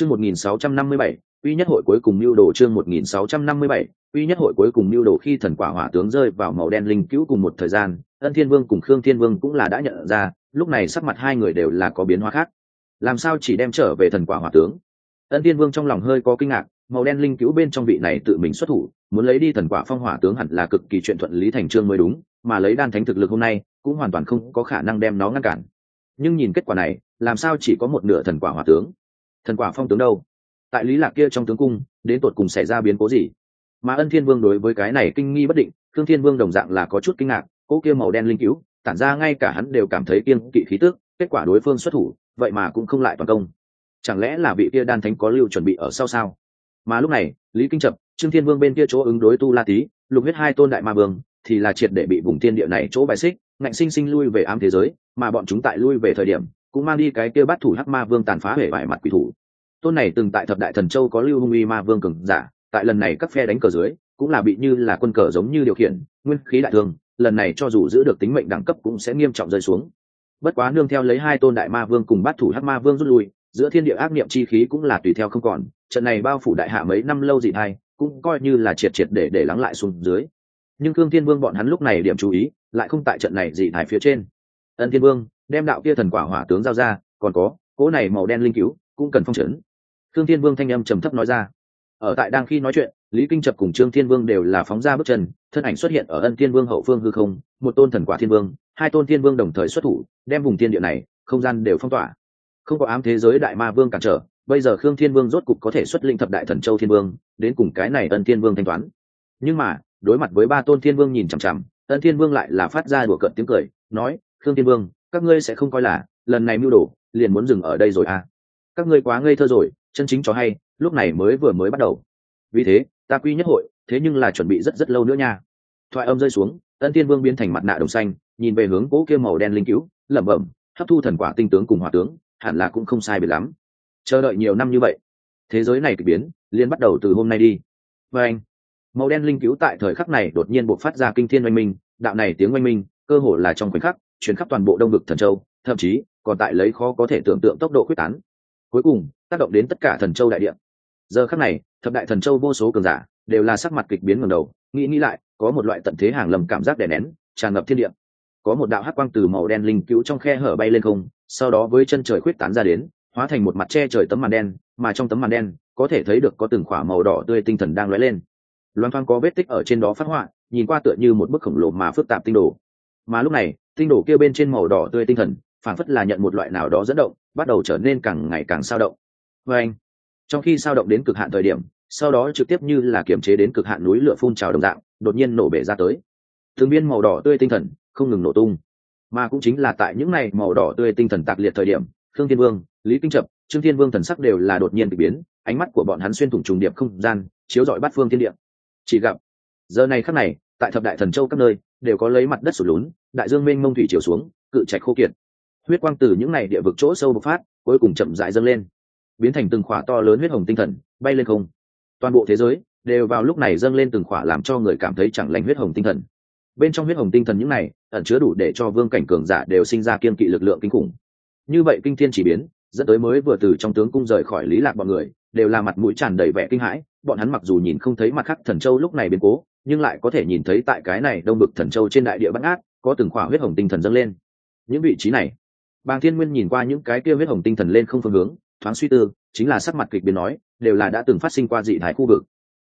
Chương 1657, Uy nhất hội cuối cùng lưu đồ chương 1657, Uy nhất hội cuối cùng lưu đồ khi thần quả hỏa tướng rơi vào màu đen linh cứu cùng một thời gian, Ân Thiên Vương cùng Khương Thiên Vương cũng là đã nhận ra, lúc này sắc mặt hai người đều là có biến hóa khác. Làm sao chỉ đem trở về thần quả hỏa tướng? Ân Thiên Vương trong lòng hơi có kinh ngạc, màu đen linh cứu bên trong vị này tự mình xuất thủ, muốn lấy đi thần quả phong hỏa tướng hẳn là cực kỳ chuyện thuận lý thành trương mới đúng, mà lấy đan thánh thực lực hôm nay, cũng hoàn toàn không có khả năng đem nó ngăn cản. Nhưng nhìn kết quả này, làm sao chỉ có một nửa thần quả hỏa tướng? Thần quả phong tướng đâu? tại lý lạc kia trong tướng cung đến tột cùng xảy ra biến cố gì? Mà ân thiên vương đối với cái này kinh nghi bất định thương thiên vương đồng dạng là có chút kinh ngạc cỗ kia màu đen linh cứu tản ra ngay cả hắn đều cảm thấy kiêng kỵ khí tức kết quả đối phương xuất thủ vậy mà cũng không lại toàn công. Chẳng lẽ là vị kia đan thánh có lưu chuẩn bị ở sau sao? Mà lúc này lý kinh chậm, trương thiên vương bên kia chỗ ứng đối tu la tý lục huyết hai tôn đại ma vương thì là triệt để bị vùng thiên địa này chỗ bài xích ngạnh sinh sinh lui về ám thế giới mà bọn chúng tại lui về thời điểm cũng mang đi cái kia bắt thủ hắc ma vương tàn phá hệ vải mặt quỷ thủ. Tôn này từng tại thập đại thần châu có lưu hung uy ma vương cường giả, tại lần này các phe đánh cờ dưới, cũng là bị như là quân cờ giống như điều khiển, nguyên khí đại thương, lần này cho dù giữ được tính mệnh đẳng cấp cũng sẽ nghiêm trọng rơi xuống. Bất quá nương theo lấy hai tôn đại ma vương cùng bát thủ hắc ma vương rút lui, giữa thiên địa ác niệm chi khí cũng là tùy theo không còn, trận này bao phủ đại hạ mấy năm lâu dị thai cũng coi như là triệt triệt để để lắng lại xuống dưới. Nhưng cương thiên vương bọn hắn lúc này điểm chú ý, lại không tại trận này dị thai phía trên. Ân thiên vương đem đạo kia thần quả hỏa tướng giao ra, còn có, cỗ này màu đen linh cứu cũng cần phong trấn thương thiên vương thanh âm trầm thấp nói ra. Ở tại đang khi nói chuyện, lý kinh trập cùng trương thiên vương đều là phóng ra bước chân, thân ảnh xuất hiện ở ân thiên vương hậu phương hư không, một tôn thần quả thiên vương, hai tôn thiên vương đồng thời xuất thủ, đem vùng thiên địa này, không gian đều phong tỏa. Không có ám thế giới đại ma vương cản trở, bây giờ khương thiên vương rốt cục có thể xuất linh thập đại thần châu thiên vương, đến cùng cái này ân thiên vương thanh toán. Nhưng mà, đối mặt với ba tôn thiên vương nhìn chằm chằm, ân thiên vương lại là phát ra đùa cợt tiếng cười, nói, khương thiên vương các ngươi sẽ không coi là, lần này mưu đồ, liền muốn dừng ở đây rồi à. Các ngươi quá ngây thơ rồi, chân chính cho hay, lúc này mới vừa mới bắt đầu. Vì thế, ta quy nhất hội, thế nhưng là chuẩn bị rất rất lâu nữa nha. Thoại âm rơi xuống, ân tiên vương biến thành mặt nạ đồng xanh, nhìn về hướng cỗ kia màu đen linh cứu lẩm bẩm, hấp thu thần quả tinh tướng cùng hỏa tướng, hẳn là cũng không sai biệt lắm. Chờ đợi nhiều năm như vậy, thế giới này k ỳ biến liên bắt đầu từ hôm nay đi. Và anh, màu đen linh cứu tại thời khắc này đột nhiên buộc phát ra kinh thiên oanh minh, đạo này tiếng oanh minh, cơ hồ là trong khoảnh khắc chuyển khắp toàn bộ đông vực thần châu, thậm chí còn tại lấy khó có thể tưởng tượng tốc độ quyết tán. Cuối cùng, tác động đến tất cả thần châu đại địa. Giờ khắc này, thập đại thần châu vô số cường giả đều là sắc mặt kịch biến ngầm đầu, nghĩ nghĩ lại, có một loại tận thế hàng lầm cảm giác đè nén, tràn ngập thiên địa. Có một đạo hắc quang từ màu đen linh cứu trong khe hở bay lên không, sau đó với chân trời khuyết tán ra đến, hóa thành một mặt che trời tấm màn đen, mà trong tấm màn đen, có thể thấy được có từng khỏa màu đỏ tươi tinh thần đang lóe lên. Loan thoang có vết tích ở trên đó phát họa, nhìn qua tựa như một bức khổng lồ mà phức tạp tinh đồ. Mà lúc này tinh đồ kia bên trên màu đỏ tươi tinh thần phản phất là nhận một loại nào đó dẫn động, bắt đầu trở nên càng ngày càng sao động. Vê anh, trong khi sao động đến cực hạn thời điểm, sau đó trực tiếp như là kiềm chế đến cực hạn núi lửa phun trào đồng dạng, đột nhiên nổ bể ra tới. Thường biên màu đỏ tươi tinh thần không ngừng nổ tung. Mà cũng chính là tại những ngày màu đỏ tươi tinh thần tạc liệt thời điểm thương thiên vương, lý kinh trập, trương thiên vương thần sắc đều là đột nhiên bị biến, ánh mắt của bọn hắn xuyên thủng trùng điệp không gian, chiếu dọi bát phương thiên địa. Chỉ gặp, giờ này khắc này, tại thập đại thần châu các nơi, đều có lấy mặt đất sụt lún đại dương mênh mông thủy chiều xuống, cự trạch khô kiệt. Huyết quang từ những ngày địa vực chỗ sâu bộc phát, cuối cùng chậm rãi dâng lên. Biến thành từng khỏa to lớn huyết hồng tinh thần, bay lên không. Toàn bộ thế giới đều vào lúc này dâng lên từng khỏa làm cho người cảm thấy chẳng lành huyết hồng tinh thần. Bên trong huyết hồng tinh thần những này, ẩn chứa đủ để cho vương cảnh cường giả đều sinh ra kiên kỵ lực lượng kinh khủng. Như vậy kinh thiên chỉ biến, dẫn tới mới vừa từ trong tướng cung rời khỏi lý lạc bọn người, đều là mặt mũi tràn đầy vẻ kinh hãi, bọn hắn mặc dù nhìn không thấy mặt khắc thần châu lúc này biến cố, nhưng lại có thể nhìn thấy tại cái này đông bực thần châu trên đại địa bắt át có từng khỏa huyết hồng tinh thần dâng lên. Những vị trí này, bàng thiên nguyên nhìn qua những cái kia huyết hồng tinh thần lên không phương hướng, thoáng suy tư, chính là sắc mặt kịch biến nói, đều là đã từng phát sinh qua dị thái khu vực.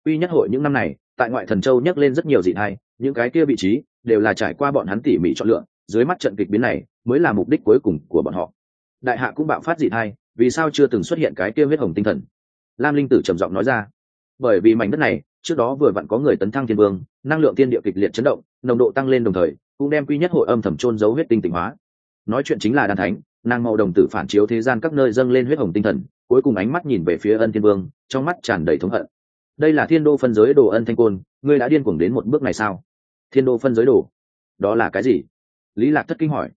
Uy nhất hội những năm này, tại ngoại thần châu nhắc lên rất nhiều dị thái những cái kia vị trí đều là trải qua bọn hắn tỉ mỉ chọn lựa, dưới mắt trận kịch biến này mới là mục đích cuối cùng của bọn họ. Đại hạ cũng bạo phát dị thai, vì sao chưa từng xuất hiện cái kia huyết hồng tinh thần? Lam linh tử trầm giọng nói ra. Bởi vì mảnh đất này, trước đó vừa vặn có người tấn thăng thiên vương, năng lượng tiên địa kịch liệt chấn động, nồng độ tăng lên đồng thời cũng đem quy nhất hội âm thầm trôn giấu huyết tinh tinh hóa. Nói chuyện chính là đan thánh, nàng màu đồng tử phản chiếu thế gian các nơi dâng lên huyết hồng tinh thần, cuối cùng ánh mắt nhìn về phía ân thiên vương, trong mắt tràn đầy thống hận. Đây là thiên đô phân giới đồ ân thanh côn, ngươi đã điên cuồng đến một bước này sao? Thiên đô phân giới đồ? Đó là cái gì? Lý lạc thất kinh hỏi.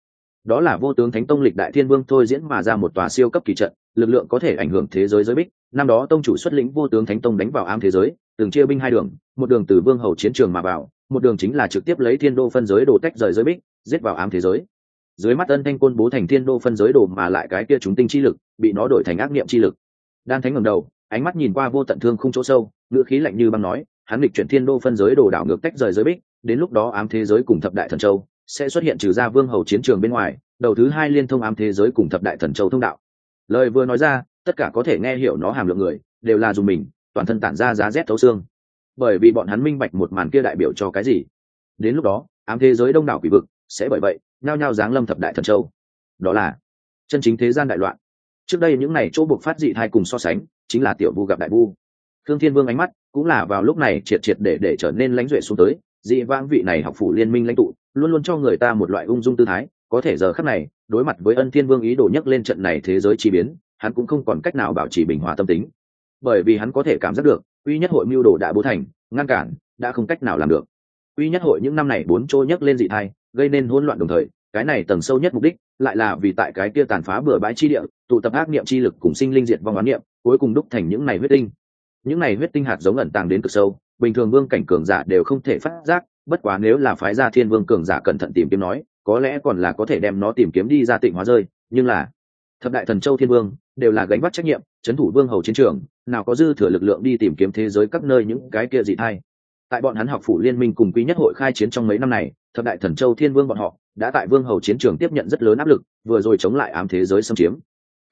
Đó là vô tướng thánh tông lịch đại thiên vương thôi diễn mà ra một tòa siêu cấp kỳ trận, lực lượng có thể ảnh hưởng thế giới giới bích. Năm đó tông chủ xuất lĩnh vô tướng thánh tông đánh vào ám thế giới, từng chia binh hai đường, một đường từ vương hầu chiến trường mà vào một đường chính là trực tiếp lấy thiên đô phân giới đồ tách rời giới bích, giết vào ám thế giới. Dưới mắt ân thanh côn bố thành thiên đô phân giới đồ mà lại cái kia chúng tinh chi lực, bị nó đổi thành ác niệm chi lực. Đan thánh ngầm đầu, ánh mắt nhìn qua vô tận thương không chỗ sâu, ngữ khí lạnh như băng nói, hắn lịch chuyển thiên đô phân giới đồ đảo ngược tách rời giới bích, đến lúc đó ám thế giới cùng thập đại thần châu sẽ xuất hiện trừ ra vương hầu chiến trường bên ngoài, đầu thứ hai liên thông ám thế giới cùng thập đại thần châu thông đạo. Lời vừa nói ra, tất cả có thể nghe hiểu nó hàm lượng người, đều là dùng mình, toàn thân tản ra giá rét thấu xương bởi vì bọn hắn minh bạch một màn kia đại biểu cho cái gì. Đến lúc đó, ám thế giới đông đảo quỷ vực sẽ bởi vậy nhao nhao giáng lâm thập đại thần châu. Đó là chân chính thế gian đại loạn. Trước đây những ngày chỗ buộc phát dị thai cùng so sánh, chính là tiểu vu gặp đại vu. Thương thiên vương ánh mắt cũng là vào lúc này triệt triệt để để trở nên lãnh duệ xuống tới, dị vãng vị này học phủ liên minh lãnh tụ, luôn luôn cho người ta một loại ung dung tư thái, có thể giờ khắc này, đối mặt với ân thiên vương ý đồ nhấc lên trận này thế giới chi biến, hắn cũng không còn cách nào bảo trì bình hòa tâm tính. Bởi vì hắn có thể cảm giác được uy nhất hội mưu đồ đã bố thành, ngăn cản, đã không cách nào làm được. Uy nhất hội những năm này bốn trôi nhấc lên dị thai, gây nên hỗn loạn đồng thời, cái này tầng sâu nhất mục đích lại là vì tại cái kia tàn phá bừa bãi chi địa, tụ tập ác niệm chi lực cùng sinh linh diệt vong oán niệm, cuối cùng đúc thành những này huyết tinh. Những này huyết tinh hạt giống ẩn tàng đến cực sâu, bình thường vương cảnh cường giả đều không thể phát giác, bất quá nếu là phái gia thiên vương cường giả cẩn thận tìm kiếm nói, có lẽ còn là có thể đem nó tìm kiếm đi ra tịnh hóa rơi, nhưng là thập đại thần châu thiên vương đều là gánh vác trách nhiệm, chấn thủ vương hầu chiến trường nào có dư thừa lực lượng đi tìm kiếm thế giới các nơi những cái kia dị thai. Tại bọn hắn học phủ liên minh cùng quý nhất hội khai chiến trong mấy năm này, thập đại thần châu thiên vương bọn họ đã tại vương hầu chiến trường tiếp nhận rất lớn áp lực, vừa rồi chống lại ám thế giới xâm chiếm.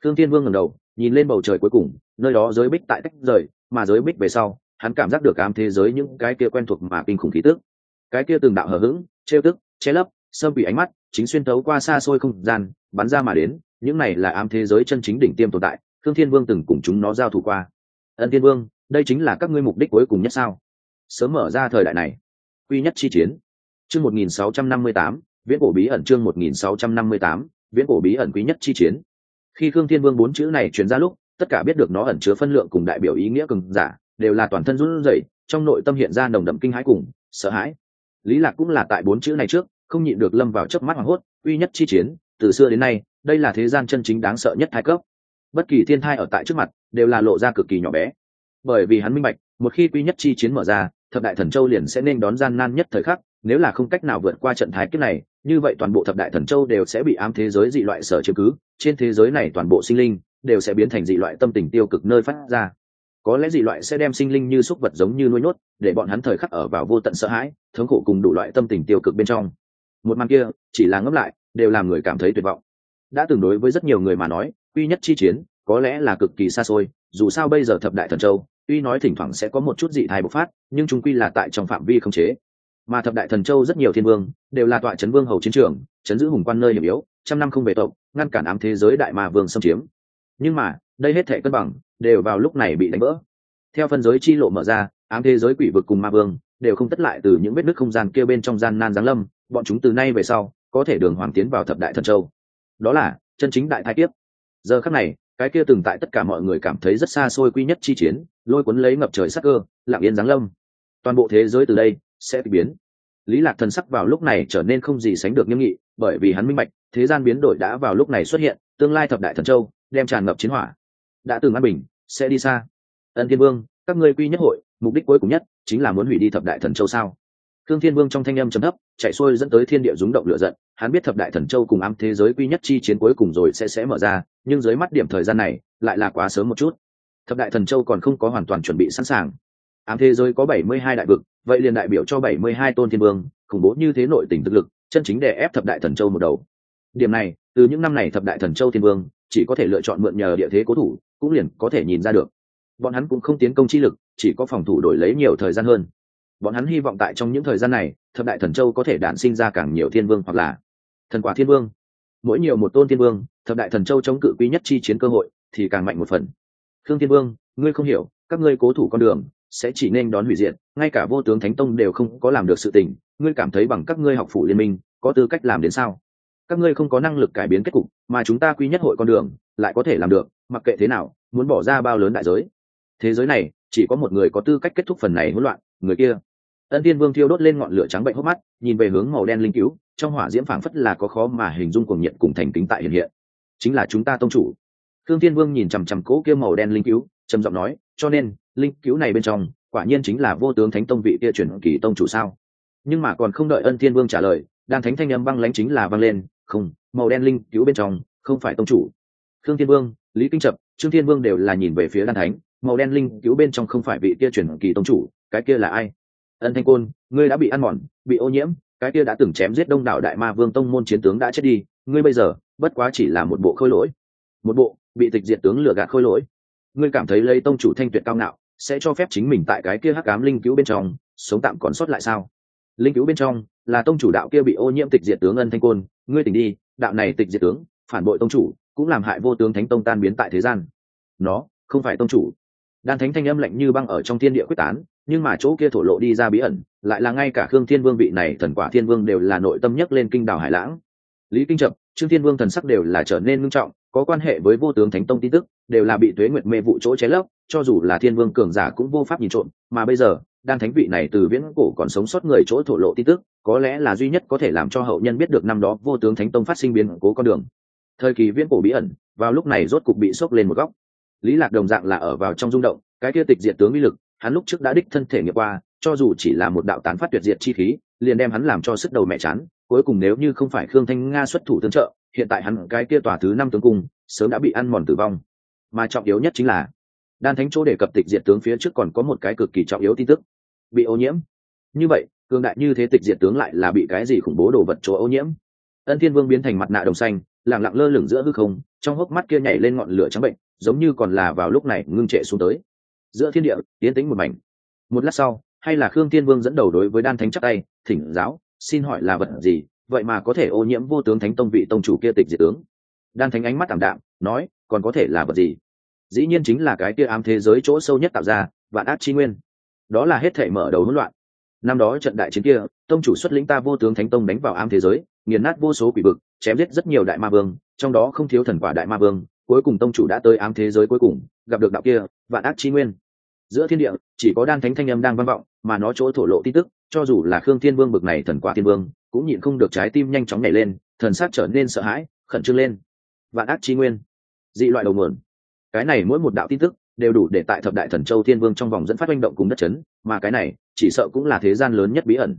Thương thiên vương ngẩng đầu, nhìn lên bầu trời cuối cùng, nơi đó giới bích tại tách rời, mà giới bích về sau, hắn cảm giác được ám thế giới những cái kia quen thuộc mà kinh khủng khí tức. Cái kia từng đạo hờ hững, trêu tức, che lấp sơ bị ánh mắt, chính xuyên thấu qua xa xôi không gian, bắn ra mà đến, những này là ám thế giới chân chính đỉnh tiêm tồn tại thương thiên vương từng cùng chúng nó giao thủ qua ân thiên vương, đây chính là các ngươi mục đích cuối cùng nhất sao? Sớm mở ra thời đại này. Quy nhất chi chiến. Chương một nghìn sáu trăm năm mươi tám, viễn cổ bí ẩn chương một nghìn sáu trăm năm mươi tám, viễn cổ bí ẩn quý nhất chi chiến. Khi khương thiên vương bốn chữ này truyền ra lúc, tất cả biết được nó ẩn chứa phân lượng cùng đại biểu ý nghĩa cường giả, đều là toàn thân run rẩy, trong nội tâm hiện ra nồng đậm kinh hãi cùng sợ hãi. Lý lạc cũng là tại bốn chữ này trước, không nhịn được lâm vào chớp mắt hoảng hốt uy nhất chi chiến, từ xưa đến nay, đây là thế gian chân chính đáng sợ nhất thái cấp. Bất kỳ thiên thai ở tại trước mặt đều là lộ ra cực kỳ nhỏ bé. Bởi vì hắn minh bạch, một khi quy nhất chi chiến mở ra, thập đại thần châu liền sẽ nên đón gian nan nhất thời khắc, nếu là không cách nào vượt qua trận thái kiếp này, như vậy toàn bộ thập đại thần châu đều sẽ bị ám thế giới dị loại sở chiếm cứ, trên thế giới này toàn bộ sinh linh đều sẽ biến thành dị loại tâm tình tiêu cực nơi phát ra. Có lẽ dị loại sẽ đem sinh linh như súc vật giống như nuôi nhốt, để bọn hắn thời khắc ở vào vô tận sợ hãi, thống khổ cùng đủ loại tâm tình tiêu cực bên trong. Một màn kia, chỉ là ngẫm lại, đều làm người cảm thấy tuyệt vọng. Đã từng đối với rất nhiều người mà nói, quy nhất chi chiến có lẽ là cực kỳ xa xôi, dù sao bây giờ thập đại thần châu, tuy nói thỉnh thoảng sẽ có một chút dị thai bộc phát, nhưng chúng quy là tại trong phạm vi không chế. Mà thập đại thần châu rất nhiều thiên vương, đều là tọa chấn vương hầu chiến trường, chấn giữ hùng quan nơi hiểm yếu, trăm năm không về tộc, ngăn cản ám thế giới đại ma vương xâm chiếm. Nhưng mà, đây hết thể cân bằng, đều vào lúc này bị đánh vỡ. Theo phân giới chi lộ mở ra, ám thế giới quỷ vực cùng ma vương, đều không tất lại từ những vết nứt không gian kia bên trong gian nan giáng lâm, bọn chúng từ nay về sau, có thể đường hoàng tiến vào thập đại thần châu. Đó là, chân chính đại thái tiếp. giờ khắc này cái kia từng tại tất cả mọi người cảm thấy rất xa xôi quy nhất chi chiến, lôi cuốn lấy ngập trời sắc cơ, lặng yên giáng lâm. Toàn bộ thế giới từ đây sẽ bị biến. Lý lạc thần sắc vào lúc này trở nên không gì sánh được nghiêm nghị, bởi vì hắn minh bạch, thế gian biến đổi đã vào lúc này xuất hiện, tương lai thập đại thần châu, đem tràn ngập chiến hỏa. Đã từng an bình, sẽ đi xa. Ân thiên vương, các ngươi quy nhất hội, mục đích cuối cùng nhất chính là muốn hủy đi thập đại thần châu sao? Thương thiên vương trong thanh âm trầm thấp, chạy xuôi dẫn tới thiên địa rúng động lửa giận. Hắn biết thập đại thần châu cùng ám thế giới quy nhất chi chiến cuối cùng rồi sẽ sẽ mở ra, nhưng dưới mắt điểm thời gian này, lại là quá sớm một chút. Thập đại thần châu còn không có hoàn toàn chuẩn bị sẵn sàng. Ám thế giới có bảy mươi hai đại vực, vậy liền đại biểu cho bảy mươi hai tôn thiên vương, khủng bố như thế nội tình thực lực, chân chính để ép thập đại thần châu một đầu. Điểm này, từ những năm này thập đại thần châu thiên vương, chỉ có thể lựa chọn mượn nhờ địa thế cố thủ, cũng liền có thể nhìn ra được. Bọn hắn cũng không tiến công chi lực, chỉ có phòng thủ đổi lấy nhiều thời gian hơn bọn hắn hy vọng tại trong những thời gian này, thập đại thần châu có thể đản sinh ra càng nhiều thiên vương hoặc là thần quả thiên vương. Mỗi nhiều một tôn thiên vương, thập đại thần châu chống cự quý nhất chi chiến cơ hội thì càng mạnh một phần. Khương thiên vương, ngươi không hiểu, các ngươi cố thủ con đường, sẽ chỉ nên đón hủy diệt, ngay cả vô tướng thánh tông đều không có làm được sự tình, ngươi cảm thấy bằng các ngươi học phủ liên minh, có tư cách làm đến sao? Các ngươi không có năng lực cải biến kết cục, mà chúng ta quý nhất hội con đường, lại có thể làm được, mặc kệ thế nào, muốn bỏ ra bao lớn đại giới. Thế giới này, chỉ có một người có tư cách kết thúc phần này hỗn loạn người kia. Ân thiên vương thiêu đốt lên ngọn lửa trắng bệnh hốc mắt, nhìn về hướng màu đen linh cứu, trong hỏa diễm phảng phất là có khó mà hình dung cuồng nhiệt cùng thành kính tại hiện hiện. Chính là chúng ta tông chủ. Thương thiên vương nhìn chằm chằm cỗ kia màu đen linh cứu, trầm giọng nói, cho nên, linh cứu này bên trong, quả nhiên chính là vô tướng thánh tông vị kia chuyển kỳ tông chủ sao? Nhưng mà còn không đợi ân thiên vương trả lời, đan thánh thanh âm băng lánh chính là vang lên, không, màu đen linh cứu bên trong, không phải tông chủ. Thương thiên vương, lý kinh trập trương thiên vương đều là nhìn về phía đan thánh màu đen linh cứu bên trong không phải vị kia chuyển kỳ tông chủ, cái kia là ai? Ân thanh côn, ngươi đã bị ăn mòn, bị ô nhiễm, cái kia đã từng chém giết đông đảo đại ma vương tông môn chiến tướng đã chết đi, ngươi bây giờ, bất quá chỉ là một bộ khôi lỗi. Một bộ, bị tịch diệt tướng lừa gạt khôi lỗi. Ngươi cảm thấy lấy tông chủ thanh tuyệt cao ngạo, sẽ cho phép chính mình tại cái kia hắc ám linh cứu bên trong, sống tạm còn sót lại sao? Linh cứu bên trong, là tông chủ đạo kia bị ô nhiễm tịch diệt tướng ân thanh côn, ngươi tỉnh đi, đạo này tịch diệt tướng, phản bội tông chủ, cũng làm hại vô tướng thánh tông tan biến tại thế gian. Nó, không phải tông chủ đan thánh thanh âm lạnh như băng ở trong thiên địa quyết tán, nhưng mà chỗ kia thổ lộ đi ra bí ẩn, lại là ngay cả khương thiên vương vị này thần quả thiên vương đều là nội tâm nhất lên kinh đảo hải lãng. Lý kinh trập, trương thiên vương thần sắc đều là trở nên ngưng trọng, có quan hệ với vô tướng thánh tông tin tức, đều là bị tuế nguyệt mê vụ chỗ cháy lấp, cho dù là thiên vương cường giả cũng vô pháp nhìn trộm, mà bây giờ, đan thánh vị này từ viễn cổ còn sống sót người chỗ thổ lộ tin tức, có lẽ là duy nhất có thể làm cho hậu nhân biết được năm đó vô tướng thánh tông phát sinh biến cố con đường. Thời kỳ viễn cổ bí ẩn, vào lúc này rốt cục bị sốc lên một góc lý lạc đồng dạng là ở vào trong rung động, cái kia tịch diệt tướng uy lực, hắn lúc trước đã đích thân thể nghiệm qua, cho dù chỉ là một đạo tán phát tuyệt diệt chi khí, liền đem hắn làm cho sức đầu mẹ chán, cuối cùng nếu như không phải khương thanh nga xuất thủ tương trợ, hiện tại hắn cái kia tòa thứ năm tướng cung, sớm đã bị ăn mòn tử vong. Mà trọng yếu nhất chính là, đan thánh chỗ đề cập tịch diệt tướng phía trước còn có một cái cực kỳ trọng yếu tin tức, bị ô nhiễm. Như vậy cương đại như thế tịch diệt tướng lại là bị cái gì khủng bố đồ vật chỗ ô nhiễm? Ân thiên vương biến thành mặt nạ đồng xanh lẳng lặng lơ lửng giữa hư không, trong hốc mắt kia nhảy lên ngọn lửa trắng bệnh giống như còn là vào lúc này ngưng trệ xuống tới. Giữa thiên địa tiến tính một mảnh. Một lát sau, hay là khương thiên vương dẫn đầu đối với đan thánh chắc tay, thỉnh giáo, xin hỏi là vật gì, vậy mà có thể ô nhiễm vô tướng thánh tông vị tông chủ kia tịch diệt tướng? Đan thánh ánh mắt tảm đạm, nói, còn có thể là vật gì? Dĩ nhiên chính là cái kia ám thế giới chỗ sâu nhất tạo ra, vạn ác chi nguyên. Đó là hết thể mở đầu hỗn loạn. Năm đó trận đại chiến kia, tông chủ xuất lĩnh ta vô tướng thánh tông đánh vào ám thế giới, nghiền nát vô số quỷ vực, chém giết rất nhiều đại ma vương, trong đó không thiếu thần quả đại ma vương cuối cùng tông chủ đã tới ám thế giới cuối cùng, gặp được đạo kia, vạn ác chi nguyên. Giữa thiên địa, chỉ có đan thánh thanh âm đang vang vọng, mà nó chỗ thổ lộ tin tức, cho dù là khương thiên vương bực này thần quả thiên vương, cũng nhịn không được trái tim nhanh chóng nhảy lên, thần sắc trở nên sợ hãi, khẩn trương lên. Vạn ác chi nguyên. Dị loại đầu nguồn. Cái này mỗi một đạo tin tức, đều đủ để tại thập đại thần châu thiên vương trong vòng dẫn phát manh động cùng đất chấn, mà cái này, chỉ sợ cũng là thế gian lớn nhất bí ẩn.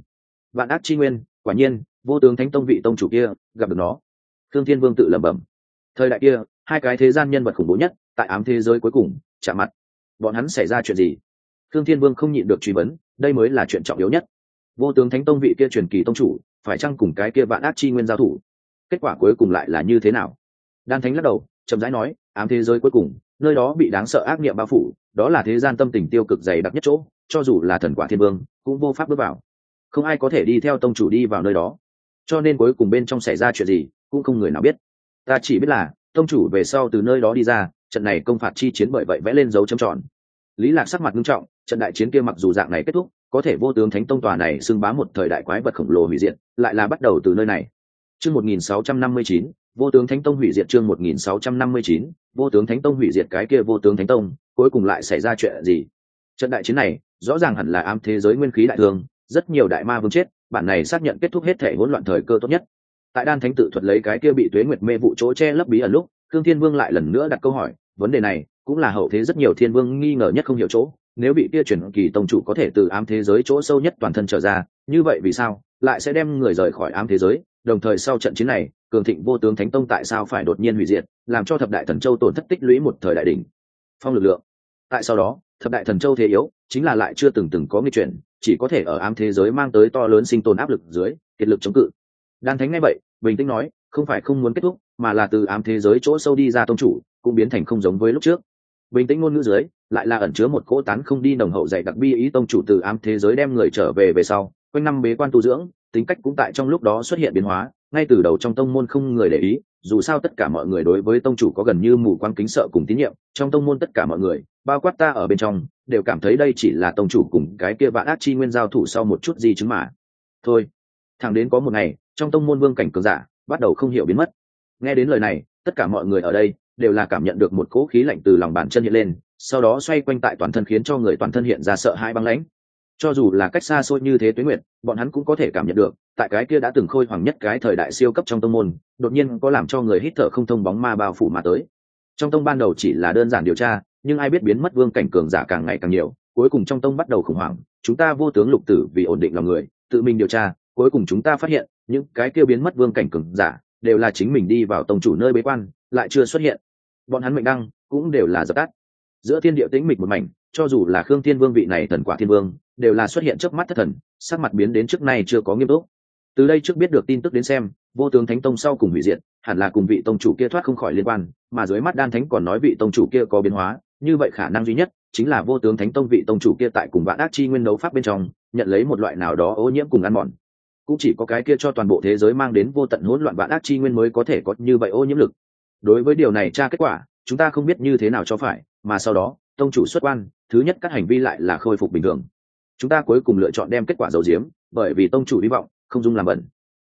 Vạn ác chi nguyên, quả nhiên, vô tướng thánh tông vị tông chủ kia, gặp được nó. Thương thiên vương tự lẩm bẩm. Thời đại kia hai cái thế gian nhân vật khủng bố nhất, tại ám thế giới cuối cùng, chạm mặt. Bọn hắn xảy ra chuyện gì? Thương thiên vương không nhịn được truy vấn, đây mới là chuyện trọng yếu nhất. Vô tướng thánh tông vị kia truyền kỳ tông chủ, phải chăng cùng cái kia vạn ác chi nguyên giao thủ? Kết quả cuối cùng lại là như thế nào? Đan thánh lắc đầu, chậm rãi nói, ám thế giới cuối cùng, nơi đó bị đáng sợ ác niệm bao phủ, đó là thế gian tâm tình tiêu cực dày đặc nhất chỗ, cho dù là thần quả thiên vương, cũng vô pháp bước vào. Không ai có thể đi theo tông chủ đi vào nơi đó. Cho nên cuối cùng bên trong xảy ra chuyện gì, cũng không người nào biết. Ta chỉ biết là tông chủ về sau từ nơi đó đi ra, trận này công phạt chi chiến bởi vậy vẽ lên dấu châm tròn. Lý lạc sắc mặt nghiêm trọng, trận đại chiến kia mặc dù dạng này kết thúc, có thể vô tướng thánh tông tòa này xưng bá một thời đại quái vật khổng lồ hủy diệt, lại là bắt đầu từ nơi này. Chương 1659 vô tướng thánh tông hủy diệt chương 1659 vô tướng thánh tông hủy diệt cái kia vô tướng thánh tông, cuối cùng lại xảy ra chuyện gì? Trận đại chiến này, rõ ràng hẳn là am thế giới nguyên khí đại thương, rất nhiều đại ma vương chết, bản này xác nhận kết thúc hết thể hỗn loạn thời cơ tốt nhất tại đan thánh tự thuật lấy cái kia bị tuế nguyệt mê vụ chỗ che lấp bí ẩn lúc thương thiên vương lại lần nữa đặt câu hỏi, vấn đề này cũng là hậu thế rất nhiều thiên vương nghi ngờ nhất không hiểu chỗ, nếu bị kia chuyển kỳ tông chủ có thể từ ám thế giới chỗ sâu nhất toàn thân trở ra, như vậy vì sao lại sẽ đem người rời khỏi ám thế giới? Đồng thời sau trận chiến này, cường thịnh vô tướng thánh tông tại sao phải đột nhiên hủy diệt, làm cho thập đại thần châu tổn thất tích lũy một thời đại đ ỉ n h phong lực lượng. Tại sau đó, thập đại thần châu thế yếu, chính là lại chưa từng từng có nghi chuyển, chỉ có thể ở ám thế giới mang tới to lớn sinh tồn áp lực dưới kiệt lực chống cự. Đan thánh ngay vậy bình tĩnh nói, không phải không muốn kết thúc, mà là từ ám thế giới chỗ sâu đi ra tông chủ, cũng biến thành không giống với lúc trước. Bình tĩnh ngôn ngữ dưới, lại là ẩn chứa một cỗ tán không đi nồng hậu dạy đặc bi ý tông chủ từ ám thế giới đem người trở về về sau, quanh năm bế quan tu dưỡng, tính cách cũng tại trong lúc đó xuất hiện biến hóa, ngay từ đầu trong tông môn không người để ý, dù sao tất cả mọi người đối với tông chủ có gần như mù quáng kính sợ cùng tín nhiệm, trong tông môn tất cả mọi người, bao quát ta ở bên trong, đều cảm thấy đây chỉ là tông chủ cùng cái kia vạn ác chi nguyên giao thủ sau một chút gì chứng mà. Thôi thẳng đến có một ngày, trong tông môn vương cảnh cường giả bắt đầu không hiểu biến mất. Nghe đến lời này, tất cả mọi người ở đây đều là cảm nhận được một cỗ khí lạnh từ lòng bàn chân hiện lên, sau đó xoay quanh tại toàn thân khiến cho người toàn thân hiện ra sợ hãi băng lãnh. Cho dù là cách xa xôi như thế tuế nguyện bọn hắn cũng có thể cảm nhận được, tại cái kia đã từng khôi hoàng nhất cái thời đại siêu cấp trong tông môn, đột nhiên có làm cho người hít thở không thông bóng ma bao phủ mà tới. Trong tông ban đầu chỉ là đơn giản điều tra, nhưng ai biết biến mất vương cảnh cường giả càng ngày càng nhiều, cuối cùng trong tông bắt đầu khủng hoảng, chúng ta vô tướng lục tử vì ổn định lòng người, tự mình điều tra cuối cùng chúng ta phát hiện, những cái kêu biến mất vương cảnh cường giả đều là chính mình đi vào tông chủ nơi bế quan, lại chưa xuất hiện. Bọn hắn mệnh đăng cũng đều là dập tắt. Giữa thiên địa tĩnh mịch một mảnh, cho dù là khương thiên vương vị này thần quả thiên vương, đều là xuất hiện trước mắt thất thần, sắc mặt biến đến trước nay chưa có nghiêm túc. Từ đây trước biết được tin tức đến xem, vô tướng thánh tông sau cùng hủy diệt, hẳn là cùng vị tông chủ kia thoát không khỏi liên quan, mà dưới mắt đan thánh còn nói vị tông chủ kia có biến hóa, như vậy khả năng duy nhất chính là vô tướng thánh tông vị tông chủ kia tại cùng vạn ác chi nguyên đấu pháp bên trong, nhận lấy một loại nào đó ô nhiễm cùng ăn mòn cũng chỉ có cái kia cho toàn bộ thế giới mang đến vô tận hỗn loạn vạn ác chi nguyên mới có thể có như vậy ô nhiễm lực. Đối với điều này tra kết quả chúng ta không biết như thế nào cho phải mà sau đó tông chủ xuất quan thứ nhất các hành vi lại là khôi phục bình thường. Chúng ta cuối cùng lựa chọn đem kết quả dầu diếm bởi vì tông chủ hy vọng không dung làm bẩn.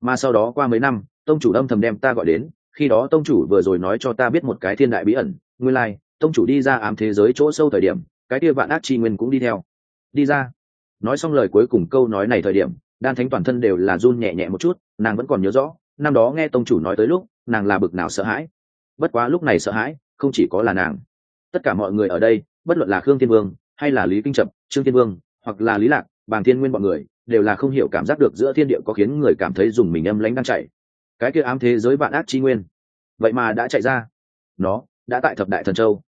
Mà sau đó qua mấy năm tông chủ âm thầm đem ta gọi đến khi đó tông chủ vừa rồi nói cho ta biết một cái thiên đại bí ẩn nguyên lai、like, tông chủ đi ra ám thế giới chỗ sâu thời điểm cái kia vạn ác chi nguyên cũng đi theo. Đi ra. Nói xong lời cuối cùng câu nói này thời điểm đan thánh toàn thân đều là run nhẹ nhẹ một chút, nàng vẫn còn nhớ rõ, năm đó nghe tông chủ nói tới lúc, nàng là bực nào sợ hãi. Bất quá lúc này sợ hãi, không chỉ có là nàng. Tất cả mọi người ở đây, bất luận là khương thiên vương, hay là lý kinh trập, trương thiên vương, hoặc là lý lạc, bàng thiên nguyên bọn người, đều là không hiểu cảm giác được giữa thiên địa có khiến người cảm thấy dùng mình âm lánh đang chạy. Cái kia ám thế giới vạn ác chi nguyên, vậy mà đã chạy ra. Nó đã tại thập đại thần châu.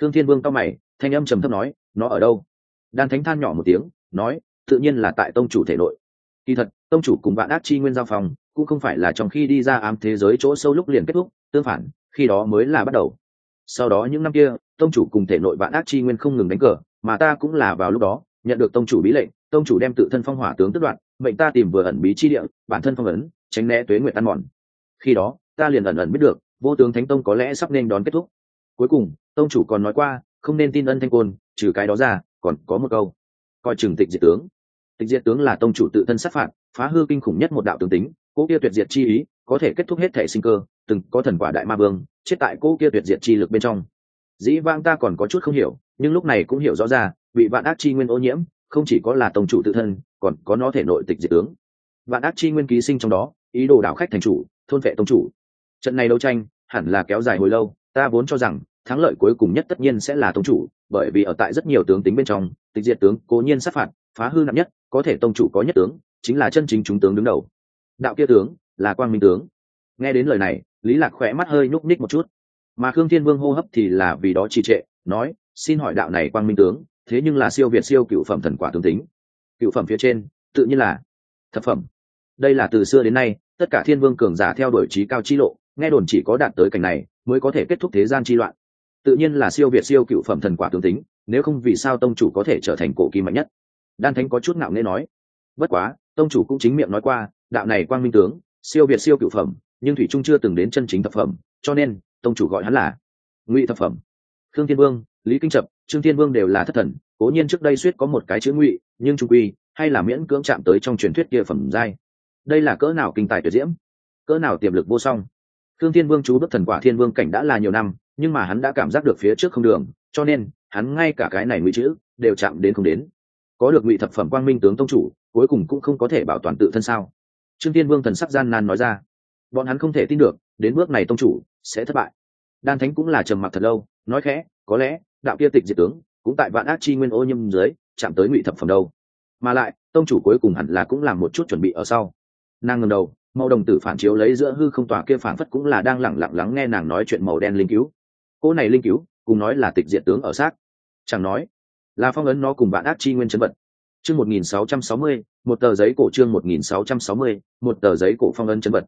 Khương thiên vương cao mày, thanh âm trầm thấp nói, nó ở đâu? Đan thánh than nhỏ một tiếng, nói, tự nhiên là tại tông chủ thể nội kỳ thật, tông chủ cùng vạn ác chi nguyên giao phòng cũng không phải là trong khi đi ra ám thế giới chỗ sâu lúc liền kết thúc, tương phản, khi đó mới là bắt đầu. Sau đó những năm kia, tông chủ cùng thể nội vạn ác chi nguyên không ngừng đánh cờ, mà ta cũng là vào lúc đó, nhận được tông chủ bí lệnh, tông chủ đem tự thân phong hỏa tướng tức đoạn mệnh ta tìm vừa ẩn bí chi địa, bản thân phong ấn, tránh né tuế nguyện tan mòn. Khi đó, ta liền ẩn ẩn biết được, vô tướng thánh tông có lẽ sắp nên đón kết thúc. Cuối cùng, tông chủ còn nói qua, không nên tin ân thanh côn, trừ cái đó ra, còn có một câu. Coi chừng tịch diệt tướng tịch diệt tướng là tông chủ tự thân sát phạt, phá hư kinh khủng nhất một đạo tướng tính cỗ kia tuyệt diệt chi ý, có thể kết thúc hết thể sinh cơ, từng có thần quả đại ma vương, chết tại cỗ kia tuyệt diệt chi lực bên trong. Dĩ vang ta còn có chút không hiểu, nhưng lúc này cũng hiểu rõ ra bị vạn ác chi nguyên ô nhiễm, không chỉ có là tông chủ tự thân, còn có nó thể nội tịch diệt tướng. Vạn ác chi nguyên ký sinh trong đó, ý đồ đảo khách thành chủ, thôn vệ tông chủ. Trận này đấu tranh, hẳn là kéo dài hồi lâu, ta vốn cho rằng, thắng lợi cuối cùng nhất tất nhiên sẽ là tông chủ, bởi vì ở tại rất nhiều tướng tính bên trong, tịch diệt tướng cố nhiên sát phạt, phá hư nặng nhất có thể tông chủ có nhất tướng, chính là chân chính chúng tướng đứng đầu. Đạo kia tướng là quang minh tướng. Nghe đến lời này, lý lạc khỏe mắt hơi nhúc ních một chút. Mà khương thiên vương hô hấp thì là vì đó trì trệ, nói, xin hỏi đạo này quang minh tướng, thế nhưng là siêu việt siêu cựu phẩm thần quả tướng tính. Cựu phẩm phía trên, tự nhiên là thập phẩm. Đây là từ xưa đến nay, tất cả thiên vương cường giả theo đuổi trí cao chi lộ, nghe đồn chỉ có đạt tới cảnh này, mới có thể kết thúc thế gian chi loạn. Tự nhiên là siêu việt siêu cựu phẩm thần quả tướng tính, nếu không vì sao tông chủ có thể trở thành cổ kim mạnh nhất? Đan thánh có chút ngạo nghễ nói, bất quá, tông chủ cũng chính miệng nói qua, đạo này quang minh tướng, siêu việt siêu cựu phẩm, nhưng thủy trung chưa từng đến chân chính thập phẩm, cho nên tông chủ gọi hắn là ngụy thập phẩm. Khương thiên vương, lý kinh trập, trương thiên vương đều là thất thần, cố nhiên trước đây suýt có một cái chữ ngụy, nhưng trung quy hay là miễn cưỡng chạm tới trong truyền thuyết kia phẩm giai. Đây là cỡ nào kinh tài tuyệt diễm, cỡ nào tiềm lực vô song. Khương thiên vương chú bước thần quả thiên vương cảnh đã là nhiều năm, nhưng mà hắn đã cảm giác được phía trước không đường, cho nên hắn ngay cả cái này ngụy chữ đều chạm đến không đến có được ngụy thập phẩm quang minh tướng tông chủ, cuối cùng cũng không có thể bảo toàn tự thân sao? Trương tiên vương thần sắc gian nan nói ra. Bọn hắn không thể tin được, đến bước này tông chủ sẽ thất bại. Đan thánh cũng là trầm mặc thật lâu, nói khẽ, có lẽ, đạo kia tịch diệt tướng, cũng tại vạn ác chi nguyên ô nhâm dưới, chạm tới ngụy thập phẩm đâu. Mà lại, tông chủ cuối cùng hẳn là cũng làm một chút chuẩn bị ở sau. Nàng ngầm đầu màu đồng tử phản chiếu lấy giữa hư không tòa kia phản phất cũng là đang lẳng lặng lắng nghe nàng nói chuyện màu đen linh cứu. Cô này linh cứu, cùng nói là tịch diệt tướng ở xác. Chẳng nói là phong ấn nó cùng vạn ác chi nguyên chấn vật. Chương một nghìn sáu trăm sáu mươi, một tờ giấy cổ chương một nghìn sáu trăm sáu mươi, một tờ giấy cổ phong ấn chấn vật.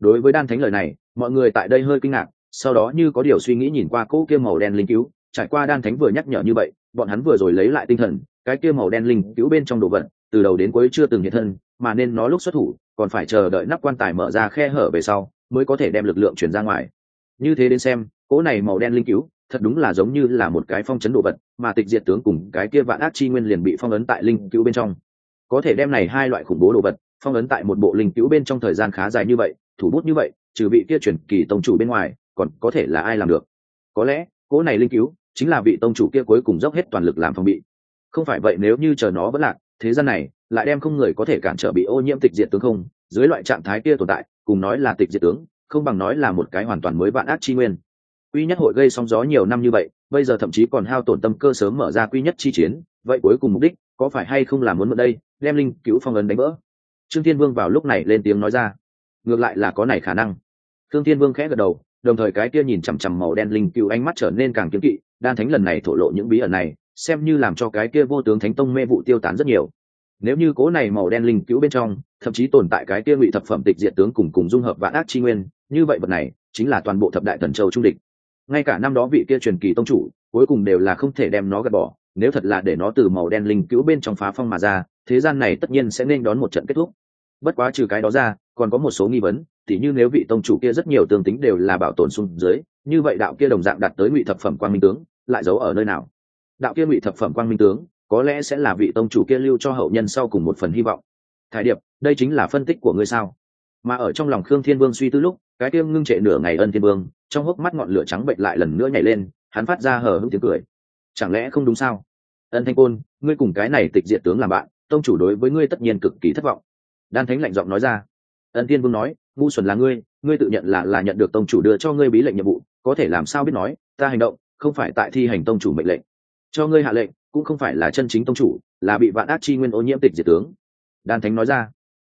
Đối với đan thánh lời này, mọi người tại đây hơi kinh ngạc, sau đó như có điều suy nghĩ nhìn qua cỗ kia màu đen linh cứu, trải qua đan thánh vừa nhắc nhở như vậy, bọn hắn vừa rồi lấy lại tinh thần, cái kia màu đen linh cứu bên trong đồ vật, từ đầu đến cuối chưa từng hiện thân, mà nên nó lúc xuất thủ, còn phải chờ đợi nắp quan tài mở ra khe hở về sau, mới có thể đem lực lượng chuyển ra ngoài. Như thế đến xem, cỗ này màu đen linh cứu thật đúng là giống như là một cái phong chấn đồ vật, mà tịch diệt tướng cùng cái kia vạn ác chi nguyên liền bị phong ấn tại linh cứu bên trong. Có thể đem này hai loại khủng bố đồ vật, phong ấn tại một bộ linh cứu bên trong thời gian khá dài như vậy, thủ bút như vậy, trừ vị kia chuyển kỳ tông chủ bên ngoài, còn có thể là ai làm được? Có lẽ, cỗ này linh cứu chính là vị tông chủ kia cuối cùng dốc hết toàn lực làm phòng bị. Không phải vậy nếu như chờ nó vẫn lạc, thế gian này lại đem không người có thể cản trở bị ô nhiễm tịch diệt tướng không, dưới loại trạng thái kia tồn tại, cùng nói là tịch diệt tướng, không bằng nói là một cái hoàn toàn mới vạn ác chi nguyên quy nhất hội gây sóng gió nhiều năm như vậy, bây giờ thậm chí còn hao tổn tâm cơ sớm mở ra quy nhất chi chiến, vậy cuối cùng mục đích có phải hay không là muốn mượn đây, đem linh cứu phong ấn đánh vỡ? Trương thiên vương vào lúc này lên tiếng nói ra. Ngược lại là có này khả năng. Thương thiên vương khẽ gật đầu, đồng thời cái kia nhìn chằm chằm màu đen linh cứu ánh mắt trở nên càng kiếm kỵ, đan thánh lần này thổ lộ những bí ẩn này, xem như làm cho cái kia vô tướng thánh tông mê vụ tiêu tán rất nhiều. Nếu như cố này màu đen linh cứu bên trong, thậm chí tồn tại cái kia ngụy thập phẩm tịch diện tướng cùng cùng dung hợp vạn ác chi nguyên, như vậy vật này chính là toàn bộ thập đại thần châu trung địch ngay cả năm đó vị kia truyền kỳ tông chủ, cuối cùng đều là không thể đem nó gạt bỏ, nếu thật là để nó từ màu đen linh cứu bên trong phá phong mà ra, thế gian này tất nhiên sẽ nên đón một trận kết thúc. Bất quá trừ cái đó ra, còn có một số nghi vấn, tỉ như nếu vị tông chủ kia rất nhiều tương tính đều là bảo tồn xuống dưới, như vậy đạo kia đồng dạng đặt tới ngụy thập phẩm quan minh tướng, lại giấu ở nơi nào? Đạo kia ngụy thập phẩm quan minh tướng, có lẽ sẽ là vị tông chủ kia lưu cho hậu nhân sau cùng một phần hy vọng. Thái điệp, đây chính là phân tích của ngươi sao? Mà ở trong lòng khương thiên vương suy tư lúc cái tiêm ngưng trệ nửa ngày ân thiên vương, trong hốc mắt ngọn lửa trắng bệnh lại lần nữa nhảy lên, hắn phát ra hờ hững tiếng cười. Chẳng lẽ không đúng sao? Ân thanh côn, ngươi cùng cái này tịch diệt tướng làm bạn, tông chủ đối với ngươi tất nhiên cực kỳ thất vọng. Đan thánh lạnh giọng nói ra. Ân thiên vương nói, ngu xuẩn là ngươi ngươi tự nhận là là nhận được tông chủ đưa cho ngươi bí lệnh nhiệm vụ, có thể làm sao biết nói, ta hành động, không phải tại thi hành tông chủ mệnh lệnh. Cho ngươi hạ lệnh, cũng không phải là chân chính tông chủ, là bị vạn ác chi nguyên ô nhiễm tịch diệt tướng. Đan thánh nói ra.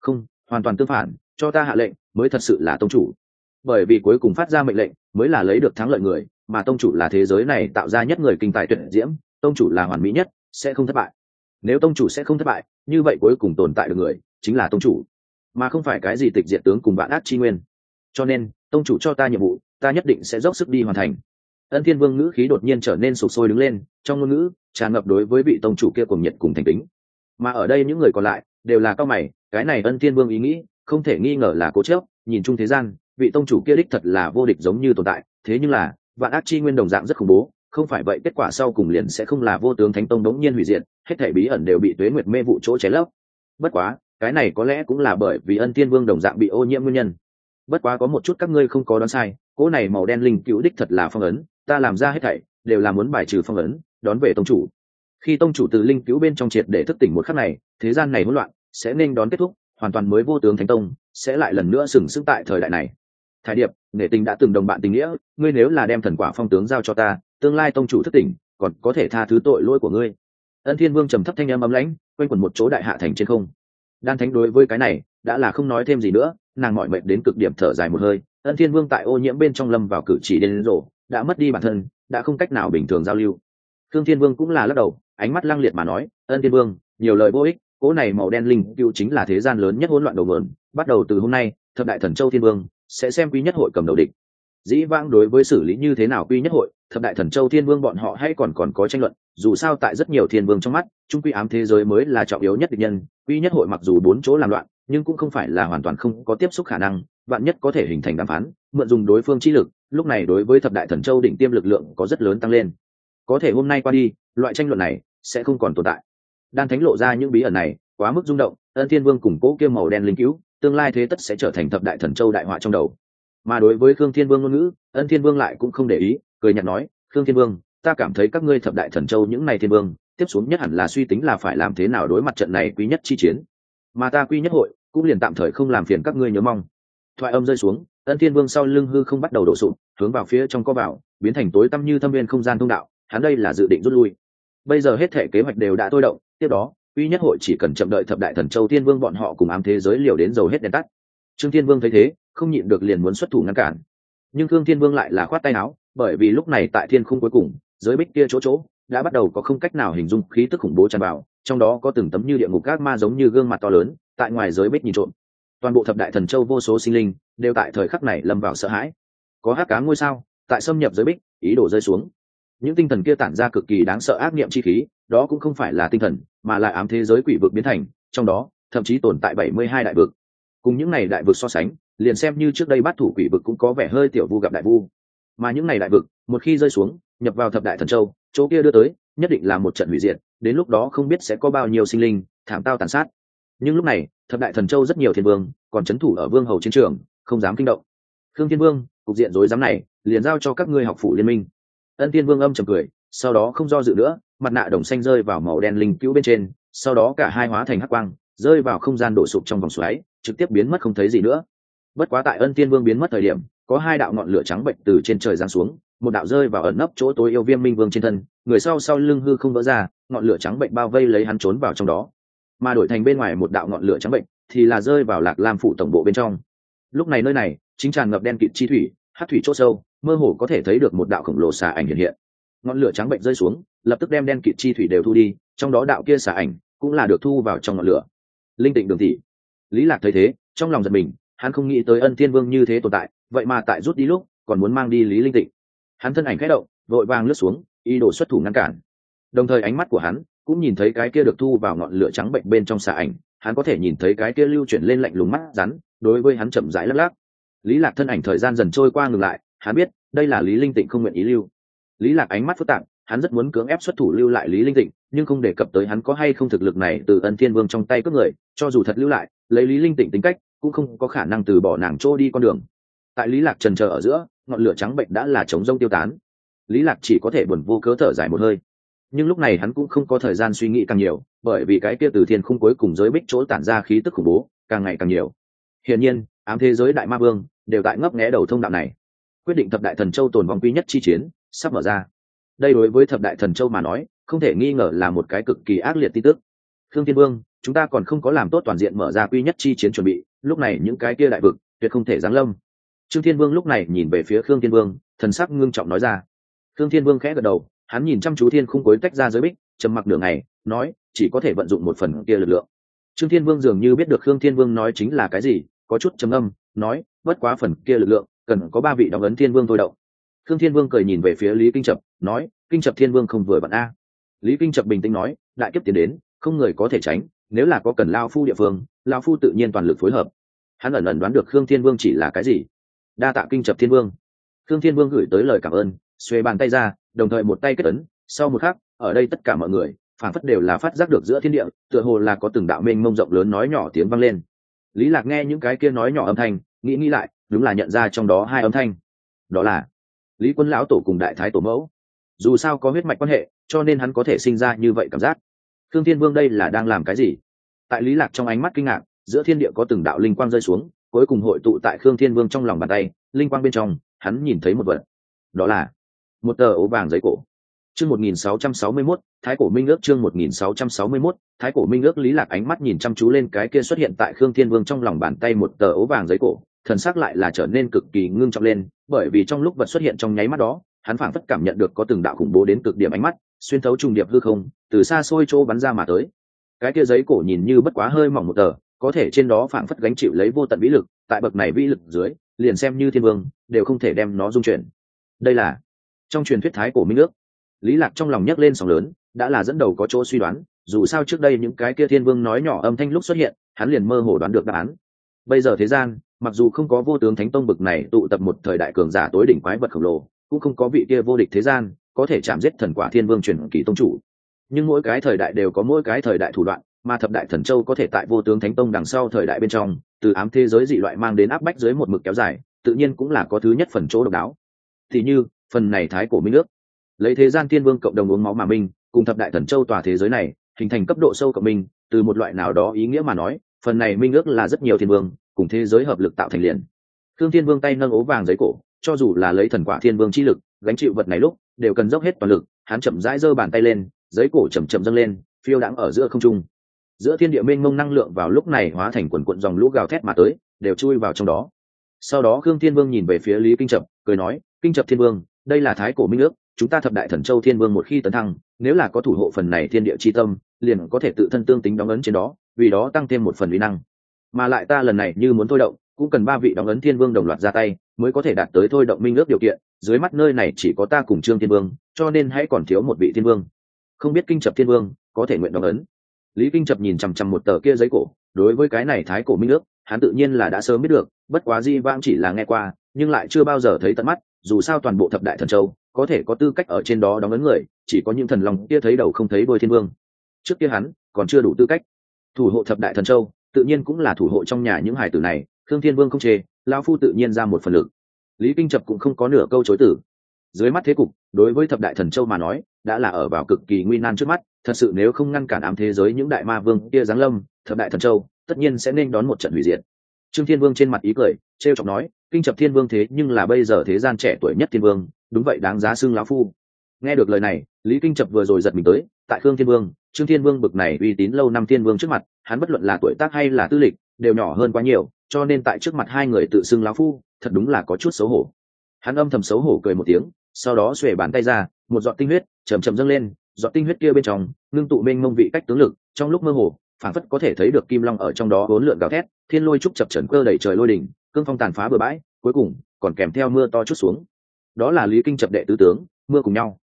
Không, hoàn toàn tương phản, cho ta hạ lệnh, mới thật sự là tông chủ bởi vì cuối cùng phát ra mệnh lệnh mới là lấy được thắng lợi người, mà tông chủ là thế giới này tạo ra nhất người kinh tài tuyệt diễm, tông chủ là hoàn mỹ nhất, sẽ không thất bại. Nếu tông chủ sẽ không thất bại, như vậy cuối cùng tồn tại được người chính là tông chủ, mà không phải cái gì tịch diệt tướng cùng vạn ác chi nguyên. Cho nên, tông chủ cho ta nhiệm vụ, ta nhất định sẽ dốc sức đi hoàn thành. Ân thiên vương ngữ khí đột nhiên trở nên sụp sôi đứng lên, trong ngôn ngữ tràn ngập đối với vị tông chủ kia cùng nhiệt cùng thành tính mà ở đây những người còn lại đều là cao mày, cái này ân thiên vương ý nghĩ không thể nghi ngờ là cố chớp nhìn chung thế gian vị tông chủ kia đích thật là vô địch giống như tồn tại, thế nhưng là, vạn ác chi nguyên đồng dạng rất khủng bố, không phải vậy kết quả sau cùng liền sẽ không là vô tướng thánh tông đống nhiên hủy diệt, hết thể bí ẩn đều bị tuế nguyệt mê vụ chỗ cháy lấp. Bất quá, cái này có lẽ cũng là bởi vì ân tiên vương đồng dạng bị ô nhiễm nguyên nhân. Bất quá có một chút các ngươi không có đoán sai, cỗ này màu đen linh cứu đích thật là phong ấn, ta làm ra hết thảy, đều là muốn bài trừ phong ấn, đón về tông chủ. Khi tông chủ từ linh cứu bên trong triệt để thức tỉnh một khắc này, thế gian này hỗn loạn, sẽ nên đón kết thúc, hoàn toàn mới vô tướng thánh tông, sẽ lại lần nữa sừng sững tại thời đại này thái điệp nghệ tình đã từng đồng bạn tình nghĩa, ngươi nếu là đem thần quả phong tướng giao cho ta, tương lai tông chủ thất tỉnh, còn có thể tha thứ tội lỗi của ngươi. Ân thiên vương trầm thấp thanh âm ấm lãnh, quanh quẩn một chỗ đại hạ thành trên không. Đan thánh đối với cái này, đã là không nói thêm gì nữa, nàng mọi mệnh đến cực điểm thở dài một hơi, ân thiên vương tại ô nhiễm bên trong lâm vào cử chỉ đến rổ đã mất đi bản thân, đã không cách nào bình thường giao lưu. Thương thiên vương cũng là lắc đầu, ánh mắt lăng liệt mà nói, ân thiên vương, nhiều lời vô ích, cỗ này màu đen linh cựu chính là thế gian lớn nhất hỗn loạn đầu mượn bắt đầu từ hôm nay, thập đại thần châu thiên vương sẽ xem quý nhất hội cầm đầu địch. Dĩ vãng đối với xử lý như thế nào quy nhất hội, thập đại thần châu thiên vương bọn họ hay còn còn có tranh luận, dù sao tại rất nhiều thiên vương trong mắt, trung quy ám thế giới mới là trọng yếu nhất địch nhân quy nhất hội mặc dù bốn chỗ làm loạn, nhưng cũng không phải là hoàn toàn không có tiếp xúc khả năng bạn nhất có thể hình thành đàm phán, mượn dùng đối phương chi lực, lúc này đối với thập đại thần châu định tiêm lực lượng có rất lớn tăng lên. Có thể hôm nay qua đi, loại tranh luận này sẽ không còn tồn tại. Đan thánh lộ ra những bí ẩn này, quá mức rung động, ân thiên vương cùng cố kia màu đen linh cứu tương lai thế tất sẽ trở thành thập đại thần châu đại họa trong đầu. Mà đối với khương thiên vương ngôn ngữ, ân thiên vương lại cũng không để ý, cười nhạt nói, khương thiên vương, ta cảm thấy các ngươi thập đại thần châu những ngày thiên vương, tiếp xuống nhất hẳn là suy tính là phải làm thế nào đối mặt trận này quý nhất chi chiến. Mà ta quy nhất hội, cũng liền tạm thời không làm phiền các ngươi nhớ mong. Thoại âm rơi xuống, ân thiên vương sau lưng hư không bắt đầu đổ sụp, hướng vào phía trong co vào biến thành tối tăm như thâm viên không gian thông đạo, hắn đây là dự định rút lui. Bây giờ hết thể kế hoạch đều đã tôi động, tiếp đó uy nhất hội chỉ cần chậm đợi thập đại thần châu thiên vương bọn họ cùng ám thế giới liều đến dầu hết đèn tắt. Trương thiên vương thấy thế, không nhịn được liền muốn xuất thủ ngăn cản. Nhưng thương thiên vương lại là khoát tay áo, bởi vì lúc này tại thiên khung cuối cùng, giới bích kia chỗ chỗ, đã bắt đầu có không cách nào hình dung khí tức khủng bố tràn vào, trong đó có từng tấm như địa ngục các ma giống như gương mặt to lớn, tại ngoài giới bích nhìn trộm. Toàn bộ thập đại thần châu vô số sinh linh, đều tại thời khắc này lâm vào sợ hãi. Có hát cá ngôi sao, tại xâm nhập giới bích, ý đồ rơi xuống. Những tinh thần kia tản ra cực kỳ đáng sợ ác niệm chi khí đó cũng không phải là tinh thần, mà là ám thế giới quỷ vực biến thành, trong đó, thậm chí tồn tại bảy mươi hai đại vực. Cùng những này đại vực so sánh, liền xem như trước đây bắt thủ quỷ vực cũng có vẻ hơi tiểu vu gặp đại vu. Mà những này đại vực, một khi rơi xuống, nhập vào thập đại thần châu, chỗ kia đưa tới, nhất định là một trận hủy diệt, đến lúc đó không biết sẽ có bao nhiêu sinh linh, thảm tao tàn sát. Nhưng lúc này, thập đại thần châu rất nhiều thiên vương, còn c h ấ n thủ ở vương hầu chiến trường, không dám kinh động. Thương thiên vương, cục diện rối rắm này, liền giao cho các ngươi học phủ liên minh. Ân tiên vương âm trầm cười, sau đó không do dự nữa mặt nạ đồng xanh rơi vào màu đen linh cứu bên trên, sau đó cả hai hóa thành hắc quang, rơi vào không gian đổ sụp trong vòng xoáy, trực tiếp biến mất không thấy gì nữa. Bất quá tại ân tiên vương biến mất thời điểm, có hai đạo ngọn lửa trắng bệnh từ trên trời giáng xuống, một đạo rơi vào ẩn nấp chỗ tối yêu viêm minh vương trên thân, người sau sau lưng hư không vỡ ra, ngọn lửa trắng bệnh bao vây lấy hắn trốn vào trong đó. Mà đổi thành bên ngoài một đạo ngọn lửa trắng bệnh, thì là rơi vào lạc lam phủ tổng bộ bên trong. Lúc này nơi này, chính tràn ngập đen kịt chi thủy hát thủy chỗ sâu, mơ hồ có thể thấy được một đạo khổng lồ xà ảnh hiện hiện. Ngọn lửa trắng bệnh rơi xuống lập tức đem đen kịt chi thủy đều thu đi, trong đó đạo kia xà ảnh cũng là được thu vào trong ngọn lửa. Linh tịnh đường thị. Lý lạc thấy thế, trong lòng giật mình, hắn không nghĩ tới ân thiên vương như thế tồn tại, vậy mà tại rút đi lúc, còn muốn mang đi lý linh tịnh. Hắn thân ảnh khẽ động, vội vàng lướt xuống, ý đồ xuất thủ ngăn cản. Đồng thời ánh mắt của hắn cũng nhìn thấy cái kia được thu vào ngọn lửa trắng bệnh bên trong xà ảnh, hắn có thể nhìn thấy cái kia lưu chuyển lên lạnh lùng mắt rắn, đối với hắn chậm rãi lắc lắc. Lý lạc thân ảnh thời gian dần trôi qua ngừng lại, hắn biết đây là lý linh tịnh không nguyện ý lưu. Lý lạc ánh mắt phức tạp hắn rất muốn cưỡng ép xuất thủ lưu lại lý linh tịnh, nhưng không đề cập tới hắn có hay không thực lực này từ ân thiên vương trong tay cướp người, cho dù thật lưu lại, lấy lý linh tịnh tính cách, cũng không có khả năng từ bỏ nàng trôi đi con đường. Tại lý lạc trần chờ ở giữa, ngọn lửa trắng bệnh đã là chống rông tiêu tán. Lý lạc chỉ có thể buồn vô cớ thở dài một hơi. Nhưng lúc này hắn cũng không có thời gian suy nghĩ càng nhiều, bởi vì cái kia từ thiên khung cuối cùng giới bích chỗ tản ra khí tức khủng bố, càng ngày càng nhiều. Hiển nhiên, ám thế giới đại ma vương đều tại ngấp nghé đầu thông đạo này. Quyết định thập đại thần châu tồn vong quy nhất chi chiến, sắp mở ra đây đối với thập đại thần châu mà nói, không thể nghi ngờ là một cái cực kỳ ác liệt tin tức. Khương thiên vương, chúng ta còn không có làm tốt toàn diện mở ra quy nhất chi chiến chuẩn bị, lúc này những cái kia đại vực, tuyệt không thể giáng lâm. Trương thiên vương lúc này nhìn về phía khương thiên vương, thần sắc ngưng trọng nói ra. Khương thiên vương khẽ gật đầu, hắn nhìn chăm chú thiên khung cối tách ra giới bích, trầm mặc đường này nói, chỉ có thể vận dụng một phần kia lực lượng. Trương thiên vương dường như biết được khương thiên vương nói chính là cái gì, có chút trầm âm nói, bất quá phần kia lực lượng, cần có ba vị đóng ấn thiên vương thôi động khương thiên vương cười nhìn về phía lý kinh trập nói, kinh trập thiên vương không vừa bận a. Lý kinh trập bình tĩnh nói, đại kiếp tiến đến, không người có thể tránh, nếu là có cần lao phu địa phương, lao phu tự nhiên toàn lực phối hợp. Hắn ẩn ẩn đoán được khương thiên vương chỉ là cái gì. Đa tạ kinh trập thiên vương. Khương thiên vương gửi tới lời cảm ơn xuê bàn tay ra, đồng thời một tay kết ấn, sau một khắc, ở đây tất cả mọi người phản phất đều là phát giác được giữa thiên địa, tựa hồ là có từng đạo mênh mông rộng lớn nói nhỏ tiếng vang lên. Lý lạc nghe những cái kia nói nhỏ âm thanh, nghĩ nghĩ lại, đúng là nhận ra trong đó hai âm thanh. Đó là lý quân lão tổ cùng đại thái tổ mẫu. Dù sao có huyết mạch quan hệ cho nên hắn có thể sinh ra như vậy cảm giác. Thương thiên vương đây là đang làm cái gì? Tại lý lạc trong ánh mắt kinh ngạc giữa thiên địa có từng đạo linh quang rơi xuống cuối cùng hội tụ tại khương thiên vương trong lòng bàn tay linh quang bên trong hắn nhìn thấy một vật. Đó là một tờ ố vàng giấy cổ. Chương 1661, thái cổ minh ước chương 1661, thái cổ minh ước lý lạc ánh mắt nhìn chăm chú lên cái kia xuất hiện tại khương thiên vương trong lòng bàn tay một tờ ố vàng giấy cổ thần sắc lại là trở nên cực kỳ ngưng trọng lên, bởi vì trong lúc vật xuất hiện trong nháy mắt đó, hắn phảng phất cảm nhận được có từng đạo khủng bố đến cực điểm ánh mắt, xuyên thấu trùng điệp hư không, từ xa xôi chỗ bắn ra mà tới. Cái kia giấy cổ nhìn như bất quá hơi mỏng một tờ, có thể trên đó phảng phất gánh chịu lấy vô tận vĩ lực, tại bậc này vĩ lực dưới, liền xem như thiên vương, đều không thể đem nó dung chuyển. Đây là trong truyền thuyết thái cổ minh ước. Lý lạc trong lòng nhấc lên sóng lớn, đã là dẫn đầu có chỗ suy đoán, dù sao trước đây những cái kia thiên vương nói nhỏ âm thanh lúc xuất hiện, hắn liền mơ hồ đoán được đáp án. Bây giờ thế gian mặc dù không có vô tướng thánh tông bực này tụ tập một thời đại cường giả tối đỉnh quái vật khổng lồ, cũng không có vị kia vô địch thế gian có thể chạm giết thần quả thiên vương truyền kỳ tông chủ. Nhưng mỗi cái thời đại đều có mỗi cái thời đại thủ đoạn, mà thập đại thần châu có thể tại vô tướng thánh tông đằng sau thời đại bên trong, từ ám thế giới dị loại mang đến áp bách dưới một mực kéo dài, tự nhiên cũng là có thứ nhất phần chỗ độc đáo. Thì như, phần này thái cổ minh nước. Lấy thế gian thiên vương cộng đồng uống máu mà minh cùng thập đại thần châu tòa thế giới này, hình thành cấp độ sâu cộng minh từ một loại nào đó ý nghĩa mà nói, phần này minh ước là rất nhiều thiên vương cùng thế giới hợp lực tạo thành liền. Thương thiên vương tay nâng ố vàng giấy cổ, cho dù là lấy thần quả thiên vương chi lực, gánh chịu vật này lúc, đều cần dốc hết toàn lực, hắn chậm rãi giơ bàn tay lên, giấy cổ chậm chậm dâng lên, phiêu đãng ở giữa không trung. Giữa thiên địa mênh mông năng lượng vào lúc này hóa thành quần cuộn dòng lũ gào thét mà tới, đều chui vào trong đó. Sau đó khương thiên vương nhìn về phía lý kinh trập cười nói, kinh trập thiên vương, đây là thái cổ minh ước, chúng ta thập đại thần châu thiên vương một khi tấn thăng, nếu là có thủ hộ phần này thiên địa chi tâm, liền có thể tự thân tương tính đóng ấn trên đó, vì đó tăng thêm một phần uy năng mà lại ta lần này như muốn thôi động, cũng cần ba vị đóng ấn thiên vương đồng loạt ra tay, mới có thể đạt tới thôi động minh ước điều kiện, dưới mắt nơi này chỉ có ta cùng trương thiên vương, cho nên hãy còn thiếu một vị thiên vương. Không biết kinh trập thiên vương có thể nguyện đóng ấn. Lý kinh trập nhìn chằm chằm một tờ kia giấy cổ, đối với cái này thái cổ minh ước, hắn tự nhiên là đã sớm biết được, bất quá di Vang chỉ là nghe qua, nhưng lại chưa bao giờ thấy tận mắt, dù sao toàn bộ thập đại thần châu, có thể có tư cách ở trên đó đóng ấn người, chỉ có những thần lòng kia thấy đầu không thấy đôi thiên vương. Trước kia hắn còn chưa đủ tư cách. Thủ hộ thập đại thần châu tự nhiên cũng là thủ hộ trong nhà những hải tử này thương thiên vương không chê lao phu tự nhiên ra một phần lực. Lý kinh trập cũng không có nửa câu chối tử dưới mắt thế cục, đối với thập đại thần châu mà nói, đã là ở vào cực kỳ nguy nan trước mắt, thật sự nếu không ngăn cản ám thế giới những đại ma vương kia giáng lâm, thập đại thần châu, tất nhiên sẽ nên đón một trận hủy diệt. Trương thiên vương trên mặt ý cười t r chọc nói, kinh trập thiên vương thế nhưng là bây giờ thế gian trẻ tuổi nhất thiên vương, đúng vậy đáng giá xưng lão phu. Nghe được lời này, lý kinh trập vừa rồi giật mình tới, tại khương thiên vương trương thiên vương bực này uy tín lâu năm thiên vương trước mặt, hắn bất luận là tuổi tác hay là tư lịch, đều nhỏ hơn quá nhiều, cho nên tại trước mặt hai người tự xưng lão phu, thật đúng là có chút xấu hổ. Hắn âm thầm xấu hổ cười một tiếng, sau đó xuề bàn tay ra, một giọt tinh huyết chầm chầm dâng lên, giọt tinh huyết kia bên trong, ngưng tụ mênh mông vị cách tướng lực, trong lúc mơ hồ phản phất có thể thấy được kim long ở trong đó bốn lượn gào thét, thiên lôi trúc chập trần cơ đẩy trời lôi đỉnh, cương phong tàn phá bừa bãi, cuối cùng còn kèm theo mưa to chút xuống. Đó là lý kinh chập đệ tứ tướng, mưa cùng nhau.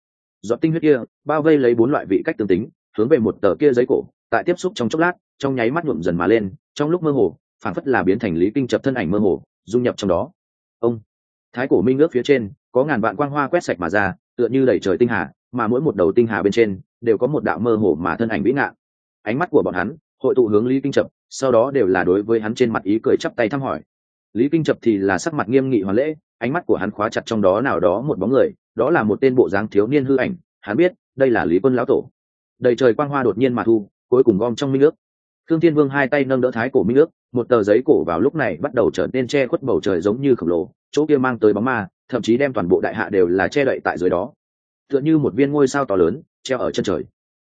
Giọt tinh huyết kia bao vây lấy bốn loại vị cách tương tính hướng về một tờ kia giấy cổ, tại tiếp xúc trong chốc lát, trong nháy mắt nhuộm dần mà lên, trong lúc mơ hồ phản phất là biến thành lý kinh chập thân ảnh mơ hồ, dung nhập trong đó. Ông, thái cổ minh ước phía trên, có ngàn vạn quang hoa quét sạch mà ra, tựa như đẩy trời tinh hà, mà mỗi một đầu tinh hà bên trên, đều có một đạo mơ hồ mà thân ảnh vĩ ngạn ánh mắt của bọn hắn, hội tụ hướng lý kinh chập sau đó đều là đối với hắn trên mặt ý cười chắp tay thăm hỏi. Lý kinh chập thì là sắc mặt nghiêm nghị hoàn lễ, ánh mắt của hắn khóa chặt trong đó nào đó một bóng người, đó là một tên bộ dáng thiếu niên hư ảnh, hắn biết, đây là lý quân lão tổ đầy trời quang hoa đột nhiên mà thu, cuối cùng gom trong minh ước. Thương thiên vương hai tay nâng đỡ thái cổ minh ước, một tờ giấy cổ vào lúc này bắt đầu trở nên che khuất bầu trời giống như khổng lồ, chỗ kia mang tới bóng ma, thậm chí đem toàn bộ đại hạ đều là che đậy tại dưới đó. Tựa như một viên ngôi sao to lớn, treo ở chân trời.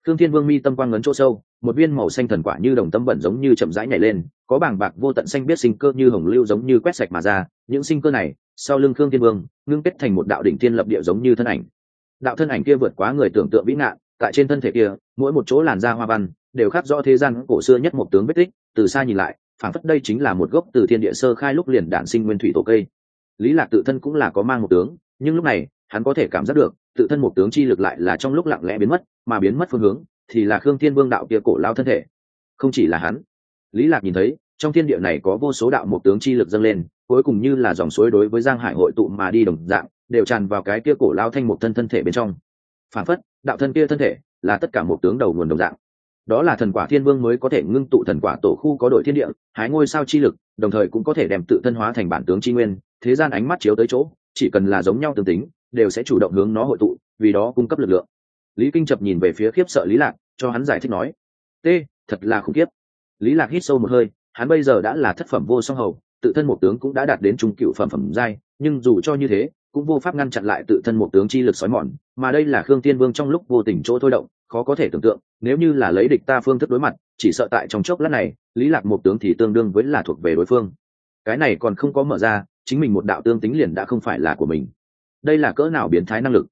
Thương thiên vương mi tâm quang ngấn chỗ sâu, một viên màu xanh thần quả như đồng tâm bẩn giống như chậm rãi nhảy lên, có bảng bạc vô tận xanh biết sinh cơ như hồng lưu giống như quét sạch mà ra, những sinh cơ này, sau lưng khương thiên vương, ngưng kết thành một đạo đỉnh thiên lập địa giống như thân ảnh. Đạo thân ảnh kia vượt quá người tưởng tượng vĩ ngạn tại trên thân thể kia, mỗi một chỗ làn da hoa văn đều khắc rõ thế gian cổ xưa nhất một tướng vết tích, từ xa nhìn lại phản phất đây chính là một gốc từ thiên địa sơ khai lúc liền đản sinh nguyên thủy tổ cây. Lý lạc tự thân cũng là có mang một tướng, nhưng lúc này, hắn có thể cảm giác được, tự thân một tướng chi lực lại là trong lúc lặng lẽ biến mất, mà biến mất phương hướng thì là khương thiên vương đạo kia cổ lao thân thể. Không chỉ là hắn, lý lạc nhìn thấy, trong thiên địa này có vô số đạo một tướng chi lực dâng lên, cuối cùng như là dòng suối đối với giang hải hội tụ mà đi đồng dạng, đều tràn vào cái kia cổ lao thanh một thân thân thể bên trong. Phản phất đạo thân kia thân thể là tất cả một tướng đầu nguồn đồng dạng. Đó là thần quả thiên vương mới có thể ngưng tụ thần quả tổ khu có đội thiên địa, hái ngôi sao chi lực, đồng thời cũng có thể đem tự thân hóa thành bản tướng chi nguyên, thế gian ánh mắt chiếu tới chỗ, chỉ cần là giống nhau tương tính, đều sẽ chủ động hướng nó hội tụ, vì đó cung cấp lực lượng. Lý kinh chập nhìn về phía khiếp sợ lý lạc, cho hắn giải thích nói t thật là khủng khiếp. Lý lạc hít sâu một hơi, hắn bây giờ đã là thất phẩm vô song hầu, tự thân một tướng cũng đã đạt đến trung cựu phẩm phẩm giai, nhưng dù cho như thế cũng vô pháp ngăn chặn lại tự thân một tướng chi lực sói mòn, mà đây là khương tiên vương trong lúc vô tình chỗ thôi động, khó có thể tưởng tượng, nếu như là lấy địch ta phương thức đối mặt, chỉ sợ tại trong chốc lát này, lý lạc một tướng thì tương đương với là thuộc về đối phương. Cái này còn không có mở ra, chính mình một đạo tương tính liền đã không phải là của mình. Đây là cỡ nào biến thái năng lực?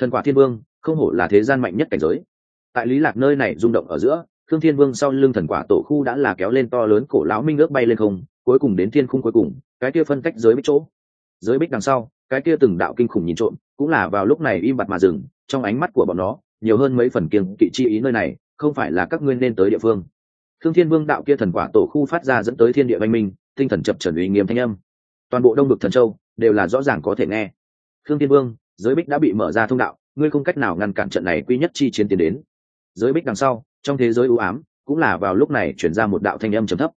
Thần quả thiên vương, không hổ là thế gian mạnh nhất cảnh giới. Tại lý lạc nơi này rung động ở giữa thương thiên vương sau lưng thần quả tổ khu đã là kéo lên to lớn cổ lão minh ước bay lên không, cuối cùng đến thiên khung cuối cùng, cái kia phân cách giới bích chỗ. Giới bích đằng sau cái kia từng đạo kinh khủng nhìn trộm, cũng là vào lúc này im bặt mà dừng, trong ánh mắt của bọn nó, nhiều hơn mấy phần kiêng kỵ chi ý nơi này, không phải là các ngươi nên tới địa phương. Thương thiên vương đạo kia thần quả tổ khu phát ra dẫn tới thiên địa văn minh, tinh thần chập trần uy nghiêm thanh âm. Toàn bộ đông bực thần châu đều là rõ ràng có thể nghe. Thương thiên vương, giới bích đã bị mở ra thông đạo, ngươi không cách nào ngăn cản trận này quy nhất chi chiến tiến đến. Giới bích đằng sau, trong thế giới ưu ám, cũng là vào lúc này chuyển ra một đạo thanh âm trầm thấp.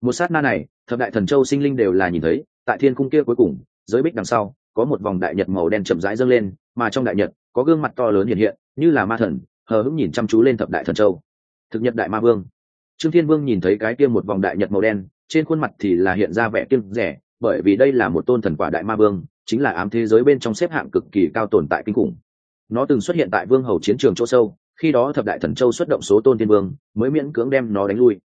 Một sát na này, thập đại thần châu sinh linh đều là nhìn thấy, tại thiên cung kia cuối cùng, giới bích đằng sau có một vòng đại nhật màu đen chậm rãi dâng lên, mà trong đại nhật, có gương mặt to lớn hiện hiện, như là ma thần, hờ hững nhìn chăm chú lên thập đại thần châu. Thực nhật đại ma vương. Trương thiên vương nhìn thấy cái kia một vòng đại nhật màu đen, trên khuôn mặt thì là hiện ra vẻ kiêng rẻ, bởi vì đây là một tôn thần quả đại ma vương, chính là ám thế giới bên trong xếp hạng cực kỳ cao tồn tại kinh khủng. Nó từng xuất hiện tại vương hầu chiến trường chỗ sâu, khi đó thập đại thần châu xuất động số tôn thiên vương, mới miễn cưỡng đem nó đánh lui.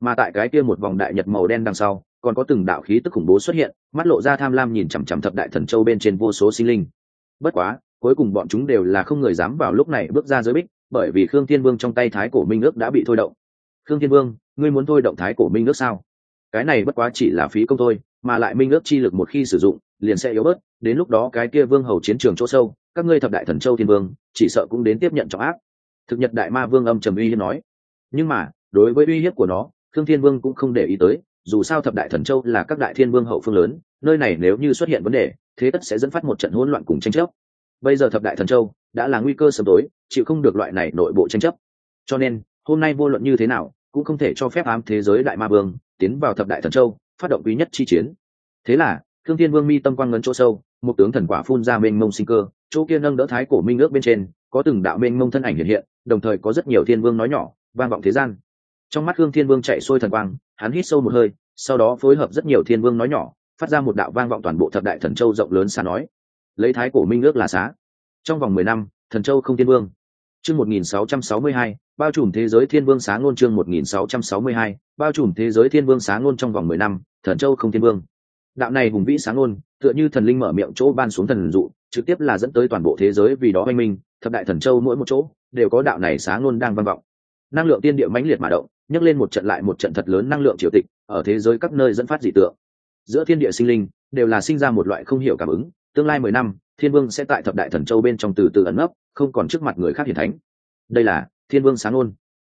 Mà tại cái kia một vòng đại nhật màu đen đằng sau còn có từng đạo khí tức khủng bố xuất hiện, mắt lộ ra tham lam nhìn chằm chằm thập đại thần châu bên trên vô số sinh linh. Bất quá, cuối cùng bọn chúng đều là không người dám vào lúc này bước ra giới bích, bởi vì khương thiên vương trong tay thái cổ minh ước đã bị thôi động. Khương thiên vương, ngươi muốn thôi động thái cổ minh ước sao? Cái này bất quá chỉ là phí công thôi, mà lại minh ước chi lực một khi sử dụng, liền sẽ yếu bớt, đến lúc đó cái kia vương hầu chiến trường chỗ sâu, các ngươi thập đại thần châu thiên vương, chỉ sợ cũng đến tiếp nhận trọng áp. Thực nhật đại ma vương âm trầm uy hiếp nói. Nhưng mà, đối với uy hiếp của nó thương thiên vương cũng không để ý tới dù sao thập đại thần châu là các đại thiên vương hậu phương lớn, nơi này nếu như xuất hiện vấn đề, thế tất sẽ dẫn phát một trận hỗn loạn cùng tranh chấp. Bây giờ thập đại thần châu đã là nguy cơ sớm tối, chịu không được loại này nội bộ tranh chấp. Cho nên, hôm nay vô luận như thế nào, cũng không thể cho phép ám thế giới đại ma vương tiến vào thập đại thần châu, phát động quý nhất chi chiến. Thế là, thương thiên vương mi tâm quang ngấn chỗ sâu, một tướng thần quả phun ra mênh mông sinh cơ, chỗ kia nâng đỡ thái cổ minh ước bên trên, có từng đạo mênh mông thân ảnh hiện hiện, đồng thời có rất nhiều thiên vương nói nhỏ, vang vọng thế gian. Trong mắt hương thiên vương chạy xuôi thần quang, hắn hít sâu một hơi sau đó phối hợp rất nhiều thiên vương nói nhỏ, phát ra một đạo vang vọng toàn bộ thập đại thần châu rộng lớn xa nói. Lấy thái cổ minh ước là xá. Trong vòng mười năm, thần châu không thiên vương. Chương một nghìn sáu trăm sáu mươi hai, bao trùm thế giới thiên vương sáng ngôn chương một nghìn sáu trăm sáu mươi hai, bao trùm thế giới thiên vương sáng ngôn trong vòng mười năm, thần châu không thiên vương. Đạo này hùng vĩ sáng ngôn, tựa như thần linh mở miệng chỗ ban xuống thần dụ, trực tiếp là dẫn tới toàn bộ thế giới vì đó oanh minh, thập đại thần châu mỗi một chỗ đều có đạo này sáng ngôn đang vang vọng. Năng lượng tiên địa mãnh liệt mà động, nhấc lên một trận lại một trận thật lớn năng lượng triều tịch ở thế giới các nơi dẫn phát dị tượng. Giữa thiên địa sinh linh đều là sinh ra một loại không hiểu cảm ứng, tương lai mười năm, thiên vương sẽ tại thập đại thần châu bên trong từ từ ẩn nấp, không còn trước mặt người khác hiển thánh. Đây là thiên vương sáng ngôn.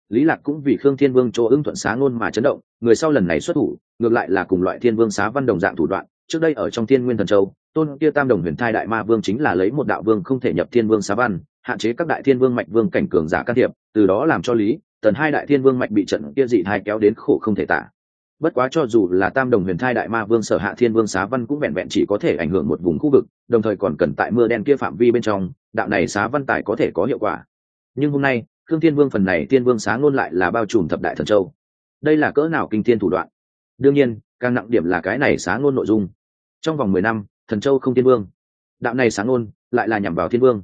Lý lạc cũng vì khương thiên vương chỗ ưng thuận sáng ngôn mà chấn động, người sau lần này xuất thủ, ngược lại là cùng loại thiên vương xá văn đồng dạng thủ đoạn. Trước đây ở trong thiên nguyên thần châu, tôn kia tam đồng huyền thai đại ma vương chính là lấy một đạo vương không thể nhập thiên vương xá văn, hạn chế các đại thiên vương mạch vương cảnh cường giả can thiệp, từ đó làm cho lý, tần hai đại thiên vương mạch bị trận kia dị thai kéo đến khổ không thể tả bất quá cho dù là tam đồng huyền thai đại ma vương sở hạ thiên vương xá văn cũng vẹn vẹn chỉ có thể ảnh hưởng một vùng khu vực, đồng thời còn cần tại mưa đen kia phạm vi bên trong, đạo này xá văn tài có thể có hiệu quả. Nhưng hôm nay Thương thiên vương phần này thiên vương xá ngôn lại là bao trùm thập đại thần châu. Đây là cỡ nào kinh thiên thủ đoạn? Đương nhiên, càng nặng điểm là cái này xá ngôn nội dung. Trong vòng mười năm, thần châu không thiên vương. Đạo này xá ngôn lại là nhằm vào thiên vương.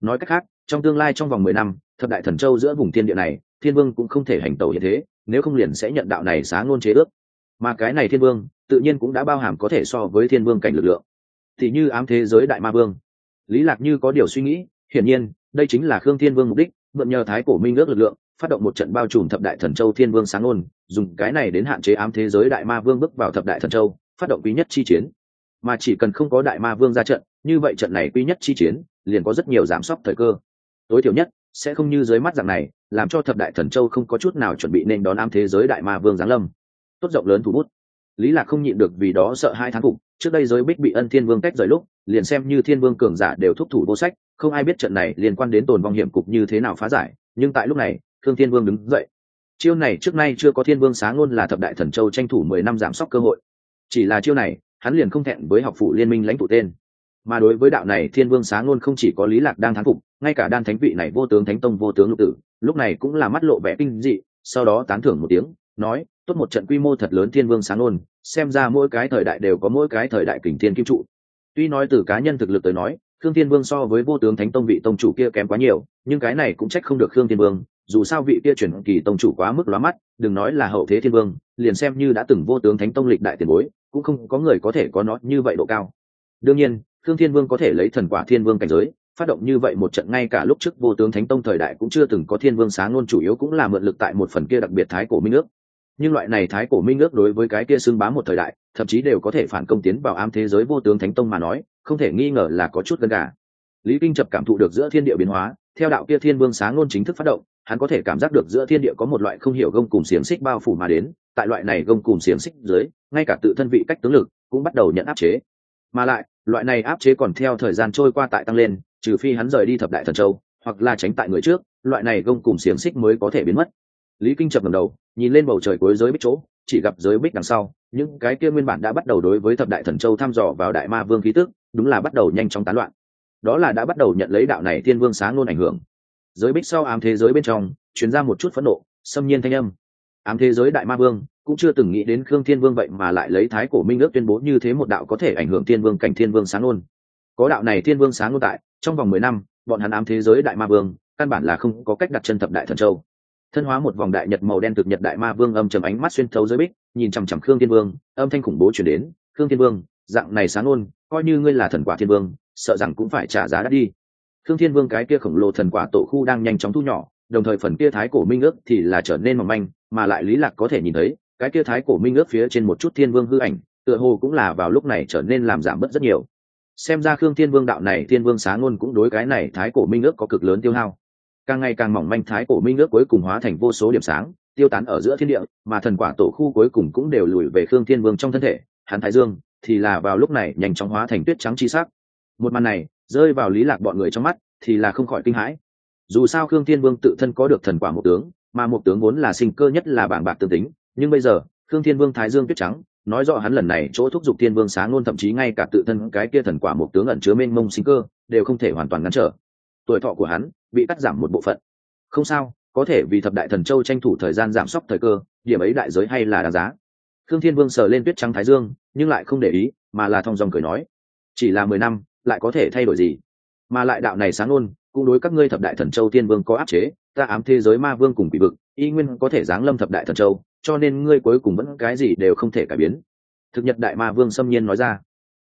Nói cách khác, trong tương lai trong vòng mười năm, thập đại thần châu giữa vùng thiên địa này, thiên vương cũng không thể hành tẩu hiện thế nếu không liền sẽ nhận đạo này xá ngôn chế ước. Mà cái này thiên vương, tự nhiên cũng đã bao hàm có thể so với thiên vương cảnh lực lượng. Thì như ám thế giới đại ma vương. Lý lạc như có điều suy nghĩ, hiển nhiên, đây chính là khương thiên vương mục đích, mượn nhờ thái cổ minh ước lực lượng, phát động một trận bao trùm thập đại thần châu thiên vương sáng ngôn, dùng cái này đến hạn chế ám thế giới đại ma vương bước vào thập đại thần châu, phát động quý nhất chi chiến. Mà chỉ cần không có đại ma vương ra trận, như vậy trận này quý nhất chi chiến, liền có rất nhiều giảm sóc thời cơ. Tối thiểu nhất, sẽ không như dưới mắt dạng này làm cho thập đại thần châu không có chút nào chuẩn bị nên đón ám thế giới đại ma vương giáng lâm. Tốt rộng lớn thủ bút. Lý lạc không nhịn được vì đó sợ hai tháng phục, trước đây giới bích bị ân thiên vương cách rời lúc, liền xem như thiên vương cường giả đều thúc thủ vô sách, không ai biết trận này liên quan đến tồn vong hiểm cục như thế nào phá giải, nhưng tại lúc này, thương thiên vương đứng dậy. Chiêu này trước nay chưa có thiên vương sáng ngôn là thập đại thần châu tranh thủ mười năm giảm sốc cơ hội. Chỉ là chiêu này, hắn liền không thẹn với học phụ liên minh lãnh tụ tên mà đối với đạo này thiên vương xá ngôn không chỉ có lý lạc đang thán phục, ngay cả đan thánh vị này vô tướng thánh tông vô tướng lục tử, lúc này cũng là mắt lộ vẻ kinh dị, sau đó tán thưởng một tiếng, nói, tốt một trận quy mô thật lớn thiên vương sáng ngôn, xem ra mỗi cái thời đại đều có mỗi cái thời đại kình thiên kim trụ. Tuy nói từ cá nhân thực lực tới nói, khương thiên vương so với vô tướng thánh tông vị tông chủ kia kém quá nhiều, nhưng cái này cũng trách không được khương thiên vương, dù sao vị kia chuyển kỳ tông chủ quá mức lóa mắt, đừng nói là hậu thế thiên vương, liền xem như đã từng vô tướng thánh tông lịch đại tiền bối, cũng không có người có thể có nó như vậy độ cao. Đương nhiên Thương thiên vương có thể lấy thần quả thiên vương cảnh giới, phát động như vậy một trận ngay cả lúc trước vô tướng thánh tông thời đại cũng chưa từng có thiên vương sáng ngôn chủ yếu cũng là mượn lực tại một phần kia đặc biệt thái cổ minh ước. Nhưng loại này thái cổ minh ước đối với cái kia xưng bá một thời đại, thậm chí đều có thể phản công tiến vào ám thế giới vô tướng thánh tông mà nói, không thể nghi ngờ là có chút gần cả lý kinh chập cảm thụ được giữa thiên địa biến hóa, theo đạo kia thiên vương sáng ngôn chính thức phát động, hắn có thể cảm giác được giữa thiên địa có một loại không hiểu gông cùng xiềng xích bao phủ mà đến, tại loại này gông cùng xiềng xích dưới, ngay cả tự thân vị cách tướng lực cũng bắt đầu nhận áp chế. Mà lại loại này áp chế còn theo thời gian trôi qua tại tăng lên, trừ phi hắn rời đi thập đại thần châu, hoặc là tránh tại người trước, loại này gông cùng xiềng xích mới có thể biến mất. Lý kinh chập ngầm đầu, nhìn lên bầu trời cuối giới bích chỗ, chỉ gặp giới bích đằng sau, những cái kia nguyên bản đã bắt đầu đối với thập đại thần châu thăm dò vào đại ma vương khí tức, đúng là bắt đầu nhanh chóng tán loạn. Đó là đã bắt đầu nhận lấy đạo này thiên vương sáng luôn ảnh hưởng. Giới bích sau ám thế giới bên trong chuyển ra một chút phẫn nộ, xâm nhiên thanh âm ám thế giới đại ma vương, cũng chưa từng nghĩ đến khương thiên vương vậy mà lại lấy thái cổ minh ước tuyên bố như thế một đạo có thể ảnh hưởng thiên vương cảnh thiên vương sáng ôn có đạo này thiên vương sáng ôn tại, trong vòng mười năm, bọn hắn ám thế giới đại ma vương, căn bản là không có cách đặt chân thập đại thần châu. Thân hóa một vòng đại nhật màu đen thực nhật đại ma vương âm trầm ánh mắt xuyên thấu giới bích, nhìn chằm chằm khương thiên vương, âm thanh khủng bố chuyển đến, khương thiên vương, dạng này sáng ôn coi như ngươi là thần quả thiên vương, sợ rằng cũng phải trả giá đắt đi. Khương thiên vương cái kia khổng lồ thần quả tổ khu đang nhanh chóng thu nhỏ đồng thời phần kia thái cổ minh ước thì là trở nên mỏng manh, mà lại lý lạc có thể nhìn thấy, cái kia thái cổ minh ước phía trên một chút thiên vương hư ảnh, tựa hồ cũng là vào lúc này trở nên làm giảm bớt rất nhiều. Xem ra khương thiên vương đạo này, thiên vương sáng ngôn cũng đối cái này thái cổ minh ước có cực lớn tiêu hao. Càng ngày càng mỏng manh thái cổ minh ước cuối cùng hóa thành vô số điểm sáng, tiêu tán ở giữa thiên địa, mà thần quả tổ khu cuối cùng cũng đều lùi về khương thiên vương trong thân thể, hắn thái dương, thì là vào lúc này nhanh chóng hóa thành tuyết trắng chi sắc. Một màn này, rơi vào lý lạc bọn người trong mắt, thì là không khỏi kinh hãi dù sao khương thiên vương tự thân có được thần quả một tướng, mà một tướng vốn là sinh cơ nhất là bảng bạc tương tính, nhưng bây giờ, khương thiên vương thái dương tuyết trắng, nói rõ hắn lần này chỗ thúc giục thiên vương sáng luôn thậm chí ngay cả tự thân cái kia thần quả một tướng ẩn chứa mênh mông sinh cơ, đều không thể hoàn toàn ngăn trở. Tuổi thọ của hắn bị cắt giảm một bộ phận. Không sao, có thể vì thập đại thần châu tranh thủ thời gian giảm sốc thời cơ, điểm ấy đại giới hay là đáng giá. Thương thiên vương sờ lên tuyết trắng thái dương, nhưng lại không để ý, mà là thong dòng cười nói. Chỉ là mười năm, lại có thể thay đổi gì? Mà lại đạo này sáng luôn cũng đối các ngươi thập đại thần châu tiên vương có áp chế, ta ám thế giới ma vương cùng bị vực, y nguyên có thể giáng lâm thập đại thần châu, cho nên ngươi cuối cùng vẫn cái gì đều không thể cải biến. Thực nhật đại ma vương xâm nhiên nói ra.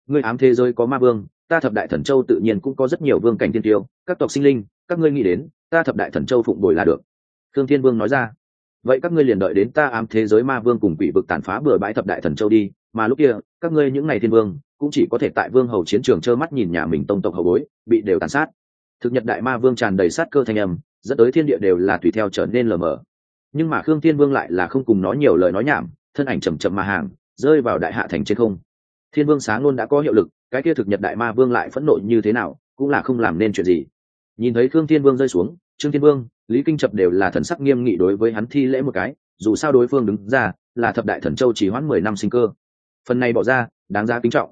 Ngươi ám thế giới có ma vương, ta thập đại thần châu tự nhiên cũng có rất nhiều vương cảnh tiên tiêu, các tộc sinh linh, các ngươi nghĩ đến, ta thập đại thần châu phụng bồi là được. Thương thiên vương nói ra. Vậy các ngươi liền đợi đến ta ám thế giới ma vương cùng quỷ vực tàn phá bừa bãi thập đại thần châu đi, mà lúc kia, các ngươi những ngày thiên vương, cũng chỉ có thể tại vương hầu chiến trường trơ mắt nhìn nhà mình tông tộc hầu bối, bị đều tàn sát thực nhật đại ma vương tràn đầy sát cơ thanh âm, dẫn tới thiên địa đều là tùy theo trở nên lờ mờ. Nhưng mà khương thiên vương lại là không cùng nói nhiều lời nói nhảm, thân ảnh chầm chậm mà hàng, rơi vào đại hạ thành trên không. Thiên vương sáng luôn đã có hiệu lực, cái kia thực nhật đại ma vương lại phẫn nộ như thế nào, cũng là không làm nên chuyện gì. Nhìn thấy khương thiên vương rơi xuống, trương thiên vương, lý kinh chập đều là thần sắc nghiêm nghị đối với hắn thi lễ một cái, dù sao đối phương đứng ra, là thập đại thần châu chỉ hoãn mười năm sinh cơ. Phần này bỏ ra, đáng ra kính trọng.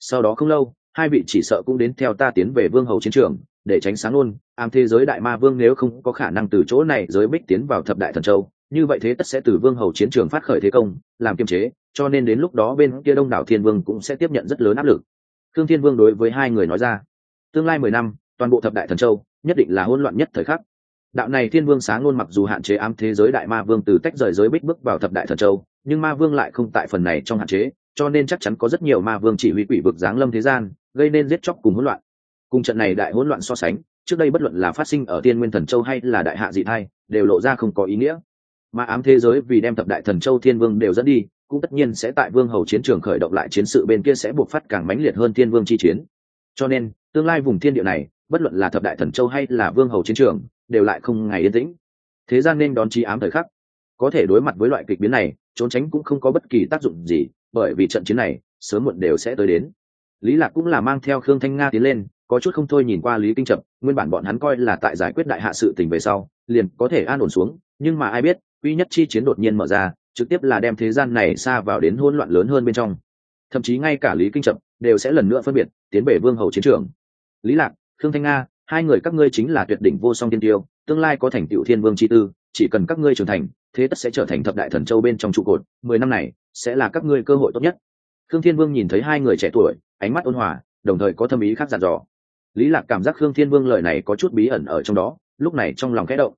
Sau đó không lâu, hai vị chỉ sợ cũng đến theo ta tiến về vương hầu chiến trường để tránh sáng luôn. Ám thế giới đại ma vương nếu không có khả năng từ chỗ này giới bích tiến vào thập đại thần châu, như vậy thế tất sẽ từ vương hầu chiến trường phát khởi thế công, làm kiềm chế, cho nên đến lúc đó bên kia đông đảo thiên vương cũng sẽ tiếp nhận rất lớn áp lực. Thương thiên vương đối với hai người nói ra, tương lai mười năm, toàn bộ thập đại thần châu, nhất định là hỗn loạn nhất thời khắc. Đạo này thiên vương sáng luôn mặc dù hạn chế ám thế giới đại ma vương từ tách rời giới bích bước vào thập đại thần châu, nhưng ma vương lại không tại phần này trong hạn chế, cho nên chắc chắn có rất nhiều ma vương chỉ huy quỷ vực giáng lâm thế gian, gây nên giết chóc cùng hỗn loạn cùng trận này đại hỗn loạn so sánh, trước đây bất luận là phát sinh ở tiên nguyên thần châu hay là đại hạ dị thai, đều lộ ra không có ý nghĩa. Mà ám thế giới vì đem thập đại thần châu thiên vương đều dẫn đi, cũng tất nhiên sẽ tại vương hầu chiến trường khởi động lại chiến sự bên kia sẽ buộc phát càng mãnh liệt hơn thiên vương chi chiến. Cho nên, tương lai vùng thiên địa này, bất luận là thập đại thần châu hay là vương hầu chiến trường, đều lại không ngày yên tĩnh. Thế gian nên đón chi ám thời khắc. Có thể đối mặt với loại kịch biến này, trốn tránh cũng không có bất kỳ tác dụng gì, bởi vì trận chiến này, sớm muộn đều sẽ tới đến. Lý lạc cũng là mang theo khương thanh nga tiến lên có chút không thôi nhìn qua lý kinh Chậm, nguyên bản bọn hắn coi là tại giải quyết đại hạ sự tình về sau liền có thể an ổn xuống nhưng mà ai biết quy nhất chi chiến đột nhiên mở ra trực tiếp là đem thế gian này xa vào đến hỗn loạn lớn hơn bên trong. Thậm chí ngay cả lý kinh Chậm, đều sẽ lần nữa phân biệt tiến về vương hầu chiến trường. Lý lạc khương thanh nga hai người các ngươi chính là tuyệt đỉnh vô song tiên tiêu tương lai có thành tựu thiên vương chi tư chỉ cần các ngươi trưởng thành thế tất sẽ trở thành thập đại thần châu bên trong trụ cột mười năm này sẽ là các ngươi cơ hội tốt nhất. Khương thiên vương nhìn thấy hai người trẻ tuổi ánh mắt ôn hòa đồng thời có thâm ý khác dặn dò lý lạc cảm giác khương thiên vương lời này có chút bí ẩn ở trong đó lúc này trong lòng khẽ động.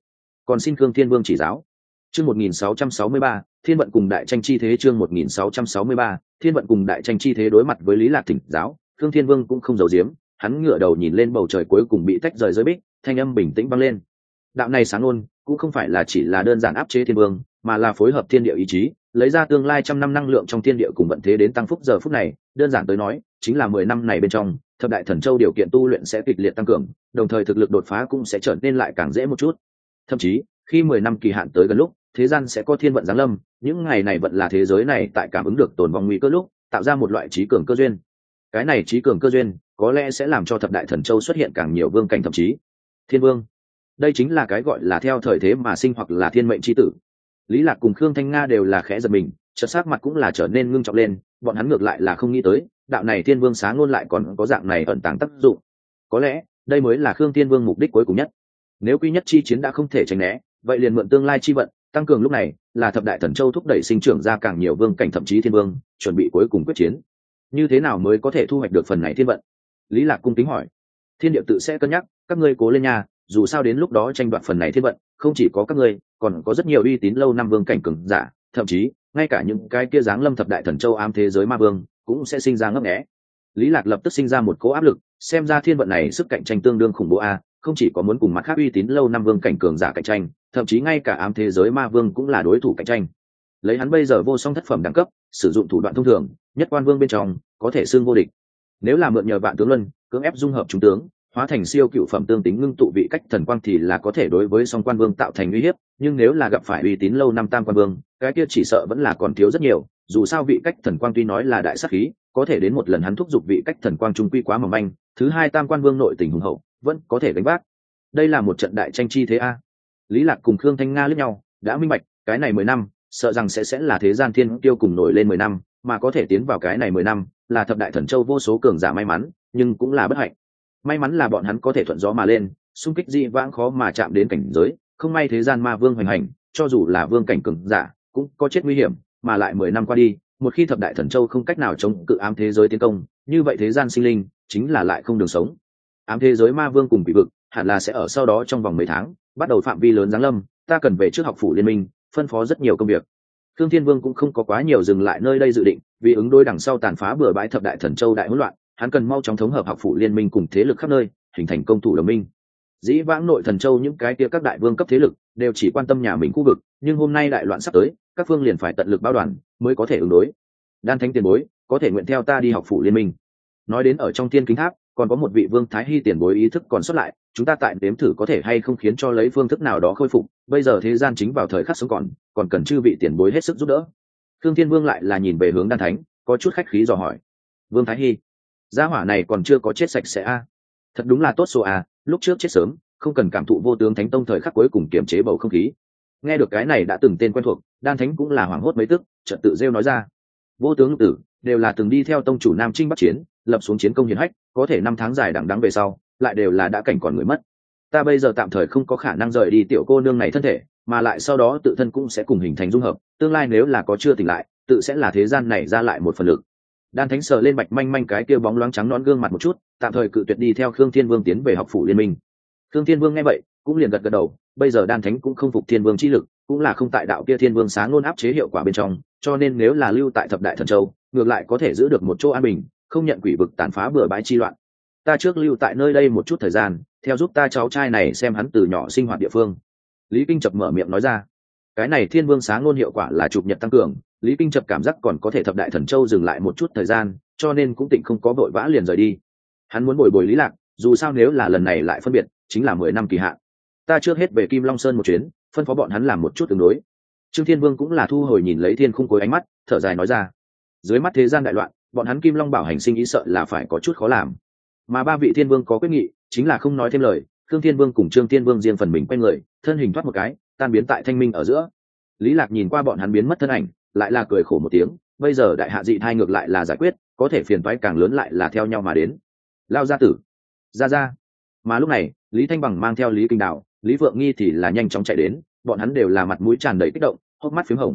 Còn xin khương thiên vương chỉ giáo. Chương 1663, thiên vận cùng đại tranh chi thế chương 1663, thiên vận cùng đại tranh chi thế đối mặt với lý lạc thỉnh giáo khương thiên vương cũng không giấu giếm hắn ngửa đầu nhìn lên bầu trời cuối cùng bị tách rời giới bích thanh âm bình tĩnh vang lên. Đạo này sáng ôn cũng không phải là chỉ là đơn giản áp chế thiên vương mà là phối hợp thiên địa ý chí lấy ra tương lai trăm năm năng lượng trong thiên địa cùng vận thế đến tăng phúc giờ phút này đơn giản tới nói chính là mười năm này bên trong thập đại thần châu điều kiện tu luyện sẽ kịch liệt tăng cường, đồng thời thực lực đột phá cũng sẽ trở nên lại càng dễ một chút. Thậm chí, khi mười năm kỳ hạn tới gần lúc, thế gian sẽ có thiên vận giáng lâm, những ngày này vẫn là thế giới này tại cảm ứng được tồn vong nguy cơ lúc, tạo ra một loại trí cường cơ duyên. Cái này trí cường cơ duyên, có lẽ sẽ làm cho thập đại thần châu xuất hiện càng nhiều vương cảnh thậm chí. Thiên vương, đây chính là cái gọi là theo thời thế mà sinh hoặc là thiên mệnh c h i tử. Lý lạc cùng khương thanh nga đều là khẽ giật mình chợt sắc mặt cũng là trở nên ngưng trọng lên, bọn hắn ngược lại là không nghĩ tới, đạo này thiên vương sáng luôn lại còn có dạng này ẩn tàng tác dụng. Có lẽ, đây mới là khương thiên vương mục đích cuối cùng nhất. Nếu quy nhất chi chiến đã không thể tránh né, vậy liền mượn tương lai chi vận, tăng cường lúc này là thập đại thần châu thúc đẩy sinh trưởng ra càng nhiều vương cảnh thậm chí thiên vương, chuẩn bị cuối cùng quyết chiến. Như thế nào mới có thể thu hoạch được phần này thiên vận? Lý lạc cung kính hỏi. Thiên địa tự sẽ cân nhắc, các ngươi cố lên nhà, dù sao đến lúc đó tranh đoạt phần này thiên vận, không chỉ có các ngươi, còn có rất nhiều uy tín lâu năm vương cảnh cường giả, thậm chí ngay cả những cái kia dáng lâm thập đại thần châu ám thế giới ma vương cũng sẽ sinh ra ngấp nghé. Lý lạc lập tức sinh ra một cố áp lực, xem ra thiên vận này sức cạnh tranh tương đương khủng bố a, không chỉ có muốn cùng mặt khác uy tín lâu năm vương cảnh cường giả cạnh tranh, thậm chí ngay cả ám thế giới ma vương cũng là đối thủ cạnh tranh. Lấy hắn bây giờ vô song thất phẩm đẳng cấp, sử dụng thủ đoạn thông thường, nhất quan vương bên trong, có thể xưng vô địch. Nếu là mượn nhờ vạn tướng luân, cưỡng ép dung hợp trung tướng hóa thành siêu cựu phẩm tương tính ngưng tụ vị cách thần quang thì là có thể đối với song quan vương tạo thành uy hiếp, nhưng nếu là gặp phải uy tín lâu năm tam quan vương, cái kia chỉ sợ vẫn là còn thiếu rất nhiều, dù sao vị cách thần quang tuy nói là đại sắc khí, có thể đến một lần hắn thúc giục vị cách thần quang trung quy quá mỏng manh, thứ hai tam quan vương nội tình hùng hậu, vẫn có thể đánh bác. đây là một trận đại tranh chi thế a lý lạc cùng khương thanh nga lướt nhau, đã minh bạch, cái này mười năm, sợ rằng sẽ sẽ là thế gian thiên tiêu cùng nổi lên mười năm, mà có thể tiến vào cái này mười năm, là thập đại thần châu vô số cường giả may mắn, nhưng cũng là bất hạnh may mắn là bọn hắn có thể thuận gió mà lên xung kích di vãng khó mà chạm đến cảnh giới không may thế gian ma vương hoành hành cho dù là vương cảnh cường giả cũng có chết nguy hiểm mà lại mười năm qua đi một khi thập đại thần châu không cách nào chống cự ám thế giới tiến công như vậy thế gian sinh linh chính là lại không đường sống. Ám thế giới ma vương cùng bị vực hẳn là sẽ ở sau đó trong vòng mấy tháng bắt đầu phạm vi lớn giáng lâm ta cần về trước học phủ liên minh phân phó rất nhiều công việc. Thương Thiên Vương cũng không có quá nhiều dừng lại nơi đây dự định, vì ứng đối đằng sau tàn phá bừa bãi thập đại thần châu đại hỗn loạn, hắn cần mau chóng thống hợp học phủ liên minh cùng thế lực khắp nơi, hình thành công thủ đồng minh. Dĩ vãng nội thần châu những cái kia các đại vương cấp thế lực đều chỉ quan tâm nhà mình khu vực, nhưng hôm nay đại loạn sắp tới, các phương liền phải tận lực bao đoàn, mới có thể ứng đối. Đan Thánh tiền bối, có thể nguyện theo ta đi học phủ liên minh. Nói đến ở trong tiên kính tháp, còn có một vị vương thái hy tiền bối ý thức còn xuất lại, chúng ta tại đếm thử có thể hay không khiến cho lấy phương thức nào đó khôi phục, bây giờ thế gian chính vào thời khắc sống còn, còn cần chư vị tiền bối hết sức giúp đỡ. Thương Thiên Vương lại là nhìn về hướng Đan Thánh, có chút khách khí dò hỏi. Vương Thái Hy, gia hỏa này còn chưa có chết sạch sẽ a. Thật đúng là tốt số a, lúc trước chết sớm, không cần cảm thụ vô tướng thánh tông thời khắc cuối cùng kiềm chế bầu không khí. Nghe được cái này đã từng tên quen thuộc, Đan Thánh cũng là hoảng hốt mấy tức, chợt tự rêu nói ra. Vô tướng tử, đều là từng đi theo tông chủ Nam Trinh Bắc chiến, lập xuống chiến công hiển hách, có thể năm tháng dài đằng đắng về sau, lại đều là đã cảnh còn người mất. Ta bây giờ tạm thời không có khả năng rời đi tiểu cô nương này thân thể, mà lại sau đó tự thân cũng sẽ cùng hình thành dung hợp, tương lai nếu là có chưa tỉnh lại, tự sẽ là thế gian này ra lại một phần lực đan thánh sờ lên bạch manh manh cái kia bóng loáng trắng non gương mặt một chút, tạm thời cự tuyệt đi theo khương thiên vương tiến về học phủ liên minh. Khương thiên vương nghe vậy, cũng liền gật gật đầu, bây giờ đan thánh cũng không phục thiên vương chi lực, cũng là không tại đạo kia thiên vương sáng ngôn áp chế hiệu quả bên trong, cho nên nếu là lưu tại thập đại thần châu, ngược lại có thể giữ được một chỗ an bình, không nhận quỷ vực tàn phá bừa bãi chi loạn. Ta trước lưu tại nơi đây một chút thời gian, theo giúp ta cháu trai này xem hắn từ nhỏ sinh hoạt địa phương. Lý kinh chập mở miệng nói ra cái này thiên vương sáng ngôn hiệu quả là chụp nhật tăng cường, lý kinh chập cảm giác còn có thể thập đại thần châu dừng lại một chút thời gian, cho nên cũng tịnh không có vội vã liền rời đi. Hắn muốn bồi bồi lý lạc, dù sao nếu là lần này lại phân biệt, chính là mười năm kỳ hạn. Ta trước hết về kim long sơn một chuyến, phân phó bọn hắn làm một chút tương đối. Trương thiên vương cũng là thu hồi nhìn lấy thiên khung cối ánh mắt, thở dài nói ra. Dưới mắt thế gian đại loạn, bọn hắn kim long bảo hành sinh ý sợ là phải có chút khó làm. Mà ba vị thiên vương có quyết nghị, chính là không nói thêm lời thương thiên vương cùng trương thiên vương riêng phần mình quay người, thân hình thoát một cái tan biến tại thanh minh ở giữa. Lý lạc nhìn qua bọn hắn biến mất thân ảnh, lại là cười khổ một tiếng, bây giờ đại hạ dị thai ngược lại là giải quyết, có thể phiền toái càng lớn lại là theo nhau mà đến. Lao gia tử. Ra ra. Mà lúc này, lý thanh bằng mang theo lý kinh đạo, lý vượng nghi thì là nhanh chóng chạy đến, bọn hắn đều là mặt mũi tràn đầy kích động, hốc mắt p h í m hồng.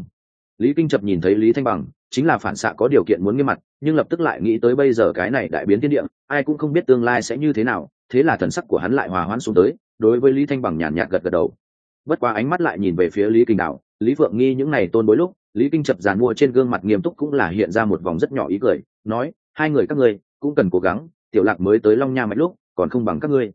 Lý kinh chập nhìn thấy lý thanh bằng, chính là phản xạ có điều kiện muốn nghiêm mặt, nhưng lập tức lại nghĩ tới bây giờ cái này đại biến tiên địa, ai cũng không biết tương lai sẽ như thế nào, thế là thần sắc của hắn lại hòa hoãn xuống tới, đối với lý thanh bằng nhàn nhạt gật gật đầu bất quá ánh mắt lại nhìn về phía lý kinh đạo lý vượng nghi những n à y tôn bối lúc, lý kinh chập giàn mua trên gương mặt nghiêm túc cũng là hiện ra một vòng rất nhỏ ý cười, nói, hai người các ngươi cũng cần cố gắng, tiểu lạc mới tới long nha mạch lúc, còn không bằng các ngươi.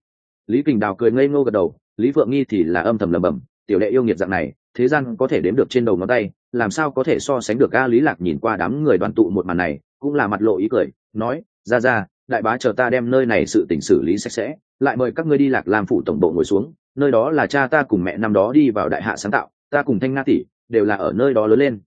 Lý Kinh đào cười ngây ngô gật đầu, lý phượng nghi thì là âm thầm lầm bầm tiểu đệ yêu nghiệt dạng này, thế gian có thể đếm được trên đầu ngón tay, làm sao có thể so sánh được a lý lạc nhìn qua đám người đoàn tụ một màn này? Cũng là mặt lộ ý cười, nói, ra ra, đại bá chờ ta đem nơi này sự tình xử lý sạch sẽ, lại mời các ngươi đi lạc làm phủ tổng bộ ngồi xuống nơi đó là cha ta cùng mẹ năm đó đi vào đại hạ sáng tạo, ta cùng thanh nga tỷ đều là ở nơi đó lớn lên.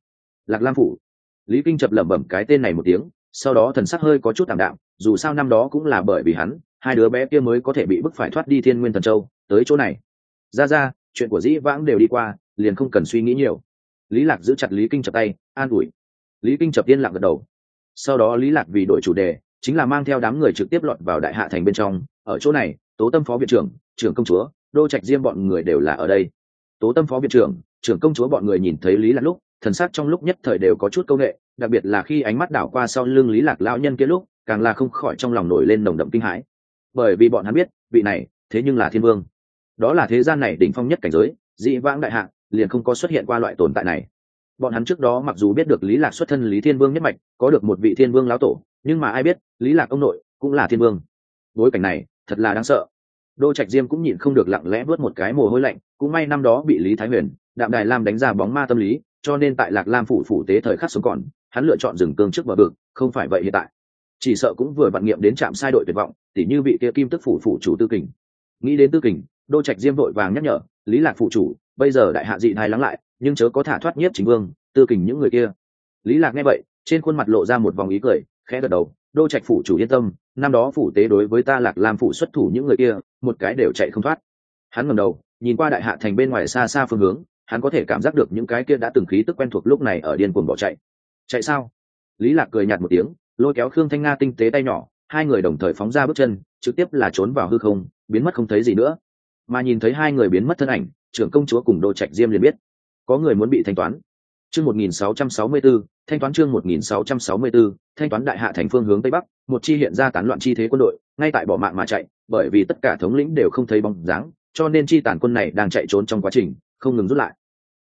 Lạc lam phủ. Lý kinh chập lẩm bẩm cái tên này một tiếng, sau đó thần sắc hơi có chút tạm đạm, dù sao năm đó cũng là bởi vì hắn, hai đứa bé kia mới có thể bị bức phải thoát đi thiên nguyên thần châu, tới chỗ này. Ra ra, chuyện của dĩ vãng đều đi qua, liền không cần suy nghĩ nhiều. Lý lạc giữ chặt lý kinh chập tay, an ủi. Lý kinh chập tiên lặng gật đầu. Sau đó lý lạc vì đổi chủ đề, chính là mang theo đám người trực tiếp lọt vào đại hạ thành bên trong. Ở chỗ này, tố tâm phó viện trưởng trưởng công chúa đô trạch diêm bọn người đều là ở đây. Tố tâm phó viện trưởng trưởng công chúa bọn người nhìn thấy lý lạc lúc, thần sắc trong lúc nhất thời đều có chút câu nghệ, đặc biệt là khi ánh mắt đảo qua sau lưng lý lạc lão nhân kia lúc, càng là không khỏi trong lòng nổi lên nồng đậm kinh hãi. Bởi vì bọn hắn biết, vị này, thế nhưng là thiên vương. Đó là thế gian này đỉnh phong nhất cảnh giới, dị vãng đại hạng liền không có xuất hiện qua loại tồn tại này. Bọn hắn trước đó mặc dù biết được lý lạc xuất thân lý thiên vương nhất mạch, có được một vị thiên vương lão tổ, nhưng mà ai biết, lý lạc ông nội cũng là thiên vương. Bối cảnh này, thật là đáng sợ đô trạch diêm cũng nhịn không được lặng lẽ vớt một cái mồ hôi lạnh, cũng may năm đó bị lý thái huyền, đạm đài lam đánh ra bóng ma tâm lý, cho nên tại lạc lam phủ phủ tế thời khắc sống còn, hắn lựa chọn dừng cương trước bờ vực, không phải vậy hiện tại. Chỉ sợ cũng vừa vận nghiệm đến trạm sai đội tuyệt vọng, tỉ như vị kia kim tức phủ phủ chủ tư kình. Nghĩ đến tư kình, đô trạch diêm vội vàng nhắc nhở, lý lạc phủ chủ, bây giờ đại hạ dị thai lắng lại, nhưng chớ có thả thoát nhiếp chính vương, tư kình những người kia. Lý lạc nghe vậy, trên khuôn mặt lộ ra một vòng ý cười, khẽ gật đầu, đô trạch phủ chủ yên tâm năm đó phủ tế đối với ta lạc lam phủ xuất thủ những người kia, một cái đều chạy không thoát. Hắn ngẩng đầu, nhìn qua đại hạ thành bên ngoài xa xa phương hướng, hắn có thể cảm giác được những cái kia đã từng khí tức quen thuộc lúc này ở điên cuồng bỏ chạy. Chạy sao? Lý lạc cười nhạt một tiếng, lôi kéo khương thanh nga tinh tế tay nhỏ, hai người đồng thời phóng ra bước chân, trực tiếp là trốn vào hư không, biến mất không thấy gì nữa. Mà nhìn thấy hai người biến mất thân ảnh, trưởng công chúa cùng đô trạch diêm liền biết, có người muốn bị thanh toán chương 1664, thanh toán chương 1664, thanh toán đại hạ thành phương hướng tây bắc một chi hiện ra tán loạn chi thế quân đội ngay tại bỏ mạng mà chạy bởi vì tất cả thống lĩnh đều không thấy bóng dáng cho nên chi tàn quân này đang chạy trốn trong quá trình không ngừng rút lại.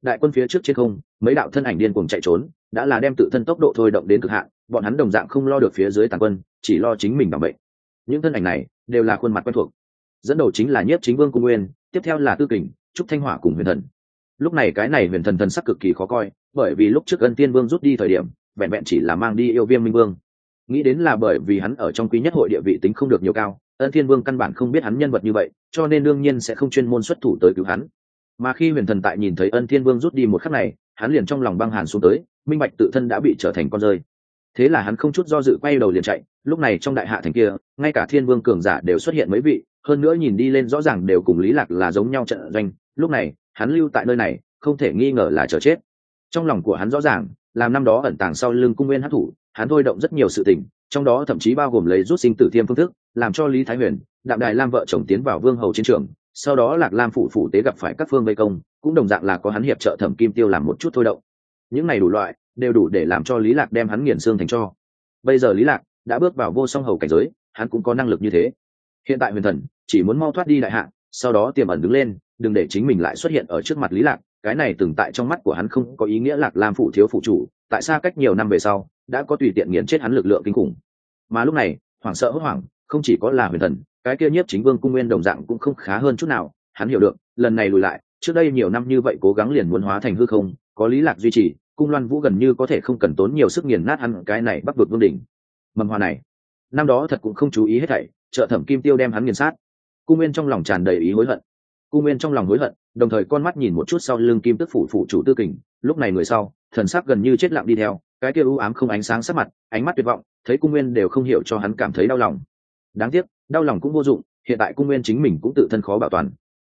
Đại quân phía trước trên không mấy đạo thân ảnh điên cuồng chạy trốn đã là đem tự thân tốc độ thôi động đến cực hạn bọn hắn đồng dạng không lo được phía dưới tàn quân chỉ lo chính mình bảo bệnh những thân ảnh này đều là khuôn mặt quen thuộc. Dẫn đầu chính là nhiếp chính vương cung nguyên tiếp theo là tư kình trúc thanh hỏa cùng huyền thần lúc này cái này huyền thần thần sắc cực kỳ khó coi, bởi vì lúc trước ân tiên vương rút đi thời điểm, vẹn vẹn chỉ là mang đi yêu viêm minh vương. Nghĩ đến là bởi vì hắn ở trong quý nhất hội địa vị tính không được nhiều cao, ân thiên vương căn bản không biết hắn nhân vật như vậy, cho nên đương nhiên sẽ không chuyên môn xuất thủ tới cứu hắn. Mà khi huyền thần tại nhìn thấy ân thiên vương rút đi một khắc này, hắn liền trong lòng băng hàn xuống tới, minh bạch tự thân đã bị trở thành con rơi. Thế là hắn không chút do dự quay đầu liền chạy, lúc này trong đại hạ thành kia, ngay cả thiên vương cường giả đều xuất hiện mấy vị, hơn nữa nhìn đi lên rõ ràng đều cùng lý lạc là giống nhau trận doanh. Lúc này hắn lưu tại nơi này, không thể nghi ngờ là chờ chết. Trong lòng của hắn rõ ràng, làm năm đó ẩn tàng sau lưng cung nguyên hát thủ, hắn thôi động rất nhiều sự tình, trong đó thậm chí bao gồm lấy rút sinh tử thiêm phương thức, làm cho lý thái huyền, đạm đài lam vợ chồng tiến vào vương hầu chiến trường, sau đó lạc lam phủ phủ tế gặp phải các phương vây công, cũng đồng dạng là có hắn hiệp trợ thẩm kim tiêu làm một chút thôi động. Những này đủ loại, đều đủ để làm cho lý lạc đem hắn nghiền xương thành cho. Bây giờ lý lạc đã bước vào vô song hầu cảnh giới, hắn cũng có năng lực như thế. Hiện tại huyền thần chỉ muốn mau thoát đi đại hạ, sau đó tiềm ẩn đứng lên đừng để chính mình lại xuất hiện ở trước mặt lý lạc, cái này từng tại trong mắt của hắn không có ý nghĩa lạc lam phụ thiếu phụ chủ, tại sao cách nhiều năm về sau, đã có tùy tiện nghiền chết hắn lực lượng kinh khủng. Mà lúc này, hoảng sợ hốt hoảng, không chỉ có là huyền thần, cái kia nhiếp chính vương cung nguyên đồng dạng cũng không khá hơn chút nào, hắn hiểu được, lần này lùi lại, trước đây nhiều năm như vậy cố gắng liền muốn hóa thành hư không, có lý lạc duy trì, cung loan vũ gần như có thể không cần tốn nhiều sức nghiền nát hắn cái này bắc vực vương đỉnh. Mầm hoa này, năm đó thật cũng không chú ý hết thảy, trợ thẩm kim tiêu đem hắn nghiền sát. Cung nguyên trong lòng tràn đầy ý hối hận cung nguyên trong lòng hối hận, đồng thời con mắt nhìn một chút sau lưng kim tức phủ phụ chủ tư kình, lúc này người sau, thần sắc gần như chết lặng đi theo, cái kia u ám không ánh sáng sắc mặt, ánh mắt tuyệt vọng, thấy cung nguyên đều không hiểu cho hắn cảm thấy đau lòng. Đáng tiếc, đau lòng cũng vô dụng, hiện tại cung nguyên chính mình cũng tự thân khó bảo toàn.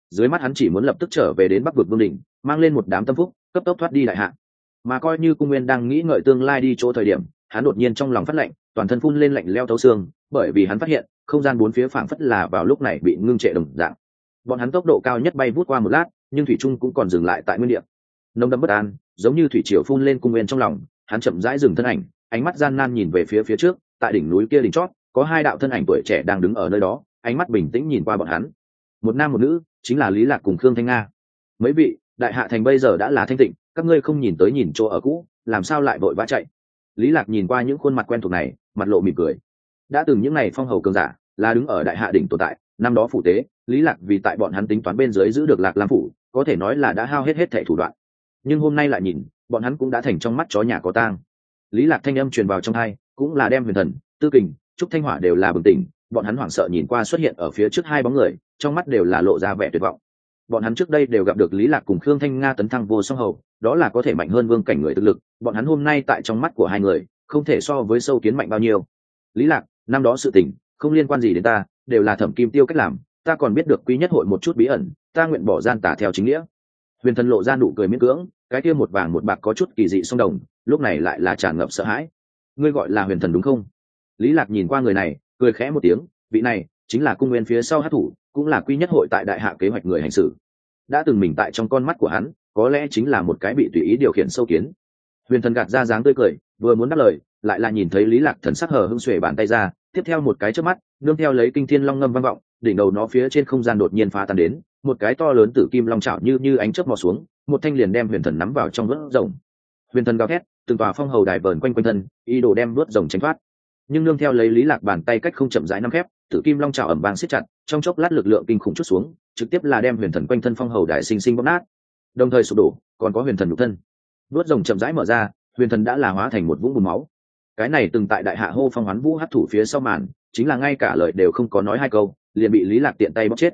Dưới mắt hắn chỉ muốn lập tức trở về đến bắc vực vương đỉnh, mang lên một đám tâm phúc, cấp tốc thoát đi đại hạ. Mà coi như cung nguyên đang nghĩ ngợi tương lai đi chỗ thời điểm, hắn đột nhiên trong lòng phát lạnh, toàn thân phun lên lạnh leo thấu xương, bởi vì hắn phát hiện, không gian bốn phía phảng phất là vào lúc này bị ngưng trệ đồng dạng bọn hắn tốc độ cao nhất bay vút qua một lát, nhưng thủy trung cũng còn dừng lại tại nguyên địa. Nông đâm bất an, giống như thủy triều phun lên cung nguyên trong lòng, hắn chậm rãi dừng thân ảnh, ánh mắt gian nan nhìn về phía phía trước, tại đỉnh núi kia đỉnh chót, có hai đạo thân ảnh tuổi trẻ đang đứng ở nơi đó, ánh mắt bình tĩnh nhìn qua bọn hắn. Một nam một nữ, chính là lý lạc cùng khương thanh nga. Mấy vị, đại hạ thành bây giờ đã là thanh tịnh, các ngươi không nhìn tới nhìn chỗ ở cũ, làm sao lại vội vã chạy? Lý lạc nhìn qua những khuôn mặt quen thuộc này, mặt lộ mỉm cười. Đã từng những ngày phong hầu cường giả, là đứng ở đại hạ đỉnh tồn tại năm đó phủ tế, lý lạc vì tại bọn hắn tính toán bên dưới giữ được lạc lam phủ, có thể nói là đã hao hết hết thẻ thủ đoạn. Nhưng hôm nay lại nhìn, bọn hắn cũng đã thành trong mắt chó nhà có tang. Lý lạc thanh âm truyền vào trong hai, cũng là đem huyền thần, tư kình, trúc thanh hỏa đều là bừng tỉnh, bọn hắn hoảng sợ nhìn qua xuất hiện ở phía trước hai bóng người, trong mắt đều là lộ ra vẻ tuyệt vọng. Bọn hắn trước đây đều gặp được lý lạc cùng khương thanh nga tấn thăng vô song hầu, đó là có thể mạnh hơn vương cảnh người thực lực, bọn hắn hôm nay tại trong mắt của hai người, không thể so với sâu kiến mạnh bao nhiêu. Lý lạc, năm đó sự tình, không liên quan gì đến ta đều là thẩm kim tiêu cách làm, ta còn biết được quý nhất hội một chút bí ẩn, ta nguyện bỏ gian tả theo chính nghĩa. Huyền thần lộ ra nụ cười miễn cưỡng, cái kia một vàng một bạc có chút kỳ dị song đồng, lúc này lại là tràn ngập sợ hãi. Ngươi gọi là huyền thần đúng không? Lý lạc nhìn qua người này, cười khẽ một tiếng, vị này chính là cung nguyên phía sau hát thủ, cũng là quy nhất hội tại đại hạ kế hoạch người hành xử. Đã từng mình tại trong con mắt của hắn, có lẽ chính là một cái bị tùy ý điều khiển sâu kiến. Huyền thần gạt ra dáng tươi cười, vừa muốn đáp lời, lại là nhìn thấy lý lạc thần sắc hờ hưng xuể bàn tay ra tiếp theo một cái trước mắt, nương theo lấy kinh thiên long ngâm vang vọng, đỉnh đầu nó phía trên không gian đột nhiên phá tan đến, một cái to lớn tử kim long chảo như như ánh chớp mò xuống, một thanh liền đem huyền thần nắm vào trong vớt rồng. Huyền thần gào thét, từng tòa phong hầu đài vờn quanh quanh thân, ý đồ đem vớt rồng tránh thoát. Nhưng nương theo lấy lý lạc bàn tay cách không chậm rãi năm khép, tử kim long chảo ẩm vang siết chặt, trong chốc lát lực lượng kinh khủng chút xuống, trực tiếp là đem huyền thần quanh thân phong hầu đài sinh sinh bóp nát. Đồng thời sụp đổ, còn có huyền thần nhục thân. Vớt rồng chậm rãi mở ra, huyền thần đã là hóa thành một vũng bùn máu cái này từng tại đại hạ hô phong hoán vũ hấp thủ phía sau màn, chính là ngay cả lời đều không có nói hai câu, liền bị lý lạc tiện tay bóc chết.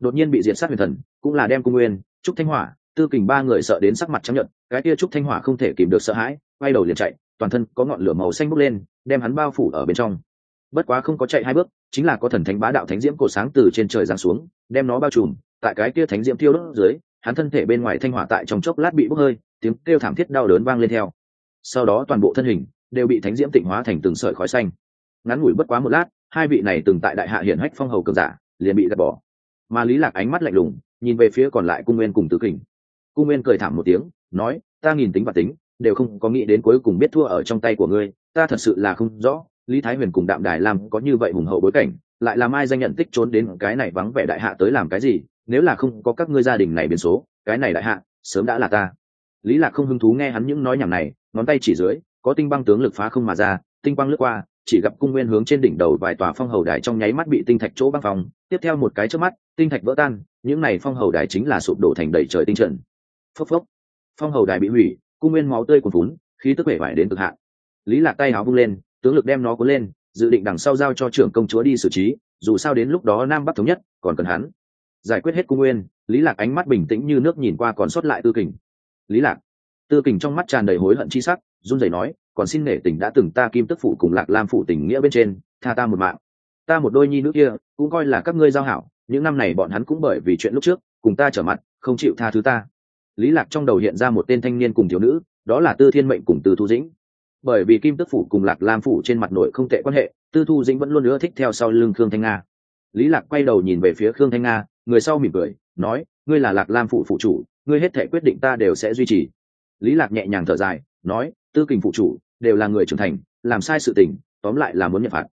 Đột nhiên bị diệt sát huyền thần, cũng là đem cung nguyên, trúc thanh hỏa, tư kình ba người sợ đến sắc mặt trắng nhận cái kia trúc thanh hỏa không thể kìm được sợ hãi, quay đầu liền chạy, toàn thân có ngọn lửa màu xanh bốc lên, đem hắn bao phủ ở bên trong. Bất quá không có chạy hai bước, chính là có thần thánh bá đạo thánh diễm cổ sáng từ trên trời giáng xuống, đem nó bao trùm, tại cái kia thánh diễm tiêu đốt dưới, hắn thân thể bên ngoài thanh hỏa tại trong chốc lát bị bốc hơi, tiếng kêu thảm thiết đau đớn vang lên theo. Sau đó toàn bộ thân hình đều bị thánh diễm tịnh hóa thành từng sợi khói xanh. Ngắn ngủi bất quá một lát, hai vị này từng tại đại hạ hiển hách phong hầu cường giả, liền bị gạt bỏ. Mà lý lạc ánh mắt lạnh lùng, nhìn về phía còn lại cung nguyên cùng tứ kình. Cung nguyên cười thảm một tiếng, nói, ta nghìn tính và tính, đều không có nghĩ đến cuối cùng biết thua ở trong tay của ngươi, ta thật sự là không rõ, lý thái huyền cùng đạm đài làm có như vậy hùng hậu bối cảnh, lại làm ai danh nhận tích trốn đến cái này vắng vẻ đại hạ tới làm cái gì, nếu là không có các ngươi gia đình này biến số, cái này đại hạ, sớm đã là ta. Lý lạc không hứng thú nghe hắn những nói nhảm này, ngón tay chỉ dưới có tinh băng tướng lực phá không mà ra, tinh băng lướt qua, chỉ gặp cung nguyên hướng trên đỉnh đầu vài tòa phong hầu đài trong nháy mắt bị tinh thạch chỗ băng phòng tiếp theo một cái trước mắt, tinh thạch vỡ tan, những này phong hầu đài chính là sụp đổ thành đầy trời tinh trận. Phốc phốc. Phong hầu đài bị hủy, cung nguyên máu tươi cuồn phún khí tức vẻ vải đến cực hạn. Lý lạc tay áo vung lên, tướng lực đem nó cuốn lên, dự định đằng sau giao cho trưởng công chúa đi xử trí, dù sao đến lúc đó nam bắc thống nhất, còn cần hắn. Giải quyết hết cung nguyên, lý lạc ánh mắt bình tĩnh như nước nhìn qua còn sót lại tư kình. Lý lạc tư kình trong mắt tràn đầy hối hận chi sắc, run rẩy nói, còn xin nể tình đã từng ta kim tức phụ cùng lạc lam phụ tình nghĩa bên trên, tha ta một mạng. Ta một đôi nhi nữ kia, cũng coi là các ngươi giao hảo, những năm này bọn hắn cũng bởi vì chuyện lúc trước, cùng ta trở mặt, không chịu tha thứ ta. Lý lạc trong đầu hiện ra một tên thanh niên cùng thiếu nữ, đó là tư thiên mệnh cùng tư thu dĩnh. Bởi vì kim tức phủ cùng lạc lam phủ trên mặt nội không tệ quan hệ, tư thu dĩnh vẫn luôn nữa thích theo sau lưng khương thanh nga. Lý lạc quay đầu nhìn về phía khương thanh nga, người sau mỉm cười, nói, ngươi là lạc lam phủ phụ chủ, ngươi hết thể quyết định ta đều sẽ duy trì lý lạc nhẹ nhàng thở dài, nói, tư kình phụ chủ, đều là người trưởng thành, làm sai sự tình, tóm lại là muốn nhận phạt.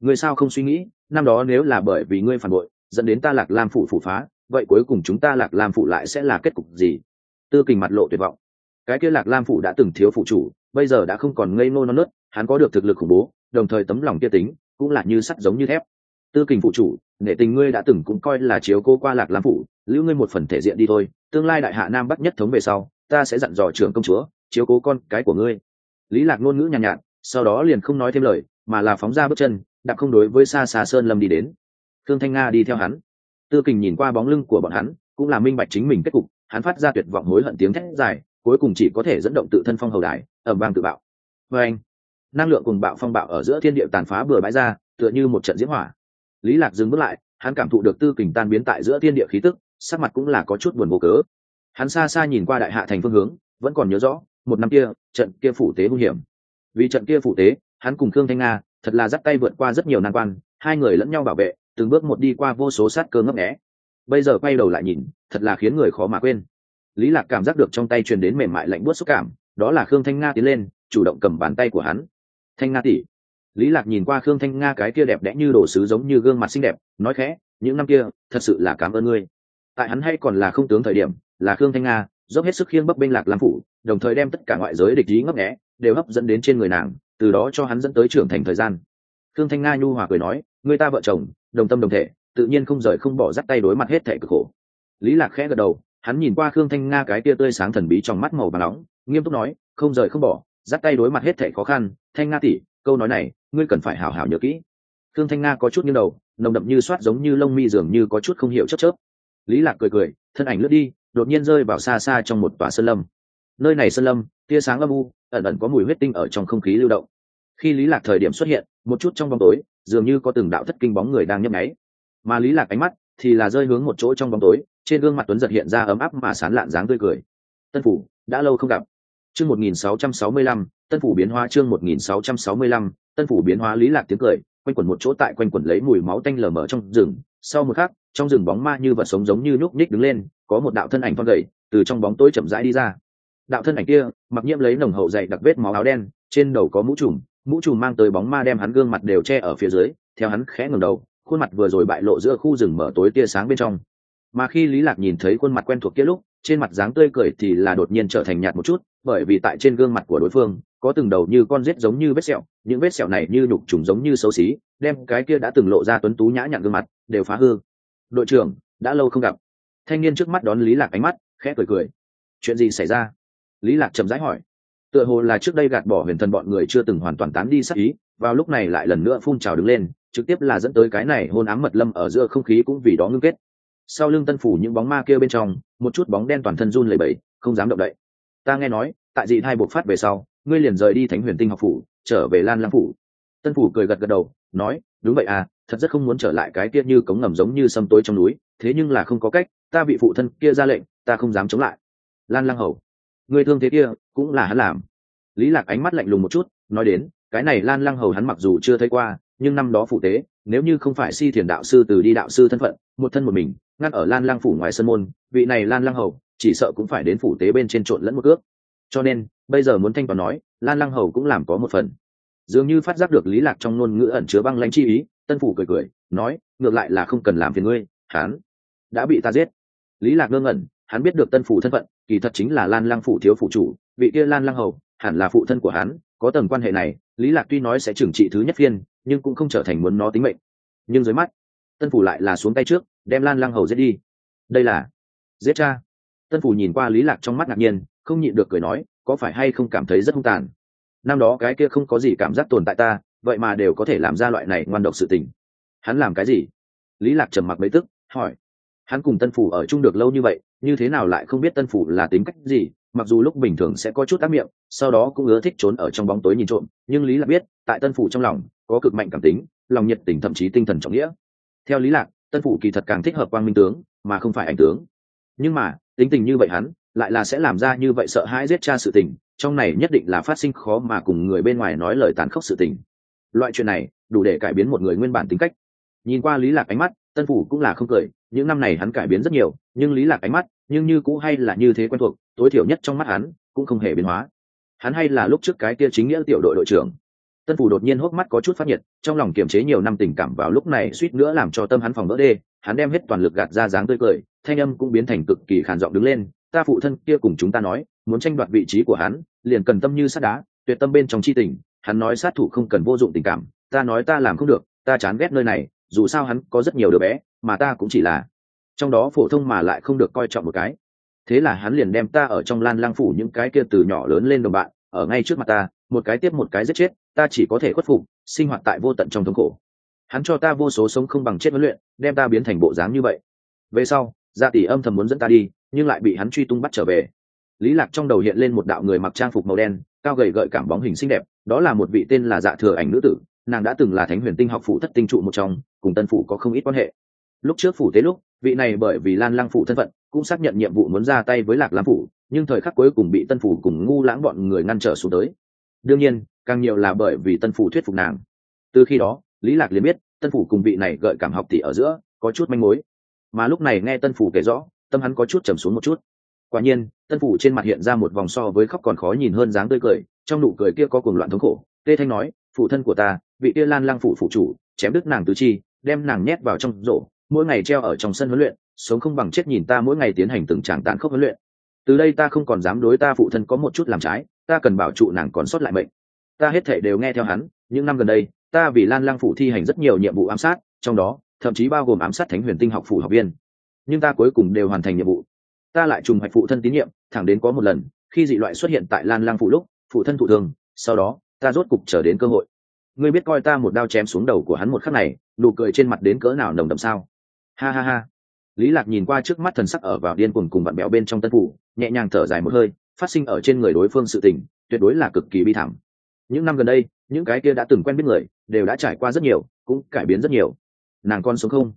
Ngươi sao không suy nghĩ, năm đó nếu là bởi vì ngươi phản bội, dẫn đến ta lạc lam phủ phủ phá, vậy cuối cùng chúng ta lạc lam phủ lại sẽ là kết cục gì? Tư kình mặt lộ tuyệt vọng. Cái kia lạc lam phủ đã từng thiếu phụ chủ, bây giờ đã không còn ngây ngô non nớt, hắn có được thực lực khủng bố, đồng thời tấm lòng kia tính, cũng là như sắt giống như thép. Tư kình phụ chủ, nể tình ngươi đã từng cũng coi là chiếu cô qua lạc lam phủ, lưu ngươi một phần thể diện đi thôi, tương lai đại hạ nam bắc nhất thống về sau ta sẽ dặn dò trưởng công chúa chiếu cố con cái của ngươi. Lý lạc ngôn ngữ nhàn nhạt, nhạt sau đó liền không nói thêm lời mà là phóng ra bước chân đạp không đối với xa xa sơn lâm đi đến. Thương thanh nga đi theo hắn. Tư kình nhìn qua bóng lưng của bọn hắn cũng là minh bạch chính mình kết cục hắn phát ra tuyệt vọng hối hận tiếng thét dài cuối cùng chỉ có thể dẫn động tự thân phong hầu đài ẩm vang tự bạo. Và anh năng lượng cùng bạo phong bạo ở giữa thiên địa tàn phá bừa bãi ra tựa như một trận diễn hỏa. Lý lạc dừng bước lại hắn cảm thụ được tư kình tan biến tại giữa thiên địa khí tức sắc mặt cũng là có chút buồn vô cớ hắn xa xa nhìn qua đại hạ thành phương hướng, vẫn còn nhớ rõ, một năm kia, trận kia phủ tế hung hiểm. Vì trận kia phủ tế, hắn cùng khương thanh nga, thật là dắt tay vượt qua rất nhiều nan quan, hai người lẫn nhau bảo vệ, từng bước một đi qua vô số sát cơ ngấp nghé. Bây giờ quay đầu lại nhìn, thật là khiến người khó mà quên. Lý lạc cảm giác được trong tay truyền đến mềm mại lạnh buốt xúc cảm, đó là khương thanh nga tiến lên, chủ động cầm bàn tay của hắn. Thanh nga tỷ. Lý lạc nhìn qua khương thanh nga cái kia đẹp đẽ như đồ sứ giống như gương mặt xinh đẹp, nói khẽ, những năm kia, thật sự là cảm ơn ngươi. Tại hắn hay còn là không tướng thời điểm là khương thanh nga, dốc hết sức khiêng bấp bênh lạc lam phủ, đồng thời đem tất cả ngoại giới địch ý ngấp nghé, đều hấp dẫn đến trên người nàng, từ đó cho hắn dẫn tới trưởng thành thời gian. Khương thanh nga nhu hòa cười nói người ta vợ chồng, đồng tâm đồng thể, tự nhiên không rời không bỏ dắt tay đối mặt hết thể cực khổ. Lý lạc khẽ gật đầu, hắn nhìn qua khương thanh nga cái tia tươi sáng thần bí trong mắt màu và nóng, nghiêm túc nói, không rời không bỏ dắt tay đối mặt hết thể khó khăn, thanh nga tỷ, câu nói này, ngươi cần phải hào hào nhớ kỹ. Khương thanh nga có chút như đầu, nồng đậm như soát giống như lông mi dường như có chút không hiểu chấp chớp. Lý lạc cười cười, thân ảnh lướt đi đột nhiên rơi vào xa xa trong một tòa sơn lâm. Nơi này sơn lâm tia sáng âm u ẩn ẩn có mùi huyết tinh ở trong không khí lưu động. Khi lý lạc thời điểm xuất hiện một chút trong bóng tối dường như có từng đạo thất kinh bóng người đang nhấp nháy. Mà lý lạc ánh mắt thì là rơi hướng một chỗ trong bóng tối trên gương mặt tuấn giật hiện ra ấm áp mà sán lạn dáng tươi cười. Tân phủ đã lâu không gặp. Chương 1665, tân phủ biến hóa chương 1665, tân phủ biến hóa lý lạc tiếng cười quanh quẩn một chỗ tại quanh quẩn lấy mùi máu tanh lờ mờ trong rừng. Sau một khắc trong rừng bóng ma như vật sống giống như nhúc nhích đứng lên có một đạo thân ảnh thon gầy, từ trong bóng tối chậm rãi đi ra. Đạo thân ảnh kia, mặc nhiễm lấy nồng hậu dày đặc vết máu áo đen, trên đầu có mũ trùm mũ trùm mang tới bóng ma đem hắn gương mặt đều che ở phía dưới, theo hắn khẽ ngẩng đầu, khuôn mặt vừa rồi bại lộ giữa khu rừng mở tối tia sáng bên trong. Mà khi lý lạc nhìn thấy khuôn mặt quen thuộc kia lúc, trên mặt dáng tươi cười thì là đột nhiên trở thành nhạt một chút, bởi vì tại trên gương mặt của đối phương, có từng đầu như con rết giống như vết sẹo, những vết sẹo này như nhục trùng giống như xấu xí, đem cái kia đã từng lộ ra tuấn tú nhã nhặn gương mặt, đều phá hư. Đội trưởng, đã lâu không gặp thanh niên trước mắt đón lý lạc ánh mắt, khẽ cười cười. Chuyện gì xảy ra? Lý lạc chậm rãi hỏi. Tựa hồ là trước đây gạt bỏ huyền thần bọn người chưa từng hoàn toàn tán đi sắc ý, vào lúc này lại lần nữa phun trào đứng lên, trực tiếp là dẫn tới cái này hôn ám mật lâm ở giữa không khí cũng vì đó ngưng kết. Sau lưng tân phủ những bóng ma kia bên trong, một chút bóng đen toàn thân run lẩy bẩy, không dám động đậy. Ta nghe nói, tại dị thai buộc phát về sau, ngươi liền rời đi thánh huyền tinh học phủ, trở về lan lang phủ. Tân phủ cười gật gật đầu, nói đúng vậy à thật rất không muốn trở lại cái kia như cống ngầm giống như sâm tối trong núi, thế nhưng là không có cách, ta bị phụ thân kia ra lệnh, ta không dám chống lại. Lan lang hầu, người thương thế kia cũng là hắn làm. Lý lạc ánh mắt lạnh lùng một chút, nói đến, cái này lan lang hầu hắn mặc dù chưa thấy qua, nhưng năm đó phụ tế, nếu như không phải si thiền đạo sư từ đi đạo sư thân phận, một thân một mình, ngăn ở lan lang phủ ngoài sân môn, vị này lan lang hầu, chỉ sợ cũng phải đến phủ tế bên trên trộn lẫn một cước. Cho nên, bây giờ muốn thanh toàn nói, lan lang hầu cũng làm có một phần dường như phát giác được lý lạc trong ngôn ngữ ẩn chứa băng lãnh chi ý, tân phủ cười cười, nói, ngược lại là không cần làm phiền ngươi, hắn đã bị ta giết. Lý lạc ngơ ngẩn, hắn biết được tân phủ thân phận, kỳ thật chính là lan lăng phủ thiếu phủ chủ, vị kia lan lăng hầu, hẳn là phụ thân của hắn, có tầng quan hệ này, lý lạc tuy nói sẽ trừng trị thứ nhất phiên, nhưng cũng không trở thành muốn nó tính mệnh. Nhưng dưới mắt, tân phủ lại là xuống tay trước, đem lan lăng hầu giết đi. Đây là giết cha. Tân phủ nhìn qua lý lạc trong mắt ngạc nhiên, không nhịn được cười nói, có phải hay không cảm thấy rất hung tàn? Năm đó cái kia không có gì cảm giác tồn tại ta, vậy mà đều có thể làm ra loại này ngoan độc sự tình. Hắn làm cái gì? Lý lạc trầm mặc mấy tức, hỏi. Hắn cùng tân phủ ở chung được lâu như vậy, như thế nào lại không biết tân phủ là tính cách gì, mặc dù lúc bình thường sẽ có chút ác miệng, sau đó cũng ưa thích trốn ở trong bóng tối nhìn trộm, nhưng lý lạc biết, tại tân phủ trong lòng, có cực mạnh cảm tính, lòng nhiệt tình thậm chí tinh thần trọng nghĩa. Theo lý lạc, tân phủ kỳ thật càng thích hợp quang minh tướng, mà không phải ảnh tướng. Nhưng mà, tính tình như vậy hắn, lại là sẽ làm ra như vậy sợ hãi giết cha sự tình trong này nhất định là phát sinh khó mà cùng người bên ngoài nói lời tàn khốc sự tình. Loại chuyện này, đủ để cải biến một người nguyên bản tính cách. Nhìn qua lý lạc ánh mắt, tân phủ cũng là không cười, những năm này hắn cải biến rất nhiều, nhưng lý lạc ánh mắt, nhưng như cũ hay là như thế quen thuộc, tối thiểu nhất trong mắt hắn, cũng không hề biến hóa. Hắn hay là lúc trước cái kia chính nghĩa tiểu đội đội trưởng. Tân phủ đột nhiên hốc mắt có chút phát nhiệt, trong lòng kiềm chế nhiều năm tình cảm vào lúc này suýt nữa làm cho tâm hắn phòng vỡ đê, hắn đem hết toàn lực gạt ra dáng tươi cười, thanh âm cũng biến thành cực kỳ khàn giọng đứng lên ta phụ thân kia cùng chúng ta nói, muốn tranh đoạt vị trí của hắn, liền cần tâm như sắt đá, tuyệt tâm bên trong chi tình, hắn nói sát thủ không cần vô dụng tình cảm, ta nói ta làm không được, ta chán ghét nơi này, dù sao hắn có rất nhiều đứa bé, mà ta cũng chỉ là. Trong đó phổ thông mà lại không được coi trọng một cái. Thế là hắn liền đem ta ở trong lan lang phủ những cái kia từ nhỏ lớn lên đồng bạn, ở ngay trước mặt ta, một cái tiếp một cái giết chết, ta chỉ có thể khuất phục, sinh hoạt tại vô tận trong thống khổ. Hắn cho ta vô số sống không bằng chết huấn luyện, đem ta biến thành bộ dáng như vậy. Về sau gia tỷ âm thầm muốn dẫn ta đi, nhưng lại bị hắn truy tung bắt trở về. Lý lạc trong đầu hiện lên một đạo người mặc trang phục màu đen, cao gầy gợi cảm bóng hình xinh đẹp, đó là một vị tên là dạ thừa ảnh nữ tử, nàng đã từng là thánh huyền tinh học phụ thất tinh trụ một trong, cùng tân phủ có không ít quan hệ. Lúc trước phủ tế lúc, vị này bởi vì lan lăng phụ thân phận, cũng xác nhận nhiệm vụ muốn ra tay với lạc lam phủ, nhưng thời khắc cuối cùng bị tân phủ cùng ngu lãng bọn người ngăn trở xuống tới. Đương nhiên, càng nhiều là bởi vì tân phủ thuyết phục nàng. Từ khi đó, lý lạc liền biết, tân phủ cùng vị này gợi cảm học tỷ ở giữa có chút manh mối mà lúc này nghe tân phủ kể rõ, tâm hắn có chút trầm xuống một chút. Quả nhiên, tân phủ trên mặt hiện ra một vòng so với khóc còn khó nhìn hơn dáng tươi cười, trong nụ cười kia có cùng loạn thống khổ, tê thanh nói, phụ thân của ta, vị kia lan Lang phủ phụ chủ, chém đứt nàng tứ chi, đem nàng nhét vào trong rổ, mỗi ngày treo ở trong sân huấn luyện, sống không bằng chết nhìn ta mỗi ngày tiến hành từng tràng tàn khốc huấn luyện. Từ đây ta không còn dám đối ta phụ thân có một chút làm trái, ta cần bảo trụ nàng còn sót lại mệnh. Ta hết thể đều nghe theo hắn, những năm gần đây, ta vì lan Lang phủ thi hành rất nhiều nhiệm vụ ám sát, trong đó thậm chí bao gồm ám sát thánh huyền tinh học phủ học viên. Nhưng ta cuối cùng đều hoàn thành nhiệm vụ. Ta lại trùng hoạch phụ thân tín nhiệm, thẳng đến có một lần, khi dị loại xuất hiện tại lan lang phủ lúc, phụ thân thụ thương, sau đó, ta rốt cục trở đến cơ hội. Ngươi biết coi ta một đao chém xuống đầu của hắn một khắc này, nụ cười trên mặt đến cỡ nào nồng đậm sao? Ha ha ha. Lý lạc nhìn qua trước mắt thần sắc ở vào điên cuồng cùng bạn bèo bên trong tân phủ, nhẹ nhàng thở dài một hơi, phát sinh ở trên người đối phương sự tình, tuyệt đối là cực kỳ bi thảm. Những năm gần đây, những cái kia đã từng quen biết người, đều đã trải qua rất nhiều, cũng cải biến rất nhiều nàng con sống không?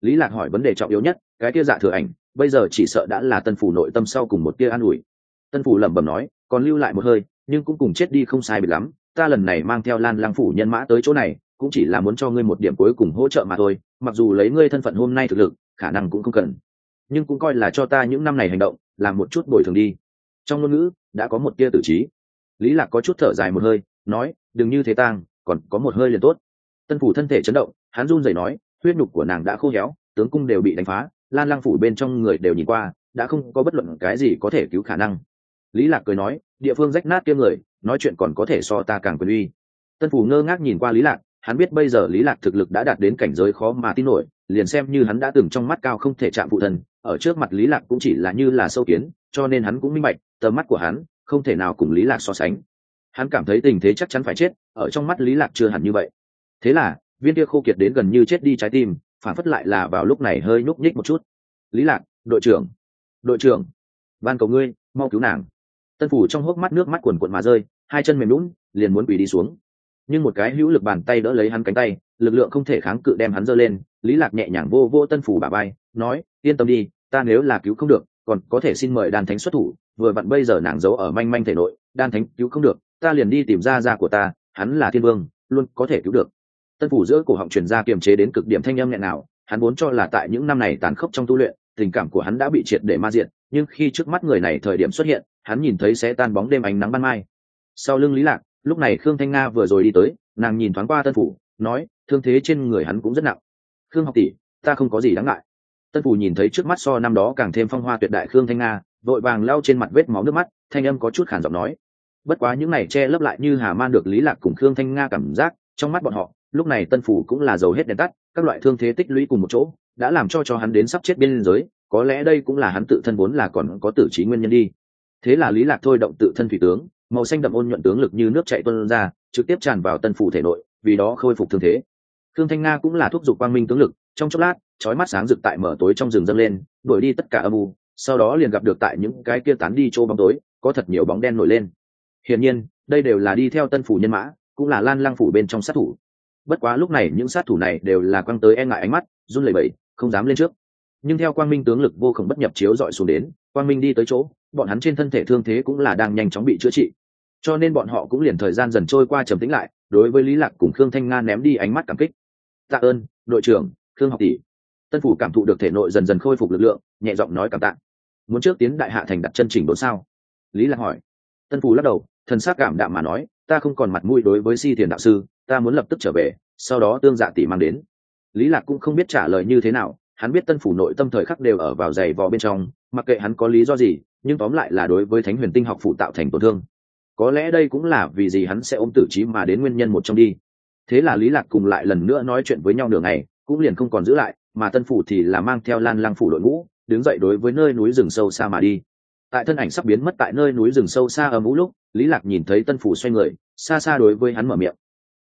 Lý lạc hỏi vấn đề trọng yếu nhất, cái kia dạ thừa ảnh, bây giờ chỉ sợ đã là tân phủ nội tâm sau cùng một tia an ủi. Tân phủ lẩm bẩm nói, còn lưu lại một hơi, nhưng cũng cùng chết đi không sai biệt lắm, ta lần này mang theo lan lang phủ nhân mã tới chỗ này, cũng chỉ là muốn cho ngươi một điểm cuối cùng hỗ trợ mà thôi, mặc dù lấy ngươi thân phận hôm nay thực lực, khả năng cũng không cần. Nhưng cũng coi là cho ta những năm này hành động, làm một chút bồi thường đi. Trong ngôn ngữ, đã có một tia tử trí lý lạc có chút thở dài một hơi, nói, đừng như thế tang, còn có một hơi liền tốt. Tân phủ thân thể chấn động, hắn run rẩy nói huyết nhục của nàng đã khô héo, tướng cung đều bị đánh phá, lan lăng phủ bên trong người đều nhìn qua, đã không có bất luận cái gì có thể cứu khả năng. Lý lạc cười nói, địa phương rách nát kia người, nói chuyện còn có thể so ta càng quyền uy. Tân phủ ngơ ngác nhìn qua lý lạc, hắn biết bây giờ lý lạc thực lực đã đạt đến cảnh giới khó mà tin nổi, liền xem như hắn đã từng trong mắt cao không thể chạm phụ thần, ở trước mặt lý lạc cũng chỉ là như là sâu kiến, cho nên hắn cũng minh bạch, tầm mắt của hắn không thể nào cùng lý lạc so sánh. Hắn cảm thấy tình thế chắc chắn phải chết, ở trong mắt lý lạc chưa hẳn như vậy. Thế là viên kia khô kiệt đến gần như chết đi trái tim, phản phất lại là vào lúc này hơi nhúc nhích một chút. Lý lạc, đội trưởng đội trưởng, van cầu ngươi, mau cứu nàng. Tân phủ trong hốc mắt nước mắt quần quận mà rơi, hai chân mềm lún liền muốn quỳ đi xuống. Nhưng một cái hữu lực bàn tay đỡ lấy hắn cánh tay, lực lượng không thể kháng cự đem hắn giơ lên, lý lạc nhẹ nhàng vô vô tân phủ bà bay nói, yên tâm đi, ta nếu là cứu không được, còn có thể xin mời đan thánh xuất thủ, vừa vặn bây giờ nàng giấu ở manh manh thể nội, đan thánh cứu không được, ta liền đi tìm ra ra của ta, hắn là thiên vương, luôn có thể cứu được tân phủ giữa cổ họng truyền ra kiềm chế đến cực điểm thanh âm nghẹn nào, hắn vốn cho là tại những năm này tàn khốc trong tu luyện, tình cảm của hắn đã bị triệt để ma diện nhưng khi trước mắt người này thời điểm xuất hiện, hắn nhìn thấy sẽ tan bóng đêm ánh nắng ban mai. Sau lưng lý lạc, lúc này khương thanh nga vừa rồi đi tới, nàng nhìn thoáng qua tân phủ, nói, thương thế trên người hắn cũng rất nặng. Khương học tỷ, ta không có gì đáng ngại. Tân phủ nhìn thấy trước mắt so năm đó càng thêm phong hoa tuyệt đại khương thanh nga, vội vàng lau trên mặt vết máu nước mắt, thanh âm có chút khản giọng nói, bất quá những này che lấp lại như hà man được lý lạc cùng khương thanh nga cảm giác, trong mắt bọn họ lúc này tân phủ cũng là dầu hết đèn tắt, các loại thương thế tích lũy cùng một chỗ, đã làm cho cho hắn đến sắp chết biên giới, có lẽ đây cũng là hắn tự thân vốn là còn có tử trí nguyên nhân đi. Thế là lý lạc thôi động tự thân thủy tướng, màu xanh đậm ôn nhuận tướng lực như nước chảy tuôn ra, trực tiếp tràn vào tân phủ thể nội, vì đó khôi phục thương thế. Thương thanh nga cũng là thúc giục quang minh tướng lực, trong chốc lát, chói mắt sáng rực tại mở tối trong rừng dâng lên, đuổi đi tất cả âm u, sau đó liền gặp được tại những cái kia tán đi chỗ bóng tối, có thật nhiều bóng đen nổi lên. Hiển nhiên, đây đều là đi theo tân phủ nhân mã, cũng là lan lăng phủ bên trong sát thủ bất quá lúc này những sát thủ này đều là quăng tới e ngại ánh mắt, run lẩy bẩy, không dám lên trước. Nhưng theo quang minh tướng lực vô khổng bất nhập chiếu dọi xuống đến, quang minh đi tới chỗ, bọn hắn trên thân thể thương thế cũng là đang nhanh chóng bị chữa trị. Cho nên bọn họ cũng liền thời gian dần trôi qua trầm tĩnh lại, đối với lý lạc cùng khương thanh nga ném đi ánh mắt cảm kích. Tạ ơn, đội trưởng, khương học tỷ. Tân phủ cảm thụ được thể nội dần dần khôi phục lực lượng, nhẹ giọng nói cảm tạ. Muốn trước tiến đại hạ thành đặt chân chỉnh đốn sao? Lý lạc hỏi. Tân phủ lắc đầu, thần sắc cảm đạm mà nói, ta không còn mặt mũi đối với si thiền đạo sư ta muốn lập tức trở về, sau đó tương dạ tỷ mang đến. Lý lạc cũng không biết trả lời như thế nào, hắn biết tân phủ nội tâm thời khắc đều ở vào giày vò bên trong, mặc kệ hắn có lý do gì, nhưng tóm lại là đối với thánh huyền tinh học phụ tạo thành tổn thương. Có lẽ đây cũng là vì gì hắn sẽ ôm tử trí mà đến nguyên nhân một trong đi. Thế là lý lạc cùng lại lần nữa nói chuyện với nhau nửa ngày, cũng liền không còn giữ lại, mà tân phủ thì là mang theo lan lăng phủ đội ngũ, đứng dậy đối với nơi núi rừng sâu xa mà đi. Tại thân ảnh sắp biến mất tại nơi núi rừng sâu xa ở mũ lúc, lý lạc nhìn thấy tân phủ xoay người, xa xa đối với hắn mở miệng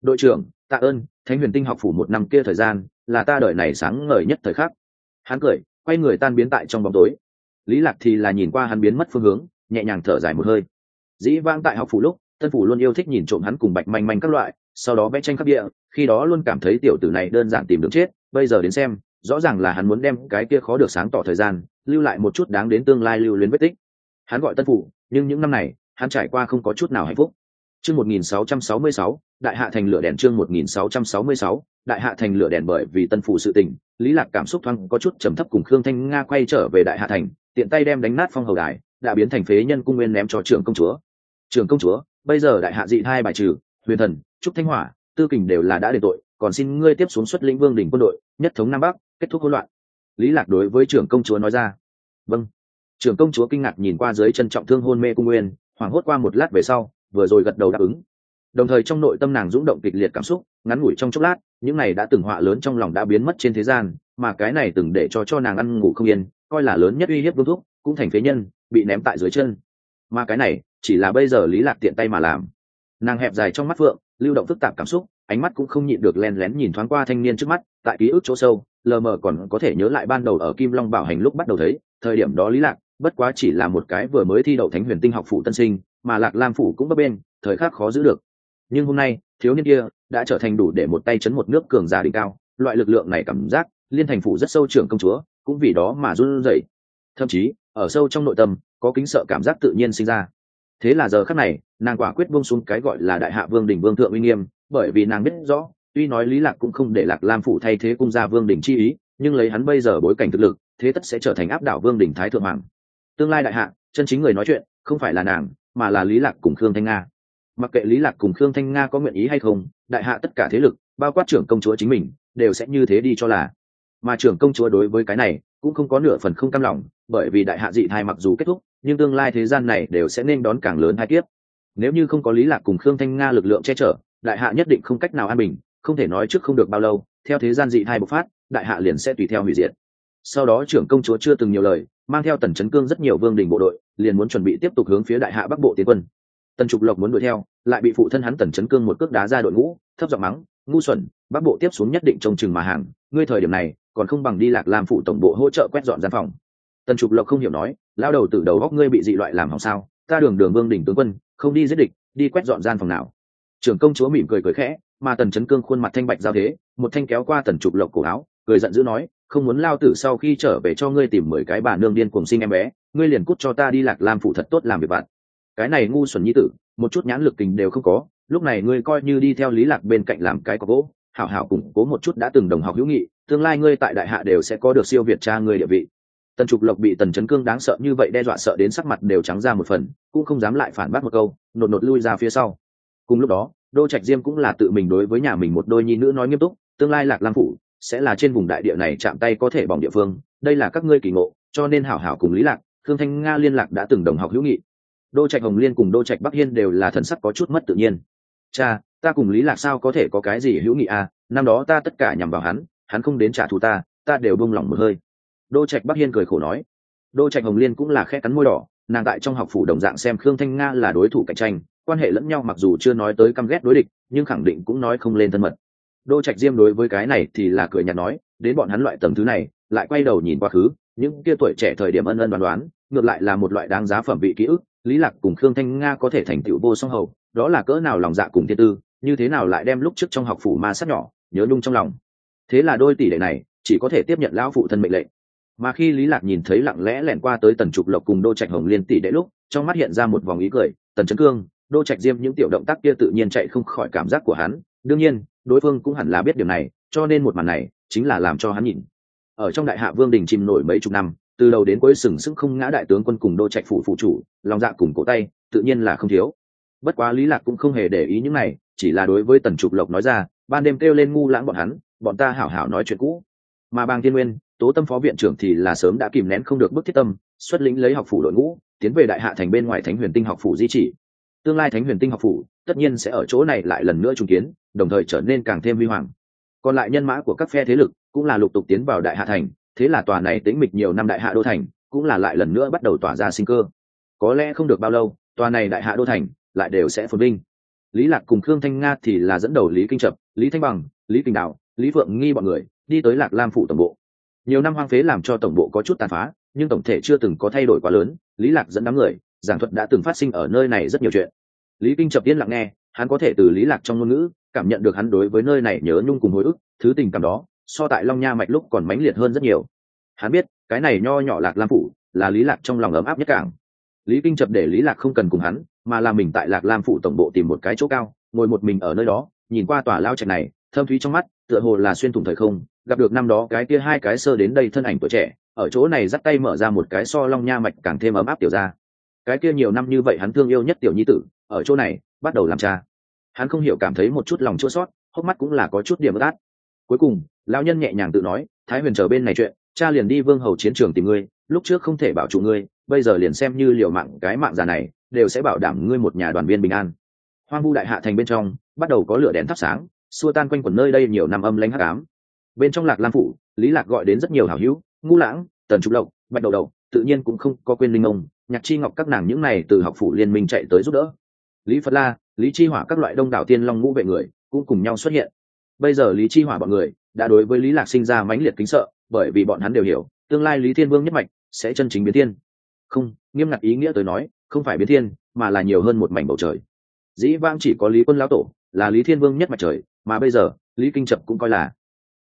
đội trưởng tạ ơn thánh huyền tinh học phủ một năm kia thời gian là ta đợi này sáng ngời nhất thời khắc. Hắn cười quay người tan biến tại trong bóng tối. Lý lạc thì là nhìn qua hắn biến mất phương hướng nhẹ nhàng thở dài một hơi. Dĩ vãng tại học phủ lúc tân phủ luôn yêu thích nhìn trộm hắn cùng bạch manh manh các loại sau đó vẽ tranh khắp địa khi đó luôn cảm thấy tiểu tử này đơn giản tìm được chết bây giờ đến xem rõ ràng là hắn muốn đem cái kia khó được sáng tỏ thời gian lưu lại một chút đáng đến tương lai lưu luyến vết tích. Hắn gọi tân phủ nhưng những năm này hắn trải qua không có chút nào hạnh phúc. Chương 1666, đại hạ thành lửa đèn chương 1666, đại hạ thành lửa đèn bởi vì tân phủ sự tình lý lạc cảm xúc thoáng có chút trầm thấp cùng khương thanh nga quay trở về đại hạ thành tiện tay đem đánh nát phong hầu đài đã biến thành phế nhân cung nguyên ném cho trưởng công chúa. Trưởng công chúa bây giờ đại hạ dị hai bài trừ huyền thần trúc thanh hỏa tư kình đều là đã đền tội còn xin ngươi tiếp xuống xuất lĩnh vương đỉnh quân đội nhất thống nam bắc kết thúc hỗn loạn. Lý lạc đối với trưởng công chúa nói ra. Vâng. Trưởng công chúa kinh ngạc nhìn qua dưới chân trọng thương hôn mê cung nguyên hoảng hốt qua một lát về sau vừa rồi gật đầu đáp ứng đồng thời trong nội tâm nàng rung động kịch liệt cảm xúc, ngắn ngủi trong chốc lát, những này đã từng họa lớn trong lòng đã biến mất trên thế gian, mà cái này từng để cho cho nàng ăn ngủ không yên, coi là lớn nhất uy hiếp vương thúc, cũng thành phế nhân, bị ném tại dưới chân. Mà cái này, chỉ là bây giờ lý lạc tiện tay mà làm. Nàng hẹp dài trong mắt phượng, lưu động phức tạp cảm xúc, ánh mắt cũng không nhịn được len lén nhìn thoáng qua thanh niên trước mắt, tại ký ức chỗ sâu, lờ mờ còn có thể nhớ lại ban đầu ở kim long bảo hành lúc bắt đầu thấy, thời điểm đó lý lạc, bất quá chỉ là một cái vừa mới thi đậu thánh huyền tinh học phụ tân sinh, mà lạc lam phủ cũng bấp bên thời khắc khó giữ được nhưng hôm nay, thiếu niên kia đã trở thành đủ để một tay chấn một nước cường giả đỉnh cao, loại lực lượng này cảm giác, liên thành phủ rất sâu trưởng công chúa, cũng vì đó mà run rẩy. Thậm chí, ở sâu trong nội tâm, có kính sợ cảm giác tự nhiên sinh ra. Thế là giờ khắc này, nàng quả quyết buông xuống cái gọi là đại hạ vương đỉnh vương thượng uy nghiêm, bởi vì nàng biết rõ, tuy nói lý lạc cũng không để lạc lam phủ thay thế cung gia vương đỉnh chi ý, nhưng lấy hắn bây giờ bối cảnh thực lực, thế tất sẽ trở thành áp đảo vương đỉnh thái thượng hoàng. Tương lai đại hạ, chân chính người nói chuyện, không phải là nàng, mà là lý lạc cùng khương thanh nga mặc kệ lý lạc cùng khương thanh nga có nguyện ý hay không, đại hạ tất cả thế lực, bao quát trưởng công chúa chính mình, đều sẽ như thế đi cho là. Mà trưởng công chúa đối với cái này, cũng không có nửa phần không cam lòng, bởi vì đại hạ dị thai mặc dù kết thúc, nhưng tương lai thế gian này đều sẽ nên đón càng lớn hai kiếp. Nếu như không có lý lạc cùng khương thanh nga lực lượng che chở, đại hạ nhất định không cách nào an bình, không thể nói trước không được bao lâu, theo thế gian dị thai bộc phát, đại hạ liền sẽ tùy theo hủy diệt. Sau đó trưởng công chúa chưa từng nhiều lời, mang theo tần chấn cương rất nhiều vương đình bộ đội, liền muốn chuẩn bị tiếp tục hướng phía đại hạ bắc bộ tiến quân tần trục lộc muốn đuổi theo, lại bị phụ thân hắn tần chấn cương một cước đá ra đội ngũ, thấp giọng mắng, ngu xuẩn bắc bộ tiếp xuống nhất định trông chừng mà hàng, ngươi thời điểm này, còn không bằng đi lạc làm phụ tổng bộ hỗ trợ quét dọn gian phòng. Tần trục lộc không hiểu nói lao đầu từ đầu góc ngươi bị dị loại làm hỏng sao? Ta đường đường vương đỉnh tướng quân, không đi giết địch, đi quét dọn gian phòng nào? Trưởng công chúa mỉm cười cười khẽ, mà tần chấn cương khuôn mặt thanh bạch giao thế, một thanh kéo qua tần trục lộc cổ áo, cười giận dữ nói, không muốn lao tử sau khi trở về cho ngươi tìm mười cái bà nương điên cùng sinh em bé, ngươi liền cút cho ta đi lạc làm phụ thật tốt làm việc bạn cái này ngu xuẩn nhi tử, một chút nhãn lực tình đều không có, lúc này ngươi coi như đi theo lý lạc bên cạnh làm cái có gỗ, hảo hảo củng cố một chút đã từng đồng học hữu nghị, tương lai ngươi tại đại hạ đều sẽ có được siêu việt cha ngươi địa vị. Tần trục lộc bị tần chấn cương đáng sợ như vậy đe dọa sợ đến sắc mặt đều trắng ra một phần, cũng không dám lại phản bác một câu, nột nột lui ra phía sau. Cùng lúc đó, đô trạch diêm cũng là tự mình đối với nhà mình một đôi nhi nữ nói nghiêm túc, tương lai lạc lam phủ sẽ là trên vùng đại địa này chạm tay có thể bỏng địa phương, đây là các ngươi kỳ ngộ, cho nên hảo hảo cùng lý lạc thương thanh nga liên lạc đã từng đồng học hữu nghị đô trạch hồng liên cùng đô trạch bắc hiên đều là thần sắc có chút mất tự nhiên. Cha, ta cùng lý lạc sao có thể có cái gì hữu nghị à? Năm đó ta tất cả nhằm vào hắn hắn không đến trả thù ta ta đều buông lỏng một hơi. Đô trạch bắc hiên cười khổ nói. Đô trạch hồng liên cũng là khe cắn môi đỏ, nàng tại trong học phủ đồng dạng xem khương thanh nga là đối thủ cạnh tranh, quan hệ lẫn nhau mặc dù chưa nói tới căm ghét đối địch, nhưng khẳng định cũng nói không lên thân mật. Đô trạch diêm đối với cái này thì là cười nhạt nói, đến bọn hắn loại tầm thứ này, lại quay đầu nhìn quá khứ, những kia tuổi trẻ thời điểm ân ân đoán đoán, ngược lại là một loại đáng giá phẩm vị ký ức lý lạc cùng khương thanh nga có thể thành tựu vô song hầu, đó là cỡ nào lòng dạ cùng thiên tư, như thế nào lại đem lúc trước trong học phủ ma sát nhỏ, nhớ nhung trong lòng. Thế là đôi tỷ đệ này, chỉ có thể tiếp nhận lão phụ thân mệnh lệnh. Mà khi lý lạc nhìn thấy lặng lẽ lẻn qua tới tần trục lộc cùng đô trạch hồng liên tỷ đệ lúc, trong mắt hiện ra một vòng ý cười, tần trấn cương, đô trạch diêm những tiểu động tác kia tự nhiên chạy không khỏi cảm giác của hắn. Đương nhiên, đối phương cũng hẳn là biết điều này, cho nên một màn này chính là làm cho hắn nhìn. Ở trong đại hạ vương đình chìm nổi mấy chục năm từ đầu đến cuối sừng sững không ngã đại tướng quân cùng đô trạch phủ phụ chủ, lòng dạ cùng cổ tay, tự nhiên là không thiếu. Bất quá lý lạc cũng không hề để ý những này, chỉ là đối với tần trục lộc nói ra, ban đêm kêu lên ngu lãng bọn hắn, bọn ta hảo hảo nói chuyện cũ. Mà bang thiên nguyên, tố tâm phó viện trưởng thì là sớm đã kìm nén không được bức thiết tâm, xuất lĩnh lấy học phủ đội ngũ, tiến về đại hạ thành bên ngoài thánh huyền tinh học phủ di chỉ. Tương lai thánh huyền tinh học phủ, tất nhiên sẽ ở chỗ này lại lần nữa trùng kiến, đồng thời trở nên càng thêm huy hoàng. Còn lại nhân mã của các phe thế lực cũng là lục tục tiến vào đại hạ thành thế là tòa này tĩnh mịch nhiều năm đại hạ đô thành cũng là lại lần nữa bắt đầu tỏa ra sinh cơ. Có lẽ không được bao lâu, tòa này đại hạ đô thành lại đều sẽ phồn vinh. Lý lạc cùng khương thanh nga thì là dẫn đầu lý kinh trập lý thanh bằng, lý kinh đạo, lý phượng nghi bọn người đi tới lạc lam phủ tổng bộ. Nhiều năm hoang phế làm cho tổng bộ có chút tàn phá, nhưng tổng thể chưa từng có thay đổi quá lớn, lý lạc dẫn đám người, giảng thuật đã từng phát sinh ở nơi này rất nhiều chuyện. Lý kinh trập yên lặng nghe, hắn có thể từ lý lạc trong ngôn ngữ cảm nhận được hắn đối với nơi này nhớ nhung cùng hồi ức, thứ tình cảm đó so tại long nha mạch lúc còn mãnh liệt hơn rất nhiều. Hắn biết, cái này nho nhỏ lạc lam phủ là lý lạc trong lòng ấm áp nhất cảng. Lý kinh chập để lý lạc không cần cùng hắn, mà là mình tại lạc lam phủ tổng bộ tìm một cái chỗ cao, ngồi một mình ở nơi đó, nhìn qua tòa lao trạch này, thâm thúy trong mắt, tựa hồ là xuyên thủng thời không, gặp được năm đó cái kia hai cái sơ đến đây thân ảnh tuổi trẻ, ở chỗ này dắt tay mở ra một cái so long nha mạch càng thêm ấm áp tiểu ra cái kia nhiều năm như vậy hắn thương yêu nhất tiểu nhi tử, ở chỗ này, bắt đầu làm cha. Hắn không hiểu cảm thấy một chút lòng chua sót hốc mắt cũng là có chút điểm át cuối cùng, lão nhân nhẹ nhàng tự nói, thái huyền chờ bên này chuyện, cha liền đi vương hầu chiến trường tìm ngươi, lúc trước không thể bảo trụ ngươi, bây giờ liền xem như liều mạng, cái mạng già này, đều sẽ bảo đảm ngươi một nhà đoàn viên bình an. Hoang vu đại hạ thành bên trong, bắt đầu có lửa đèn thắp sáng, xua tan quanh quẩn nơi đây nhiều năm âm lãnh hắc ám. Bên trong lạc lam phủ, lý lạc gọi đến rất nhiều hảo hữu, ngũ lãng, tần trục lộc bạch đầu đầu tự nhiên cũng không có quên linh ông, nhạc chi ngọc các nàng những này từ học phủ liên minh chạy tới giúp đỡ. Lý phật la, lý chi hỏa các loại đông đảo tiên long ngũ vệ người, cũng cùng nhau xuất hiện bây giờ lý chi hỏa bọn người đã đối với lý lạc sinh ra mãnh liệt kính sợ, bởi vì bọn hắn đều hiểu, tương lai lý thiên vương nhất mạch sẽ chân chính biến thiên. Không, nghiêm ngặt ý nghĩa tới nói, không phải biến thiên, mà là nhiều hơn một mảnh bầu trời. Dĩ vãng chỉ có lý quân lão tổ là lý thiên vương nhất mạch trời, mà bây giờ, lý kinh trập cũng coi là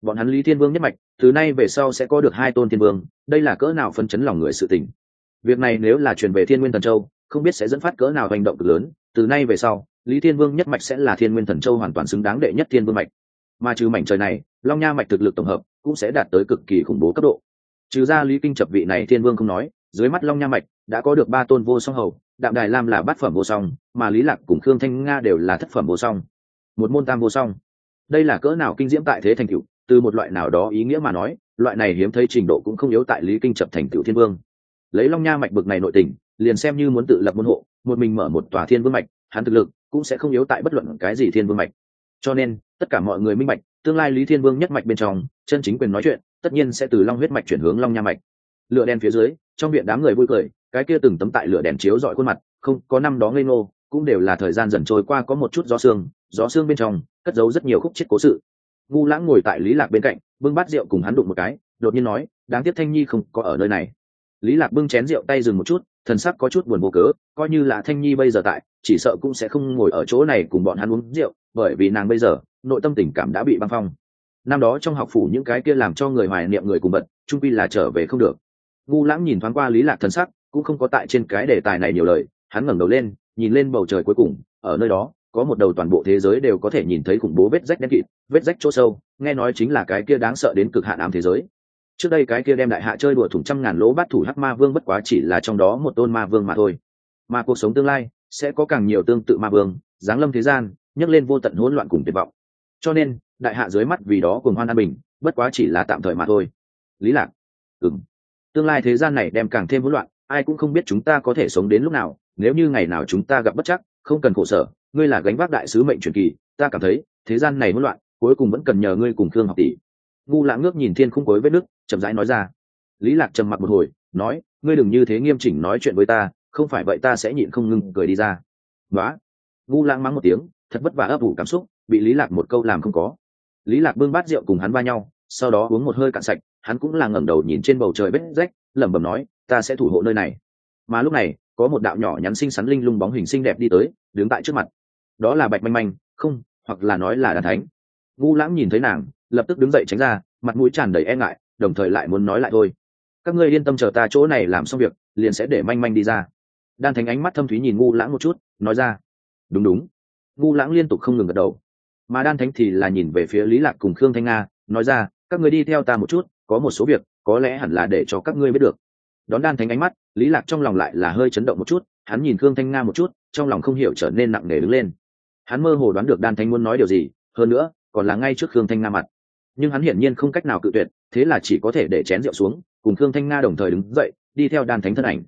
bọn hắn lý thiên vương nhất mạch, từ nay về sau sẽ có được hai tôn thiên vương, đây là cỡ nào phân chấn lòng người sự tình. Việc này nếu là truyền về thiên nguyên thần châu, không biết sẽ dẫn phát cỡ nào hành động cực lớn, từ nay về sau, lý thiên vương nhất mạch sẽ là thiên nguyên thần châu hoàn toàn xứng đáng đệ nhất thiên vương mạch mà trừ mảnh trời này, long nha mạch thực lực tổng hợp cũng sẽ đạt tới cực kỳ khủng bố cấp độ. Trừ ra lý kinh chập vị này thiên vương không nói, dưới mắt long nha mạch đã có được ba tôn vô song hầu, đạm đài lam là bát phẩm vô song, mà lý lạc cùng khương thanh nga đều là thất phẩm vô song. Một môn tam vô song. Đây là cỡ nào kinh diễm tại thế thành cựu từ một loại nào đó ý nghĩa mà nói, loại này hiếm thấy trình độ cũng không yếu tại lý kinh chập thành cựu thiên vương. Lấy long nha mạch bực này nội tình, liền xem như muốn tự lập môn hộ, một mình mở một tòa thiên vương mạch, hắn thực lực cũng sẽ không yếu tại bất luận cái gì thiên vương mạch. Cho nên tất cả mọi người minh mạch tương lai lý thiên vương nhất mạch bên trong, chân chính quyền nói chuyện, tất nhiên sẽ từ long huyết mạch chuyển hướng long nha mạch. Lửa đèn phía dưới, trong viện đám người vui cười, cái kia từng tấm tại lửa đèn chiếu dọi khuôn mặt, không, có năm đó ngây ngô, cũng đều là thời gian dần trôi qua có một chút gió xương gió xương bên trong, cất giấu rất nhiều khúc chết cố sự. Ngu lãng ngồi tại lý lạc bên cạnh, bưng bát rượu cùng hắn đụng một cái, đột nhiên nói, đáng tiếc thanh nhi không có ở nơi này. Lý lạc bưng chén rượu tay dừng một chút, thần sắc có chút buồn vô cớ, coi như là thanh nhi bây giờ tại chỉ sợ cũng sẽ không ngồi ở chỗ này cùng bọn hắn uống rượu, bởi vì nàng bây giờ, nội tâm tình cảm đã bị băng phong. Năm đó trong học phủ những cái kia làm cho người hoài niệm người cùng bận trung pi là trở về không được. Ngu lãng nhìn thoáng qua lý lạc thần sắc, cũng không có tại trên cái đề tài này nhiều lời, hắn ngẩng đầu lên, nhìn lên bầu trời cuối cùng, ở nơi đó, có một đầu toàn bộ thế giới đều có thể nhìn thấy khủng bố vết rách đen kịt, vết rách chỗ sâu, nghe nói chính là cái kia đáng sợ đến cực hạn ám thế giới. Trước đây cái kia đem đại hạ chơi đùa thủng trăm ngàn lỗ bát thủ hắc ma vương bất quá chỉ là trong đó một tôn ma vương mà thôi. Mà cuộc sống tương lai sẽ có càng nhiều tương tự ma vương, giáng lâm thế gian, nhấc lên vô tận hỗn loạn cùng tuyệt vọng. Cho nên, đại hạ dưới mắt vì đó cùng hoan an bình, bất quá chỉ là tạm thời mà thôi. Lý lạc. Ừng tương lai thế gian này đem càng thêm hỗn loạn, ai cũng không biết chúng ta có thể sống đến lúc nào, nếu như ngày nào chúng ta gặp bất chắc, không cần khổ sở, ngươi là gánh vác đại sứ mệnh truyền kỳ, ta cảm thấy, thế gian này hỗn loạn, cuối cùng vẫn cần nhờ ngươi cùng khương học tỷ. Ngu lãng ngước nhìn thiên khung cối vết nước chậm rãi nói ra. Lý lạc trầm mặc một hồi, nói, ngươi đừng như thế nghiêm chỉnh nói chuyện với ta không phải vậy ta sẽ nhịn không ngừng cười đi ra. Nói ngu lãng mắng một tiếng, thật vất vả ấp ủ cảm xúc, bị lý lạc một câu làm không có. Lý lạc bưng bát rượu cùng hắn va nhau, sau đó uống một hơi cạn sạch, hắn cũng là ngẩng đầu nhìn trên bầu trời vết rách, lẩm bẩm nói, ta sẽ thủ hộ nơi này. Mà lúc này, có một đạo nhỏ nhắn xinh xắn linh lung bóng hình xinh đẹp đi tới, đứng tại trước mặt. Đó là bạch manh manh, không, hoặc là nói là đàn thánh. Ngu lãng nhìn thấy nàng, lập tức đứng dậy tránh ra, mặt mũi tràn đầy e ngại, đồng thời lại muốn nói lại thôi. Các ngươi yên tâm chờ ta chỗ này làm xong việc, liền sẽ để manh manh đi ra đan thánh ánh mắt thâm thúy nhìn ngu lãng một chút, nói ra, đúng đúng. Ngu lãng liên tục không ngừng gật đầu. Mà đan thánh thì là nhìn về phía lý lạc cùng khương thanh nga, nói ra, các người đi theo ta một chút, có một số việc, có lẽ hẳn là để cho các ngươi biết được. Đón đan thánh ánh mắt, lý lạc trong lòng lại là hơi chấn động một chút, hắn nhìn khương thanh nga một chút, trong lòng không hiểu trở nên nặng nề đứng lên. Hắn mơ hồ đoán được đan thánh muốn nói điều gì, hơn nữa, còn là ngay trước khương thanh nga mặt. Nhưng hắn hiển nhiên không cách nào cự tuyệt, thế là chỉ có thể để chén rượu xuống, cùng khương thanh nga đồng thời đứng dậy, đi theo đan thánh thân ảnh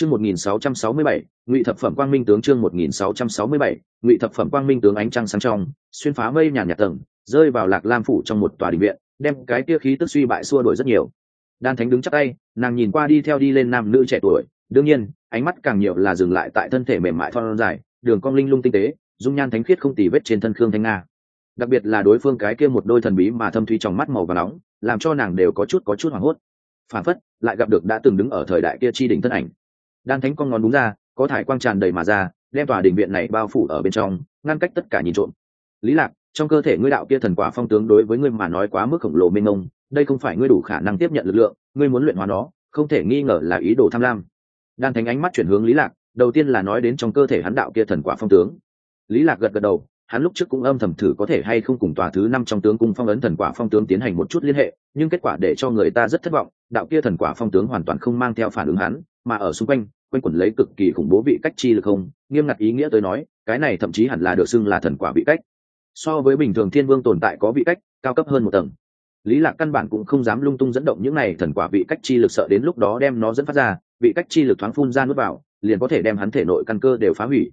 chương 1667, ngụy thập phẩm quang minh tướng chương 1667, ngụy thập phẩm quang minh tướng ánh trăng sáng trong xuyên phá mây nhàn nhạt tầng rơi vào lạc lam phủ trong một tòa đình viện đem cái kia khí tức suy bại xua đuổi rất nhiều. Đan thánh đứng chắc tay nàng nhìn qua đi theo đi lên nam nữ trẻ tuổi đương nhiên ánh mắt càng nhiều là dừng lại tại thân thể mềm mại thon dài đường cong linh lung tinh tế dung nhan thánh khiết không tì vết trên thân khương thanh nga. Đặc biệt là đối phương cái kia một đôi thần bí mà thâm thúy trong mắt màu và nóng làm cho nàng đều có chút có chút hoảng hốt. Phản phất lại gặp được đã từng đứng ở thời đại kia chi đỉnh thân ảnh đan thánh con ngón đúng ra, có thải quang tràn đầy mà ra, đem tòa đình viện này bao phủ ở bên trong, ngăn cách tất cả nhìn trộm. Lý lạc, trong cơ thể ngươi đạo kia thần quả phong tướng đối với ngươi mà nói quá mức khổng lồ mênh mông, đây không phải ngươi đủ khả năng tiếp nhận lực lượng, ngươi muốn luyện hóa nó, không thể nghi ngờ là ý đồ tham lam. Đan thánh ánh mắt chuyển hướng lý lạc, đầu tiên là nói đến trong cơ thể hắn đạo kia thần quả phong tướng. Lý lạc gật gật đầu hắn lúc trước cũng âm thầm thử có thể hay không cùng tòa thứ năm trong tướng cung phong ấn thần quả phong tướng tiến hành một chút liên hệ, nhưng kết quả để cho người ta rất thất vọng, đạo kia thần quả phong tướng hoàn toàn không mang theo phản ứng hắn, mà ở xung quanh quanh quẩn lấy cực kỳ khủng bố vị cách chi lực không, nghiêm ngặt ý nghĩa tới nói, cái này thậm chí hẳn là được xưng là thần quả vị cách. So với bình thường thiên vương tồn tại có vị cách, cao cấp hơn một tầng. Lý lạc căn bản cũng không dám lung tung dẫn động những này thần quả vị cách chi lực sợ đến lúc đó đem nó dẫn phát ra, vị cách chi lực thoáng phun ra nuốt vào, liền có thể đem hắn thể nội căn cơ đều phá hủy.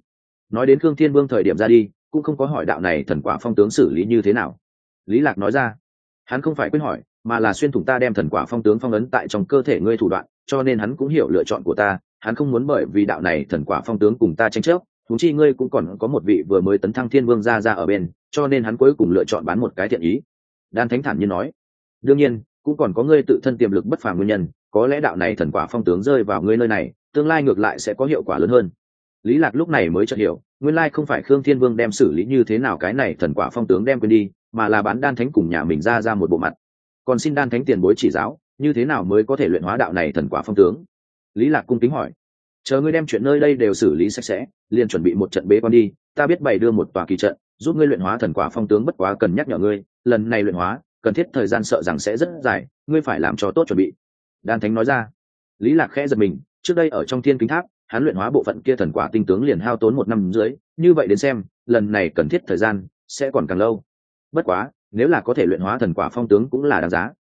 Nói đến khương thiên vương thời điểm ra đi cũng không có hỏi đạo này thần quả phong tướng xử lý như thế nào. Lý lạc nói ra, hắn không phải quyết hỏi, mà là xuyên thủng ta đem thần quả phong tướng phong ấn tại trong cơ thể ngươi thủ đoạn, cho nên hắn cũng hiểu lựa chọn của ta, hắn không muốn bởi vì đạo này thần quả phong tướng cùng ta tranh chấp thúng chi ngươi cũng còn có một vị vừa mới tấn thăng thiên vương ra ra ở bên, cho nên hắn cuối cùng lựa chọn bán một cái thiện ý. Đan thánh thản như nói, đương nhiên, cũng còn có ngươi tự thân tiềm lực bất phàm nguyên nhân, có lẽ đạo này thần quả phong tướng rơi vào ngươi nơi này, tương lai ngược lại sẽ có hiệu quả lớn hơn lý lạc lúc này mới chợt hiểu, nguyên lai không phải khương thiên vương đem xử lý như thế nào cái này thần quả phong tướng đem quên đi, mà là bán đan thánh cùng nhà mình ra ra một bộ mặt. Còn xin đan thánh tiền bối chỉ giáo, như thế nào mới có thể luyện hóa đạo này thần quả phong tướng? Lý lạc cung kính hỏi. Chờ ngươi đem chuyện nơi đây đều xử lý sạch sẽ, liền chuẩn bị một trận bế quan đi, ta biết bày đưa một tòa kỳ trận, giúp ngươi luyện hóa thần quả phong tướng bất quá cần nhắc nhở ngươi, lần này luyện hóa, cần thiết thời gian sợ rằng sẽ rất dài, ngươi phải làm cho tốt chuẩn bị. Đan thánh nói ra. Lý lạc khẽ giật mình, trước đây ở trong thiên kính tháp hắn luyện hóa bộ phận kia thần quả tinh tướng liền hao tốn một năm dưới như vậy đến xem, lần này cần thiết thời gian sẽ còn càng lâu. Bất quá, nếu là có thể luyện hóa thần quả phong tướng cũng là đáng giá.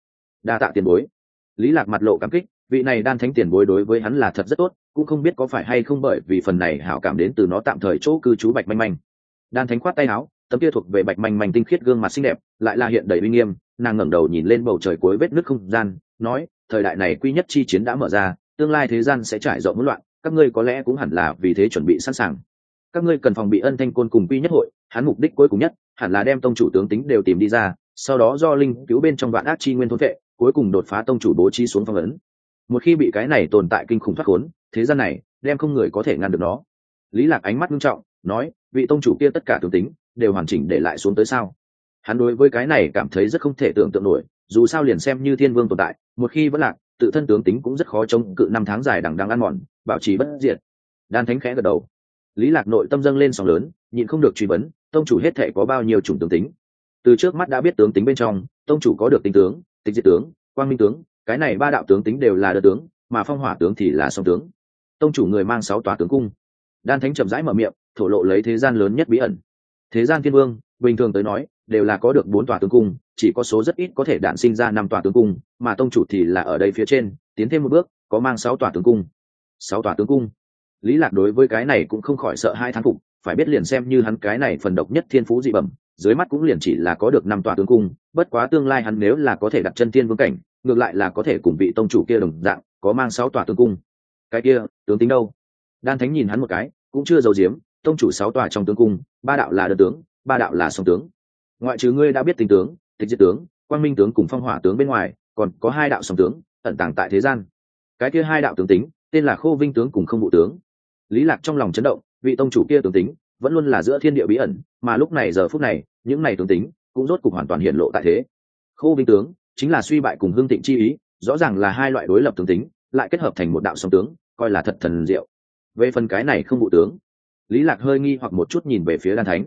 Đa tạ tiền bối. Lý lạc mặt lộ cảm kích, vị này đan thánh tiền bối đối với hắn là thật rất tốt, cũng không biết có phải hay không bởi vì phần này hảo cảm đến từ nó tạm thời chỗ cư trú bạch manh manh. Đan thánh khoát tay áo, tấm kia thuộc về bạch manh manh tinh khiết gương mặt xinh đẹp, lại là hiện đầy uy nghiêm, nàng ngẩng đầu nhìn lên bầu trời cuối vết nước không gian, nói, thời đại này quy nhất chi chiến đã mở ra, tương lai thế gian sẽ trải rộng hỗn loạn các ngươi có lẽ cũng hẳn là vì thế chuẩn bị sẵn sàng. Các ngươi cần phòng bị ân thanh côn cùng quy nhất hội, hắn mục đích cuối cùng nhất, hẳn là đem tông chủ tướng tính đều tìm đi ra, sau đó do linh cứu bên trong đoạn ác chi nguyên thôn vệ, cuối cùng đột phá tông chủ bố trí xuống phong ấn. Một khi bị cái này tồn tại kinh khủng thoát khốn, thế gian này, đem không người có thể ngăn được nó. Lý lạc ánh mắt nghiêm trọng, nói, vị tông chủ kia tất cả tướng tính, đều hoàn chỉnh để lại xuống tới sao? Hắn đối với cái này cảm thấy rất không thể tưởng tượng nổi, dù sao liền xem như thiên vương tồn tại, một khi vẫn lạc, tự thân tướng tính cũng rất khó chống cự năm tháng dài đằng đằng ăn mòn bảo trì bất diệt. Đan thánh khẽ gật đầu. Lý lạc nội tâm dâng lên sóng lớn, nhịn không được truy vấn, tông chủ hết thể có bao nhiêu chủng tướng tính? Từ trước mắt đã biết tướng tính bên trong, tông chủ có được tinh tướng, tịch diệt tướng, quang minh tướng, cái này ba đạo tướng tính đều là đợt tướng, mà phong hỏa tướng thì là song tướng. Tông chủ người mang sáu tòa tướng cung. Đan thánh chậm rãi mở miệng, thổ lộ lấy thế gian lớn nhất bí ẩn. Thế gian thiên vương, bình thường tới nói, đều là có được bốn tòa tướng cung, chỉ có số rất ít có thể đản sinh ra năm tòa tướng cung, mà tông chủ thì là ở đây phía trên, tiến thêm một bước, có mang sáu tòa tướng cung sáu tòa tướng cung. Lý lạc đối với cái này cũng không khỏi sợ hai thán phục, phải biết liền xem như hắn cái này phần độc nhất thiên phú dị bẩm, dưới mắt cũng liền chỉ là có được năm tòa tướng cung, bất quá tương lai hắn nếu là có thể đặt chân thiên vương cảnh, ngược lại là có thể cùng vị tông chủ kia đồng dạng, có mang sáu tòa tướng cung. Cái kia, tướng tính đâu? Đan thánh nhìn hắn một cái, cũng chưa giấu giếm, tông chủ sáu tòa trong tướng cung, ba đạo là đơn tướng, ba đạo là song tướng. Ngoại trừ ngươi đã biết tình tướng, tịch diệt tướng, quang minh tướng cùng phong hỏa tướng bên ngoài, còn có hai đạo song tướng, ẩn tàng tại thế gian. Cái kia hai đạo tướng tính tên là khô vinh tướng cùng không vụ tướng. Lý lạc trong lòng chấn động, vị tông chủ kia tướng tính vẫn luôn là giữa thiên địa bí ẩn, mà lúc này giờ phút này, những này tướng tính cũng rốt cục hoàn toàn hiện lộ tại thế. Khô vinh tướng chính là suy bại cùng hương thịnh chi ý, rõ ràng là hai loại đối lập tướng tính, lại kết hợp thành một đạo song tướng, coi là thật thần diệu. Về phần cái này không vụ tướng, lý lạc hơi nghi hoặc một chút nhìn về phía đan thánh.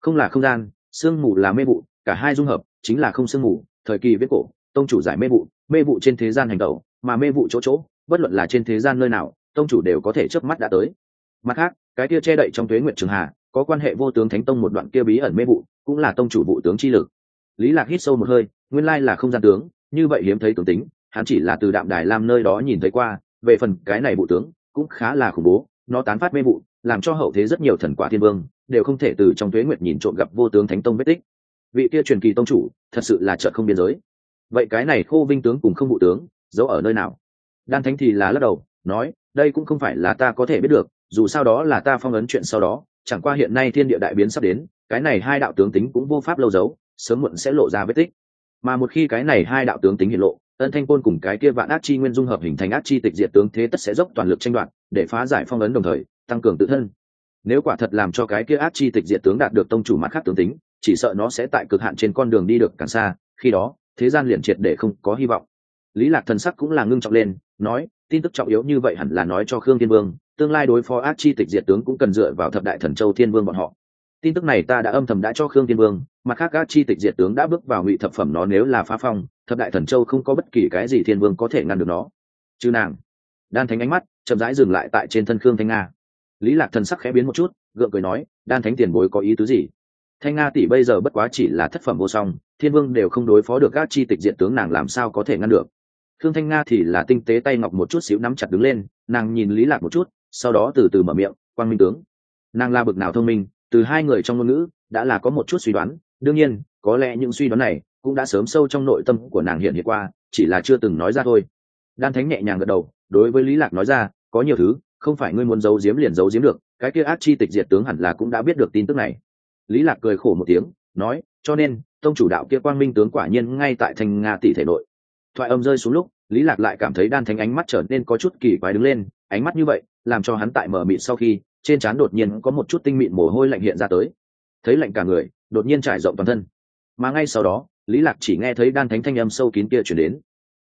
Không là không gian, sương mù là mê vụ, cả hai dung hợp, chính là không sương mù, thời kỳ viết cổ, tông chủ giải mê vụ mê vụ trên thế gian hành tẩu, mà mê vụ chỗ chỗ bất luận là trên thế gian nơi nào, tông chủ đều có thể chớp mắt đã tới. Mặt khác, cái kia che đậy trong tuế nguyệt trường hà, có quan hệ vô tướng thánh tông một đoạn kia bí ẩn mê vụ, cũng là tông chủ vụ tướng chi lực. Lý lạc hít sâu một hơi, nguyên lai là không gian tướng, như vậy hiếm thấy tướng tính, hắn chỉ là từ đạm đài lam nơi đó nhìn thấy qua, về phần cái này vụ tướng, cũng khá là khủng bố, nó tán phát mê vụ, làm cho hậu thế rất nhiều thần quả thiên vương, đều không thể từ trong tuế nguyệt nhìn trộm gặp vô tướng thánh tông vết tích. Vị kia truyền kỳ tông chủ, thật sự là trợ không biên giới. Vậy cái này khô vinh tướng cùng không vụ tướng, giấu ở nơi nào? Đan thánh thì là lắc đầu, nói, đây cũng không phải là ta có thể biết được, dù sao đó là ta phong ấn chuyện sau đó, chẳng qua hiện nay thiên địa đại biến sắp đến, cái này hai đạo tướng tính cũng vô pháp lâu giấu, sớm muộn sẽ lộ ra vết tích. Mà một khi cái này hai đạo tướng tính hiện lộ, ân thanh côn cùng cái kia vạn ác chi nguyên dung hợp hình thành ác chi tịch diệt tướng thế tất sẽ dốc toàn lực tranh đoạt, để phá giải phong ấn đồng thời, tăng cường tự thân. Nếu quả thật làm cho cái kia ác chi tịch diệt tướng đạt được tông chủ mặt khác tướng tính, chỉ sợ nó sẽ tại cực hạn trên con đường đi được càng xa, khi đó, thế gian liền triệt để không có hy vọng. Lý lạc thần sắc cũng là ngưng trọng lên nói, tin tức trọng yếu như vậy hẳn là nói cho khương thiên vương, tương lai đối phó ác chi tịch diệt tướng cũng cần dựa vào thập đại thần châu thiên vương bọn họ. Tin tức này ta đã âm thầm đã cho khương thiên vương, mặt khác ác chi tịch diệt tướng đã bước vào ngụy thập phẩm nó nếu là phá phong, thập đại thần châu không có bất kỳ cái gì thiên vương có thể ngăn được nó. Chứ nàng, đan thánh ánh mắt chậm rãi dừng lại tại trên thân khương thanh nga. Lý lạc thần sắc khẽ biến một chút, gượng cười nói, đan thánh tiền bối có ý tứ gì? Thanh nga tỷ bây giờ bất quá chỉ là thất phẩm vô song, thiên vương đều không đối phó được các chi tịch diện tướng nàng làm sao có thể ngăn được? Thương thanh nga thì là tinh tế tay ngọc một chút xíu nắm chặt đứng lên, nàng nhìn lý lạc một chút, sau đó từ từ mở miệng, quang minh tướng, nàng là bực nào thông minh, từ hai người trong ngôn ngữ đã là có một chút suy đoán, đương nhiên, có lẽ những suy đoán này cũng đã sớm sâu trong nội tâm của nàng hiện hiện qua, chỉ là chưa từng nói ra thôi. Đan thánh nhẹ nhàng gật đầu, đối với lý lạc nói ra, có nhiều thứ, không phải ngươi muốn giấu giếm liền giấu giếm được, cái kia ác chi tịch diệt tướng hẳn là cũng đã biết được tin tức này. Lý lạc cười khổ một tiếng, nói, cho nên, tông chủ đạo kia quang minh tướng quả nhiên ngay tại thành nga tỷ thể nội. Thoại âm rơi xuống lúc lý lạc lại cảm thấy đan thánh ánh mắt trở nên có chút kỳ quái đứng lên ánh mắt như vậy làm cho hắn tại mở mịt sau khi trên trán đột nhiên có một chút tinh mịn mồ hôi lạnh hiện ra tới. Thấy lạnh cả người đột nhiên trải rộng toàn thân. Mà ngay sau đó lý lạc chỉ nghe thấy đan thánh thanh âm sâu kín kia truyền đến.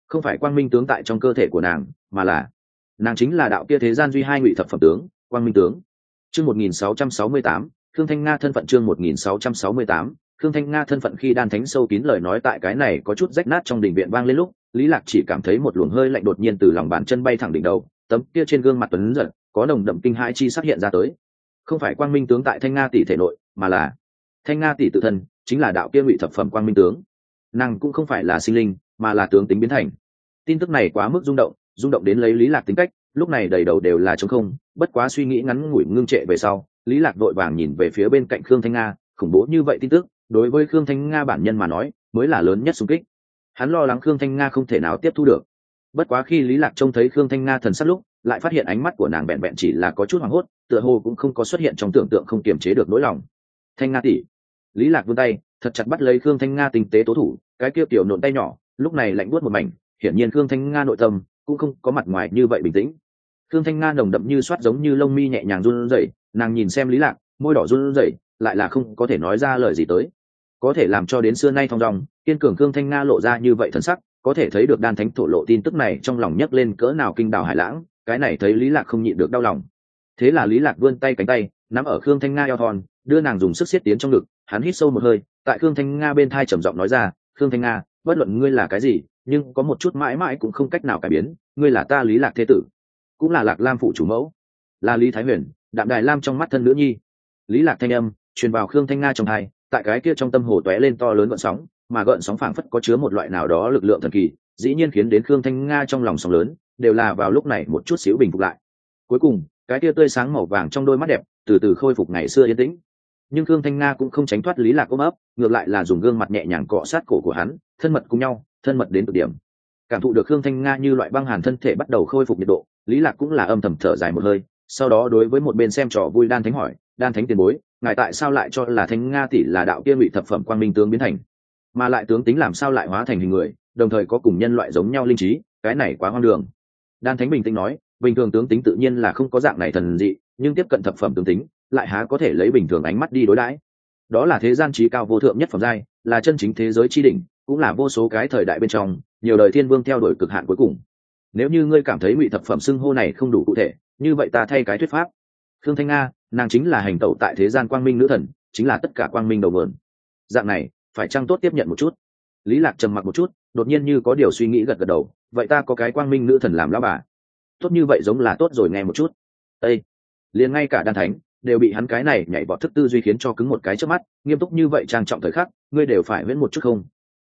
Không phải quang minh tướng tại trong cơ thể của nàng mà là nàng chính là đạo kia thế gian duy hai ngụy thập phẩm tướng quang minh tướng. Chương 1668, Thương Thanh Nga thân phận chương 1668, khương thanh nga thân phận khi đan thánh sâu kín lời nói tại cái này có chút rách nát trong đình viện vang lên lúc, lý lạc chỉ cảm thấy một luồng hơi lạnh đột nhiên từ lòng bàn chân bay thẳng đỉnh đầu, tấm kia trên gương mặt tuấn giật, có nồng đậm kinh hãi chi xuất hiện ra tới. Không phải quang minh tướng tại thanh nga tỷ thể nội, mà là thanh nga tỷ tự thân, chính là đạo kia ngụy thập phẩm quang minh tướng. Nàng cũng không phải là sinh linh, mà là tướng tính biến thành. Tin tức này quá mức rung động rung động đến lấy lý lạc tính cách, lúc này đầy đầu đều là trống không, bất quá suy nghĩ ngắn ngủi ngưng trệ về sau, lý lạc đội vàng nhìn về phía bên cạnh khương thanh nga, khủng bố như vậy tin tức đối với khương thanh nga bản nhân mà nói, mới là lớn nhất xung kích. Hắn lo lắng khương thanh nga không thể nào tiếp thu được. Bất quá khi lý lạc trông thấy khương thanh nga thần sắc lúc, lại phát hiện ánh mắt của nàng bẹn bẹn chỉ là có chút hoảng hốt, tựa hồ cũng không có xuất hiện trong tưởng tượng không kiềm chế được nỗi lòng. Thanh nga tỷ. Lý lạc vươn tay, thật chặt bắt lấy khương thanh nga tinh tế tố thủ, cái kia tiểu nộn tay nhỏ, lúc này lạnh buốt một mảnh, hiển nhiên khương thanh nga nội tâm cũng không có mặt ngoài như vậy bình tĩnh. Khương thanh nga nồng đậm như soát giống như lông mi nhẹ nhàng run rẩy, nàng nhìn xem lý lạc, môi đỏ run rẩy, lại là không có thể nói ra lời gì tới có thể làm cho đến xưa nay thong dong, kiên cường khương thanh nga lộ ra như vậy thần sắc, có thể thấy được đan thánh thổ lộ tin tức này trong lòng nhấc lên cỡ nào kinh đảo hải lãng, cái này thấy lý lạc không nhịn được đau lòng. Thế là lý lạc vươn tay cánh tay, nắm ở khương thanh nga eo thon, đưa nàng dùng sức siết tiến trong ngực, hắn hít sâu một hơi, tại khương thanh nga bên thai trầm giọng nói ra, khương thanh nga, bất luận ngươi là cái gì, nhưng có một chút mãi mãi cũng không cách nào cải biến, ngươi là ta lý lạc thế tử, cũng là lạc lam phụ chủ mẫu, là lý thái huyền, đạm đài lam trong mắt thân nữ nhi. Lý lạc thanh âm truyền vào khương thanh nga trong thai tại cái kia trong tâm hồ tóe lên to lớn gợn sóng, mà gợn sóng phảng phất có chứa một loại nào đó lực lượng thần kỳ, dĩ nhiên khiến đến khương thanh nga trong lòng sóng lớn, đều là vào lúc này một chút xíu bình phục lại. Cuối cùng, cái tia tươi sáng màu vàng trong đôi mắt đẹp, từ từ khôi phục ngày xưa yên tĩnh. Nhưng khương thanh nga cũng không tránh thoát lý lạc ôm ấp, ngược lại là dùng gương mặt nhẹ nhàng cọ sát cổ của hắn, thân mật cùng nhau, thân mật đến cực điểm. Cảm thụ được khương thanh nga như loại băng hàn thân thể bắt đầu khôi phục nhiệt độ, lý lạc cũng là âm thầm thở dài một hơi, sau đó đối với một bên xem trò vui đan thánh hỏi đan thánh tiền bối, ngài tại sao lại cho là Thánh nga tỷ là đạo kia ngụy thập phẩm quang minh tướng biến thành? Mà lại tướng tính làm sao lại hóa thành hình người, đồng thời có cùng nhân loại giống nhau linh trí, cái này quá hoang đường. Đan thánh bình tĩnh nói, bình thường tướng tính tự nhiên là không có dạng này thần dị, nhưng tiếp cận thập phẩm tướng tính, lại há có thể lấy bình thường ánh mắt đi đối đãi. Đó là thế gian trí cao vô thượng nhất phẩm giai, là chân chính thế giới chi đỉnh, cũng là vô số cái thời đại bên trong, nhiều đời thiên vương theo đuổi cực hạn cuối cùng. Nếu như ngươi cảm thấy ngụy thập phẩm xưng hô này không đủ cụ thể, như vậy ta thay cái thuyết pháp. Khương thanh nga nàng chính là hành tẩu tại thế gian quang minh nữ thần, chính là tất cả quang minh đầu mượn dạng này, phải chăng tốt tiếp nhận một chút? Lý lạc trầm mặc một chút, đột nhiên như có điều suy nghĩ gật gật đầu, vậy ta có cái quang minh nữ thần làm lão bà. Tốt như vậy giống là tốt rồi nghe một chút. Ây liền ngay cả đan thánh, đều bị hắn cái này nhảy vọt thức tư duy khiến cho cứng một cái trước mắt, nghiêm túc như vậy trang trọng thời khắc, ngươi đều phải viễn một chút không?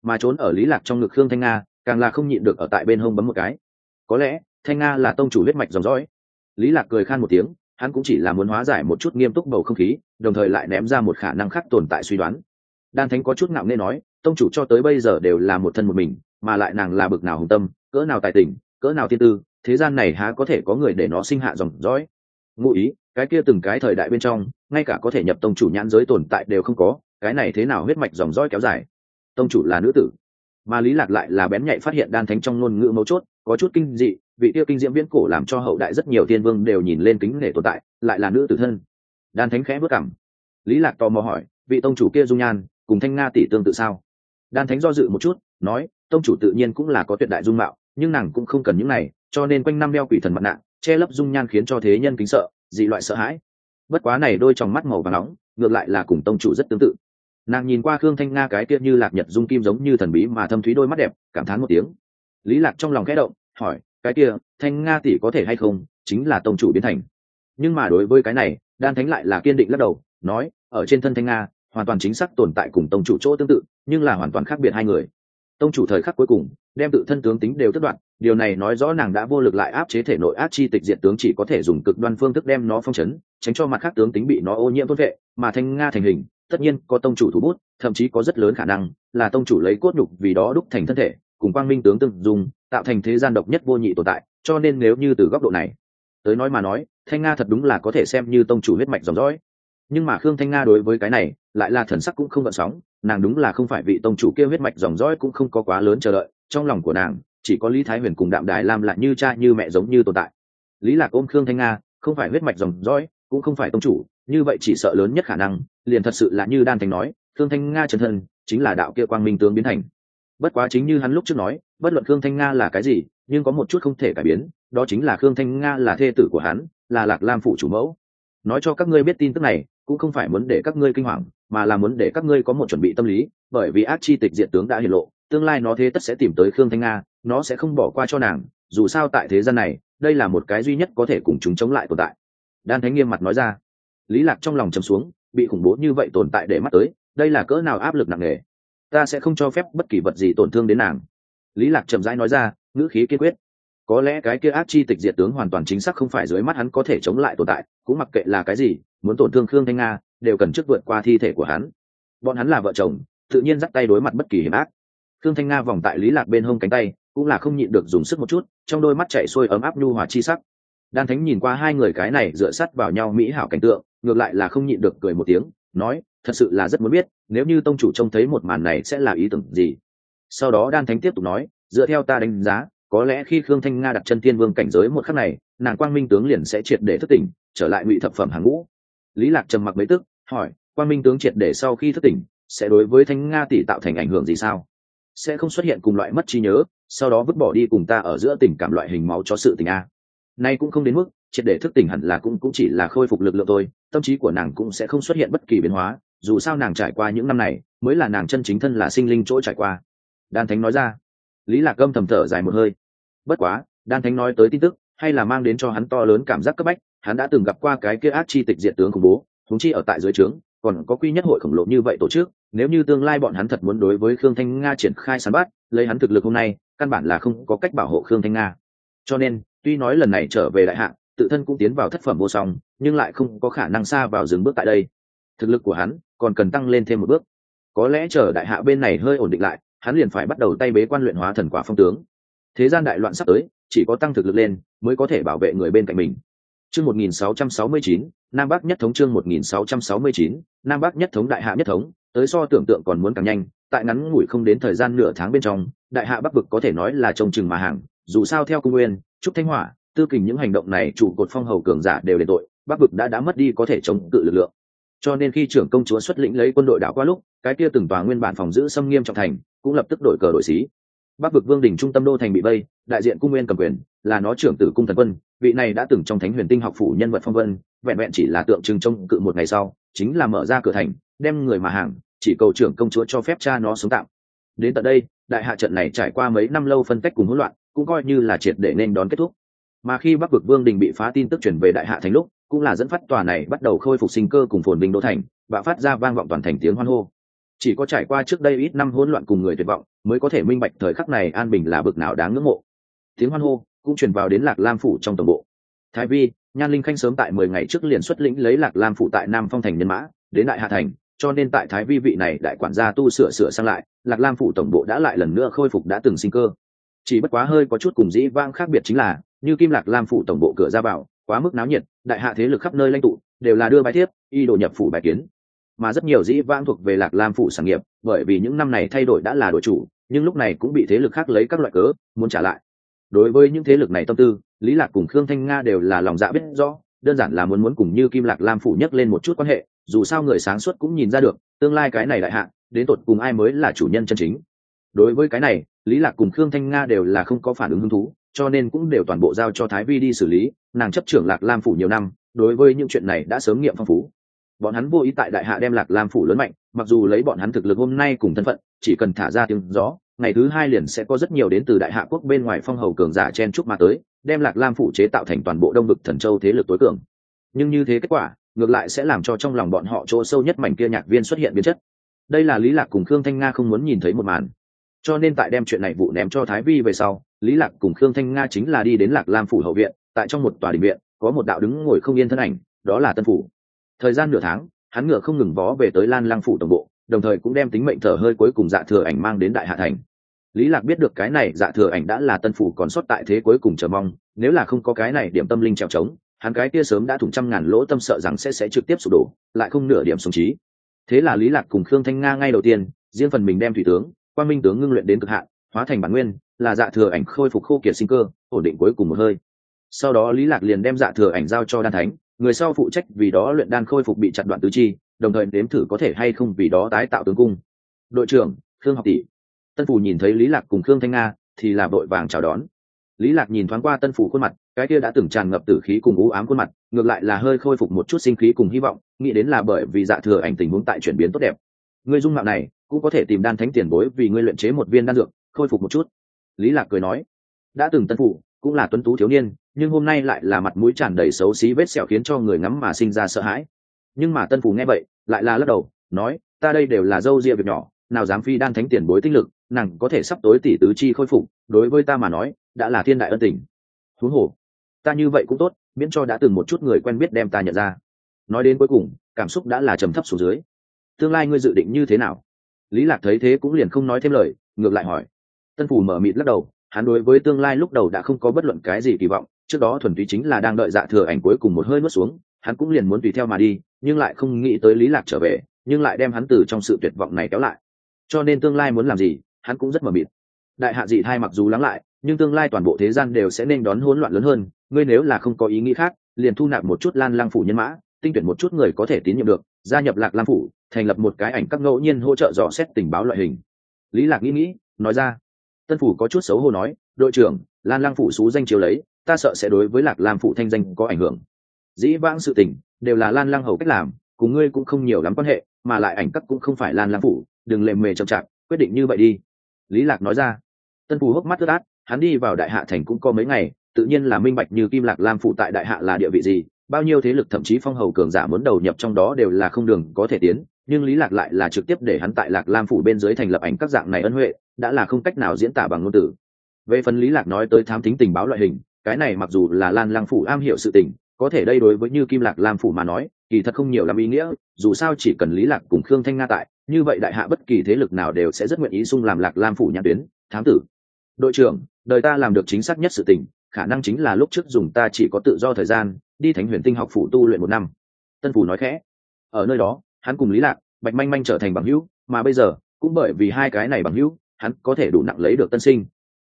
Mà trốn ở lý lạc trong ngực khương thanh nga, càng là không nhịn được ở tại bên hông bấm một cái. Có lẽ, thanh nga là tông chủ huyết mạch dòng dõi. Lý lạc cười khan một tiếng hắn cũng chỉ là muốn hóa giải một chút nghiêm túc bầu không khí, đồng thời lại ném ra một khả năng khác tồn tại suy đoán. Đan thánh có chút ngạo nghê nói, tông chủ cho tới bây giờ đều là một thân một mình, mà lại nàng là bực nào hùng tâm, cỡ nào tài tình, cỡ nào thiên tư, thế gian này há có thể có người để nó sinh hạ dòng dõi. Ngụ ý, cái kia từng cái thời đại bên trong, ngay cả có thể nhập tông chủ nhãn giới tồn tại đều không có, cái này thế nào huyết mạch dòng dõi kéo dài? Tông chủ là nữ tử mà lý lạc lại là bén nhạy phát hiện đan thánh trong ngôn ngữ mấu chốt, có chút kinh dị, vị tiêu kinh diễm viễn cổ làm cho hậu đại rất nhiều thiên vương đều nhìn lên kính nể tồn tại, lại là nữ tử thân. Đan thánh khẽ bước cảm lý lạc tò mò hỏi, vị tông chủ kia dung nhan, cùng thanh nga tỷ tương tự sao? Đan thánh do dự một chút, nói, tông chủ tự nhiên cũng là có tuyệt đại dung mạo, nhưng nàng cũng không cần những này, cho nên quanh năm đeo quỷ thần mặt nạ, che lấp dung nhan khiến cho thế nhân kính sợ, dị loại sợ hãi. Bất quá này đôi trong mắt màu và nóng, ngược lại là cùng tông chủ rất tương tự nàng nhìn qua khương thanh nga cái kia như lạc nhật dung kim giống như thần bí mà thâm thúy đôi mắt đẹp, cảm thán một tiếng. Lý lạc trong lòng khẽ động, hỏi, cái kia, thanh nga tỷ có thể hay không? Chính là tông chủ biến thành. Nhưng mà đối với cái này, đan thánh lại là kiên định lắc đầu, nói, ở trên thân thanh nga, hoàn toàn chính xác tồn tại cùng tông chủ chỗ tương tự, nhưng là hoàn toàn khác biệt hai người. Tông chủ thời khắc cuối cùng, đem tự thân tướng tính đều thất đoạn, điều này nói rõ nàng đã vô lực lại áp chế thể nội ác chi tịch diệt tướng chỉ có thể dùng cực đoan phương thức đem nó phong chấn, tránh cho mặt khác tướng tính bị nó ô nhiễm tốt vệ, mà thanh nga thành hình tất nhiên, có tông chủ thủ bút, thậm chí có rất lớn khả năng là tông chủ lấy cốt nhục vì đó đúc thành thân thể, cùng quang minh tướng tương dùng tạo thành thế gian độc nhất vô nhị tồn tại, cho nên nếu như từ góc độ này tới nói mà nói, thanh nga thật đúng là có thể xem như tông chủ huyết mạch dòng dõi. Nhưng mà khương thanh nga đối với cái này lại là thần sắc cũng không gợn sóng, nàng đúng là không phải vị tông chủ kia huyết mạch dòng dõi cũng không có quá lớn chờ đợi, trong lòng của nàng chỉ có lý thái huyền cùng đạm đài lam lại như cha như mẹ giống như tồn tại. Lý lạc ôm khương thanh nga, không phải huyết mạch dòng dõi, cũng không phải tông chủ như vậy chỉ sợ lớn nhất khả năng, liền thật sự là như đan thành nói Thương thanh nga chân thân chính là đạo kia quang minh tướng biến thành. Bất quá chính như hắn lúc trước nói, bất luận khương thanh nga là cái gì, nhưng có một chút không thể cải biến, đó chính là khương thanh nga là thê tử của hắn, là lạc lam phụ chủ mẫu. Nói cho các ngươi biết tin tức này, cũng không phải muốn để các ngươi kinh hoàng, mà là muốn để các ngươi có một chuẩn bị tâm lý, bởi vì ác chi tịch diện tướng đã hiển lộ, tương lai nó thế tất sẽ tìm tới khương thanh nga, nó sẽ không bỏ qua cho nàng, dù sao tại thế gian này, đây là một cái duy nhất có thể cùng chúng chống lại tồn tại. Đan thánh nghiêm mặt nói ra lý lạc trong lòng chầm xuống, bị khủng bố như vậy tồn tại để mắt tới, đây là cỡ nào áp lực nặng nề. Ta sẽ không cho phép bất kỳ vật gì tổn thương đến nàng. Lý lạc chậm rãi nói ra, ngữ khí kiên quyết. Có lẽ cái kia ác chi tịch diệt tướng hoàn toàn chính xác không phải dưới mắt hắn có thể chống lại tồn tại, cũng mặc kệ là cái gì, muốn tổn thương khương thanh nga, đều cần trước vượt qua thi thể của hắn. Bọn hắn là vợ chồng, tự nhiên dắt tay đối mặt bất kỳ hiểm ác. Khương thanh nga vòng tại lý lạc bên hông cánh tay, cũng là không nhịn được dùng sức một chút, trong đôi mắt chạy xuôi ấm áp nhu hòa chi sắc đan thánh nhìn qua hai người cái này dựa sắt vào nhau mỹ hảo cảnh tượng, ngược lại là không nhịn được cười một tiếng, nói, thật sự là rất muốn biết, nếu như tông chủ trông thấy một màn này sẽ là ý tưởng gì? Sau đó đan thánh tiếp tục nói, dựa theo ta đánh giá, có lẽ khi khương thanh nga đặt chân tiên vương cảnh giới một khắc này, nàng quang minh tướng liền sẽ triệt để thất tỉnh, trở lại ngụy thập phẩm hàng ngũ. Lý lạc trầm mặc mấy tức, hỏi, quang minh tướng triệt để sau khi thất tỉnh, sẽ đối với thanh nga tỷ tạo thành ảnh hưởng gì sao? Sẽ không xuất hiện cùng loại mất trí nhớ, sau đó vứt bỏ đi cùng ta ở giữa tình cảm loại hình máu cho sự tình a nay cũng không đến mức, triệt để thức tỉnh hẳn là cũng cũng chỉ là khôi phục lực lượng thôi, tâm trí của nàng cũng sẽ không xuất hiện bất kỳ biến hóa, dù sao nàng trải qua những năm này, mới là nàng chân chính thân là sinh linh chỗ trải qua. Đan thánh nói ra. Lý lạc gâm thầm thở dài một hơi. Bất quá, đan thánh nói tới tin tức, hay là mang đến cho hắn to lớn cảm giác cấp bách, hắn đã từng gặp qua cái kia ác chi tịch diệt tướng khủng bố thống chi ở tại dưới trướng, còn có quy nhất hội khổng lồ như vậy tổ chức, nếu như tương lai bọn hắn thật muốn đối với khương thanh nga triển khai săn bắt, lấy hắn thực lực hôm nay, căn bản là không có cách bảo hộ khương thanh nga. Cho nên tuy nói lần này trở về đại hạng tự thân cũng tiến vào thất phẩm vô song nhưng lại không có khả năng xa vào dừng bước tại đây. Thực lực của hắn còn cần tăng lên thêm một bước. Có lẽ chờ đại hạ bên này hơi ổn định lại hắn liền phải bắt đầu tay bế quan luyện hóa thần quả phong tướng. Thế gian đại loạn sắp tới chỉ có tăng thực lực lên mới có thể bảo vệ người bên cạnh mình. Chương 1669, nam bắc nhất thống chương 1669, nam bắc nhất thống đại hạ nhất thống tới so tưởng tượng còn muốn càng nhanh tại ngắn ngủi không đến thời gian nửa tháng bên trong đại hạ bắc vực có thể nói là trông chừng mà hàng dù sao theo cung nguyên trúc thanh hỏa, tư kình những hành động này trụ cột phong hầu cường giả đều đền tội, bắc vực đã đã mất đi có thể chống cự lực lượng. Cho nên khi trưởng công chúa xuất lĩnh lấy quân đội đảo qua lúc, cái kia từng tòa nguyên bản phòng giữ xâm nghiêm trọng thành, cũng lập tức đổi cờ đổi xí. Bắc vực vương đình trung tâm đô thành bị vây, đại diện cung nguyên cầm quyền, là nó trưởng tử cung thần quân, vị này đã từng trong thánh huyền tinh học phủ nhân vật phong vân, vẹn vẹn chỉ là tượng trưng trông cự một ngày sau, chính là mở ra cửa thành, đem người mà hàng, chỉ cầu trưởng công chúa cho phép cha nó sống tạm. Đến tận đây, đại hạ trận này trải qua mấy năm lâu phân cách cùng hỗn loạn cũng coi như là triệt để nên đón kết thúc. Mà khi bắc vực vương đình bị phá tin tức chuyển về đại hạ thành lúc, cũng là dẫn phát tòa này bắt đầu khôi phục sinh cơ cùng phồn bình đô thành và phát ra vang vọng toàn thành tiếng hoan hô. Chỉ có trải qua trước đây ít năm hỗn loạn cùng người tuyệt vọng, mới có thể minh bạch thời khắc này an bình là bực nào đáng ngưỡng mộ. Tiếng hoan hô cũng truyền vào đến lạc lam phủ trong tổng bộ. Thái vi, nhan linh khanh sớm tại mười ngày trước liền xuất lĩnh lấy lạc lam phủ tại nam phong thành nhân mã, đến đại hạ thành, cho nên tại thái vi vị này đại quản gia tu sửa sửa sang lại, lạc lam phủ tổng bộ đã lại lần nữa khôi phục đã từng sinh cơ chỉ bất quá hơi có chút cùng dĩ vang khác biệt chính là, như kim lạc lam phủ tổng bộ cửa ra vào, quá mức náo nhiệt, đại hạ thế lực khắp nơi lãnh tụ, đều là đưa bài thiếp, y đồ nhập phủ bài kiến. Mà rất nhiều dĩ vãng thuộc về lạc lam phủ sản nghiệp, bởi vì những năm này thay đổi đã là đổi chủ, nhưng lúc này cũng bị thế lực khác lấy các loại cớ, muốn trả lại. Đối với những thế lực này tâm tư, lý lạc cùng khương thanh nga đều là lòng dạ biết rõ, đơn giản là muốn muốn cùng như kim lạc lam phủ nhắc lên một chút quan hệ, dù sao người sáng suốt cũng nhìn ra được, tương lai cái này đại hạ, đến tột cùng ai mới là chủ nhân chân chính. Đối với cái này lý lạc cùng khương thanh nga đều là không có phản ứng hứng thú, cho nên cũng đều toàn bộ giao cho thái vi đi xử lý, nàng chấp trưởng lạc lam phủ nhiều năm, đối với những chuyện này đã sớm nghiệm phong phú. Bọn hắn vô ý tại đại hạ đem lạc lam phủ lớn mạnh, mặc dù lấy bọn hắn thực lực hôm nay cùng thân phận, chỉ cần thả ra tiếng gió, ngày thứ hai liền sẽ có rất nhiều đến từ đại hạ quốc bên ngoài phong hầu cường giả chen chúc mà tới, đem lạc lam phủ chế tạo thành toàn bộ đông bực thần châu thế lực tối cường. Nhưng như thế kết quả, ngược lại sẽ làm cho trong lòng bọn họ chỗ sâu nhất mảnh kia nhạc viên xuất hiện biến chất. Đây là lý lạc cùng khương thanh nga không muốn nhìn thấy một màn cho nên tại đem chuyện này vụ ném cho thái vi về sau, lý lạc cùng khương thanh nga chính là đi đến lạc lam phủ hậu viện, tại trong một tòa đình viện, có một đạo đứng ngồi không yên thân ảnh, đó là tân phủ. Thời gian nửa tháng, hắn ngựa không ngừng vó về tới lan lăng phủ tổng bộ, đồng thời cũng đem tính mệnh thở hơi cuối cùng dạ thừa ảnh mang đến đại hạ thành. Lý lạc biết được cái này dạ thừa ảnh đã là tân phủ còn sót tại thế cuối cùng chờ mong, nếu là không có cái này điểm tâm linh trèo trống, hắn cái kia sớm đã thủng trăm ngàn lỗ tâm sợ rằng sẽ sẽ trực tiếp sụp đổ, lại không nửa điểm sống trí. Thế là lý lạc cùng khương thanh nga ngay đầu tiên, riêng phần mình đem thủy tướng quan minh tướng ngưng luyện đến cực hạn, hóa thành bản nguyên, là dạ thừa ảnh khôi phục khô kiệt sinh cơ, ổn định cuối cùng một hơi. Sau đó lý lạc liền đem dạ thừa ảnh giao cho đan thánh, người sau phụ trách vì đó luyện đan khôi phục bị chặt đoạn tứ chi, đồng thời đếm thử có thể hay không vì đó tái tạo tướng cung. Đội trưởng, khương học tỷ. Tân phủ nhìn thấy lý lạc cùng khương thanh nga, thì là vội vàng chào đón. Lý lạc nhìn thoáng qua tân phủ khuôn mặt, cái kia đã từng tràn ngập tử khí cùng u ám khuôn mặt, ngược lại là hơi khôi phục một chút sinh khí cùng hy vọng, nghĩ đến là bởi vì dạ thừa ảnh tình huống tại chuyển biến tốt đẹp. Người dung mạo này cũng có thể tìm đan thánh tiền bối vì ngươi luyện chế một viên đan dược, khôi phục một chút. Lý lạc cười nói. Đã từng tân phụ, cũng là tuấn tú thiếu niên, nhưng hôm nay lại là mặt mũi tràn đầy xấu xí vết sẹo khiến cho người ngắm mà sinh ra sợ hãi. Nhưng mà tân phụ nghe vậy, lại là lắc đầu, nói, ta đây đều là dâu ria việc nhỏ, nào dám phi đan thánh tiền bối tinh lực, nàng có thể sắp tối tỷ tứ chi khôi phục, đối với ta mà nói, đã là thiên đại ân tình. Huống hồ. Ta như vậy cũng tốt, miễn cho đã từng một chút người quen biết đem ta nhận ra. Nói đến cuối cùng, cảm xúc đã là trầm thấp xuống dưới. Tương lai ngươi dự định như thế nào? Lý lạc thấy thế cũng liền không nói thêm lời, ngược lại hỏi. Tân phủ mở mịt lắc đầu, hắn đối với tương lai lúc đầu đã không có bất luận cái gì kỳ vọng, trước đó thuần túy chính là đang đợi dạ thừa ảnh cuối cùng một hơi nuốt xuống, hắn cũng liền muốn tùy theo mà đi, nhưng lại không nghĩ tới lý lạc trở về, nhưng lại đem hắn từ trong sự tuyệt vọng này kéo lại. Cho nên tương lai muốn làm gì, hắn cũng rất mờ mịt. Đại hạ dị thai mặc dù lắng lại, nhưng tương lai toàn bộ thế gian đều sẽ nên đón hỗn loạn lớn hơn, ngươi nếu là không có ý nghĩ khác, liền thu nạp một chút lan lang phủ nhân mã tinh tuyển một chút người có thể tín nhiệm được, gia nhập lạc lam phủ, thành lập một cái ảnh các ngẫu nhiên hỗ trợ dò xét tình báo loại hình. Lý lạc nghĩ nghĩ, nói ra. Tân phủ có chút xấu hổ nói, đội trưởng, lan lang phủ xú danh chiếu lấy, ta sợ sẽ đối với lạc lam phủ thanh danh có ảnh hưởng. Dĩ vãng sự tình, đều là lan lang hầu cách làm, cùng ngươi cũng không nhiều lắm quan hệ, mà lại ảnh các cũng không phải lan lang phủ, đừng lề mề chậm chạp, quyết định như vậy đi. Lý lạc nói ra. Tân phủ hốc mắt ướt át, hắn đi vào đại hạ thành cũng có mấy ngày, tự nhiên là minh bạch như kim lạc lam phủ tại đại hạ là địa vị gì bao nhiêu thế lực thậm chí phong hầu cường giả muốn đầu nhập trong đó đều là không đường có thể tiến, nhưng lý lạc lại là trực tiếp để hắn tại lạc lam phủ bên dưới thành lập ảnh các dạng này ân huệ, đã là không cách nào diễn tả bằng ngôn từ. Về phần lý lạc nói tới thám thính tình báo loại hình, cái này mặc dù là lan lang phủ am hiểu sự tình, có thể đây đối với như kim lạc lam phủ mà nói, kỳ thật không nhiều làm ý nghĩa, dù sao chỉ cần lý lạc cùng khương thanh nga tại, như vậy đại hạ bất kỳ thế lực nào đều sẽ rất nguyện ý sung làm lạc lam phủ nhãn tuyến, thám tử. Đội trưởng, đời ta làm được chính xác nhất sự tình, khả năng chính là lúc trước dùng ta chỉ có tự do thời gian đi thánh huyền tinh học phủ tu luyện một năm. Tân phủ nói khẽ. Ở nơi đó, hắn cùng lý lạc, bạch manh manh trở thành bằng hữu, mà bây giờ, cũng bởi vì hai cái này bằng hữu, hắn có thể đủ nặng lấy được tân sinh.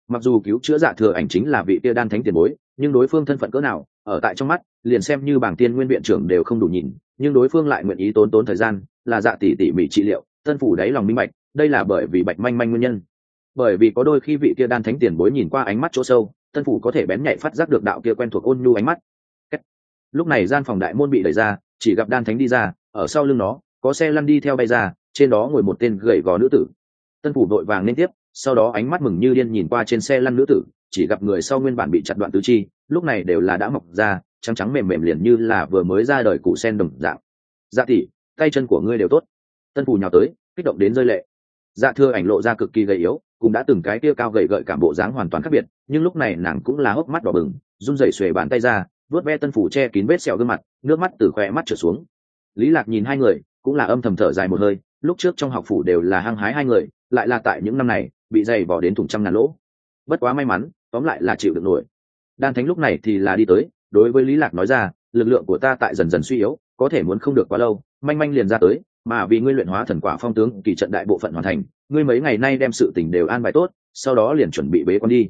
Mặc dù cứu chữa dạ thừa ảnh chính là vị kia đan thánh tiền bối, nhưng đối phương thân phận cỡ nào, ở tại trong mắt, liền xem như bảng tiên nguyên viện trưởng đều không đủ nhìn, nhưng đối phương lại nguyện ý tốn tốn thời gian, là dạ tỷ tỷ mỹ trị liệu, tân phủ đáy lòng minh bạch, đây là bởi vì bạch manh manh nguyên nhân. Bởi vì có đôi khi vị kia đan thánh tiền bối nhìn qua ánh mắt chỗ sâu, tân phủ có thể bén nhạy phát giác được đạo kia quen thuộc ôn nhu ánh mắt lúc này gian phòng đại môn bị đẩy ra, chỉ gặp đan thánh đi ra, ở sau lưng nó, có xe lăn đi theo bay ra, trên đó ngồi một tên gầy gò nữ tử. Tân phủ vội vàng liên tiếp, sau đó ánh mắt mừng như điên nhìn qua trên xe lăn nữ tử, chỉ gặp người sau nguyên bản bị chặt đoạn tứ chi, lúc này đều là đã mọc ra, trắng trắng mềm mềm liền như là vừa mới ra đời củ sen đồng dạng. Dạ tỷ, tay chân của ngươi đều tốt. Tân phủ nhào tới, kích động đến rơi lệ. Dạ thưa ảnh lộ ra cực kỳ gầy yếu, cũng đã từng cái kia cao gầy gợi cảm bộ dáng hoàn toàn khác biệt, nhưng lúc này nàng cũng là hốc mắt đỏ bừng, run rẩy xuề bàn tay ra vớt ve tân phủ che kín vết sẹo gương mặt, nước mắt từ khoe mắt trở xuống. Lý lạc nhìn hai người, cũng là âm thầm thở dài một hơi, lúc trước trong học phủ đều là hăng hái hai người, lại là tại những năm này, bị dày vò đến thủng trăm ngàn lỗ. Bất quá may mắn, tóm lại là chịu được nổi. Đan thánh lúc này thì là đi tới, đối với lý lạc nói ra, lực lượng của ta tại dần dần suy yếu, có thể muốn không được quá lâu, manh manh liền ra tới, mà vì ngươi luyện hóa thần quả phong tướng, kỳ trận đại bộ phận hoàn thành, ngươi mấy ngày nay đem sự tình đều an bài tốt, sau đó liền chuẩn bị bế quan đi.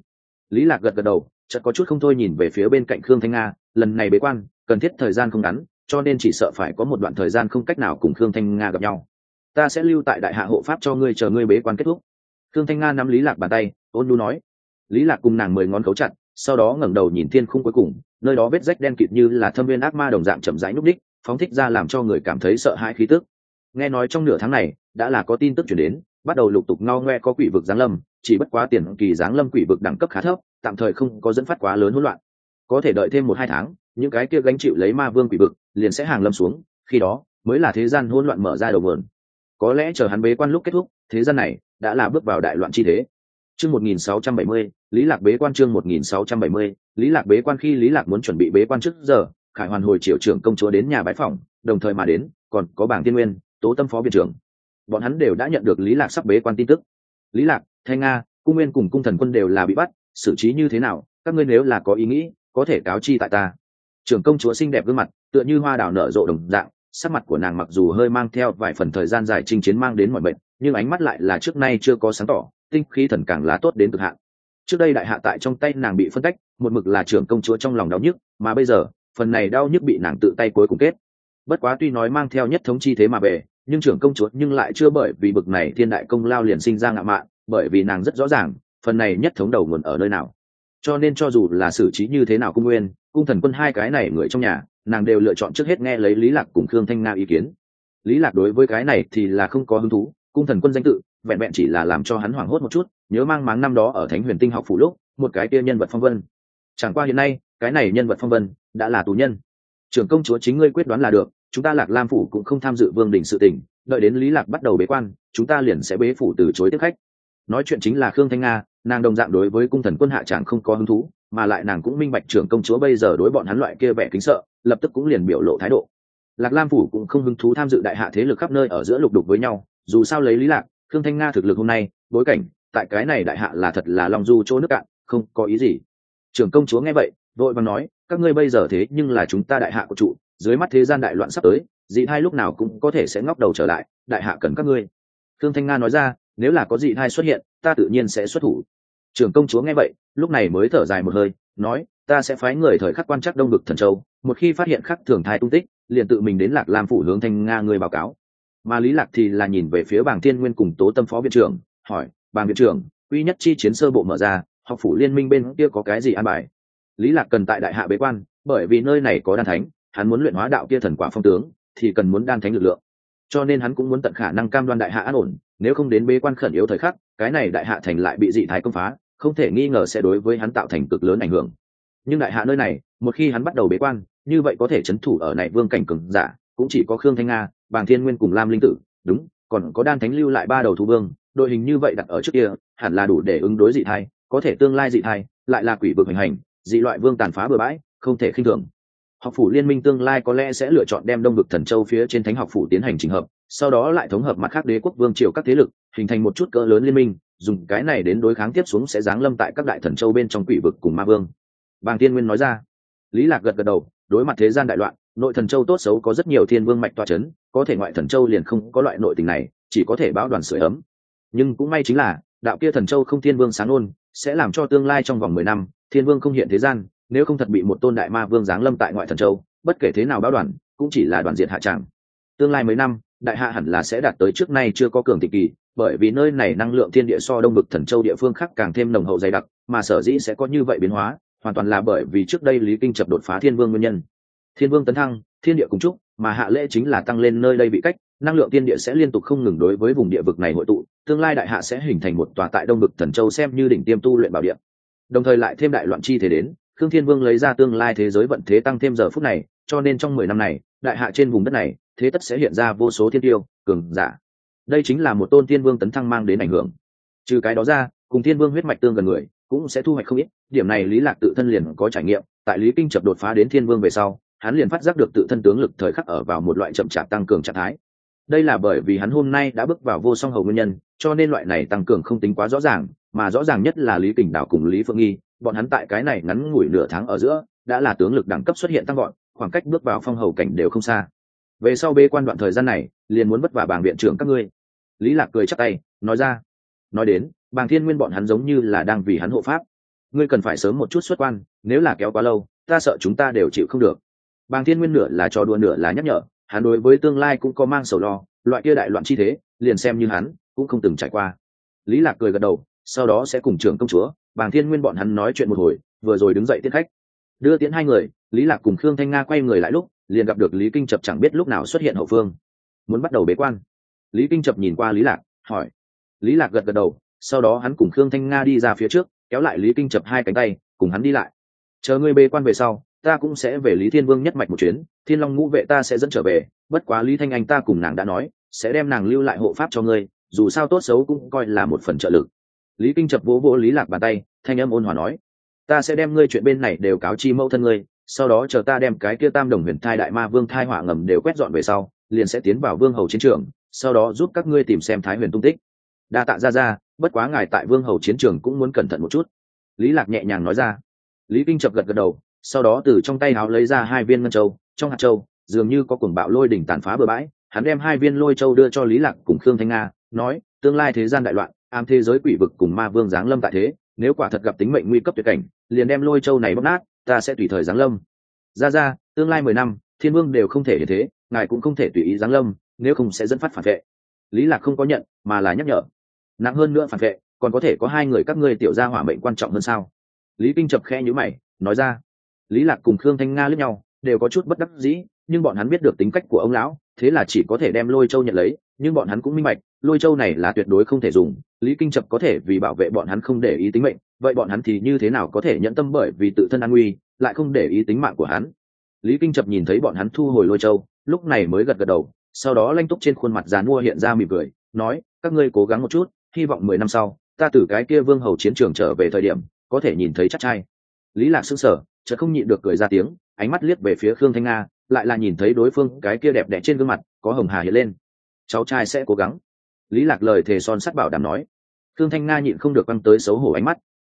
Lý lạc gật gật đầu, chợt có chút không thôi nhìn về phía bên cạnh khương thanh nga lần này bế quan, cần thiết thời gian không ngắn, cho nên chỉ sợ phải có một đoạn thời gian không cách nào cùng khương thanh nga gặp nhau. Ta sẽ lưu tại đại hạ hộ pháp cho ngươi chờ ngươi bế quan kết thúc. Khương thanh nga nắm lý lạc bàn tay, ôn nhu nói. Lý lạc cùng nàng mười ngón cấu chặt, sau đó ngẩng đầu nhìn thiên khung cuối cùng, nơi đó vết rách đen kịt như là thâm viên ác ma đồng dạng chậm rãi núp đích, phóng thích ra làm cho người cảm thấy sợ hãi khí tức. Nghe nói trong nửa tháng này, đã là có tin tức chuyển đến, bắt đầu lục tục ngao ngoe có quỷ vực giáng lâm, chỉ bất quá tiền kỳ giáng lâm quỷ vực đẳng cấp khá thấp, tạm thời không có dẫn phát quá lớn hỗn loạn có thể đợi thêm một hai tháng những cái kia gánh chịu lấy ma vương quỷ vực liền sẽ hàng lâm xuống khi đó mới là thế gian hỗn loạn mở ra đầu vườn có lẽ chờ hắn bế quan lúc kết thúc thế gian này đã là bước vào đại loạn chi thế. Chương 1670, lý lạc bế quan chương 1670, lý lạc bế quan khi lý lạc muốn chuẩn bị bế quan trước giờ khải hoàn hồi triệu trưởng công chúa đến nhà bái phòng đồng thời mà đến còn có bảng tiên nguyên tố tâm phó viện trưởng. Bọn hắn đều đã nhận được lý lạc sắp bế quan tin tức. Lý lạc thanh nga cung nguyên cùng cung thần quân đều là bị bắt xử trí như thế nào? Các ngươi nếu là có ý nghĩ có thể cáo chi tại ta. Trưởng công chúa xinh đẹp gương mặt, tựa như hoa đào nở rộ đồng dạng, sắc mặt của nàng mặc dù hơi mang theo vài phần thời gian dài chinh chiến mang đến mọi bệnh, nhưng ánh mắt lại là trước nay chưa có sáng tỏ, tinh khí thần càng lá tốt đến cực hạn. Trước đây đại hạ tại trong tay nàng bị phân cách một mực là trưởng công chúa trong lòng đau nhức, mà bây giờ, phần này đau nhức bị nàng tự tay cuối cùng kết. Bất quá tuy nói mang theo nhất thống chi thế mà về, nhưng trưởng công chúa nhưng lại chưa bởi vì bực này thiên đại công lao liền sinh ra ngạo mạn, bởi vì nàng rất rõ ràng, phần này nhất thống đầu nguồn ở nơi nào cho nên cho dù là xử trí như thế nào cung nguyên, cung thần quân hai cái này người trong nhà, nàng đều lựa chọn trước hết nghe lấy lý lạc cùng khương thanh nga ý kiến. Lý lạc đối với cái này thì là không có hứng thú, cung thần quân danh tự, vẹn vẹn chỉ là làm cho hắn hoảng hốt một chút, nhớ mang máng năm đó ở thánh huyền tinh học phủ lúc, một cái kia nhân vật phong vân. Chẳng qua hiện nay, cái này nhân vật phong vân đã là tù nhân. Trưởng công chúa chính ngươi quyết đoán là được, chúng ta lạc lam phủ cũng không tham dự vương đình sự tình, đợi đến lý lạc bắt đầu bế quan, chúng ta liền sẽ bế phủ từ chối tiếp khách. Nói chuyện chính là khương thanh nga nàng đồng dạng đối với cung thần quân hạ chẳng không có hứng thú, mà lại nàng cũng minh bạch trưởng công chúa bây giờ đối bọn hắn loại kia vẻ kính sợ, lập tức cũng liền biểu lộ thái độ. Lạc lam phủ cũng không hứng thú tham dự đại hạ thế lực khắp nơi ở giữa lục đục với nhau, dù sao lấy lý lạc thương thanh nga thực lực hôm nay, bối cảnh, tại cái này đại hạ là thật là lòng du chỗ nước cạn, không có ý gì. Trưởng công chúa nghe vậy, vội vàng nói, các ngươi bây giờ thế nhưng là chúng ta đại hạ của trụ dưới mắt thế gian đại loạn sắp tới, dị thai lúc nào cũng có thể sẽ ngóc đầu trở lại, đại hạ cần các ngươi. Thương thanh nga nói ra, nếu là có dị thai xuất hiện, ta tự nhiên sẽ xuất thủ trưởng công chúa nghe vậy, lúc này mới thở dài một hơi, nói, ta sẽ phái người thời khắc quan trắc đông vực thần châu, một khi phát hiện khắc thường thai tung tích, liền tự mình đến lạc lam phủ hướng thanh nga người báo cáo. Mà lý lạc thì là nhìn về phía bảng thiên nguyên cùng tố tâm phó viện trưởng, hỏi bàng viện trưởng, uy nhất chi chiến sơ bộ mở ra, học phủ liên minh bên kia có cái gì an bài? Lý lạc cần tại đại hạ bế quan, bởi vì nơi này có đan thánh, hắn muốn luyện hóa đạo kia thần quả phong tướng, thì cần muốn đan thánh lực lượng. Cho nên hắn cũng muốn tận khả năng cam đoan đại hạ an ổn, nếu không đến bế quan khẩn yếu thời khắc, cái này đại hạ thành lại bị dị thái công phá không thể nghi ngờ sẽ đối với hắn tạo thành cực lớn ảnh hưởng. Nhưng đại hạ nơi này, một khi hắn bắt đầu bế quan, như vậy có thể c h ấ n thủ ở này vương cảnh cường giả, cũng chỉ có khương thanh nga, bàng thiên nguyên cùng lam linh tử, đúng, còn có đan thánh lưu lại ba đầu thu vương, đội hình như vậy đặt ở trước kia, hẳn là đủ để ứng đối dị thai, có thể tương lai dị thai, lại là quỷ vực hành hành, dị loại vương tàn phá bừa bãi, không thể khinh thường. Học phủ liên minh tương lai có lẽ sẽ lựa chọn đem đông vực thần châu phía trên thánh học phủ tiến hành trình hợp, sau đó lại thống hợp mặt khác đế quốc vương triều các thế lực, hình thành một chút cỡ lớn liên minh dùng cái này đến đối kháng tiếp xuống sẽ giáng lâm tại các đại thần châu bên trong quỷ vực cùng ma vương. Bàng tiên nguyên nói ra. Lý lạc gật gật đầu, đối mặt thế gian đại loạn, nội thần châu tốt xấu có rất nhiều thiên vương mạch toa chấn, có thể ngoại thần châu liền không có loại nội tình này, chỉ có thể báo đoàn sưởi ấm. Nhưng cũng may chính là, đạo kia thần châu không thiên vương sáng ôn sẽ làm cho tương lai trong vòng mười năm, thiên vương không hiện thế gian, nếu không thật bị một tôn đại ma vương giáng lâm tại ngoại thần châu, bất kể thế nào báo đoàn, cũng chỉ là đoàn diện hạ tràng tương lai mấy năm, đại hạ hẳn là sẽ đạt tới trước nay chưa có cường tịch kỳ bởi vì nơi này năng lượng thiên địa so đông Bực thần châu địa phương khác càng thêm nồng hậu dày đặc, mà sở dĩ sẽ có như vậy biến hóa, hoàn toàn là bởi vì trước đây lý kinh chập đột phá thiên vương nguyên nhân. Thiên vương tấn thăng, thiên địa cùng chúc mà hạ lễ chính là tăng lên nơi đây bị cách, năng lượng tiên địa sẽ liên tục không ngừng đối với vùng địa vực này hội tụ, tương lai đại hạ sẽ hình thành một tòa tại đông Bực thần châu xem như đỉnh tiêm tu luyện bảo địa. Đồng thời lại thêm đại loạn chi thể đến, khương thiên vương lấy ra tương lai thế giới vận thế tăng thêm giờ phút này, cho nên trong mười năm này, đại hạ trên vùng đất này, thế tất sẽ hiện ra vô số thiên tiêu, cường giả đây chính là một tôn thiên vương tấn thăng mang đến ảnh hưởng. Trừ cái đó ra, cùng thiên vương huyết mạch tương gần người, cũng sẽ thu hoạch không ít. Điểm này lý lạc tự thân liền có trải nghiệm. Tại lý kinh chập đột phá đến thiên vương về sau, hắn liền phát giác được tự thân tướng lực thời khắc ở vào một loại chậm chạp tăng cường trạng thái. Đây là bởi vì hắn hôm nay đã bước vào vô song hầu nguyên nhân, cho nên loại này tăng cường không tính quá rõ ràng, mà rõ ràng nhất là lý kình đảo cùng lý phương nghi, bọn hắn tại cái này ngắn ngủi nửa tháng ở giữa, đã là tướng lực đẳng cấp xuất hiện tăng gọn khoảng cách bước vào phong hầu cảnh đều không xa. Về sau bê quan đoạn thời gian này, liền muốn vất vả bảng viện trưởng các ngươi lý lạc cười chắc tay, nói ra, nói đến, bàng thiên nguyên bọn hắn giống như là đang vì hắn hộ pháp. Ngươi cần phải sớm một chút xuất quan, nếu là kéo quá lâu, ta sợ chúng ta đều chịu không được. Bàng thiên nguyên nửa là cho đùa, nửa là nhắc nhở, hắn đối với tương lai cũng có mang sầu lo, loại kia đại loạn chi thế, liền xem như hắn cũng không từng trải qua. Lý lạc cười gật đầu, sau đó sẽ cùng trưởng công chúa, bàng thiên nguyên bọn hắn nói chuyện một hồi, vừa rồi đứng dậy tiễn khách. Đưa tiễn hai người, lý lạc cùng khương thanh nga quay người lại lúc, liền gặp được lý kinh chập chẳng biết lúc nào xuất hiện hậu phương. Muốn bắt đầu bế quan lý kinh chập nhìn qua lý lạc, hỏi. Lý lạc gật gật đầu, sau đó hắn cùng khương thanh nga đi ra phía trước, kéo lại lý kinh chập hai cánh tay, cùng hắn đi lại. Chờ ngươi bê quan về sau, ta cũng sẽ về lý thiên vương nhất mạch một chuyến, thiên long ngũ vệ ta sẽ dẫn trở về, bất quá lý thanh anh ta cùng nàng đã nói, sẽ đem nàng lưu lại hộ pháp cho ngươi, dù sao tốt xấu cũng coi là một phần trợ lực. Lý kinh chập vỗ vỗ lý lạc bàn tay, thanh âm ôn hòa nói. Ta sẽ đem ngươi chuyện bên này đều cáo chi mẫu thân ngươi, sau đó chờ ta đem cái kia tam đồng huyền thai đại ma vương thai hỏa ngầm đều quét dọn về sau, liền sẽ tiến vào vương hầu chiến trường sau đó giúp các ngươi tìm xem thái huyền tung tích. Đa tạ ra ra bất quá ngài tại vương hầu chiến trường cũng muốn cẩn thận một chút. Lý lạc nhẹ nhàng nói ra. Lý kinh chập gật gật đầu, sau đó từ trong tay áo lấy ra hai viên ngân châu, trong hạt châu, dường như có cuồng bạo lôi đỉnh tàn phá bừa bãi, hắn đem hai viên lôi châu đưa cho lý lạc cùng khương thanh nga, nói, tương lai thế gian đại loạn, am thế giới quỷ vực cùng ma vương giáng lâm tại thế, nếu quả thật gặp tính mệnh nguy cấp tuyệt cảnh, liền đem lôi châu này bóc nát, ta sẽ tùy thời giáng lâm. Ra ra tương lai mười năm, thiên vương đều không thể như thế, ngài cũng không thể tùy ý giáng lâm nếu không sẽ dẫn phát phản vệ. Lý lạc không có nhận, mà là nhắc nhở. Nặng hơn nữa phản vệ, còn có thể có hai người các ngươi tiểu gia hỏa mệnh quan trọng hơn sao? Lý kinh chập khe nhữ mày, nói ra. Lý lạc cùng khương thanh nga lướt nhau, đều có chút bất đắc dĩ, nhưng bọn hắn biết được tính cách của ông lão, thế là chỉ có thể đem lôi châu nhận lấy, nhưng bọn hắn cũng minh bạch, lôi châu này là tuyệt đối không thể dùng, lý kinh chập có thể vì bảo vệ bọn hắn không để ý tính mệnh, vậy bọn hắn thì như thế nào có thể nhận tâm bởi vì tự thân an nguy, lại không để ý tính mạng của hắn? Lý kinh chập nhìn thấy bọn hắn thu hồi lôi châu, lúc này mới gật gật đầu sau đó lanh túc trên khuôn mặt dàn mua hiện ra mỉm cười, nói, các ngươi cố gắng một chút, hy vọng mười năm sau, ta từ cái kia vương hầu chiến trường trở về thời điểm, có thể nhìn thấy chắc trai. Lý lạc sững sờ, chợt không nhịn được cười ra tiếng, ánh mắt liếc về phía khương thanh nga, lại là nhìn thấy đối phương cái kia đẹp đẽ trên gương mặt, có hồng hà hiện lên. Cháu trai sẽ cố gắng. Lý lạc lời thề son sắt bảo đảm nói. Khương thanh nga nhịn không được quăng tới xấu hổ ánh mắt.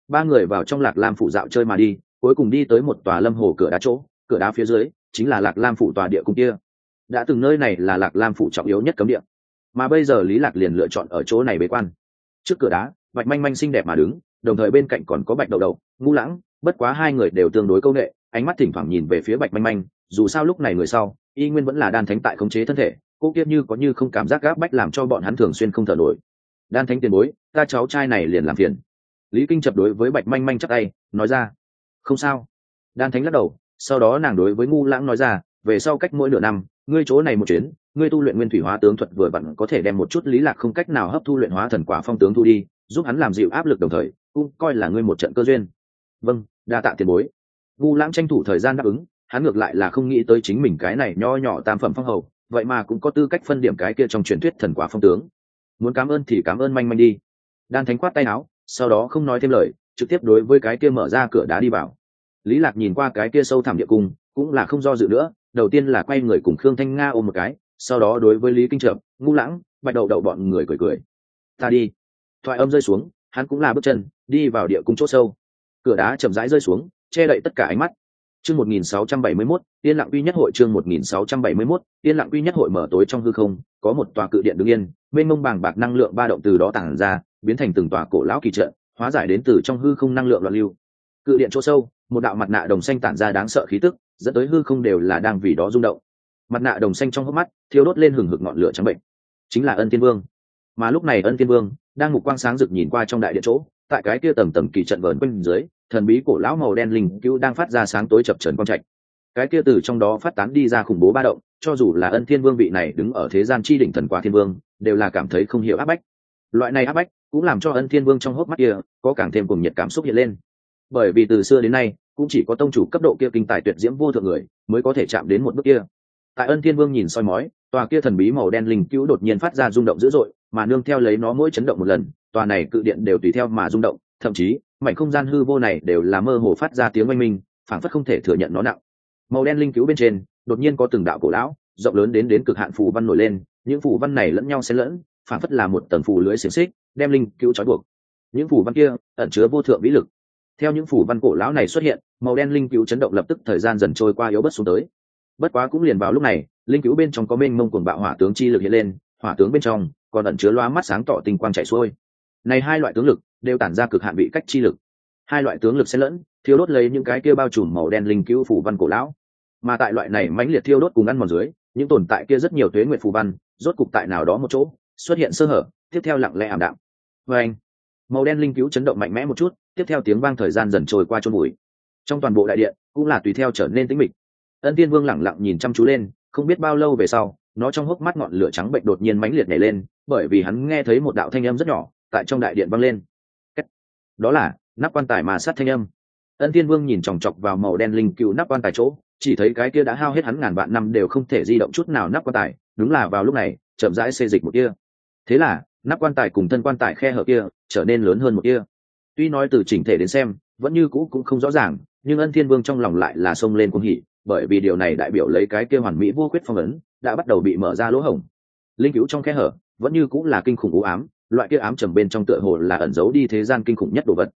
Ba người vào trong lạc lam phủ dạo chơi mà đi, cuối cùng đi tới một tòa lâm hồ cửa đá chỗ, cửa đá phía dưới chính là lạc lam phủ tòa địa cung kia đã từng nơi này là lạc lam phủ trọng yếu nhất cấm địa. Mà bây giờ lý lạc liền lựa chọn ở chỗ này bế quan. Trước cửa đá, bạch manh manh xinh đẹp mà đứng, đồng thời bên cạnh còn có bạch đầu đầu ngu lãng, bất quá hai người đều tương đối câu nghệ ánh mắt thỉnh thoảng nhìn về phía bạch manh manh, dù sao lúc này người sau, y nguyên vẫn là đan thánh tại khống chế thân thể, cô kiếp như có như không cảm giác gáp bách làm cho bọn hắn thường xuyên không thở nổi. Đan thánh tiền bối, ta cháu trai này liền làm phiền. Lý kinh chập đối với bạch manh manh chắc tay, nói ra. Không sao. Đan thánh lắc đầu, sau đó nàng đối với ngu lãng nói ra về sau cách mỗi nửa năm, ngươi chỗ này một chuyến, ngươi tu luyện nguyên thủy hóa tướng thuật vừa vặn có thể đem một chút lý lạc không cách nào hấp thu luyện hóa thần quả phong tướng thu đi, giúp hắn làm dịu áp lực đồng thời, cũng coi là ngươi một trận cơ duyên. Vâng đa tạ tiền bối. Vu lãng tranh thủ thời gian đáp ứng, hắn ngược lại là không nghĩ tới chính mình cái này nho nhỏ tam phẩm phong hầu, vậy mà cũng có tư cách phân điểm cái kia trong truyền thuyết thần quả phong tướng. Muốn cảm ơn thì cảm ơn manh manh đi. Đan thánh quát tay áo, sau đó không nói thêm lời, trực tiếp đối với cái kia mở ra cửa đá đi vào. Lý lạc nhìn qua cái kia sâu thẳm địa cung, cũng là không do dự nữa đầu tiên là quay người cùng khương thanh nga ôm một cái sau đó đối với lý kinh trợm ngu lãng bạch đậu đậu bọn người cười cười. Ta đi. Thoại âm rơi xuống hắn cũng là bước chân đi vào địa cung chỗ sâu. Cửa đá chậm rãi rơi xuống che đậy tất cả ánh mắt. Chương 1671, yên lặng uy nhất hội chương 1671, yên lặng uy nhất hội mở tối trong hư không có một tòa cự điện đứng yên mênh mông bàng bạc năng lượng ba động từ đó tản ra biến thành từng tòa cổ lão kỳ trận hóa giải đến từ trong hư không năng lượng loạn lưu. Cự điện chỗ sâu một đạo mặt nạ đồng xanh tản ra đáng sợ khí tức dẫn tới hư không đều là đang vì đó rung động. Mặt nạ đồng xanh trong hốc mắt, thiêu đốt lên hừng hực ngọn lửa trắng bệnh. Chính là ân tiên vương. Mà lúc này ân tiên vương đang mục quang sáng rực nhìn qua trong đại điện chỗ, tại cái kia tầng tầng kỳ trận vờn quanh dưới, thần bí cổ lão màu đen linh cứu đang phát ra sáng tối chập trần quang trạch. Cái kia từ trong đó phát tán đi ra khủng bố ba động, cho dù là ân thiên vương vị này đứng ở thế gian chi đỉnh thần quả thiên vương, đều là cảm thấy không hiểu áp bách. Loại này áp bách cũng làm cho ân thiên vương trong hốc mắt kia có càng thêm cùng nhiệt cảm xúc hiện lên. Bởi vì từ xưa đến nay cũng chỉ có tông chủ cấp độ kia kinh tài tuyệt diễm vô thượng người mới có thể chạm đến một bước kia. Tại ân thiên vương nhìn soi mói, tòa kia thần bí màu đen linh cứu đột nhiên phát ra rung động dữ dội, mà nương theo lấy nó mỗi chấn động một lần, tòa này cự điện đều tùy theo mà rung động, thậm chí, mảnh không gian hư vô này đều là mơ hồ phát ra tiếng oanh minh, phảng phất không thể thừa nhận nó nặng. Màu đen linh cứu bên trên, đột nhiên có từng đạo cổ lão, rộng lớn đến đến cực hạn phù văn nổi lên, những phù văn này lẫn nhau xen lẫn, phảng phất là một tầng phù lưới xiềng xích, đem linh cứu trói buộc. Những phù văn kia ẩn chứa vô thượng vĩ lực theo những phủ văn cổ lão này xuất hiện, màu đen linh cứu chấn động lập tức thời gian dần trôi qua yếu bất xuống tới. Bất quá cũng liền vào lúc này, linh cứu bên trong có mênh mông cuồng bạo hỏa tướng chi lực hiện lên, hỏa tướng bên trong còn ẩn chứa loa mắt sáng tỏ tinh quang chạy xuôi. Này hai loại tướng lực đều tản ra cực hạn vị cách chi lực. Hai loại tướng lực xen lẫn, thiêu đốt lấy những cái kia bao trùm màu đen linh cứu phủ văn cổ lão. Mà tại loại này mãnh liệt thiêu đốt cùng ăn mòn dưới, những tồn tại kia rất nhiều thuế nguyện phù văn rốt cục tại nào đó một chỗ, xuất hiện sơ hở, tiếp theo lặng lẽ ảm đạm. Vê anh màu đen linh cứu chấn động mạnh mẽ một chút, tiếp theo tiếng vang thời gian dần trôi qua chôn bụi. Trong toàn bộ đại điện, cũng là tùy theo trở nên tĩnh mịch. Ân tiên vương lẳng lặng nhìn chăm chú lên, không biết bao lâu về sau, nó trong hốc mắt ngọn lửa trắng bệnh đột nhiên mãnh liệt nảy lên, bởi vì hắn nghe thấy một đạo thanh âm rất nhỏ, tại trong đại điện vang lên. Đó là, nắp quan tài mà sát thanh âm. Ân tiên vương nhìn chòng chọc vào màu đen linh cựu nắp quan tài chỗ, chỉ thấy cái kia đã hao hết hắn ngàn vạn năm đều không thể di động chút nào nắp quan tài, đúng là vào lúc này, chậm rãi xê dịch một kia thế là nắp quan tài cùng thân quan tài khe hở kia trở nên lớn hơn một kia. Tuy nói từ chỉnh thể đến xem, vẫn như cũ cũng không rõ ràng, nhưng ân thiên vương trong lòng lại là xông lên cuồng hỉ, bởi vì điều này đại biểu lấy cái kia hoàn mỹ vô quyết phong ấn đã bắt đầu bị mở ra lỗ hổng. Linh cứu trong khe hở vẫn như cũng là kinh khủng u ám, loại kia ám trầm bên trong tựa hồ là ẩn giấu đi thế gian kinh khủng nhất đồ vật.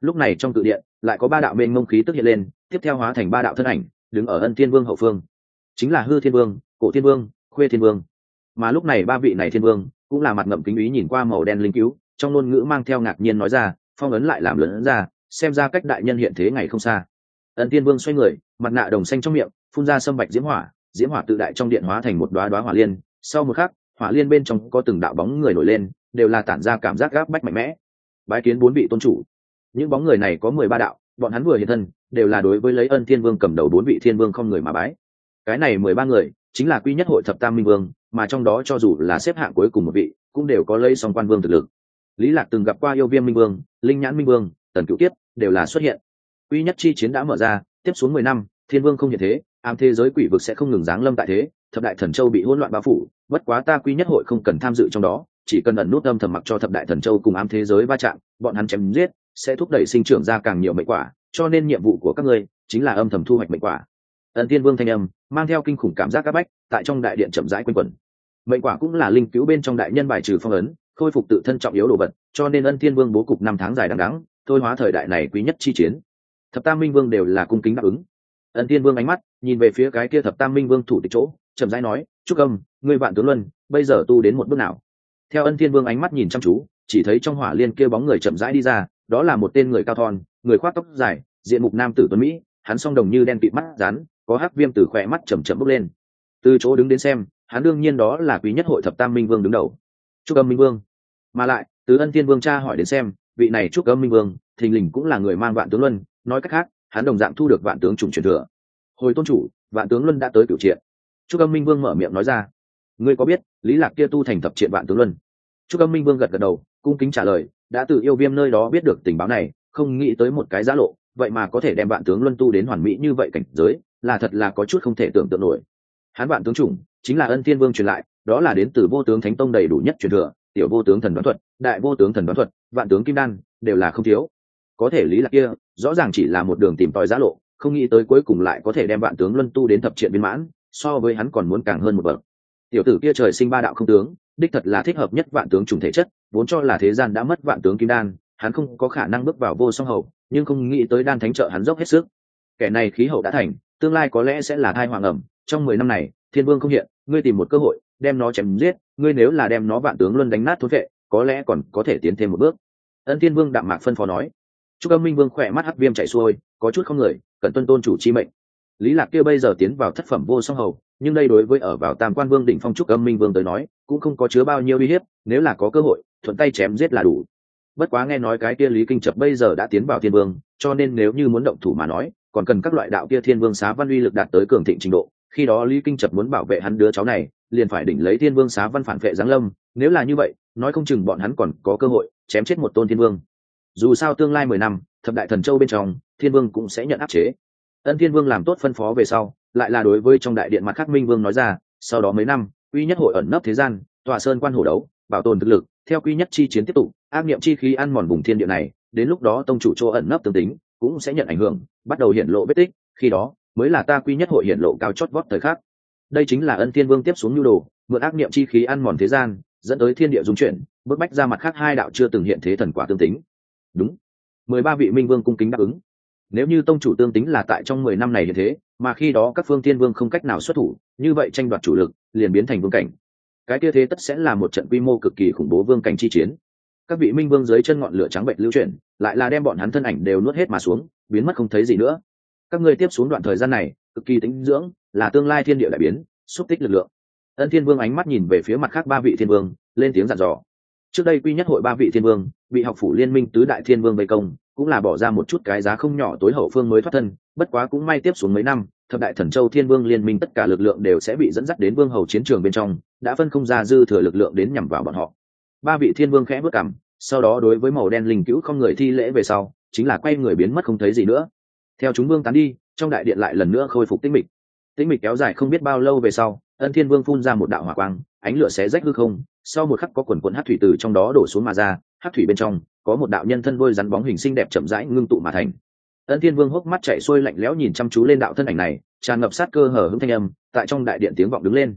Lúc này trong tự điện, lại có ba đạo mênh mông khí tức hiện lên, tiếp theo hóa thành ba đạo thân ảnh, đứng ở ân thiên vương hậu phương. Chính là hư thiên vương, cổ thiên vương, khuê thiên vương. Mà lúc này ba vị này thiên vương cũng là mặt ngậm kính ý nhìn qua màu đen linh cứu, trong ngôn ngữ mang theo ngạc nhiên nói ra, phong ấn lại làm lớn ra, xem ra cách đại nhân hiện thế ngày không xa. Ân thiên vương xoay người, mặt nạ đồng xanh trong miệng, phun ra sâm bạch diễm hỏa diễm hỏa tự đại trong điện hóa thành một đoá đoá hỏa liên, sau một khắc, hỏa liên bên trong có từng đạo bóng người nổi lên, đều là tản ra cảm giác gáp bách mạnh mẽ. Bái kiến bốn vị tôn chủ. Những bóng người này có mười ba đạo, bọn hắn vừa hiện thân, đều là đối với lấy ân thiên vương cầm đầu bốn vị thiên vương không người mà bái. Cái này mười ba người, chính là quy nhất hội thập tam minh vương mà trong đó cho dù là xếp hạng cuối cùng một vị, cũng đều có lấy song quan vương thực lực. Lý lạc từng gặp qua yêu viêm minh vương, linh nhãn minh vương, tần cựu tiếp đều là xuất hiện. Quy nhất chi chiến đã mở ra, tiếp xuống mười năm, thiên vương không hiện thế, ám thế giới quỷ vực sẽ không ngừng giáng lâm tại thế, thập đại thần châu bị hỗn loạn bao phủ, bất quá ta quy nhất hội không cần tham dự trong đó, chỉ cần ẩn nút âm thầm mặc cho thập đại thần châu cùng ám thế giới va chạm, bọn hắn chém giết, sẽ thúc đẩy sinh trưởng ra càng nhiều mệnh quả, cho nên nhiệm vụ của các ngươi chính là âm thầm thu hoạch mệnh quả. Ẩn tiên vương thanh âm mang theo kinh khủng cảm giác các bách, tại trong đại điện chậm rãi quanh quẩn. Mệnh quả cũng là linh cứu bên trong đại nhân bài trừ phong ấn, khôi phục tự thân trọng yếu đồ vật, cho nên ân tiên vương bố cục năm tháng dài đằng đắng thôi hóa thời đại này quý nhất chi chiến. Thập tam minh vương đều là cung kính đáp ứng. Ân tiên vương ánh mắt nhìn về phía cái kia thập tam minh vương thủ tịch chỗ, chậm rãi nói chúc âm, ngươi vạn tướng luân, bây giờ tu đến một bước nào? Theo ân thiên vương ánh mắt nhìn chăm chú, chỉ thấy trong hỏa liên kia bóng người chậm rãi đi ra, đó là một tên người cao thon, người khoác tóc dài, diện mục nam tử tuấn mỹ, hắn song đồng như đen kịt mắt rán có hắc viêm từ khỏe mắt chầm chậm bốc lên. Từ chỗ đứng đến xem, hắn đương nhiên đó là quý nhất hội thập tam minh vương đứng đầu. Trúc âm minh vương. Mà lại, từ ân thiên vương cha hỏi đến xem, vị này trúc âm minh vương, thình lình cũng là người mang vạn tướng luân, nói cách khác, hắn đồng dạng thu được vạn tướng trùng truyền thừa. Hồi tôn chủ, vạn tướng luân đã tới cửu triện. Trúc âm minh vương mở miệng nói ra. Ngươi có biết, lý lạc kia tu thành thập triện vạn tướng luân? Trúc âm minh vương gật gật đầu, cung kính trả lời, đã từ yêu viêm nơi đó biết được tình báo này, không nghĩ tới một cái giá lộ, vậy mà có thể đem vạn tướng luân tu đến hoàn mỹ như vậy cảnh giới là thật là có chút không thể tưởng tượng nổi. Hán vạn tướng chủng, chính là ân thiên vương truyền lại, đó là đến từ vô tướng thánh tông đầy đủ nhất truyền thừa, tiểu vô tướng thần đoán thuật, đại vô tướng thần đoán thuật, vạn tướng kim đan, đều là không thiếu. Có thể lý lạc kia, rõ ràng chỉ là một đường tìm tòi giá lộ, không nghĩ tới cuối cùng lại có thể đem vạn tướng luân tu đến thập triện viên mãn, so với hắn còn muốn càng hơn một bậc. Tiểu tử kia trời sinh ba đạo không tướng, đích thật là thích hợp nhất vạn tướng trùng thể chất, vốn cho là thế gian đã mất vạn tướng kim đan, hắn không có khả năng bước vào vô song hậu nhưng không nghĩ tới đan thánh trợ hắn dốc hết sức. Kẻ này khí hậu đã thành tương lai có lẽ sẽ là thai hoàng ẩm, trong mười năm này, thiên vương không hiện, ngươi tìm một cơ hội, đem nó chém giết, ngươi nếu là đem nó vạn tướng luân đánh nát thối vệ, có lẽ còn có thể tiến thêm một bước. Ân thiên vương đạm mạc phân phó nói. Chúc âm minh vương khỏe mắt hắc viêm chạy xuôi, có chút không người, cần tuân tôn chủ chi mệnh. Lý lạc kia bây giờ tiến vào thất phẩm vô song hầu, nhưng đây đối với ở vào tam quan vương đỉnh phong trúc âm minh vương tới nói, cũng không có chứa bao nhiêu uy hiếp, nếu là có cơ hội, thuận tay chém giết là đủ. Bất quá nghe nói cái kia lý kinh chập bây giờ đã tiến vào thiên vương, cho nên nếu như muốn động thủ mà nói còn cần các loại đạo kia thiên vương xá văn uy lực đạt tới cường thịnh trình độ, khi đó lý kinh chập muốn bảo vệ hắn đứa cháu này, liền phải đỉnh lấy thiên vương xá văn phản vệ giáng lâm. Nếu là như vậy, nói không chừng bọn hắn còn có cơ hội chém chết một tôn thiên vương. Dù sao tương lai mười năm, thập đại thần châu bên trong, thiên vương cũng sẽ nhận áp chế. Ân thiên vương làm tốt phân phó về sau, lại là đối với trong đại điện mặt khắc minh vương nói ra, sau đó mấy năm, uy nhất hội ẩn nấp thế gian, tòa sơn quan hổ đấu, bảo tồn thực lực, theo quy nhất chi chiến tiếp tục, ác nghiệm chi khí ăn mòn vùng thiên địa này, đến lúc đó tông chủ chỗ ẩn nấp tương tính cũng sẽ nhận ảnh hưởng, bắt đầu hiện lộ vết tích, khi đó mới là ta quy nhất hội hiện lộ cao chót vót thời khắc. Đây chính là ân thiên vương tiếp xuống nhu đồ, mượn ác niệm chi khí ăn mòn thế gian, dẫn tới thiên địa dung chuyển, bức bách ra mặt khác hai đạo chưa từng hiện thế thần quả tương tính. Đúng. Mười ba vị minh vương cung kính đáp ứng. Nếu như tông chủ tương tính là tại trong mười năm này như thế, mà khi đó các phương thiên vương không cách nào xuất thủ, như vậy tranh đoạt chủ lực, liền biến thành vương cảnh. Cái kia thế tất sẽ là một trận quy mô cực kỳ khủng bố vương cảnh chi chiến các vị minh vương dưới chân ngọn lửa trắng bệnh lưu chuyển, lại là đem bọn hắn thân ảnh đều nuốt hết mà xuống, biến mất không thấy gì nữa. Các ngươi tiếp xuống đoạn thời gian này, cực kỳ tính dưỡng, là tương lai thiên địa đại biến, xúc tích lực lượng. Ân thiên vương ánh mắt nhìn về phía mặt khác ba vị thiên vương, lên tiếng dặn dò. Trước đây quy nhất hội ba vị thiên vương, bị học phủ liên minh tứ đại thiên vương vây công, cũng là bỏ ra một chút cái giá không nhỏ tối hậu phương mới thoát thân, bất quá cũng may tiếp xuống mấy năm, thập đại thần châu thiên vương liên minh tất cả lực lượng đều sẽ bị dẫn dắt đến vương hầu chiến trường bên trong, đã phân không ra dư thừa lực lượng đến nhằm vào bọn họ ba vị thiên vương khẽ bước cằm, sau đó đối với màu đen linh cữu không người thi lễ về sau, chính là quay người biến mất không thấy gì nữa. Theo chúng vương tán đi, trong đại điện lại lần nữa khôi phục tĩnh mịch. Tĩnh mịch kéo dài không biết bao lâu về sau, ân thiên vương phun ra một đạo hỏa quang, ánh lửa xé rách hư không, sau một khắc có quần quần hát thủy từ trong đó đổ xuống mà ra, hát thủy bên trong, có một đạo nhân thân vôi rắn bóng hình xinh đẹp chậm rãi ngưng tụ mà thành. Ân thiên vương hốc mắt chạy xuôi lạnh lẽo nhìn chăm chú lên đạo thân ảnh này, tràn ngập sát cơ hở hững thanh âm, tại trong đại điện tiếng vọng đứng lên.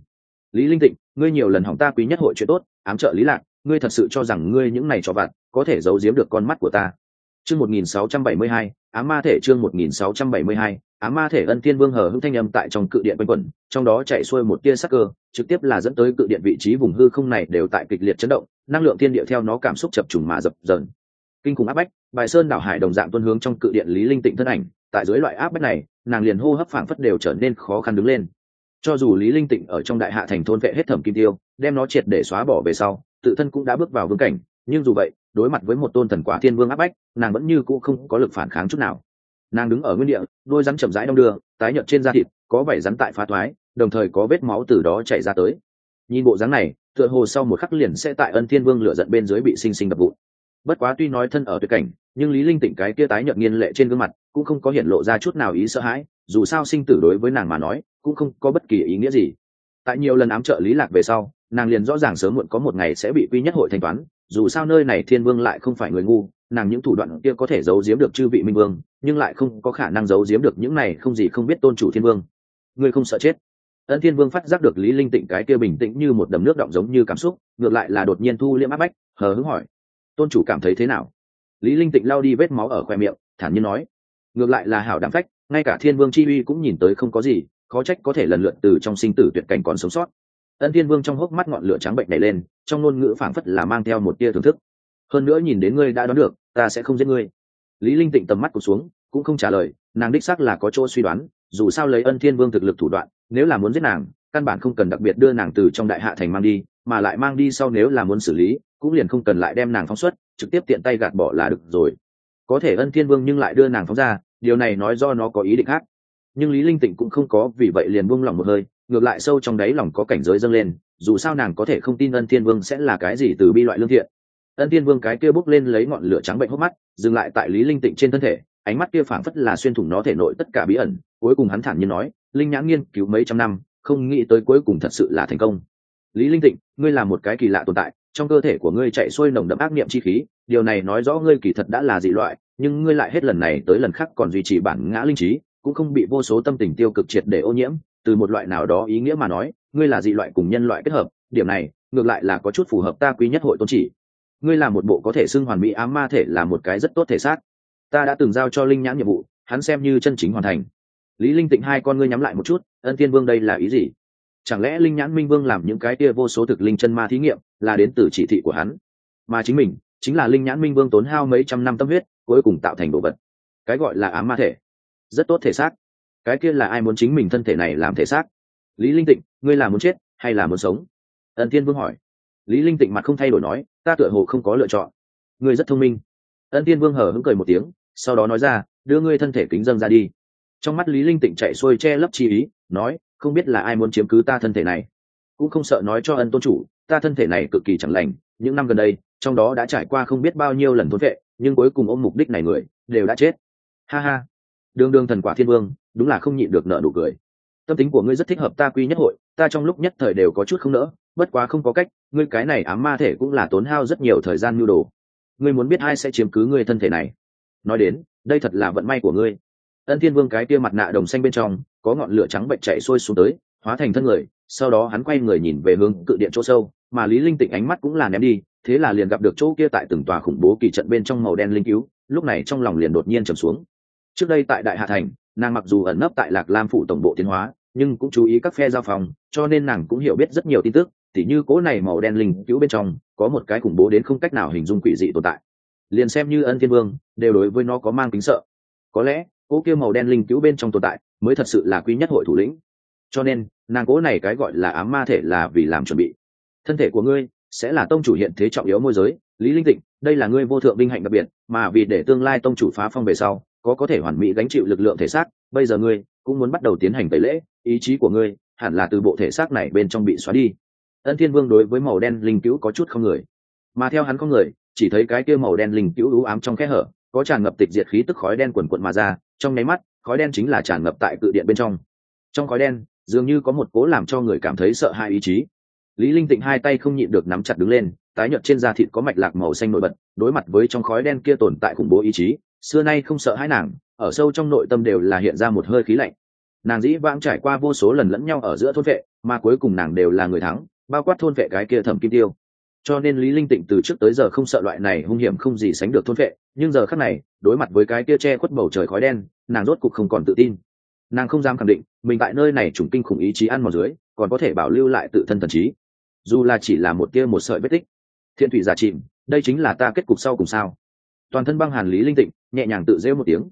Lý linh tịnh ngươi nhiều lần hỏng ta quý nhất hội chuyện tốt, ám trợ lý lạc ngươi thật sự cho rằng ngươi những này cho vặt có thể giấu giếm được con mắt của ta. Chương 1672, ám ma thể chương 1672, ám ma thể ân thiên vương hở hững thanh âm tại trong cự điện quanh quẩn trong đó chạy xuôi một tia sắc cơ trực tiếp là dẫn tới cự điện vị trí vùng hư không này đều tại kịch liệt chấn động năng lượng thiên địa theo nó cảm xúc chập trùng mà dập dờn. Kinh khủng áp bách bài sơn đảo hải đồng dạng tuân hướng trong cự điện lý linh tịnh thân ảnh tại dưới loại áp bách này nàng liền hô hấp phảng phất đều trở nên khó khăn đứng lên. Cho dù lý linh tịnh ở trong đại hạ thành thôn vệ hết thẩm kim tiêu đem nó triệt để xóa bỏ về sau tự thân cũng đã bước vào vương cảnh, nhưng dù vậy, đối mặt với một tôn thần quả thiên vương áp bách, nàng vẫn như cũ không có lực phản kháng chút nào. Nàng đứng ở nguyên địa, đôi rắn chậm rãi đong đưa, tái nhợt trên da thịt, có vảy rắn tại phá thoái, đồng thời có vết máu từ đó chảy ra tới. Nhìn bộ dáng này, tựa hồ sau một khắc liền sẽ tại ân thiên vương lửa giận bên dưới bị sinh sinh đập vụn. Bất quá tuy nói thân ở tuyệt cảnh, nhưng lý linh tỉnh cái kia tái nhợt nghiên lệ trên gương mặt, cũng không có hiện lộ ra chút nào ý sợ hãi, dù sao sinh tử đối với nàng mà nói, cũng không có bất kỳ ý nghĩa gì. Tại nhiều lần ám trợ lý lạc về sau nàng liền rõ ràng sớm muộn có một ngày sẽ bị quy nhất hội thanh toán, dù sao nơi này thiên vương lại không phải người ngu, nàng những thủ đoạn kia có thể giấu giếm được chư vị minh vương, nhưng lại không có khả năng giấu giếm được những này không gì không biết tôn chủ thiên vương. Ngươi không sợ chết. Ân thiên vương phát giác được lý linh tịnh cái kia bình tĩnh như một đầm nước động giống như cảm xúc, ngược lại là đột nhiên thu liễm áp bách, hờ hững hỏi, tôn chủ cảm thấy thế nào? Lý linh tịnh lao đi vết máu ở khoe miệng, thản nhiên nói, ngược lại là hảo đảm phách, ngay cả thiên vương chi uy cũng nhìn tới không có gì, khó trách có thể lần lượt từ trong sinh tử tuyệt cảnh còn sống sót ân thiên vương trong hốc mắt ngọn lửa trắng bệnh này lên, trong ngôn ngữ phảng phất là mang theo một tia thưởng thức. Hơn nữa nhìn đến ngươi đã đoán được, ta sẽ không giết ngươi. Lý linh tịnh tầm mắt cụt xuống, cũng không trả lời, nàng đích xác là có chỗ suy đoán, dù sao lấy ân thiên vương thực lực thủ đoạn, nếu là muốn giết nàng, căn bản không cần đặc biệt đưa nàng từ trong đại hạ thành mang đi, mà lại mang đi sau nếu là muốn xử lý, cũng liền không cần lại đem nàng phóng xuất, trực tiếp tiện tay gạt bỏ là được rồi. Có thể ân thiên vương nhưng lại đưa nàng phóng ra, điều này nói do nó có ý định khác. Nhưng lý linh tịnh cũng không có vì vậy liền buông lòng một hơi ngược lại sâu trong đáy lòng có cảnh giới dâng lên, dù sao nàng có thể không tin ân thiên vương sẽ là cái gì từ bi loại lương thiện. Ân thiên vương cái kia bốc lên lấy ngọn lửa trắng bệnh hốc mắt, dừng lại tại lý linh tịnh trên thân thể, ánh mắt kia phảng phất là xuyên thủng nó thể nội tất cả bí ẩn, cuối cùng hắn thản nhiên nói, linh nhãn nghiên cứu mấy trăm năm, không nghĩ tới cuối cùng thật sự là thành công. Lý linh tịnh, ngươi là một cái kỳ lạ tồn tại, trong cơ thể của ngươi chạy xuôi nồng đậm ác niệm chi khí, điều này nói rõ ngươi kỳ thật đã là dị loại, nhưng ngươi lại hết lần này tới lần khác còn duy trì bản ngã linh trí, cũng không bị vô số tâm tình tiêu cực triệt để ô nhiễm từ một loại nào đó ý nghĩa mà nói, ngươi là dị loại cùng nhân loại kết hợp, điểm này, ngược lại là có chút phù hợp ta quý nhất hội tôn chỉ. Ngươi là một bộ có thể xưng hoàn mỹ ám ma thể là một cái rất tốt thể xác. Ta đã từng giao cho linh nhãn nhiệm vụ, hắn xem như chân chính hoàn thành. Lý linh tịnh hai con ngươi nhắm lại một chút, ân tiên vương đây là ý gì? Chẳng lẽ linh nhãn minh vương làm những cái kia vô số thực linh chân ma thí nghiệm, là đến từ chỉ thị của hắn? Mà chính mình, chính là linh nhãn minh vương tốn hao mấy trăm năm tâm huyết, cuối cùng tạo thành đồ vật. Cái gọi là ám ma thể. Rất tốt thể xác cái kia là ai muốn chính mình thân thể này làm thể xác? Lý linh tịnh, ngươi là muốn chết hay là muốn sống? Ân thiên vương hỏi. Lý linh tịnh mặt không thay đổi nói, ta tựa hồ không có lựa chọn. Ngươi rất thông minh. Ân thiên vương hở hững cười một tiếng, sau đó nói ra, đưa ngươi thân thể kính dâng ra đi. Trong mắt lý linh tịnh chạy xuôi che lấp chi ý, nói, không biết là ai muốn chiếm cứ ta thân thể này. Cũng không sợ nói cho ân tôn chủ, ta thân thể này cực kỳ chẳng lành, những năm gần đây, trong đó đã trải qua không biết bao nhiêu lần thốn vệ, nhưng cuối cùng ôm mục đích này người, đều đã chết. Ha ha. Đường đường thần quả thiên vương đúng là không nhịn được nợ nụ cười. Tâm tính của ngươi rất thích hợp ta quy nhất hội, ta trong lúc nhất thời đều có chút không nỡ, bất quá không có cách, ngươi cái này ám ma thể cũng là tốn hao rất nhiều thời gian nhu đồ. Ngươi muốn biết ai sẽ chiếm cứ ngươi thân thể này. Nói đến, đây thật là vận may của ngươi. Ân thiên vương cái kia mặt nạ đồng xanh bên trong, có ngọn lửa trắng bệnh chạy xuôi xuống tới, hóa thành thân người, sau đó hắn quay người nhìn về hướng cự điện chỗ sâu, mà lý linh tịnh ánh mắt cũng là ném đi, thế là liền gặp được chỗ kia tại từng tòa khủng bố kỳ trận bên trong màu đen linh cứu, lúc này trong lòng liền đột nhiên trầm xuống. Trước đây tại đại hạ thành nàng mặc dù ẩn nấp tại lạc lam phủ tổng bộ tiến hóa, nhưng cũng chú ý các phe giao phòng, cho nên nàng cũng hiểu biết rất nhiều tin tức, tỉ như cố này màu đen linh cứu bên trong, có một cái khủng bố đến không cách nào hình dung quỷ dị tồn tại. Liền xem như ân thiên vương, đều đối với nó có mang kính sợ. Có lẽ cố kia màu đen linh cứu bên trong tồn tại, mới thật sự là quý nhất hội thủ lĩnh. Cho nên, nàng cố này cái gọi là ám ma thể là vì làm chuẩn bị. Thân thể của ngươi, sẽ là tông chủ hiện thế trọng yếu môi giới, lý linh tịnh, đây là ngươi vô thượng vinh hạnh đặc biệt, mà vì để tương lai tông chủ phá phong về sau có có thể hoàn mỹ gánh chịu lực lượng thể xác, bây giờ ngươi cũng muốn bắt đầu tiến hành tẩy lễ, ý chí của ngươi hẳn là từ bộ thể xác này bên trong bị xóa đi. Ân thiên vương đối với màu đen linh cứu có chút không người, mà theo hắn không người, chỉ thấy cái kia màu đen linh cứu ú ám trong kẽ hở, có tràn ngập tịch diệt khí tức khói đen quần quận mà ra, trong nháy mắt, khói đen chính là tràn ngập tại cự điện bên trong. Trong khói đen, dường như có một cố làm cho người cảm thấy sợ hãi ý chí. Lý linh tịnh hai tay không nhịn được nắm chặt đứng lên, tái nhợt trên da thịt có mạch lạc màu xanh nổi bật, đối mặt với trong khói đen kia tồn tại khủng bố ý chí xưa nay không sợ hãi nàng, ở sâu trong nội tâm đều là hiện ra một hơi khí lạnh. Nàng dĩ vãng trải qua vô số lần lẫn nhau ở giữa thôn vệ, mà cuối cùng nàng đều là người thắng, bao quát thôn vệ cái kia thẩm kim tiêu. Cho nên lý linh tịnh từ trước tới giờ không sợ loại này hung hiểm không gì sánh được thôn vệ, nhưng giờ khắc này, đối mặt với cái kia che khuất bầu trời khói đen, nàng rốt cục không còn tự tin. Nàng không dám khẳng định, mình tại nơi này trùng kinh khủng ý chí ăn mòn dưới, còn có thể bảo lưu lại tự thân thần trí. Dù là chỉ là một tia một sợi vết tích. Thiên thủy giả chìm, đây chính là ta kết cục sau cùng sao? Toàn thân băng hàn lý linh tịnh, nhẹ nhàng tự rêu một tiếng.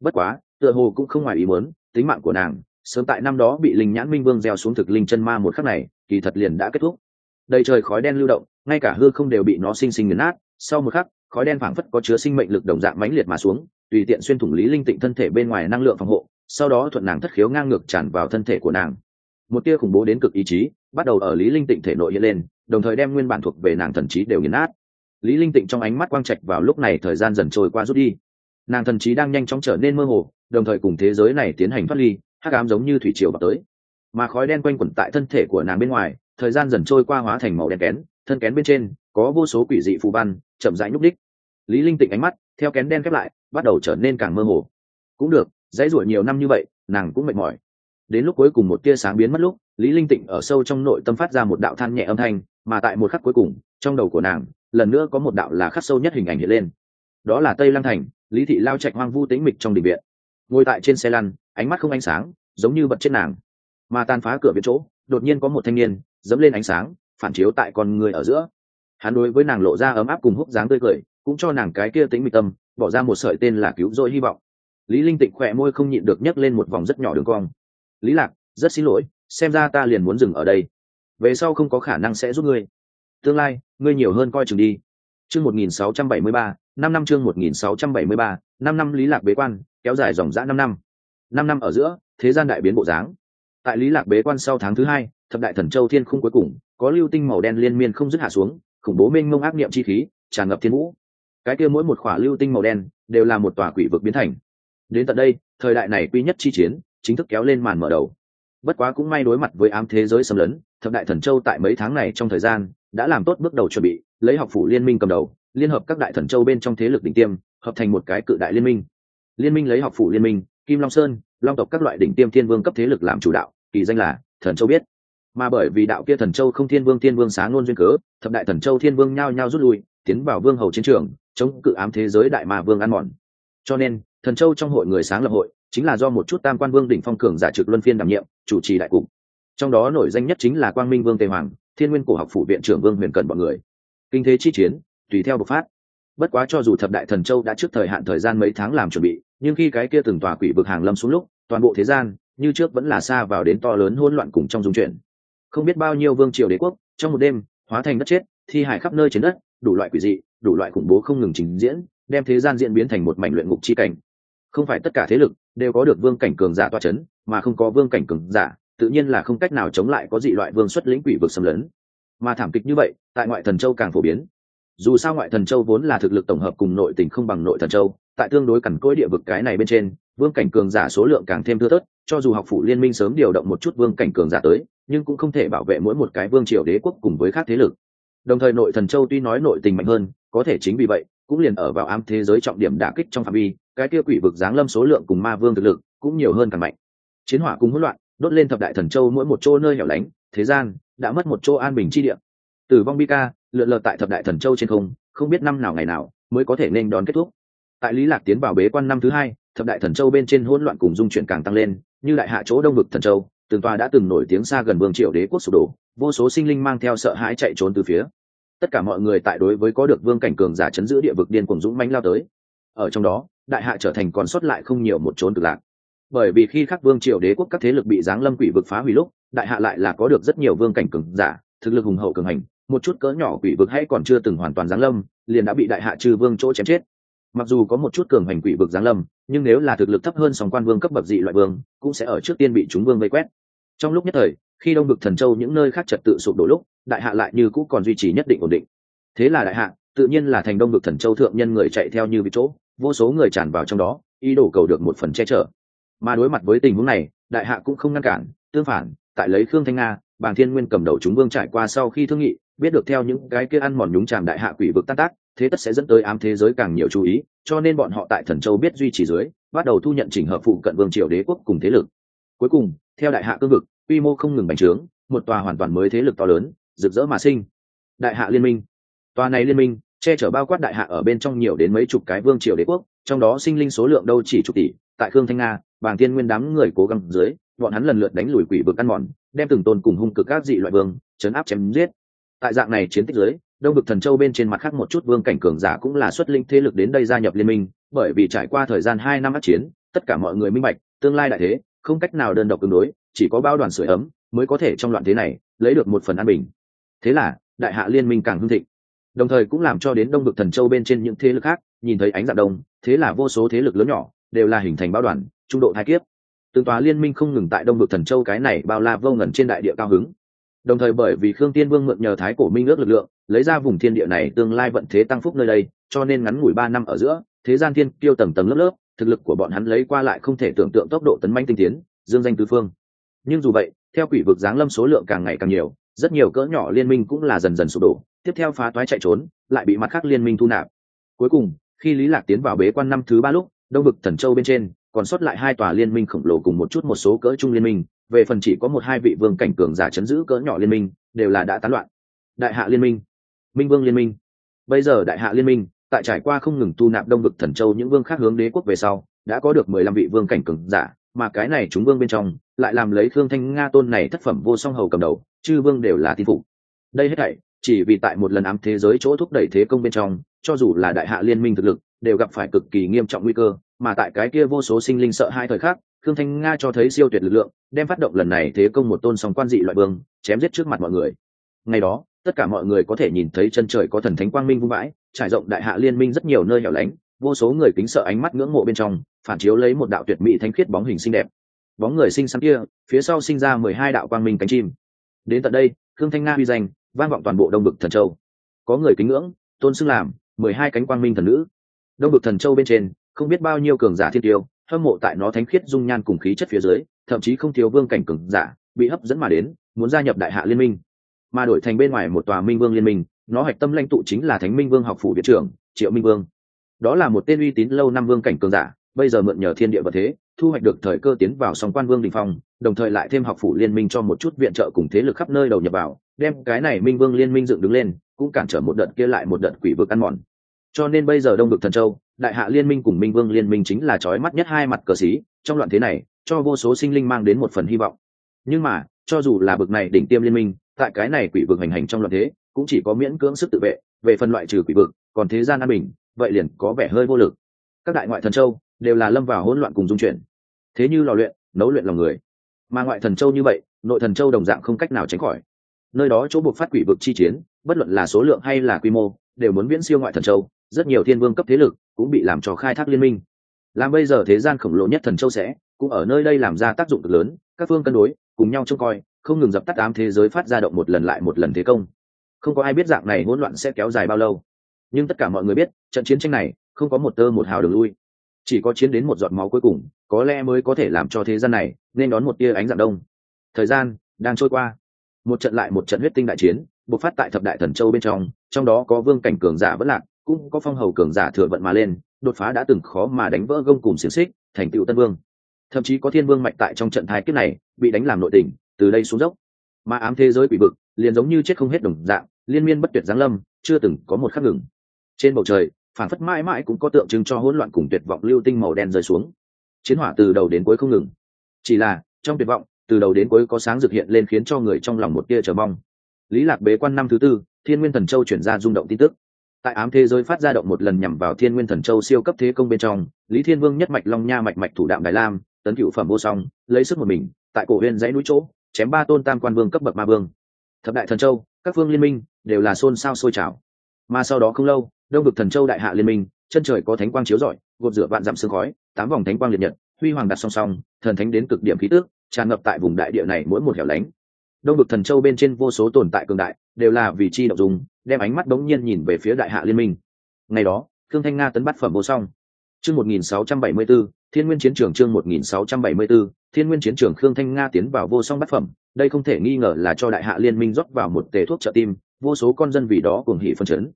Bất quá, tựa hồ cũng không ngoài ý muốn, tính mạng của nàng, sớm tại năm đó bị linh nhãn minh vương gieo xuống thực linh chân ma một khắc này, kỳ thật liền đã kết thúc. Đầy trời khói đen lưu động, ngay cả hư không đều bị nó sinh sinh nghiền nát, sau một khắc, khói đen phảng phất có chứa sinh mệnh lực đồng dạng mãnh liệt mà xuống, tùy tiện xuyên thủng lý linh tịnh thân thể bên ngoài năng lượng phòng hộ, sau đó thuận nàng thất khiếu ngang ngược tràn vào thân thể của nàng. Một tia khủng bố đến cực ý chí, bắt đầu ở lý linh tịnh thể nội hiện lên, đồng thời đem nguyên bản thuộc về nàng thần trí đều nghiền nát lý linh tịnh trong ánh mắt quang trạch vào lúc này thời gian dần trôi qua rút đi. Nàng thần trí đang nhanh chóng trở nên mơ hồ, đồng thời cùng thế giới này tiến hành thoát ly, hắc ám giống như thủy triều vào tới. Mà khói đen quanh quẩn tại thân thể của nàng bên ngoài, thời gian dần trôi qua hóa thành màu đen kén, thân kén bên trên có vô số quỷ dị phù văn, chậm rãi nhúc đích lý linh tịnh ánh mắt theo kén đen khép lại, bắt đầu trở nên càng mơ hồ. Cũng được, dãy ruổi nhiều năm như vậy, nàng cũng mệt mỏi. Đến lúc cuối cùng một tia sáng biến mất lúc, lý linh tịnh ở sâu trong nội tâm phát ra một đạo than nhẹ âm thanh, mà tại một khắc cuối cùng trong đầu của nàng, lần nữa có một đạo là khắc sâu nhất hình ảnh hiện lên. Đó là tây lăng thành, lý thị lao trạch hoang vu tĩnh mịch trong đình viện. Ngồi tại trên xe lăn, ánh mắt không ánh sáng, giống như bật chết nàng. Mà tan phá cửa viện chỗ, đột nhiên có một thanh niên, dẫm lên ánh sáng, phản chiếu tại con người ở giữa. Hắn đối với nàng lộ ra ấm áp cùng húc dáng tươi cười, cũng cho nàng cái kia tính mịch tâm, bỏ ra một sợi tên là cứu rỗi hy vọng. Lý linh tịnh khỏe môi không nhịn được nhấc lên một vòng rất nhỏ đường cong. Lý lạc, rất xin lỗi, xem ra ta liền muốn dừng ở đây. Về sau không có khả năng sẽ giúp ngươi tương lai ngươi nhiều hơn coi chừng đi. Chương 1673, năm năm chương 1673, năm năm lý lạc bế quan kéo dài dòng dã năm năm. Năm năm ở giữa thế gian đại biến bộ dáng. Tại lý lạc bế quan sau tháng thứ hai thập đại thần châu thiên khung cuối cùng có lưu tinh màu đen liên miên không dứt hạ xuống khủng bố mênh mông ác niệm chi khí tràn ngập thiên vũ. Cái kia mỗi một khỏa lưu tinh màu đen đều là một tòa quỷ vực biến thành. Đến tận đây thời đại này quy nhất chi chiến chính thức kéo lên màn mở đầu. Bất quá cũng may đối mặt với ám thế giới xâm lấn thập đại thần châu tại mấy tháng này trong thời gian đã làm tốt bước đầu chuẩn bị, lấy học phủ liên minh cầm đầu, liên hợp các đại thần châu bên trong thế lực đỉnh tiêm, hợp thành một cái cự đại liên minh. Liên minh lấy học phủ liên minh, kim long sơn, long tộc các loại đỉnh tiêm thiên vương cấp thế lực làm chủ đạo, kỳ danh là thần châu biết. Mà bởi vì đạo kia thần châu không thiên vương thiên vương sáng ngôn duyên cớ, thập đại thần châu thiên vương nhao nhao rút lui, tiến vào vương hầu chiến trường, chống cự ám thế giới đại mà vương ăn mòn. Cho nên, thần châu trong hội người sáng lập hội, chính là do một chút tam quan vương đỉnh phong cường giả trực luân phiên đảm nhiệm, chủ trì đại cục. Trong đó nổi danh nhất chính là quang minh vương tề hoàng thiên nguyên cổ học phủ viện trưởng vương huyền cận bọn người. Kinh thế chi chiến, tùy theo bộc phát. Bất quá cho dù thập đại thần châu đã trước thời hạn thời gian mấy tháng làm chuẩn bị, nhưng khi cái kia từng tòa quỷ vực hàng lâm xuống lúc, toàn bộ thế gian, như trước vẫn là xa vào đến to lớn hỗn loạn cùng trong dung chuyển không biết bao nhiêu vương triều đế quốc, trong một đêm, hóa thành đất chết, thi hải khắp nơi trên đất, đủ loại quỷ dị, đủ loại khủng bố không ngừng trình diễn, đem thế gian diễn biến thành một mảnh luyện ngục chi cảnh. Không phải tất cả thế lực đều có được vương cảnh cường giả toa c h ấ n mà không có vương cảnh cường giả tự nhiên là không cách nào chống lại có dị loại vương xuất lĩnh quỷ vực xâm lấn. Mà thảm kịch như vậy, tại ngoại thần châu càng phổ biến. Dù sao ngoại thần châu vốn là thực lực tổng hợp cùng nội tình không bằng nội thần châu, tại tương đối cằn cỗi địa vực cái này bên trên, vương cảnh cường giả số lượng càng thêm thưa thớt, cho dù học phủ liên minh sớm điều động một chút vương cảnh cường giả tới, nhưng cũng không thể bảo vệ mỗi một cái vương triều đế quốc cùng với các thế lực. Đồng thời nội thần châu tuy nói nội tình mạnh hơn, có thể chính vì vậy, cũng liền ở vào ám thế giới trọng điểm đả kích trong phạm vi, cái kia quỷ vực giáng lâm số lượng cùng ma vương thực lực cũng nhiều hơn càng mạnh. Chiến hỏa cùng hỗn loạn đốt lên thập đại thần châu mỗi một chỗ nơi hẻo lánh, thế gian đã mất một chỗ an bình chi địa. Tử vong bi ca, lượn lờ tại thập đại thần châu trên không không biết năm nào ngày nào mới có thể nên đón kết thúc. Tại lý lạc tiến vào bế quan năm thứ hai, thập đại thần châu bên trên hỗn loạn cùng dung chuyển càng tăng lên, như đại hạ chỗ đông vực thần châu, từng tòa đã từng nổi tiếng xa gần vương triệu đế quốc sụp đổ, vô số sinh linh mang theo sợ hãi chạy trốn từ phía. Tất cả mọi người tại đối với có được vương cảnh cường giả chấn giữ địa vực điên cuồng dũng mãnh lao tới. Ở trong đó, đại hạ trở thành còn sót lại không nhiều một trốn cực lạc bởi vì khi khắc vương triều đế quốc các thế lực bị giáng lâm quỷ vực phá hủy lúc, đại hạ lại là có được rất nhiều vương cảnh cường giả, thực lực hùng hậu cường hành, một chút cỡ nhỏ quỷ vực hay còn chưa từng hoàn toàn giáng lâm, liền đã bị đại hạ trừ vương chỗ chém chết. Mặc dù có một chút cường hành quỷ vực giáng lâm, nhưng nếu là thực lực thấp hơn sòng quan vương cấp bậc dị loại vương, cũng sẽ ở trước tiên bị chúng vương vây quét. Trong lúc nhất thời, khi đông bực thần châu những nơi khác trật tự sụp đổ lúc, đại hạ lại như cũ còn duy trì nhất định ổn định. Thế là đại hạ, tự nhiên là thành đông bực thần châu thượng nhân người chạy theo như bị chỗ, vô số người tràn vào trong đó, ý đồ cầu được một phần che chở mà đối mặt với tình huống này, đại hạ cũng không ngăn cản. Tương phản, tại lấy khương thanh nga, bàng thiên nguyên cầm đầu chúng vương trải qua sau khi thương nghị, biết được theo những cái kia ăn mòn nhúng tràm đại hạ quỷ vực tan tác, thế tất sẽ dẫn tới ám thế giới càng nhiều chú ý, cho nên bọn họ tại thần châu biết duy trì dưới, bắt đầu thu nhận chỉnh hợp phụ cận vương triều đế quốc cùng thế lực. Cuối cùng, theo đại hạ cương vực, quy mô không ngừng bành trướng, một tòa hoàn toàn mới thế lực to lớn, rực rỡ mà sinh. Đại hạ liên minh. Tòa này liên minh, che chở bao quát đại hạ ở bên trong nhiều đến mấy chục cái vương triều đế quốc, trong đó sinh linh số lượng đâu chỉ chục tỷ, tại khương thanh nga bàng Thiên nguyên đám người cố gắng dưới, bọn hắn lần lượt đánh lùi quỷ vực ăn mòn, đem từng tôn cùng hung cực các dị loại vương, chấn áp chém giết. Tại dạng này chiến tích dưới, đông vực thần châu bên trên mặt khác một chút vương cảnh cường giả cũng là xuất linh thế lực đến đây gia nhập liên minh, bởi vì trải qua thời gian hai năm át chiến, tất cả mọi người minh bạch, tương lai đại thế, không cách nào đơn độc tương đối, chỉ có bao đoàn sưởi ấm mới có thể trong loạn thế này, lấy được một phần an bình. Thế là, đại hạ liên minh càng hưng thịnh. Đồng thời cũng làm cho đến đông vực thần châu bên trên những thế lực khác, nhìn thấy ánh dạng đông, thế là vô số thế lực lớn nhỏ, đều là hình thành bao đoàn trung độ thái kiếp. Từng tòa liên minh không ngừng tại đông vực thần châu cái này bao la vô ngẩn trên đại địa cao hứng. Đồng thời bởi vì khương tiên vương mượn nhờ thái cổ minh ước lực lượng, lấy ra vùng thiên địa này tương lai vận thế tăng phúc nơi đây, cho nên ngắn ngủi ba năm ở giữa, thế gian thiên tiêu tầng tầng lớp lớp, thực lực của bọn hắn lấy qua lại không thể tưởng tượng tốc độ tấn manh tinh tiến, dương danh tứ phương. Nhưng dù vậy, theo quỷ vực giáng lâm số lượng càng ngày càng nhiều, rất nhiều cỡ nhỏ liên minh cũng là dần dần sụp đổ, tiếp theo phá toái chạy trốn, lại bị mặt khác liên minh thu nạp. Cuối cùng, khi lý lạc tiến vào bế quan năm thứ ba lúc, đông vực thần châu bên trên còn sót lại hai tòa liên minh khổng lồ cùng một chút một số cỡ trung liên minh, về phần chỉ có một hai vị vương cảnh cường giả chấn giữ cỡ nhỏ liên minh, đều là đã tán loạn. Đại hạ liên minh minh vương liên minh. Bây giờ đại hạ liên minh, tại trải qua không ngừng tu nạp đông vực thần châu những vương khác hướng đế quốc về sau, đã có được mười lăm vị vương cảnh cường giả, mà cái này chúng vương bên trong, lại làm lấy thương thanh nga tôn này thất phẩm vô song hầu cầm đầu, chư vương đều là tin phục. Đây hết thảy, chỉ vì tại một lần ám thế giới chỗ thúc đẩy thế công bên trong, cho dù là đại hạ liên minh thực lực, đều gặp phải cực kỳ nghiêm trọng nguy cơ mà tại cái kia vô số sinh linh sợ hai thời khắc, khương thanh nga cho thấy siêu tuyệt lực lượng, đem phát động lần này thế công một tôn song quan dị loại vương, chém giết trước mặt mọi người. Ngày đó, tất cả mọi người có thể nhìn thấy chân trời có thần thánh quang minh vung vãi, trải rộng đại hạ liên minh rất nhiều nơi hẻo lánh, vô số người kính sợ ánh mắt ngưỡng mộ bên trong, phản chiếu lấy một đạo tuyệt mỹ thanh khiết bóng hình xinh đẹp. Bóng người xinh xắn kia, phía sau sinh ra mười hai đạo quang minh cánh chim. Đến tận đây, khương thanh nga uy danh, vang vọng toàn bộ đông bực thần châu. Có người kính ngưỡng, tôn xưng làm mười hai cánh quang minh thần nữ. Đông bực thần châu bên trên không biết bao nhiêu cường giả thiên tiêu, hâm mộ tại nó thánh khiết dung nhan cùng khí chất phía dưới, thậm chí không thiếu vương cảnh cường giả, bị hấp dẫn mà đến, muốn gia nhập đại hạ liên minh. Mà đổi thành bên ngoài một tòa minh vương liên minh, nó hạch tâm lãnh tụ chính là thánh minh vương học phủ viện trưởng, triệu minh vương. Đó là một tên uy tín lâu năm vương cảnh cường giả, bây giờ mượn nhờ thiên địa vật thế, thu hoạch được thời cơ tiến vào song quan vương đình phong, đồng thời lại thêm học phủ liên minh cho một chút viện trợ cùng thế lực khắp nơi đầu nhập vào, đem cái này minh vương liên minh dựng đứng lên, cũng cản trở một đợt kia lại một đợt quỷ vực ăn mòn. Cho nên bây giờ đông vực thần châu đại hạ liên minh cùng minh vương liên minh chính là trói mắt nhất hai mặt cờ xí, trong loạn thế này, cho vô số sinh linh mang đến một phần hy vọng. Nhưng mà, cho dù là bực này đỉnh tiêm liên minh, tại cái này quỷ vực hành hành trong loạn thế, cũng chỉ có miễn cưỡng sức tự vệ, về phần loại trừ quỷ vực, còn thế gian an bình, vậy liền có vẻ hơi vô lực. Các đại ngoại thần châu đều là lâm vào hỗn loạn cùng dung chuyển. Thế như lò luyện, nấu luyện lòng người. Mà ngoại thần châu như vậy, nội thần châu đồng dạng không cách nào tránh khỏi. Nơi đó chỗ buộc phát quỷ vực chi chiến, bất luận là số lượng hay là quy mô, đều muốn viễn siêu ngoại thần châu rất nhiều thiên vương cấp thế lực cũng bị làm cho khai thác liên minh. Làm bây giờ thế gian khổng lồ nhất thần châu sẽ cũng ở nơi đây làm ra tác dụng cực lớn, các phương cân đối, cùng nhau trông coi, không ngừng dập tắt ám thế giới phát ra động một lần lại một lần thế công. Không có ai biết dạng này hỗn loạn sẽ kéo dài bao lâu. Nhưng tất cả mọi người biết, trận chiến tranh này không có một tơ một hào đường lui. Chỉ có chiến đến một giọt máu cuối cùng, có lẽ mới có thể làm cho thế gian này nên đón một tia ánh dạng đông. Thời gian đang trôi qua. Một trận lại một trận huyết tinh đại chiến, bộc phát tại thập đại thần châu bên trong trong đó có vương cảnh cường giả vẫn lạc cũng có phong hầu cường giả thừa vận mà lên, đột phá đã từng khó mà đánh vỡ gông cùng xiềng xích, thành tựu tân vương. Thậm chí có thiên vương mạnh tại trong trận thái kiếp này, bị đánh làm nội tình, từ đây xuống dốc. Mà ám thế giới quỷ vực, liền giống như chết không hết đồng dạng, liên miên bất tuyệt giáng lâm, chưa từng có một khắc ngừng. Trên bầu trời phản phất mãi mãi cũng có tượng trưng cho hỗn loạn cùng tuyệt vọng lưu tinh màu đen rơi xuống. Chiến hỏa từ đầu đến cuối không ngừng. Chỉ là, trong tuyệt vọng, từ đầu đến cuối có sáng rực hiện lên khiến cho người trong lòng một tia chờ mong. Lý lạc bế quan năm thứ tư, thiên nguyên thần châu chuyển ra rung động tin tức tại ám thế giới phát ra động một lần nhằm vào thiên nguyên thần châu siêu cấp thế công bên trong, lý thiên vương nhất mạch long nha mạch mạch thủ đạm đại lam, tấn cựu phẩm vô song, lấy sức một mình, tại cổ huyền dãy núi chỗ, chém ba tôn tam quan vương cấp bậc ma vương. Thập đại thần châu, các phương liên minh, đều là xôn xao sôi trào. Mà sau đó không lâu, đông vực thần châu đại hạ liên minh, chân trời có thánh quang chiếu rọi, gột rửa vạn dặm sương khói, tám vòng thánh quang liệt nhật, huy hoàng đặt song song, thần thánh đến cực điểm khí tước, tràn ngập tại vùng đại địa này mỗi một hẻo lánh. Đông vực thần châu bên trên vô số tồn tại cường đại, đều là vì chi động dùng đem ánh mắt đống nhiên nhìn về phía đại hạ liên minh. Ngày đó thương thanh nga tấn bắt phẩm vô song. Chương 1674, thiên nguyên chiến trường chương 1674, thiên nguyên chiến trường khương thanh nga tiến vào vô song bát phẩm. Đây không thể nghi ngờ là cho đại hạ liên minh rót vào một tề thuốc trợ tim vô số con dân vì đó cuồng hỉ phân chấn.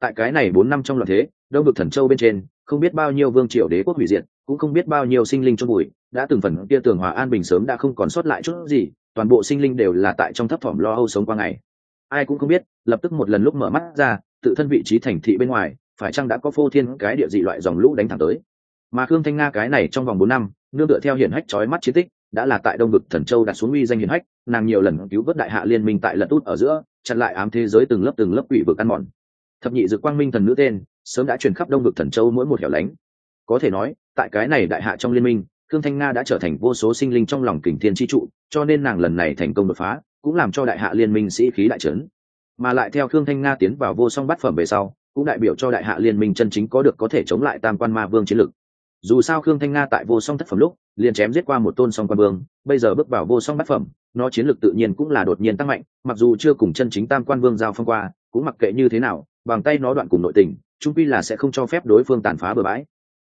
Tại cái này bốn năm trong loạn thế đông vực thần châu bên trên không biết bao nhiêu vương triều đế quốc hủy diệt cũng không biết bao nhiêu sinh linh trong bụi đã từng phần kia tường hòa an bình sớm đã không còn sót lại chút gì toàn bộ sinh linh đều là tại trong thấp thỏm lo âu sống qua ngày. Ai cũng không biết lập tức một lần lúc mở mắt ra, tự thân vị trí thành thị bên ngoài, phải chăng đã có phô thiên cái địa dị loại dòng lũ đánh thẳng tới. Mà khương thanh nga cái này trong vòng bốn năm, nương tựa theo hiển hách trói mắt chiến tích, đã là tại đông vực thần châu đặt xuống uy danh hiển hách, nàng nhiều lần cứu vớt đại hạ liên minh tại lật út ở giữa, chặn lại ám thế giới từng lớp từng lớp quỷ vực ăn mòn. Thập nhị dực quang minh thần nữ tên, sớm đã truyền khắp đông vực thần châu mỗi một hẻo lánh. Có thể nói, tại cái này đại hạ trong liên minh, khương thanh nga đã trở thành vô số sinh linh trong lòng kình thiên tri trụ, cho nên nàng lần này thành công đột phá, cũng làm cho đại hạ liên minh sĩ khí đại trấn mà lại theo khương thanh nga tiến vào vô song bát phẩm về sau, cũng đại biểu cho đại hạ liên minh chân chính có được có thể chống lại tam quan ma vương chiến lực dù sao khương thanh nga tại vô song thất phẩm lúc, liền chém giết qua một tôn song quan vương, bây giờ bước vào vô song bát phẩm, nó chiến lược tự nhiên cũng là đột nhiên tăng mạnh, mặc dù chưa cùng chân chính tam quan vương giao phong qua, cũng mặc kệ như thế nào, bằng tay nó đoạn cùng nội tình trung quy là sẽ không cho phép đối phương tàn phá bừa bãi.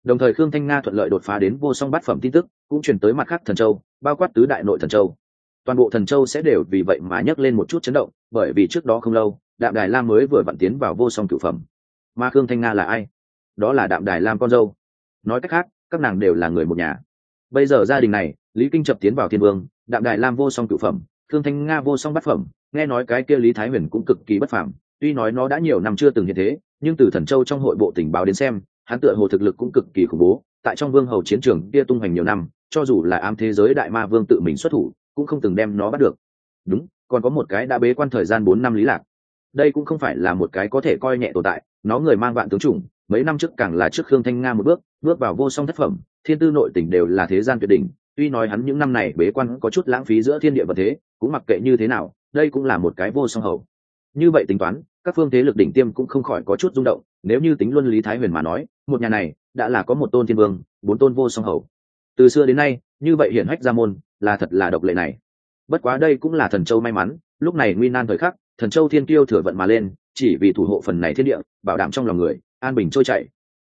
Đồng thời khương thanh nga thuận lợi đột phá đến vô song bát phẩm tin tức, cũng truyền tới mặt khác thần châu, bao quát tứ đại nội thần châu toàn bộ thần châu sẽ đều vì vậy mà nhấc lên một chút chấn động, bởi vì trước đó không lâu, đạm đài lam mới vừa vặn tiến vào vô song cửu phẩm. Mà khương thanh nga là ai? Đó là đạm đài lam con dâu. Nói cách khác, các nàng đều là người một nhà. Bây giờ gia đình này, lý kinh chập tiến vào thiên vương, đạm đài lam vô song cửu phẩm, khương thanh nga vô song bát phẩm, nghe nói cái kia lý thái huyền cũng cực kỳ bất phàm, tuy nói nó đã nhiều năm chưa từng hiện thế, nhưng từ thần châu trong hội bộ tình báo đến xem, hắn tựa hồ thực lực cũng cực kỳ khủng bố, tại trong vương hầu chiến trường kia tung hoành nhiều năm, cho dù là ám thế giới đại ma vương tự mình xuất thủ cũng không từng đem nó bắt được. Đúng, còn có một cái đã bế quan thời gian bốn năm lý lạc. Đây cũng không phải là một cái có thể coi nhẹ tồn tại, nó người mang vạn tướng chủng, mấy năm trước càng là trước khương thanh nga một bước bước vào vô song thất phẩm, thiên tư nội tình đều là thế gian tuyệt đỉnh, tuy nói hắn những năm này bế quan có chút lãng phí giữa thiên địa vật thế, cũng mặc kệ như thế nào, đây cũng là một cái vô song hầu. Như vậy tính toán, các phương thế lực đỉnh tiêm cũng không khỏi có chút rung động, nếu như tính luân lý thái huyền mà nói, một nhà này, đã là có một tôn thiên vương, bốn tôn vô song hầu. Từ xưa đến nay như vậy hiển hách ra môn, là thật là độc lệ này. Bất quá đây cũng là thần châu may mắn, lúc này nguy nan thời khắc, thần châu thiên tiêu thừa vận mà lên, chỉ vì thủ hộ phần này thiên địa, bảo đảm trong lòng người, an bình trôi chảy.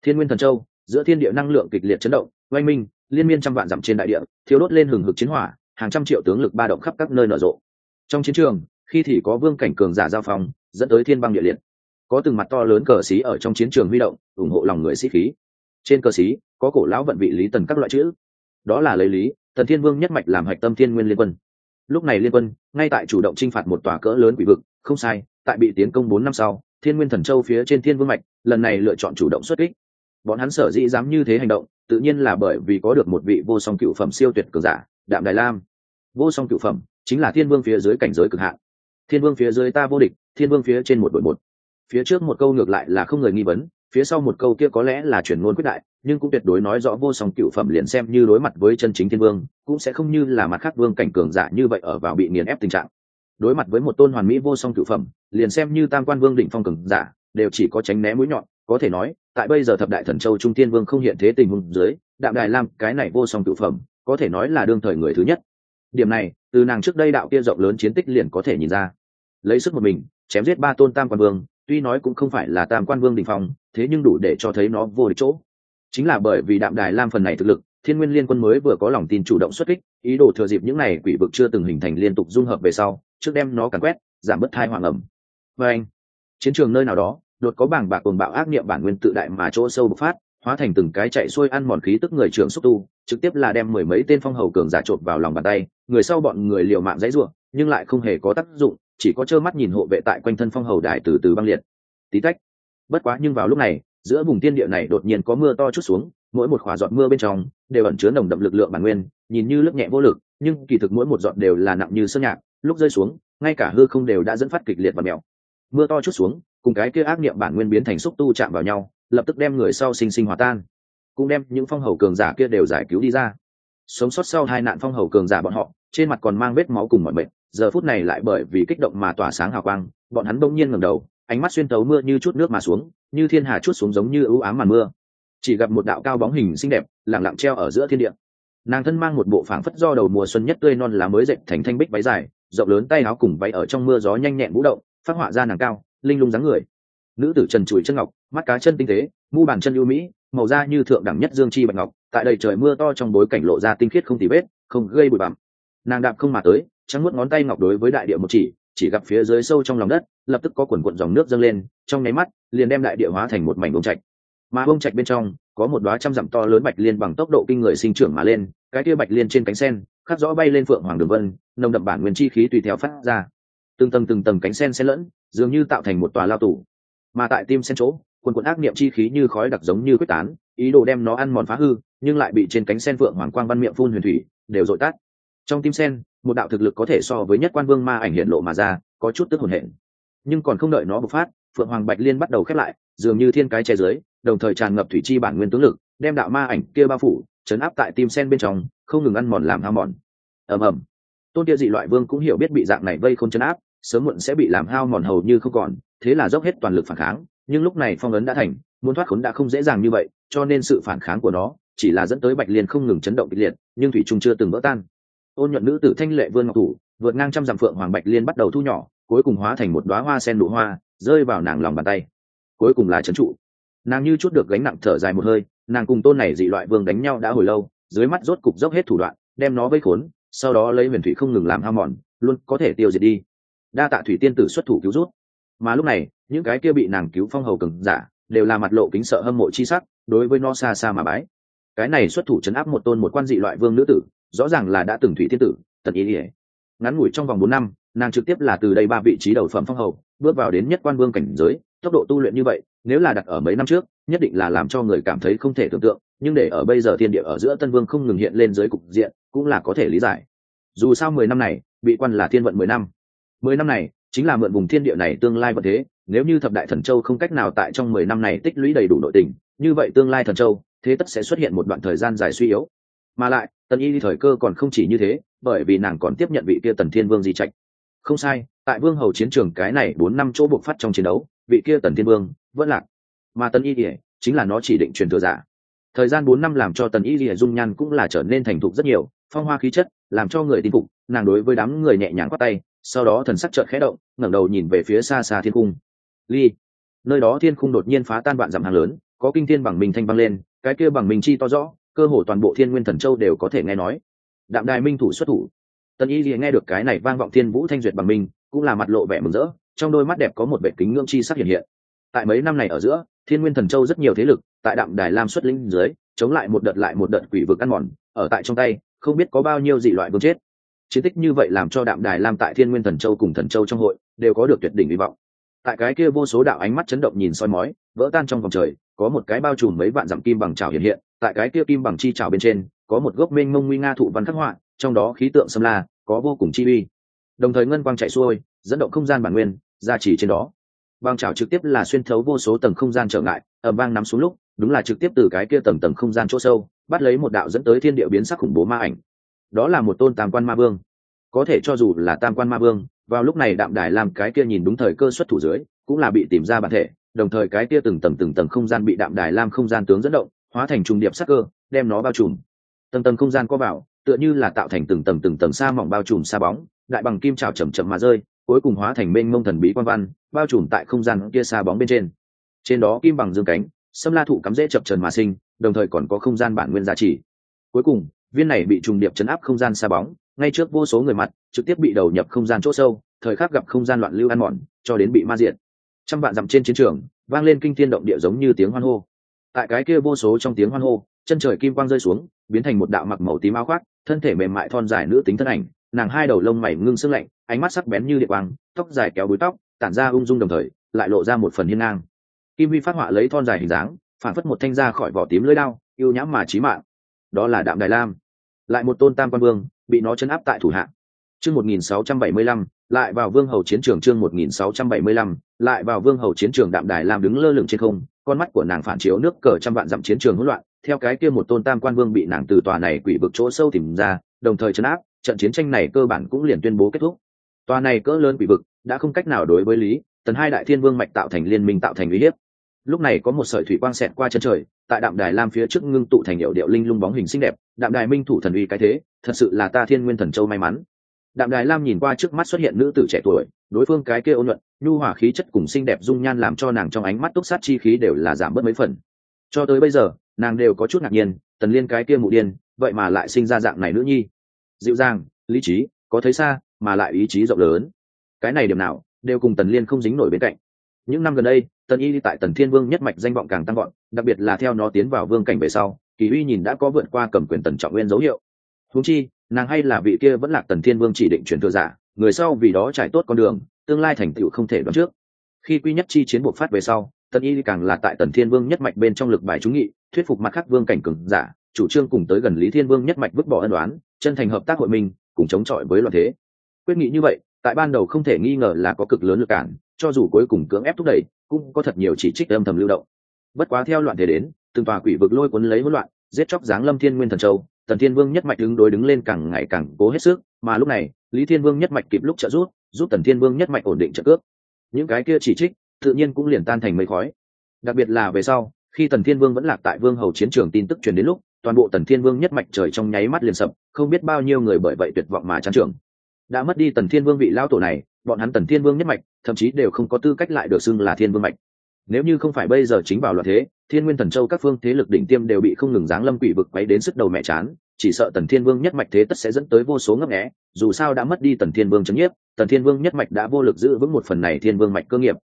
Thiên nguyên thần châu, giữa thiên địa năng lượng kịch liệt chấn động, oanh minh, liên miên trăm vạn dặm trên đại địa thiếu đốt lên hừng hực chiến hỏa, hàng trăm triệu tướng lực ba động khắp các nơi nở rộ. Trong chiến trường, khi thì có vương cảnh cường giả giao phong, dẫn tới thiên băng địa liệt. Có từng mặt to lớn cờ xí ở trong chiến trường huy động, ủng hộ lòng người sĩ khí. Trên cờ xí, có cổ lão vận vị lý tần các loại chữ đó là lấy lý tần thiên vương nhất mạch làm hạch tâm thiên nguyên liên quân. Lúc này liên quân, ngay tại chủ động t r i n h phạt một tòa cỡ lớn quỷ vực, không sai, tại bị tiến công bốn năm sau, thiên nguyên thần châu phía trên thiên vương mạch, lần này lựa chọn chủ động xuất kích. Bọn hắn sở dĩ dám như thế hành động, tự nhiên là bởi vì có được một vị vô song cựu phẩm siêu tuyệt cường giả, đạm đài lam. Vô song cựu phẩm, chính là thiên vương phía dưới cảnh giới cực hạn. Thiên vương phía dưới ta vô địch, thiên vương phía trên một đội một. Phía trước một câu ngược lại là không người nghi vấn phía sau một câu kia có lẽ là chuyển ngôn quyết đại, nhưng cũng tuyệt đối nói rõ vô song cựu phẩm liền xem như đối mặt với chân chính thiên vương, cũng sẽ không như là mặt khác vương cảnh cường giả như vậy ở vào bị nghiền ép tình trạng. Đối mặt với một tôn hoàn mỹ vô song cựu phẩm, liền xem như tam quan vương định phong cường giả, đều chỉ có tránh né mũi nhọn, có thể nói, tại bây giờ thập đại thần châu trung thiên vương không hiện thế tình huống dưới, đạm đài lam, cái này vô song cựu phẩm, có thể nói là đương thời người thứ nhất. Điểm này, từ nàng trước đây đạo kia rộng lớn chiến tích liền có thể nhìn ra. Lấy sức một mình, chém giết ba tôn tam quan vương, tuy nói cũng không phải là tam quan vương đình phong thế nhưng đủ để cho thấy nó vô địch chỗ. Chính là bởi vì đạm đài lam phần này thực lực, thiên nguyên liên quân mới vừa có lòng tin chủ động xuất kích, ý đồ thừa dịp những này quỷ vực chưa từng hình thành liên tục dung hợp về sau, trước đem nó càn quét, giảm bớt thai hoàng ẩm. Và anh, chiến trường nơi nào đó, đột có bảng bạc cồn bạo ác niệm bản nguyên tự đại mà chỗ sâu bộc phát, hóa thành từng cái chạy xuôi ăn mòn khí tức người trưởng xúc tu, trực tiếp là đem mười mấy tên phong hầu cường giả trộn vào lòng bàn tay, người sau bọn người liều mạng dãy ruộng, nhưng lại không hề có tác dụng, chỉ có trơ mắt nhìn hộ vệ tại quanh thân phong hầu đại từ từ băng liệt. Tí tách bất quá nhưng vào lúc này, giữa vùng tiên địa này đột nhiên có mưa to chút xuống, mỗi một khỏa giọt mưa bên trong đều ẩn chứa nồng đậm lực lượng bản nguyên, nhìn như lớp nhẹ vô lực, nhưng kỳ thực mỗi một giọt đều là nặng như sơn nhạc, lúc rơi xuống, ngay cả hư không đều đã dẫn phát kịch liệt và mèo mưa to chút xuống, cùng cái kia ác niệm bản nguyên biến thành xúc tu chạm vào nhau, lập tức đem người sau sinh sinh hòa tan cũng đem những phong hầu cường giả kia đều giải cứu đi ra sống sót sau hai nạn phong hầu cường giả bọn họ, trên mặt còn mang vết máu cùng mọi mệt. giờ phút này lại bởi vì kích động mà tỏa sáng hào quang, bọn hắn bỗng nhiên ngẩng đầu ánh mắt xuyên tấu mưa như chút nước mà xuống, như thiên hà chút xuống giống như ưu ám màn mưa. Chỉ gặp một đạo cao bóng hình xinh đẹp lẳng lặng treo ở giữa thiên địa. Nàng thân mang một bộ phảng phất do đầu mùa xuân nhất tươi non lá mới dệt thành thanh bích váy dài, rộng lớn tay áo cùng váy ở trong mưa gió nhanh nhẹn vũ động, phát họa ra nàng cao, linh lung dáng người. Nữ tử trần trụi chân ngọc, mắt cá chân tinh tế, mu bàn chân ưu mỹ, màu da như thượng đẳng nhất dương chi bạch ngọc, tại đây trời mưa to trong bối cảnh lộ ra tinh khiết không tì vết, không gây bụi bặm. Nàng đạp không mà tới, trắng mất ngón tay ngọc đối với đại địa một chỉ chỉ gặp phía dưới sâu trong lòng đất lập tức có quần quận dòng nước dâng lên, trong nháy mắt, liền đem đại địa hóa thành một mảnh bông trạch. Mà bông trạch bên trong, có một đoá trăm dặm to lớn bạch liên bằng tốc độ kinh người sinh trưởng mà lên, cái kia bạch liên trên cánh sen, khắc rõ bay lên phượng hoàng đường vân, nồng đậm bản nguyên chi khí tùy theo phát ra. Từng tầng từng tầng cánh sen xen lẫn, dường như tạo thành một tòa lao tủ mà tại tim sen chỗ, quần quần ác niệm chi khí như khói đặc giống như quyết tán, ý đồ đem nó ăn mòn phá hư, nhưng lại bị trên cánh sen phượng hoàng quang văn miệng phun huyền thủy, đều dội tắt. Trong tim sen, một đạo thực lực có thể so với nhất quan vương ma ảnh hiện lộ mà ra, có chút tức hồn hển nhưng còn không đợi nó bộc phát, phượng hoàng bạch liên bắt đầu khép lại, dường như thiên cái che dưới, đồng thời tràn ngập thủy chi bản nguyên tướng lực, đem đạo ma ảnh kia bao phủ chấn áp tại tim sen bên trong, không ngừng ăn mòn làm hao mòn. Ầm ầm. Tôn kia dị loại vương cũng hiểu biết bị dạng này vây không chấn áp, sớm muộn sẽ bị làm hao mòn hầu như không còn, thế là dốc hết toàn lực phản kháng, nhưng lúc này phong ấn đã thành, muốn thoát khốn đã không dễ dàng như vậy, cho nên sự phản kháng của nó chỉ là dẫn tới bạch liên không ngừng chấn động kịch liệt, nhưng thủy trung chưa từng vỡ tan. Ôn nhuận nữ tử thanh lệ vương ngọc thủ, vượt ngang trăm dặm phượng hoàng bạch liên bắt đầu thu nhỏ cuối cùng hóa thành một đoá hoa sen nụ hoa, rơi vào nàng lòng bàn tay. Cuối cùng là trấn trụ. Nàng như chút được gánh nặng thở dài một hơi, nàng cùng tôn này dị loại vương đánh nhau đã hồi lâu, dưới mắt rốt cục dốc hết thủ đoạn, đem nó vây khốn, sau đó lấy huyền thủy không ngừng làm hao mòn, luôn có thể tiêu diệt đi. Đa tạ thủy tiên tử xuất thủ cứu rút. Mà lúc này, những cái kia bị nàng cứu phong hầu cừng giả, đều là mặt lộ kính sợ hâm mộ chi sắc, đối với nó xa xa mà bái. Cái này xuất thủ chấn áp một tôn một quan dị loại vương nữ tử, rõ ràng là đã từng thủy tiên tử tần ý ỉa ngắn ngủi trong vòng bốn năm nàng trực tiếp là từ đây ba vị trí đầu phẩm phong hầu, bước vào đến nhất quan vương cảnh giới, tốc độ tu luyện như vậy, nếu là đặt ở mấy năm trước, nhất định là làm cho người cảm thấy không thể tưởng tượng, nhưng để ở bây giờ thiên địa ở giữa tân vương không ngừng hiện lên dưới cục diện, cũng là có thể lý giải. Dù sao mười năm này, bị quan là thiên vận mười năm. Mười năm này, chính là mượn vùng thiên địa này tương lai vận thế, nếu như thập đại thần châu không cách nào tại trong mười năm này tích lũy đầy đủ nội tình, như vậy tương lai thần châu, thế tất sẽ xuất hiện một đoạn thời gian dài suy yếu. Mà lại, tân y thời cơ còn không chỉ như thế, bởi vì nàng còn tiếp nhận vị kia tần thiên vương di trạch không sai, tại vương hầu chiến trường cái này bốn năm chỗ buộc phát trong chiến đấu, vị kia tần thiên vương, vẫn lạc. Mà tần y ỉa chính là nó chỉ định truyền thừa giả. Thời gian bốn năm làm cho tần y ỉa dung nhan cũng là trở nên thành thục rất nhiều, phong hoa khí chất, làm cho người tin phục, nàng đối với đám người nhẹ nhàng quát tay, sau đó thần sắc trợn khẽ động, ngẩng đầu nhìn về phía xa xa thiên cung. Ly, nơi đó thiên cung đột nhiên phá tan vạn dặm hàng lớn, có kinh thiên bằng minh thanh vang lên, cái kia bằng minh chi to rõ, cơ hồ toàn bộ thiên nguyên thần châu đều có thể nghe nói. Đạm đài minh thủ xuất thủ Tân y lìa nghe được cái này vang vọng thiên vũ thanh duyệt bằng mình, cũng là mặt lộ vẻ mừng rỡ, trong đôi mắt đẹp có một vẻ kính ngưỡng chi sắc hiện hiện. Tại mấy năm này ở giữa, thiên nguyên thần châu rất nhiều thế lực, tại đạm đài lam xuất linh dưới, chống lại một đợt lại một đợt quỷ vực ăn mòn, ở tại trong tay, không biết có bao nhiêu dị loại vương chết. Chiến tích như vậy làm cho đạm đài lam tại thiên nguyên thần châu cùng thần châu trong hội, đều có được tuyệt đỉnh hy vọng. Tại cái kia vô số đạo ánh mắt chấn động nhìn soi mói, vỡ tan trong vòng trời, có một cái bao trùm mấy vạn dặm kim bằng trào hiện hiện, tại cái kia kim bằng chi trào bên trên, có một gốc mênh mông nguy nga thụ văn khắc họa trong đó khí tượng xâm la có vô cùng chi uy. Đồng thời ngân quang chạy xuôi, dẫn động không gian bản nguyên, gia trì trên đó. Băng trào trực tiếp là xuyên thấu vô số tầng không gian trở ngại ở bang nắm xuống lúc, đúng là trực tiếp từ cái kia tầng tầng không gian chỗ sâu, bắt lấy một đạo dẫn tới thiên địa biến sắc khủng bố ma ảnh. Đó là một tôn tam quan ma vương. Có thể cho dù là tam quan ma vương, vào lúc này đạm đài làm cái kia nhìn đúng thời cơ xuất thủ dưới, cũng là bị tìm ra bản thể, đồng thời cái kia từng tầng từng tầng không gian bị đạm đài lam không gian tướng dẫn động, hóa thành trùng điệp sắc cơ, đem nó bao trùm. Tầng tầng không gian có vào tựa như là tạo thành từng tầng từng tầng xa mỏng bao trùm xa bóng, đại bằng kim trào chầm chậm mà rơi, cuối cùng hóa thành mênh mông thần bí quan văn, bao trùm tại không gian kia xa bóng bên trên. Trên đó kim bằng dương cánh sâm la thụ cắm dễ chập trần mà sinh, đồng thời còn có không gian bản nguyên giá trị. Cuối cùng, viên này bị trùng điệp chấn áp không gian xa bóng, ngay trước vô số người mặt, trực tiếp bị đầu nhập không gian chỗ sâu, thời khắc gặp không gian loạn lưu ăn mòn, cho đến bị ma diện trăm vạn dặm trên chiến trường, vang lên kinh thiên động địa giống như tiếng hoan hô. Tại cái kia vô số trong tiếng hoan hô, chân trời kim quang rơi xuống, biến thành một đạo mặc màu tím áo khoác thân thể mềm mại thon dài nữ tính thân ảnh nàng hai đầu lông mày ngưng sưng lạnh ánh mắt sắc bén như địa quang tóc dài kéo búi tóc tản ra ung dung đồng thời lại lộ ra một phần hiên ngang. Kim huy phát họa lấy thon dài hình dáng phản phất một thanh ra khỏi vỏ tím lưỡi đao yêu nhãm mà trí mạng. Đó là đạm đài lam. Lại một tôn tam quan vương bị nó chấn áp tại thủ hạng. Chương 1675, lại vào vương hầu chiến trường chương 1675, lại vào vương hầu chiến trường đạm đài lam đứng lơ lửng trên không con mắt của nàng phản chiếu nước cờ trăm vạn dặm chiến trường hỗn loạn theo cái kia một tôn tam quan vương bị nàng từ tòa này quỷ vực chỗ sâu tìm ra, đồng thời chấn áp, trận chiến tranh này cơ bản cũng liền tuyên bố kết thúc. Tòa này cỡ lớn quỷ vực đã không cách nào đối với lý, tần hai đại thiên vương mạch tạo thành liên minh tạo thành uy hiếp. Lúc này có một sợi thủy quang xẹt qua chân trời, tại đạm đài lam phía trước ngưng tụ thành hiệu điệu linh lung bóng hình xinh đẹp, đạm đài minh thủ thần uy cái thế, thật sự là ta thiên nguyên thần châu may mắn. Đạm đài lam nhìn qua trước mắt xuất hiện nữ tử trẻ tuổi, đối phương cái kia ôn luận nhu hỏa khí chất cùng xinh đẹp dung nhan làm cho nàng trong ánh mắt túc sát chi khí đều là giảm bớt mấy phần. Cho tới bây giờ nàng đều có chút ngạc nhiên tần liên cái kia mụ điên vậy mà lại sinh ra dạng này nữ nhi. Dịu dàng lý trí có thấy xa mà lại ý chí rộng lớn. Cái này điểm nào đều cùng tần liên không dính nổi bên cạnh. Những năm gần đây tần y tại tần thiên vương nhất mạch danh vọng càng tăng vọt, đặc biệt là theo nó tiến vào vương cảnh về sau kỳ uy nhìn đã có vượt qua cầm quyền tần trọng nguyên dấu hiệu. Húng chi nàng hay là vị kia vẫn là tần thiên vương chỉ định truyền thừa giả người sau vì đó trải tốt con đường tương lai thành tựu không thể đoán trước. Khi quy nhất chi chiến buộc phát về sau tần y càng là tại tần thiên vương nhất mạch bên trong lực bài trúng nghị, thuyết phục mặt khắc vương cảnh cường giả, chủ trương cùng tới gần lý thiên vương nhất mạch vứt bỏ ân đoán chân thành hợp tác hội minh cùng chống chọi với loạn thế. Quyết nghị như vậy, tại ban đầu không thể nghi ngờ là có cực lớn lực cản, cho dù cuối cùng cưỡng ép thúc đẩy, cũng có thật nhiều chỉ trích âm thầm lưu động. Bất quá theo loạn thế đến, từng tòa quỷ vực lôi cuốn lấy hỗn loạn, giết chóc giáng lâm thiên nguyên thần châu, tần thiên vương nhất mạch đứng đối đứng lên càng ngày càng cố hết sức, mà lúc này, lý thiên vương nhất mạch kịp lúc trợ giúp giúp tần thiên vương nhất mạch ổn định trợ cước. Những cái kia chỉ trích tự nhiên cũng liền tan thành mây khói. Đặc biệt là về sau, khi tần thiên vương vẫn lạc tại vương hầu chiến trường tin tức truyền đến lúc, toàn bộ tần thiên vương nhất mạch trời trong nháy mắt liền sập, không biết bao nhiêu người bởi vậy tuyệt vọng mà chán trường. Đã mất đi tần thiên vương vị lao tổ này, bọn hắn tần thiên vương nhất mạch, thậm chí đều không có tư cách lại được xưng là thiên vương mạch. Nếu như không phải bây giờ chính vào loạn thế, thiên nguyên thần châu các phương thế lực đỉnh tiêm đều bị không ngừng giáng lâm quỷ vực quấy đến sức đầu mẹ chán, chỉ sợ tần thiên vương nhất mạch thế tất sẽ dẫn tới vô số ngấp nghẽ dù sao đã mất đi tần thiên vương c nhiếp, tần thiên vương nhất mạch đã vô lực giữ vững một phần này thiên vương mạch cơ nghiệp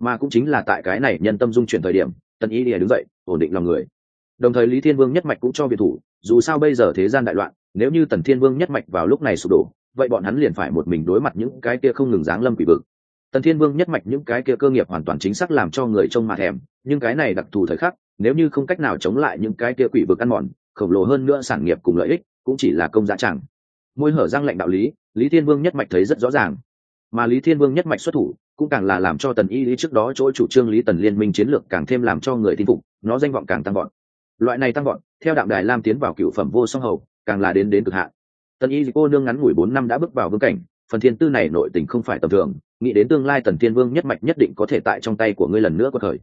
mà cũng chính là tại cái này nhân tâm dung chuyển thời điểm tần ý lìa đứng dậy, ổn định lòng người. Đồng thời lý thiên vương nhất mạch cũng cho biệt thủ, dù sao bây giờ thế gian đại loạn, nếu như tần thiên vương nhất mạch vào lúc này sụp đổ, vậy bọn hắn liền phải một mình đối mặt những cái kia không ngừng giáng lâm quỷ vực. Tần thiên vương nhất mạch những cái kia cơ nghiệp hoàn toàn chính xác làm cho người trông mà thèm, nhưng cái này đặc thù thời khắc, nếu như không cách nào chống lại những cái kia quỷ vực ăn mòn, khổng lồ hơn nữa sản nghiệp cùng lợi ích cũng chỉ là công giá chẳng. Môi hở răng lệnh đạo lý lý thiên vương nhất mạch thấy rất rõ ràng. Mà lý thiên vương nhất mạch xuất thủ cũng càng là làm cho tần y lý trước đó chỗ chủ trương lý tần liên minh chiến lược càng thêm làm cho người tin phục, nó danh vọng càng tăng vọt. Loại này tăng vọt, theo đạm đài lam tiến vào cựu phẩm vô song hầu, càng là đến đến cực hạn. Tần y cô nương ngắn ngủi bốn năm đã bước vào vương cảnh, phần thiên tư này nội tình không phải tầm thường, nghĩ đến tương lai tần thiên vương nhất mạch nhất định có thể tại trong tay của ngươi lần nữa có thời.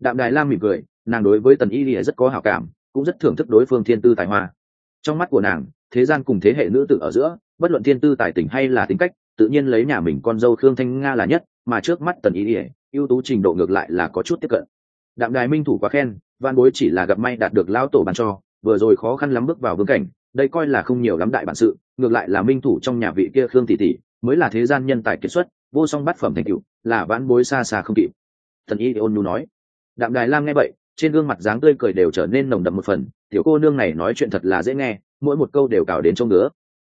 Đạm đài lam mỉm cười, nàng đối với tần y lìa rất có hảo cảm, cũng rất thưởng thức đối phương thiên tư tài hoa. Trong mắt của nàng, thế gian cùng thế hệ nữ tử ở giữa, bất luận thiên tư tài tình hay là tính cách, tự nhiên lấy nhà mình con dâu khương thanh nga là nhất mà trước mắt tần y ỉa, ưu tú trình độ ngược lại là có chút tiếp cận. Đạm đài minh thủ quá khen, văn bối chỉ là gặp may đạt được lao tổ bàn cho, vừa rồi khó khăn lắm bước vào vương cảnh, đây coi là không nhiều lắm đại bản sự, ngược lại là minh thủ trong nhà vị kia khương tỷ tỷ, mới là thế gian nhân tài kiệt xuất, vô song bát phẩm thành cựu là vãn bối xa xa không kịp. Thần y ôn nhu nói. Đạm đài lam nghe vậy, trên gương mặt dáng tươi cười đều trở nên nồng đậm một phần, tiểu cô nương này nói chuyện thật là dễ nghe, mỗi một câu đều cào đến trong ngứa.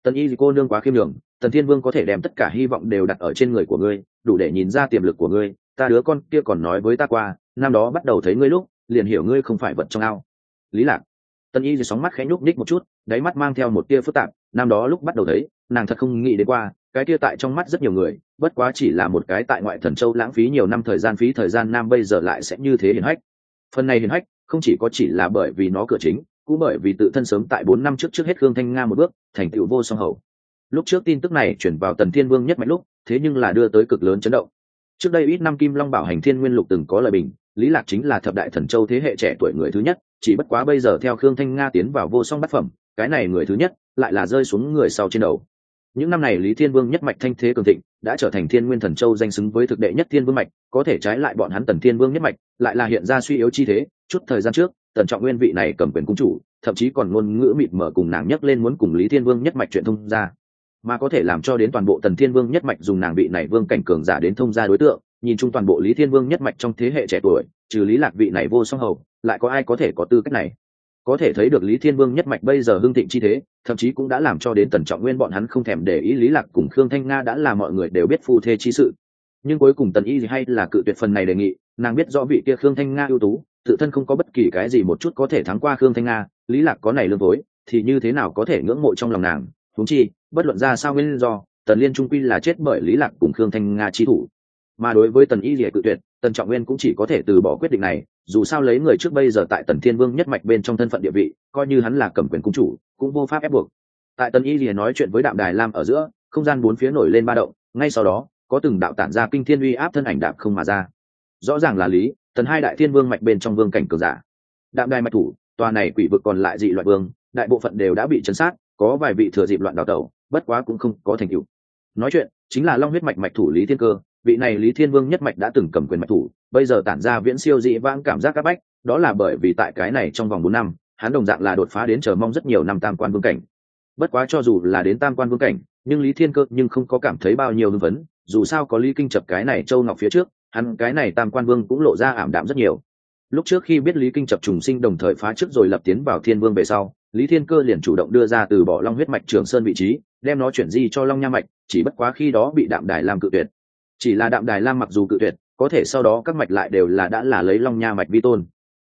Tần y cô nương quá khiêm nhường tần thiên vương có thể đem tất cả hy vọng đều đặt ở trên người của ngươi, đủ để nhìn ra tiềm lực của ngươi. Ta đứa con kia còn nói với ta qua, năm đó bắt đầu thấy ngươi lúc, liền hiểu ngươi không phải vật trong ao. Lý lạc. Tần y sóng mắt khẽ nhúc ních một chút, đáy mắt mang theo một tia phức tạp, năm đó lúc bắt đầu thấy, nàng thật không nghĩ đến qua, cái kia tại trong mắt rất nhiều người, bất quá chỉ là một cái tại ngoại thần châu lãng phí nhiều năm thời gian phí thời gian nam bây giờ lại sẽ như thế hiển hách. Phần này hiển hách, không chỉ có chỉ là bởi vì nó cửa chính, cũng bởi vì tự thân sớm tại bốn năm trước trước hết Hương thanh nga một bước, thành tựu vô song hầu lúc trước tin tức này chuyển vào tần thiên vương nhất mạnh lúc, thế nhưng là đưa tới cực lớn chấn động. Trước đây ít năm kim long bảo hành thiên nguyên lục từng có lời bình, lý lạc chính là thập đại thần châu thế hệ trẻ tuổi người thứ nhất, chỉ bất quá bây giờ theo khương thanh nga tiến vào vô song bát phẩm, cái này người thứ nhất lại là rơi xuống người sau trên đầu. Những năm này lý thiên vương nhất mạch thanh thế cường thịnh, đã trở thành thiên nguyên thần châu danh xứng với thực đệ nhất thiên vương mạch, có thể trái lại bọn hắn tần thiên vương nhất mạch, lại là hiện ra suy yếu chi thế, chút thời gian trước, tần trọng nguyên vị này cầm quyền cung chủ, thậm chí còn ngôn ngữ mịt mở cùng nàng nhắc lên muốn cùng lý thiên vương nhất mạch chuyện thông ra mà có thể làm cho đến toàn bộ tần thiên vương nhất mạch dùng nàng vị này vương cảnh cường giả đến thông gia đối tượng, nhìn chung toàn bộ lý thiên vương nhất mạch trong thế hệ trẻ tuổi, trừ lý lạc vị này vô song hầu, lại có ai có thể có tư cách này? Có thể thấy được lý thiên vương nhất mạch bây giờ hưng thịnh chi thế, thậm chí cũng đã làm cho đến tần trọng nguyên bọn hắn không thèm để ý lý lạc cùng khương thanh nga đã là mọi người đều biết phu thê chi sự. Nhưng cuối cùng tần y hay là cự tuyệt phần này đề nghị, nàng biết rõ vị kia khương thanh nga ưu tú, tự thân không có bất kỳ cái gì một chút có thể thắng qua khương thanh nga, lý lạc có này lương tối, thì như thế nào có thể ngưỡng mộ trong lòng nàng? Thúng chi bất luận ra sao nguyên do, tần liên trung quy là chết bởi lý lạc cùng khương thanh nga chi thủ. Mà đối với tần y lìa cự tuyệt, tần trọng nguyên cũng chỉ có thể từ bỏ quyết định này, dù sao lấy người trước bây giờ tại tần thiên vương nhất mạch bên trong thân phận địa vị, coi như hắn là cầm quyền cung chủ, cũng vô pháp ép buộc. Tại tần y lìa nói chuyện với đạm đài lam ở giữa, không gian bốn phía nổi lên ba động, ngay sau đó, có từng đạo tản ra kinh thiên uy áp thân ảnh đạm không mà ra. Rõ ràng là lý, tần hai đại thiên vương mạch bên trong vương cảnh cường giả. Đạm đài mạch thủ, tòa này quỷ vực còn lại dị loại vương, đại bộ phận đều đã bị chấn sát, có vài vị thừa dịp loạn đào tẩu bất quá cũng không có thành tựu. Nói chuyện, chính là long huyết mạch mạch thủ lý thiên cơ, vị này lý thiên vương nhất mạch đã từng cầm quyền mạch thủ, bây giờ tản ra viễn siêu dị vãng cảm giác các bách, đó là bởi vì tại cái này trong vòng bốn năm, hắn đồng dạng là đột phá đến chờ mong rất nhiều năm tam quan vương cảnh. Bất quá cho dù là đến tam quan vương cảnh, nhưng lý thiên cơ nhưng không có cảm thấy bao nhiêu hưng vấn dù sao có lý kinh chập cái này châu ngọc phía trước, hắn cái này tam quan vương cũng lộ ra ảm đạm rất nhiều. Lúc trước khi biết lý kinh chập trùng sinh đồng thời phá trước rồi lập tiến vào thiên vương về sau, lý thiên cơ liền chủ động đưa ra từ bỏ long huyết mạch trường sơn vị trí đem nó chuyển di cho long nha mạch, chỉ bất quá khi đó bị đạm đài làm cự tuyệt. Chỉ là đạm đài lam mặc dù cự tuyệt, có thể sau đó các mạch lại đều là đã là lấy long nha mạch vi tôn.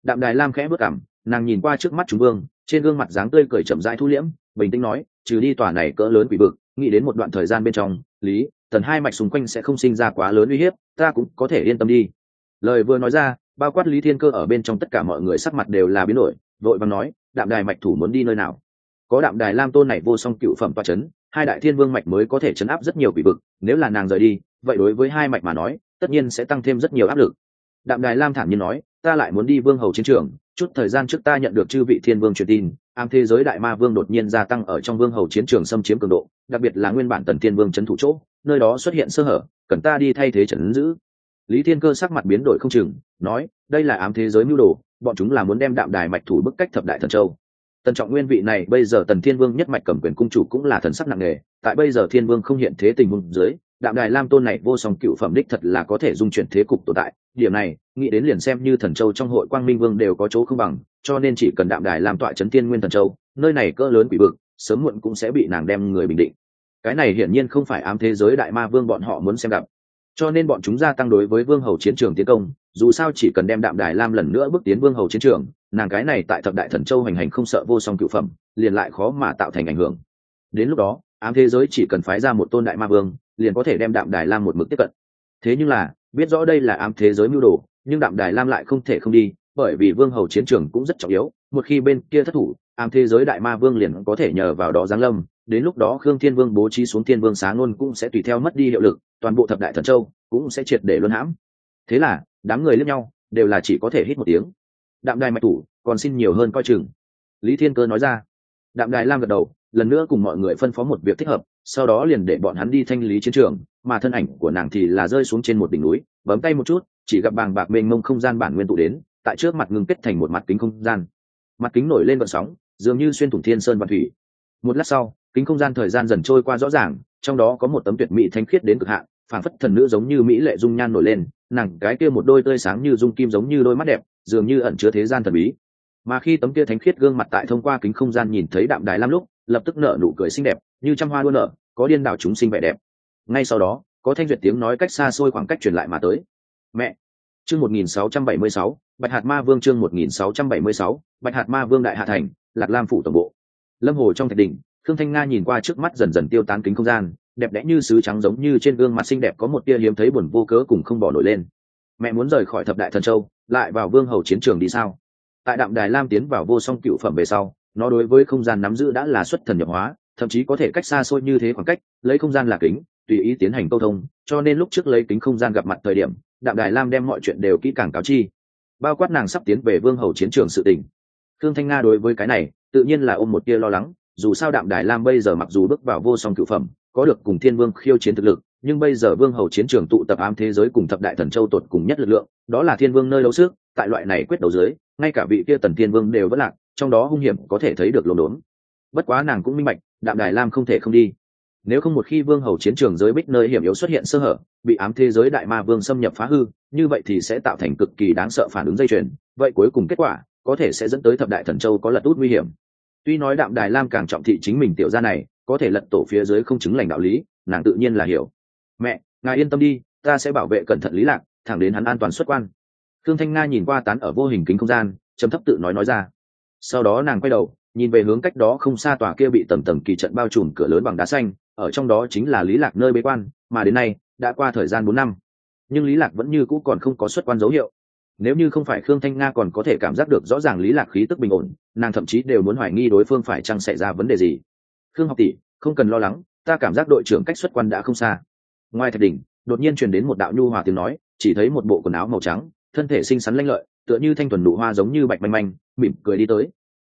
Đạm đài lam khẽ bước cảm, nàng nhìn qua trước mắt Trung vương, trên gương mặt dáng tươi cười chậm rãi thu liễm, bình tĩnh nói, trừ đi tòa này cỡ lớn quỷ vực, nghĩ đến một đoạn thời gian bên trong, lý, tần hai mạch xung quanh sẽ không sinh ra quá lớn uy hiếp, ta cũng có thể yên tâm đi. Lời vừa nói ra, bao quát lý thiên cơ ở bên trong tất cả mọi người sắc mặt đều là biến đổi, vội và nói, đạm đài mạch thủ muốn đi nơi nào? Có đạm đài lam tôn này vô song cựu phẩm toa chấn, hai đại thiên vương mạch mới có thể chấn áp rất nhiều quỷ vực, nếu là nàng rời đi, vậy đối với hai mạch mà nói, tất nhiên sẽ tăng thêm rất nhiều áp lực. Đạm đài lam thản nhiên nói, ta lại muốn đi vương hầu chiến trường, chút thời gian trước ta nhận được chư vị thiên vương truyền tin, am thế giới đại ma vương đột nhiên gia tăng ở trong vương hầu chiến trường xâm chiếm cường độ, đặc biệt là nguyên bản tần thiên vương c thủ chỗ, nơi đó xuất hiện sơ hở, cần ta đi thay thế trấn giữ. Lý thiên cơ sắc mặt biến đổi không chừng, nói, đây là ám thế giới mưu đồ, bọn chúng là muốn đem đạm đài mạch thủ bức cách thập đại thần châu tần trọng nguyên vị này bây giờ tần thiên vương nhất mạch cầm quyền cung chủ cũng là thần sắc nặng nề, tại bây giờ thiên vương không hiện thế tình huống dưới, đạm đài lam tôn này vô song cựu phẩm đích thật là có thể dung chuyển thế cục tồn tại. Điểm này, nghĩ đến liền xem như thần châu trong hội quang minh vương đều có chỗ không bằng, cho nên chỉ cần đạm đài làm tọa chấn tiên nguyên thần châu, nơi này cỡ lớn quỷ vực, sớm muộn cũng sẽ bị nàng đem người bình định. Cái này hiển nhiên không phải ám thế giới đại ma vương bọn họ muốn xem gặp. Cho nên bọn chúng gia tăng đối với vương hầu chiến trường tiến công, dù sao chỉ cần đem đạm đài lam lần nữa bước tiến vương hầu chiến trường nàng cái này tại thập đại thần châu hành hành không sợ vô song cựu phẩm, liền lại khó mà tạo thành ảnh hưởng. Đến lúc đó, ám thế giới chỉ cần phái ra một tôn đại ma vương, liền có thể đem đạm đài lam một mực tiếp cận. Thế nhưng là, biết rõ đây là ám thế giới mưu đồ, nhưng đạm đài lam lại không thể không đi, bởi vì vương hầu chiến trường cũng rất trọng yếu, một khi bên kia thất thủ, ám thế giới đại ma vương liền có thể nhờ vào đó giáng lâm. Đến lúc đó, khương thiên vương bố trí xuống thiên vương sáng ngôn cũng sẽ tùy theo mất đi hiệu lực, toàn bộ thập đại thần châu cũng sẽ triệt để luân hãm. Thế là, đám người lẫn nhau đều là chỉ có thể hít một tiếng đạm đài mạch thủ, còn xin nhiều hơn coi chừng. Lý thiên cơ nói ra. Đạm đài lam gật đầu, lần nữa cùng mọi người phân phó một việc thích hợp, sau đó liền để bọn hắn đi thanh lý chiến trường, mà thân ảnh của nàng thì là rơi xuống trên một đỉnh núi, bấm tay một chút, chỉ gặp bàng bạc mênh mông không gian bản nguyên tụ đến, tại trước mặt ngưng kết thành một mặt kính không gian. Mặt kính nổi lên vận sóng, dường như xuyên thủng thiên sơn và thủy. Một lát sau, kính không gian thời gian dần trôi qua rõ ràng, trong đó có một tấm tuyệt mỹ thanh khiết đến cực hạn phản phất thần nữ giống như mỹ lệ dung nhan nổi lên, nàng cái kia một đôi tươi sáng như dung kim giống như đôi mắt đẹp dường như ẩn chứa thế gian thần bí. Mà khi tấm kia thánh khiết gương mặt tại thông qua kính không gian nhìn thấy đạm đài lam lúc, lập tức nở nụ cười xinh đẹp, như trăm hoa đua nở, có điên đảo chúng sinh vẻ đẹp. Ngay sau đó, có thanh duyệt tiếng nói cách xa xôi khoảng cách truyền lại mà tới. Mẹ! Chương một nghìn sáu trăm bảy mươi sáu, bạch hạt ma vương chương một nghìn sáu trăm bảy mươi sáu, bạch hạt ma vương đại hạ thành, lạc lam phủ tổng bộ. Lâm hồ trong thạch đỉnh thương thanh nga nhìn qua trước mắt dần dần tiêu tán kính không gian, đẹp đẽ như sứ trắng giống như trên gương mặt xinh đẹp có một tia hiếm thấy buồn vô cớ cùng không bỏ nổi lên. Mẹ muốn rời khỏi thập đại thần châu lại vào vương hầu chiến trường đi sao? Tại đạm đài lam tiến vào vô song cựu phẩm về sau, nó đối với không gian nắm giữ đã là xuất thần nhập hóa, thậm chí có thể cách xa xôi như thế khoảng cách, lấy không gian là kính, tùy ý tiến hành câu thông, cho nên lúc trước lấy kính không gian gặp mặt thời điểm, đạm đài lam đem mọi chuyện đều kỹ càng cáo chi. Bao quát nàng sắp tiến về vương hầu chiến trường sự tình. Thương thanh nga đối với cái này, tự nhiên là ôm một tia lo lắng, dù sao đạm đài lam bây giờ mặc dù bước vào vô song cựu phẩm, có được cùng thiên vương khiêu chiến thực lực nhưng bây giờ vương hầu chiến trường tụ tập ám thế giới cùng thập đại thần châu tột cùng nhất lực lượng, đó là thiên vương nơi đấu sức tại loại này quyết đấu giới ngay cả vị kia tần thiên vương đều vẫn lạc, trong đó hung hiểm có thể thấy được lồn đốn. Bất quá nàng cũng minh bạch, đạm đài lam không thể không đi. Nếu không một khi vương hầu chiến trường giới bích nơi hiểm yếu xuất hiện sơ hở, bị ám thế giới đại ma vương xâm nhập phá hư, như vậy thì sẽ tạo thành cực kỳ đáng sợ phản ứng dây chuyền, vậy cuối cùng kết quả có thể sẽ dẫn tới thập đại thần châu có lật út nguy hiểm. Tuy nói đạm đài lam càng trọng thị chính mình tiểu gia này, có thể lật tổ phía dưới không chứng lành đạo lý, nàng tự nhiên là hiểu mẹ, ngài yên tâm đi, ta sẽ bảo vệ cẩn thận lý lạc, thẳng đến hắn an toàn xuất quan. Thương thanh nga nhìn qua tán ở vô hình kính không gian chấm thấp tự nói nói ra. Sau đó nàng quay đầu, nhìn về hướng cách đó không xa tòa kia bị tầm tầm kỳ trận bao trùm cửa lớn bằng đá xanh, ở trong đó chính là lý lạc nơi bế quan, mà đến nay, đã qua thời gian bốn năm. Nhưng lý lạc vẫn như cũ còn không có xuất quan dấu hiệu. Nếu như không phải khương thanh nga còn có thể cảm giác được rõ ràng lý lạc khí tức bình ổn, nàng thậm chí đều muốn hoài nghi đối phương phải chăng xảy ra vấn đề gì. Khương học tỷ, không cần lo lắng, ta cảm giác đội trưởng cách xuất quan đã không xa ngoài thạch đỉnh, đột nhiên truyền đến một đạo nhu hòa tiếng nói, chỉ thấy một bộ quần áo màu trắng, thân thể xinh xắn lanh lợi, tựa như thanh thuần nụ hoa giống như bạch manh manh, mỉm cười đi tới.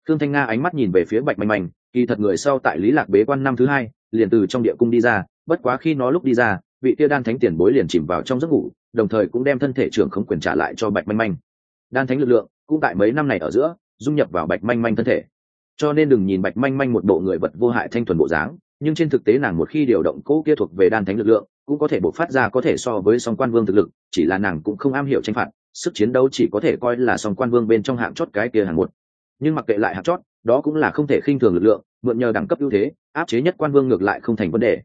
Thương thanh nga ánh mắt nhìn về phía bạch manh manh, kỳ thật người sau tại lý lạc bế quan năm thứ hai, liền từ trong địa cung đi ra, bất quá khi nó lúc đi ra, vị tia đan thánh tiền bối liền chìm vào trong giấc ngủ, đồng thời cũng đem thân thể trưởng không quyền trả lại cho bạch manh manh. Đan thánh lực lượng cũng tại mấy năm này ở giữa, dung nhập vào bạch manh manh thân thể. Cho nên đừng nhìn bạch manh manh một bộ người vật vô hại thanh thuần bộ dáng nhưng trên thực tế nàng một khi điều động cỗ kia thuộc về đan thánh lực lượng, cũng có thể bộc phát ra có thể so với song quan vương thực lực, chỉ là nàng cũng không am hiểu tranh phạt, sức chiến đấu chỉ có thể coi là song quan vương bên trong hạng chót cái kia hàng một. Nhưng mặc kệ lại hạng chót, đó cũng là không thể khinh thường lực lượng, mượn nhờ đẳng cấp ưu thế, áp chế nhất quan vương ngược lại không thành vấn đề.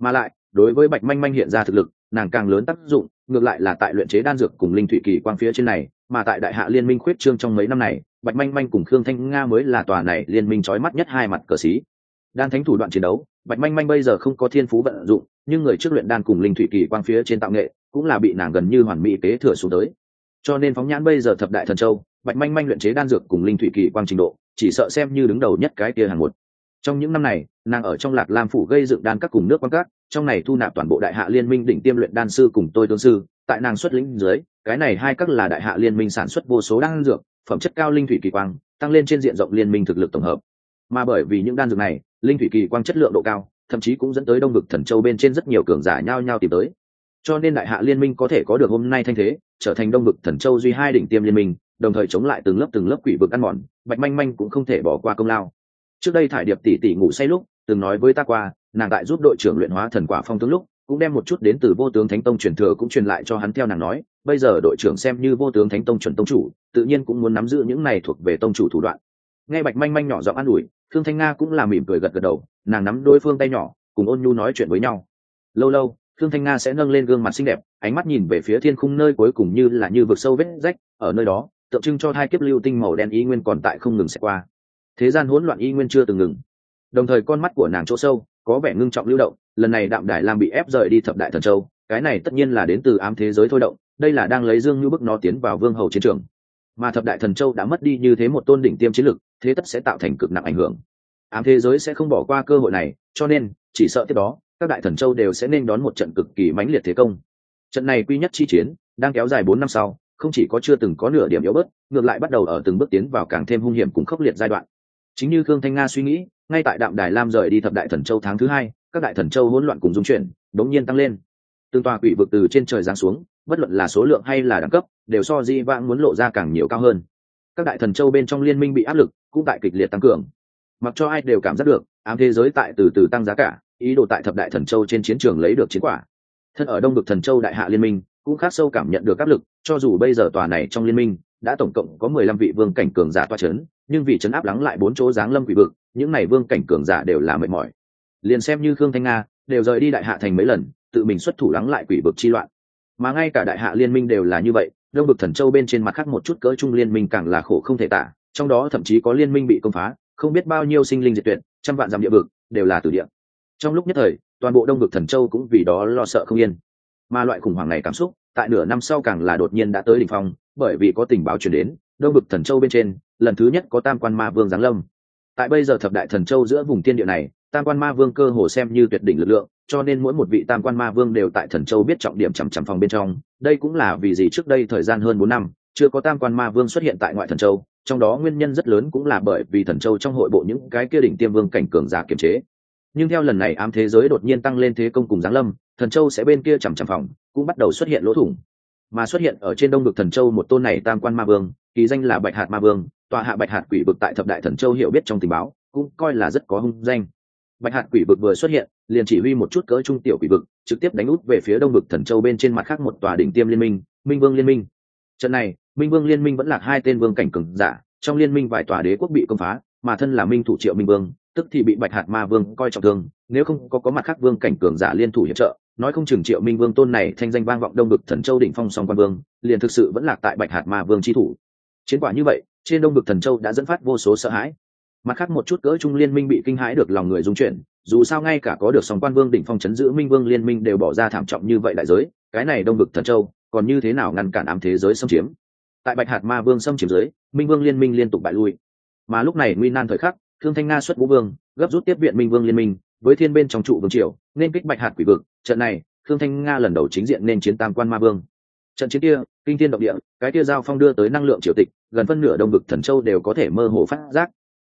Mà lại, đối với bạch manh manh hiện ra thực lực, nàng càng lớn tác dụng, ngược lại là tại luyện chế đan dược cùng linh thủy kỳ quang phía trên này, mà tại đại hạ liên minh khuyết trương trong mấy năm này, bạch manh manh cùng khương thanh nga mới là tòa này liên minh trói mắt nhất hai mặt cờ xí. Đan thánh thủ đoạn chiến đấu bạch manh manh bây giờ không có thiên phú vận dụng, nhưng người trước luyện đan cùng linh thủy kỳ quang phía trên tạo nghệ cũng là bị nàng gần như hoàn mỹ kế thừa xuống tới. Cho nên phóng nhãn bây giờ thập đại thần châu, bạch manh manh luyện chế đan dược cùng linh thủy kỳ quang trình độ, chỉ sợ xem như đứng đầu nhất cái kia hàng một. Trong những năm này, nàng ở trong lạc lam phủ gây dựng đan các cùng nước quan các, trong này thu nạp toàn bộ đại hạ liên minh đỉnh tiêm luyện đan sư cùng tôi tương sư, tại nàng xuất lĩnh dưới, cái này hai các là đại hạ liên minh sản xuất vô số đan dược, phẩm chất cao linh thủy kỳ quang, tăng lên trên diện rộng liên minh thực lực tổng hợp. Mà bởi vì những đan dược này linh thủy kỳ quang chất lượng độ cao, thậm chí cũng dẫn tới đông vực thần châu bên trên rất nhiều cường giả nhao nhao tìm tới. Cho nên đại hạ liên minh có thể có được hôm nay thanh thế, trở thành đông vực thần châu duy hai đỉnh tiêm liên minh, đồng thời chống lại từng lớp từng lớp quỷ vực ăn mòn, bạch manh manh cũng không thể bỏ qua công lao. Trước đây thải điệp tỷ tỷ ngủ say lúc, từng nói với ta qua, nàng tại giúp đội trưởng luyện hóa thần quả phong tướng lúc, cũng đem một chút đến từ vô tướng thánh tông truyền thừa cũng truyền lại cho hắn theo nàng nói, bây giờ đội trưởng xem như vô tướng thánh tông chuẩn tông chủ, tự nhiên cũng muốn nắm giữ những này thuộc về tông chủ thủ đoạn. Nghe bạch manh manh nhỏ giọng an ủi thương thanh nga cũng là mỉm cười gật gật đầu, nàng nắm đôi phương tay nhỏ, cùng ôn nhu nói chuyện với nhau. Lâu lâu thương thanh nga sẽ nâng lên gương mặt xinh đẹp, ánh mắt nhìn về phía thiên khung nơi cuối cùng như là như vực sâu vết rách, ở nơi đó, tượng trưng cho hai kiếp lưu tinh màu đen y nguyên còn tại không ngừng sẽ qua. Thế gian hỗn loạn y nguyên chưa từng ngừng. Đồng thời con mắt của nàng chỗ sâu, có vẻ ngưng trọng lưu động, lần này đạm đại lam bị ép rời đi thập đại thần châu, cái này tất nhiên là đến từ ám thế giới thôi động, đây là đang lấy dương như bức nó tiến vào vương hầu chiến trường. Mà thập đại thần châu đã mất đi như thế một tôn đỉnh tiêm chiến lực thế tất sẽ tạo thành cực nặng ảnh hưởng. Ám thế giới sẽ không bỏ qua cơ hội này, cho nên, chỉ sợ tiếp đó, các đại thần châu đều sẽ nên đón một trận cực kỳ mãnh liệt thế công. Trận này quy nhất chi chiến, đang kéo dài bốn năm sau, không chỉ có chưa từng có nửa điểm yếu bớt, ngược lại bắt đầu ở từng bước tiến vào càng thêm hung hiểm cùng khốc liệt giai đoạn. Chính như khương thanh nga suy nghĩ, ngay tại đạm đài lam rời đi thập đại thần châu tháng thứ hai, các đại thần châu hỗn loạn cùng dung chuyển, đống nhiên tăng lên. Từng tòa quỷ vực từ trên trời giáng xuống, bất luận là số lượng hay là đẳng cấp, đều so di vãng muốn lộ ra càng nhiều cao hơn. Các đại thần châu bên trong liên minh bị áp lực cũng tại kịch liệt tăng cường. Mặc cho ai đều cảm giác được, ám thế giới tại từ từ tăng giá cả, ý đồ tại thập đại thần châu trên chiến trường lấy được chiến quả. Thân ở đông được thần châu đại hạ liên minh, cũng khác sâu cảm nhận được áp lực, cho dù bây giờ tòa này trong liên minh đã tổng cộng có mười lăm vị vương cảnh cường giả toa c h ấ n nhưng vì chấn áp lắng lại bốn chỗ giáng lâm quỷ vực, những n à y vương cảnh cường giả đều là mệt mỏi. Liền xem như khương thanh nga, đều rời đi đại hạ thành mấy lần, tự mình xuất thủ lắng lại quỷ vực chi loạn. Mà ngay cả đại hạ liên minh đều là như vậy, đông được thần châu bên trên mặt khác một chút cỡ chung liên minh càng là khổ không thể tả trong đó thậm chí có liên minh bị công phá, không biết bao nhiêu sinh linh diệt tuyệt, trăm vạn dặm địa vực đều là từ địa. Trong lúc nhất thời, toàn bộ đông vực thần châu cũng vì đó lo sợ không yên. Mà loại khủng hoảng này cảm xúc, tại nửa năm sau càng là đột nhiên đã tới đ ỉ n h phong, bởi vì có tình báo chuyển đến, đông vực thần châu bên trên, lần thứ nhất có tam quan ma vương giáng lâm. Tại bây giờ thập đại thần châu giữa vùng tiên địa này, tam quan ma vương cơ hồ xem như tuyệt đỉnh lực lượng, cho nên mỗi một vị tam quan ma vương đều tại thần châu biết trọng điểm chằm chằm phòng bên trong. Đây cũng là vì gì trước đây thời gian hơn bốn năm, chưa có tam quan ma vương xuất hiện tại ngoại thần châu trong đó nguyên nhân rất lớn cũng là bởi vì thần châu trong hội bộ những cái kia đỉnh tiêm vương cảnh cường giả kiềm chế. Nhưng theo lần này ám thế giới đột nhiên tăng lên thế công cùng giáng lâm, thần châu sẽ bên kia chằm chằm phòng, cũng bắt đầu xuất hiện lỗ thủng. Mà xuất hiện ở trên đông vực thần châu một tôn này tam quan ma vương, kỳ danh là bạch hạt ma vương, tòa hạ bạch hạt quỷ vực tại thập đại thần châu hiểu biết trong tình báo, cũng coi là rất có hung danh. Bạch hạt quỷ vực vừa xuất hiện, liền chỉ huy một chút cỡ trung tiểu quỷ vực, trực tiếp đánh út về phía đông vực thần châu bên trên mặt khác một tòa đỉnh tiêm liên minh minh vương liên minh. Trận này minh vương liên minh vẫn là hai tên vương cảnh cường giả, trong liên minh vài tòa đế quốc bị công phá, mà thân là minh thủ triệu minh vương, tức thì bị bạch hạt ma vương coi trọng thương, nếu không có có mặt khác vương cảnh cường giả liên thủ hiệp trợ, nói không chừng triệu minh vương tôn này thanh danh vang vọng đông bực thần châu đỉnh phong song quan vương, liền thực sự vẫn lạc tại bạch hạt ma vương chi thủ. Chiến quả như vậy, trên đông bực thần châu đã dẫn phát vô số sợ hãi. Mặt khác một chút cỡ trung liên minh bị kinh hãi được lòng người dung chuyển, dù sao ngay cả có được song quan vương đỉnh phong chấn giữ minh vương liên minh đều bỏ ra thảm trọng như vậy đại giới, cái này đông bực thần châu, còn như thế nào ngăn cản ám thế giới xâm chiếm? Tại bạch hạt ma vương xâm chiếm dưới, minh vương liên minh liên tục bại lui. Mà lúc này nguy nan thời khắc, thương thanh nga xuất vũ vương, gấp rút tiếp viện minh vương liên minh, với thiên bên trong trụ vương triều, nên kích bạch hạt quỷ vực. Trận này, thương thanh nga lần đầu chính diện nên chiến tam quan ma vương. Trận chiến kia, kinh thiên động địa, cái kia giao phong đưa tới năng lượng triều tịch, gần phân nửa đông vực thần châu đều có thể mơ hồ phát giác.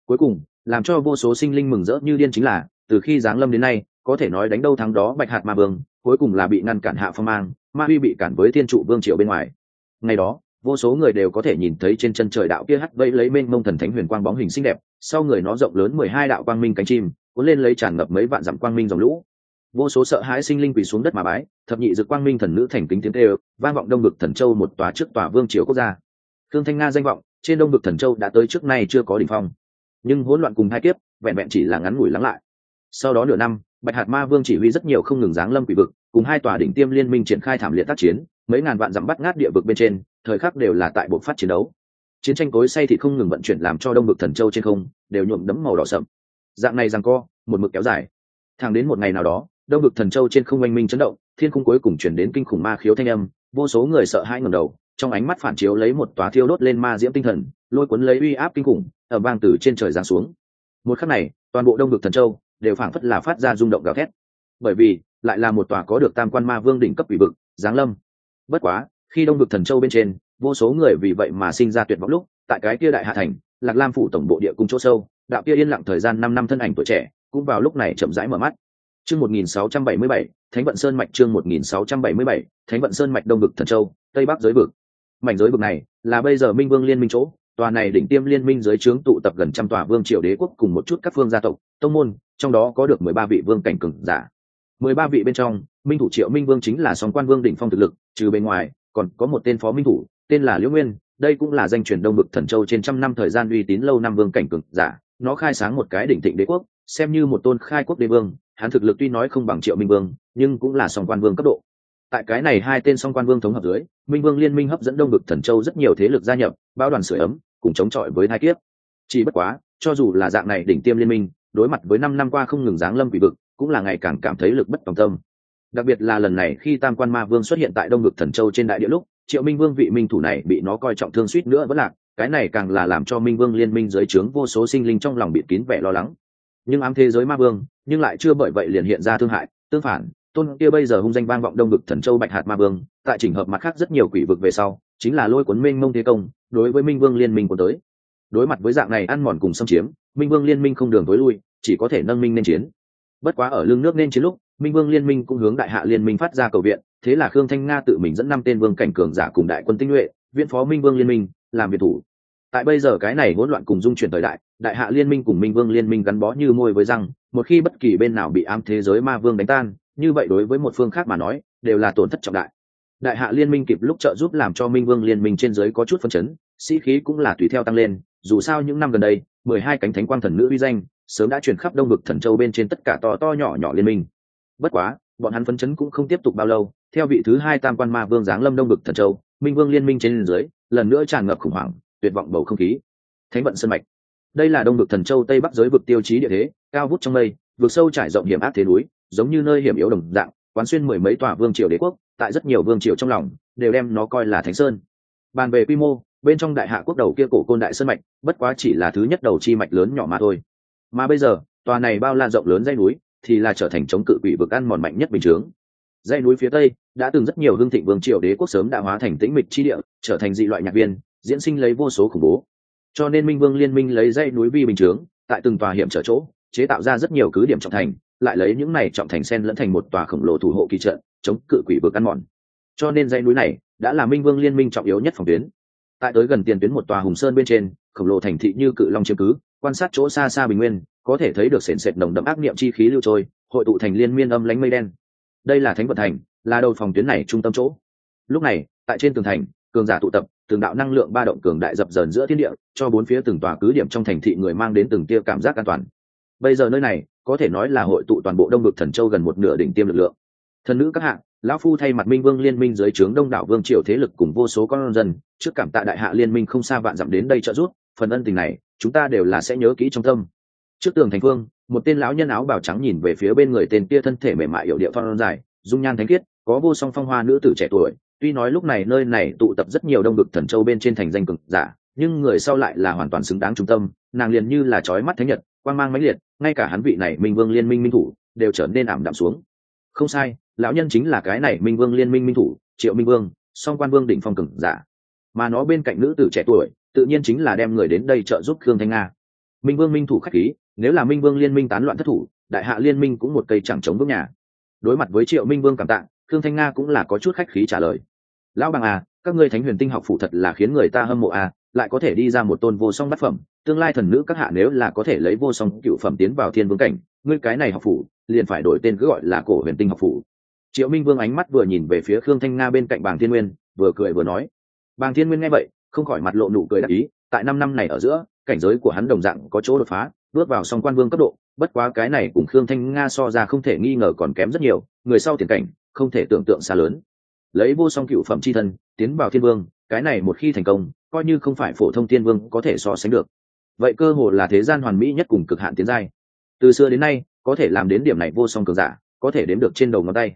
Cuối cùng, làm cho vô số sinh linh mừng rỡ như điên chính là, từ khi giáng lâm đến nay, có thể nói đánh đâu thắng đó bạch hạt ma vương, cuối cùng là bị ngăn cản hạ phong mang, ma huy bị cản với thiên trụ vương triều bên ngoài. Ngày đó vô số người đều có thể nhìn thấy trên chân trời đạo kia hắt vẫy lấy mênh mông thần thánh huyền quang bóng hình xinh đẹp, sau người nó rộng lớn mười hai đạo quang minh cánh chim, cuốn lên lấy tràn ngập mấy vạn dặm quang minh dòng lũ. Vô số sợ hãi sinh linh quỳ xuống đất mà bái, thập nhị dực quang minh thần nữ thành kính tiếng tê vang vọng đông bực thần châu một tòa trước tòa vương triều quốc gia. Thương thanh nga danh vọng, trên đông bực thần châu đã tới trước nay chưa có đỉnh phong. Nhưng hỗn loạn cùng hai kiếp, vẹn vẹn chỉ là ngắn ngủi lắng lại. Sau đó nửa năm, bạch hạt ma vương chỉ huy rất nhiều không ngừng giáng lâm quỷ vực, cùng hai tòa đỉnh tiêm liên minh triển khai thảm liệt tác chiến mấy ngàn vạn dặm bắt ngát địa vực bên trên, thời khắc đều là tại bộ phát chiến đấu. Chiến tranh cối say thì không ngừng vận chuyển làm cho đông bực thần châu trên không, đều nhuộm đấm màu đỏ sậm. Dạng này rằng co, một mực kéo dài. Thẳng đến một ngày nào đó, đông bực thần châu trên không oanh minh chấn động, thiên cung cuối cùng chuyển đến kinh khủng ma khiếu thanh âm, vô số người sợ hãi ngầm đầu, trong ánh mắt phản chiếu lấy một tòa thiêu đốt lên ma diễm tinh thần, lôi cuốn lấy uy áp kinh khủng ở bang từ trên trời giáng xuống. Một khắc này, toàn bộ đông bực thần châu đều phảng phất là phát ra rung động gào thét. Bởi vì, lại là một tòa có được tam quan ma vương đỉnh cấp ủy vực, giáng lâm bất quá, khi đông vực thần châu bên trên, vô số người vì vậy mà sinh ra tuyệt vọng lúc, tại cái kia đại hạ thành, lạc lam phủ tổng bộ địa cung chỗ sâu, đạo kia yên lặng thời gian năm năm thân ảnh tuổi trẻ, cũng vào lúc này chậm rãi mở mắt. Chương một nghìn sáu trăm bảy mươi bảy, thánh vận sơn mạch chương một nghìn sáu trăm bảy mươi bảy, thánh vận sơn mạch đông vực thần châu, tây bắc giới vực. Mảnh giới vực này, là bây giờ minh vương liên minh chỗ, tòa này đỉnh tiêm liên minh giới trướng tụ tập gần trăm tòa vương triều đế quốc cùng một chút các phương gia tộc, tông môn, trong đó có được mười ba vị vương cảnh cường giả mười ba vị bên trong, minh thủ triệu minh vương chính là song quan vương đỉnh phong thực lực, trừ bên ngoài, còn có một tên phó minh thủ, tên là liễu nguyên, đây cũng là danh truyền đông bực thần châu trên trăm năm thời gian uy tín lâu năm vương cảnh cực giả, nó khai sáng một cái đỉnh thịnh đế quốc, xem như một tôn khai quốc đế vương, hắn thực lực tuy nói không bằng triệu minh vương, nhưng cũng là song quan vương cấp độ. Tại cái này hai tên song quan vương thống hợp dưới, minh vương liên minh hấp dẫn đông bực thần châu rất nhiều thế lực gia nhập bao đoàn sửa ấm, cùng chống chọi với hai kiếp. Chỉ bất quá, cho dù là dạng này đỉnh tiêm liên minh, đối mặt với năm năm qua không ngừng giáng lâm quỷ vực cũng là ngày càng cảm thấy lực bất tòng tâm. Đặc biệt là lần này khi tam quan ma vương xuất hiện tại đông ngực thần châu trên đại địa lúc, triệu minh vương vị minh thủ này bị nó coi trọng thương suýt nữa vẫn lạc, cái này càng là làm cho minh vương liên minh dưới trướng vô số sinh linh trong lòng bị kín vẻ lo lắng. Nhưng ám thế giới ma vương, nhưng lại chưa bởi vậy liền hiện ra thương hại, tương phản, tôn kia bây giờ hung danh vang vọng đông ngực thần châu bạch hạt ma vương, tại trình hợp mặt khác rất nhiều quỷ vực về sau, chính là lôi cuốn minh mông thế công, đối với minh vương liên minh của tới. Đối mặt với dạng này ăn mòn cùng xâm chiếm, minh vương liên minh không đường tối lui, chỉ có thể nâng minh nên chiến bất quá ở lưng nước nên chiến lúc, minh vương liên minh cũng hướng đại hạ liên minh phát ra cầu viện, thế là khương thanh nga tự mình dẫn năm tên vương cảnh cường giả cùng đại quân tinh nhuệ viện phó minh vương liên minh, làm biệt thủ. Tại bây giờ cái này hỗn loạn cùng dung chuyển thời đại đại hạ liên minh cùng minh vương liên minh gắn bó như môi với răng, một khi bất kỳ bên nào bị ám thế giới ma vương đánh tan, như vậy đối với một phương khác mà nói, đều là tổn thất trọng đại. Đại hạ liên minh kịp lúc trợ giúp làm cho minh vương liên minh trên giới có chút phân chấn, sĩ khí cũng là tùy theo tăng lên, dù sao những năm gần đây, mười hai cánh thánh quang thần nữ uy danh sớm đã truyền khắp đông vực thần châu bên trên tất cả to to nhỏ nhỏ liên minh. Bất quá, bọn hắn phấn chấn cũng không tiếp tục bao lâu, theo vị thứ hai tam quan ma vương giáng lâm đông vực thần châu, minh vương liên minh trên dưới, lần nữa tràn ngập khủng hoảng, tuyệt vọng bầu không khí. Thánh vận sân mạch. Đây là đông vực thần châu tây bắc giới vực tiêu chí địa thế, cao vút trong mây, vực sâu trải rộng hiểm ác thế núi, giống như nơi hiểm yếu đồng dạng, quán xuyên mười mấy tòa vương triều đế quốc, tại rất nhiều vương triều trong lòng, đều đem nó coi là thánh sơn. Bàn về quy mô, bên trong đại hạ quốc đầu kia cổ côn đại sơn mạch, bất quá chỉ là thứ nhất đầu chi mạch lớn nhỏ mà thôi mà bây giờ, tòa này bao la rộng lớn dây núi thì là trở thành chống cự quỷ vực ăn mòn mạnh nhất bình chướng. Dây núi phía tây đã từng rất nhiều hương thịnh vương triều đế quốc sớm đã hóa thành tĩnh mịch chi địa, trở thành dị loại nhạc viên, diễn sinh lấy vô số khủng bố. Cho nên minh vương liên minh lấy dây núi vi bình chướng, tại từng tòa hiểm trở chỗ, chế tạo ra rất nhiều cứ điểm trọng thành, lại lấy những này trọng thành sen lẫn thành một tòa khổng lồ thủ hộ kỳ trận, chống cự quỷ vực ăn mòn. Cho nên dãy núi này đã là minh vương liên minh trọng yếu nhất phòng tuyến. Tại tới gần tiền tuyến một tòa hùng sơn bên trên, khổng lồ thành thị như cự long chiếm cứ quan sát chỗ xa xa bình nguyên, có thể thấy được sền sệt nồng đậm ác niệm chi khí lưu trôi, hội tụ thành liên miên âm lánh mây đen. Đây là thánh vận thành, là đầu phòng tuyến này trung tâm chỗ. Lúc này, tại trên tường thành, cường giả tụ tập từng đạo năng lượng ba động cường đại dập dờn giữa thiên địa, cho bốn phía từng tòa cứ điểm trong thành thị người mang đến từng tia cảm giác an toàn. Bây giờ nơi này, có thể nói là hội tụ toàn bộ đông vực thần châu gần một nửa đỉnh tiêm lực lượng. Thần nữ các hạng lão phu thay mặt minh vương liên minh dưới trướng đông đảo vương triều thế lực cùng vô số con dân, trước cảm tạ đại hạ liên minh không xa vạn dặm đến đây trợ giúp, phần ân tình này chúng ta đều là sẽ nhớ kỹ trong tâm. Trước tường thành phương, một tên lão nhân áo bào trắng nhìn về phía bên người tên kia thân thể mềm mại hiệu điệu thon dài, dung nhan thánh khiết, có vô song phong hoa nữ tử trẻ tuổi. Tuy nói lúc này nơi này tụ tập rất nhiều đông vực thần châu bên trên thành danh cực giả, nhưng người sau lại là hoàn toàn xứng đáng trung tâm, nàng liền như là trói mắt thánh nhật quan mang mãnh liệt, ngay cả hắn vị này minh vương liên minh minh thủ, đều trở nên ảm đạm xuống. Không sai, lão nhân chính là cái này minh vương liên minh minh thủ, triệu minh vương, song quan vương đỉnh phong cực giả. Mà nó bên cạnh nữ tử trẻ tuổi tự nhiên chính là đem người đến đây trợ giúp khương thanh nga. Minh vương minh thủ khách khí, nếu là minh vương liên minh tán loạn thất thủ, đại hạ liên minh cũng một cây chẳng chống bước nhà. Đối mặt với triệu minh vương cảm tạng khương thanh nga cũng là có chút khách khí trả lời. Lão bằng à các ngươi thánh huyền tinh học phụ thật là khiến người ta hâm mộ à lại có thể đi ra một tôn vô song bát phẩm, tương lai thần nữ các hạ nếu là có thể lấy vô song cựu phẩm tiến vào thiên vương cảnh, ngươi cái này học phủ, liền phải đổi tên cứ gọi là cổ huyền tinh học phủ. Triệu minh vương ánh mắt vừa nhìn về phía khương thanh nga bên cạnh bàng thiên nguyên, vừa cười vừa nói. Bàng thiên nguyên nghe vậy không khỏi mặt lộ nụ cười đặc ý, tại năm năm này ở giữa, cảnh giới của hắn đồng dạng có chỗ đột phá, bước vào song quan vương cấp độ, bất quá cái này cùng khương thanh nga so ra không thể nghi ngờ còn kém rất nhiều, người sau tiền cảnh, không thể tưởng tượng xa lớn. Lấy vô song cựu phẩm c h i thân, tiến vào thiên vương, cái này một khi thành công, coi như không phải phổ thông thiên vương có thể so sánh được. Vậy cơ hồ là thế gian hoàn mỹ nhất cùng cực hạn tiến giai. Từ xưa đến nay, có thể làm đến điểm này vô song cường giả, có thể đếm được trên đầu ngón tay.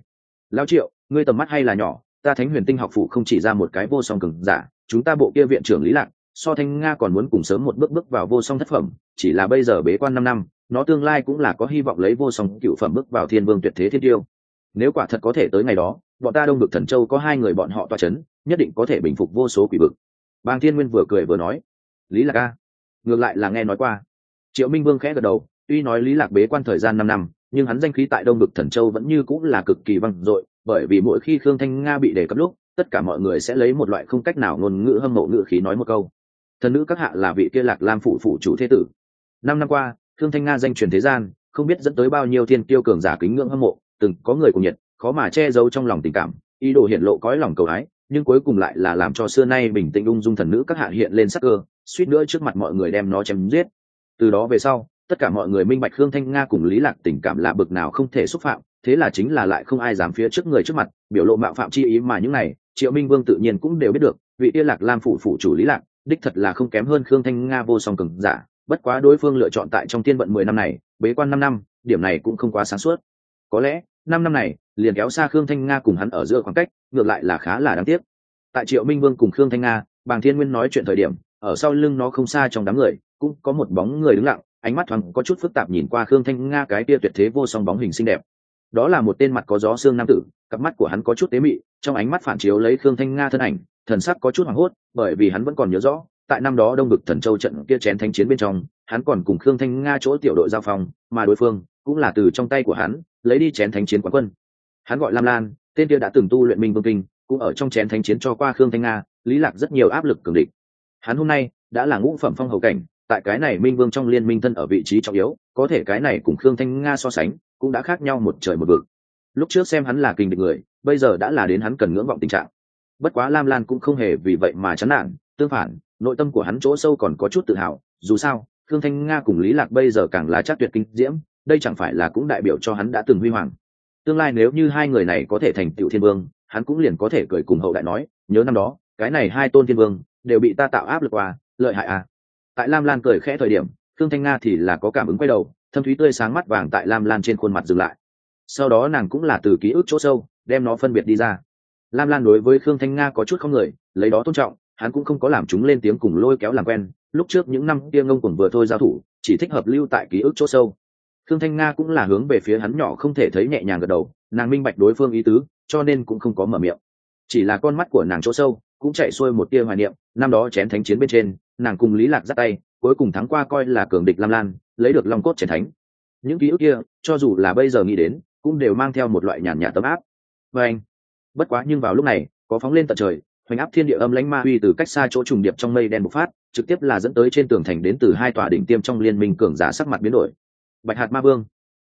Lao triệu, ngươi tầm mắt hay là nhỏ? Ta thánh huyền tinh học phụ không chỉ ra một cái vô song cường giả, chúng ta bộ kia viện trưởng lý lạc, so thanh nga còn muốn cùng sớm một bước bước vào vô song thất phẩm, chỉ là bây giờ bế quan năm năm, nó tương lai cũng là có hy vọng lấy vô song cựu phẩm bước vào thiên vương tuyệt thế thiên tiêu. Nếu quả thật có thể tới ngày đó, bọn ta đông được thần châu có hai người bọn họ toa c h ấ n nhất định có thể bình phục vô số quỷ vực. Bàng thiên nguyên vừa cười vừa nói, lý lạc a, ngược lại là nghe nói qua. Triệu minh vương khẽ gật đầu, tuy nói lý lạc bế quan thời gian năm năm, nhưng hắn danh khí tại đông được thần châu vẫn như cũng là cực kỳ vang dội bởi vì mỗi khi khương thanh nga bị đề cập lúc, tất cả mọi người sẽ lấy một loại không cách nào ngôn ngữ hâm mộ ngữ khí nói một câu. Thần nữ các hạ là vị kia lạc lam phủ phủ chủ thế tử. Năm năm qua, khương thanh nga danh truyền thế gian, không biết dẫn tới bao nhiêu thiên tiêu cường giả kính ngưỡng hâm mộ, từng có người cùng nhiệt, khó mà che giấu trong lòng tình cảm, ý đồ hiện lộ cõi lòng cầu ái, nhưng cuối cùng lại là làm cho xưa nay bình tĩnh ung dung thần nữ các hạ hiện lên sắc cơ, suýt nữa trước mặt mọi người đem nó chém giết. Từ đó về sau, tất cả mọi người minh bạch khương thanh nga cùng lý lạc tình cảm là bực nào không thể xúc phạm thế là chính là lại không ai dám phía trước người trước mặt, biểu lộ mạo phạm chi ý mà những này, triệu minh vương tự nhiên cũng đều biết được, vị tiên lạc lam phủ phủ chủ lý lạc, đích thật là không kém hơn khương thanh nga vô song cường giả, bất quá đối phương lựa chọn tại trong thiên vận mười năm này, bế quan năm năm, điểm này cũng không quá sáng suốt. Có lẽ, năm năm này, liền kéo xa khương thanh nga cùng hắn ở giữa khoảng cách, ngược lại là khá là đáng tiếc. Tại triệu minh vương cùng khương thanh nga, bàng thiên nguyên nói chuyện thời điểm, ở sau lưng nó không xa trong đám người, cũng có một bóng người đứng lặng, ánh mắt thoáng có chút phức tạp nhìn qua khương thanh nga cái tia tuyệt thế vô song bóng hình xinh đẹp đó là một tên mặt có gió xương nam tử cặp mắt của hắn có chút tế mị trong ánh mắt phản chiếu lấy khương thanh nga thân ảnh thần sắc có chút hoảng hốt bởi vì hắn vẫn còn nhớ rõ tại năm đó đông vực thần châu trận kia chén thanh chiến bên trong hắn còn cùng khương thanh nga chỗ tiểu đội giao phòng, mà đối phương cũng là từ trong tay của hắn lấy đi chén thánh chiến quán quân. Hắn gọi lam lan tên kia đã từng tu luyện minh vương kinh cũng ở trong chén thánh chiến cho qua khương thanh nga lý lạc rất nhiều áp lực cường địch. Hắn hôm nay đã là ngũ phẩm phong hầu cảnh tại cái này minh vương trong liên minh thân ở vị trí trọng yếu có thể cái này cùng khương thanh nga so sánh cũng đã khác nhau một trời một vực. Lúc trước xem hắn là kinh địch người, bây giờ đã là đến hắn cần ngưỡng vọng tình trạng. Bất quá lam lan cũng không hề vì vậy mà chán nản, tương phản, nội tâm của hắn chỗ sâu còn có chút tự hào, dù sao, khương thanh nga cùng lý lạc bây giờ càng là chắc tuyệt kinh diễm, đây chẳng phải là cũng đại biểu cho hắn đã từng huy hoàng. Tương lai nếu như hai người này có thể thành tựu thiên vương, hắn cũng liền có thể cười cùng hậu đại nói, nhớ năm đó, cái này hai tôn thiên vương đều bị ta tạo áp lực qua, lợi hại à. Tại lam lan cười khẽ thời điểm, khương thanh nga thì là có cảm ứng quay đầu thâm thúy tươi sáng mắt vàng tại lam lan trên khuôn mặt dừng lại. Sau đó nàng cũng là từ ký ức chỗ sâu, đem nó phân biệt đi ra. Lam lan đối với khương thanh nga có chút không người lấy đó tôn trọng, hắn cũng không có làm chúng lên tiếng cùng lôi kéo làm quen, lúc trước những năm kia ngông cuồng vừa thôi giao thủ, chỉ thích hợp lưu tại ký ức chỗ sâu. Khương thanh nga cũng là hướng về phía hắn nhỏ không thể thấy nhẹ nhàng gật đầu, nàng minh bạch đối phương ý tứ, cho nên cũng không có mở miệng. Chỉ là con mắt của nàng chỗ sâu, cũng chạy xuôi một tia hoài niệm, năm đó chén thánh chiến bên trên, nàng cùng lý lạc dắt tay cuối cùng thắng qua coi là cường địch lam lan, lấy được long cốt triển thánh. Những ký ức kia, cho dù là bây giờ nghĩ đến, cũng đều mang theo một loại nhàn nhạt tấm áp. Và anh, bất quá nhưng vào lúc này, có phóng lên tận trời, hoành áp thiên địa âm lãnh ma uy từ cách xa chỗ trùng điệp trong mây đen bộc phát, trực tiếp là dẫn tới trên tường thành đến từ hai tòa đỉnh tiêm trong liên minh cường giả sắc mặt biến đổi. Bạch hạt ma vương,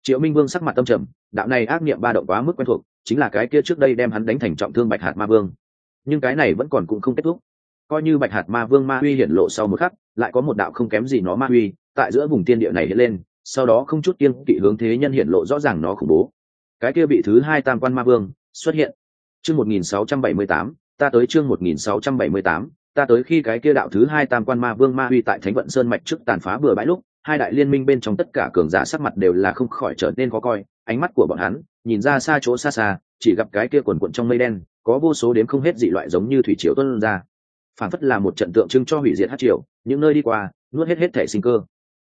triệu minh vương sắc mặt tâm trầm, đạo này ác niệm ba động quá mức quen thuộc, chính là cái kia trước đây đem hắn đánh thành trọng thương bạch hạt ma vương. Nhưng cái này vẫn còn cũng không kết thúc. Coi như bạch hạt ma vương ma uy hiển lộ sau một khắc lại có một đạo không kém gì nó ma uy tại giữa vùng tiên địa này hiện lên, sau đó không chút kiên kỵ hướng thế nhân hiện lộ rõ ràng nó khủng bố. Cái kia bị thứ hai tam quan ma vương xuất hiện. Chương một nghìn sáu trăm bảy mươi tám, ta tới chương một nghìn sáu trăm bảy mươi tám, ta tới khi cái kia đạo thứ hai tam quan ma vương ma uy tại thánh vận sơn mạch trước tàn phá bừa bãi lúc, hai đại liên minh bên trong tất cả cường giả sắc mặt đều là không khỏi trở nên khó coi, ánh mắt của bọn hắn nhìn ra xa chỗ xa xa, chỉ gặp cái kia quần quận trong mây đen, có vô số đếm không hết dị loại giống như thủy triều tuân ra. Phản phất là một trận tượng trưng cho hủy diệt hát triều những nơi đi qua, nuốt hết hết thể sinh cơ.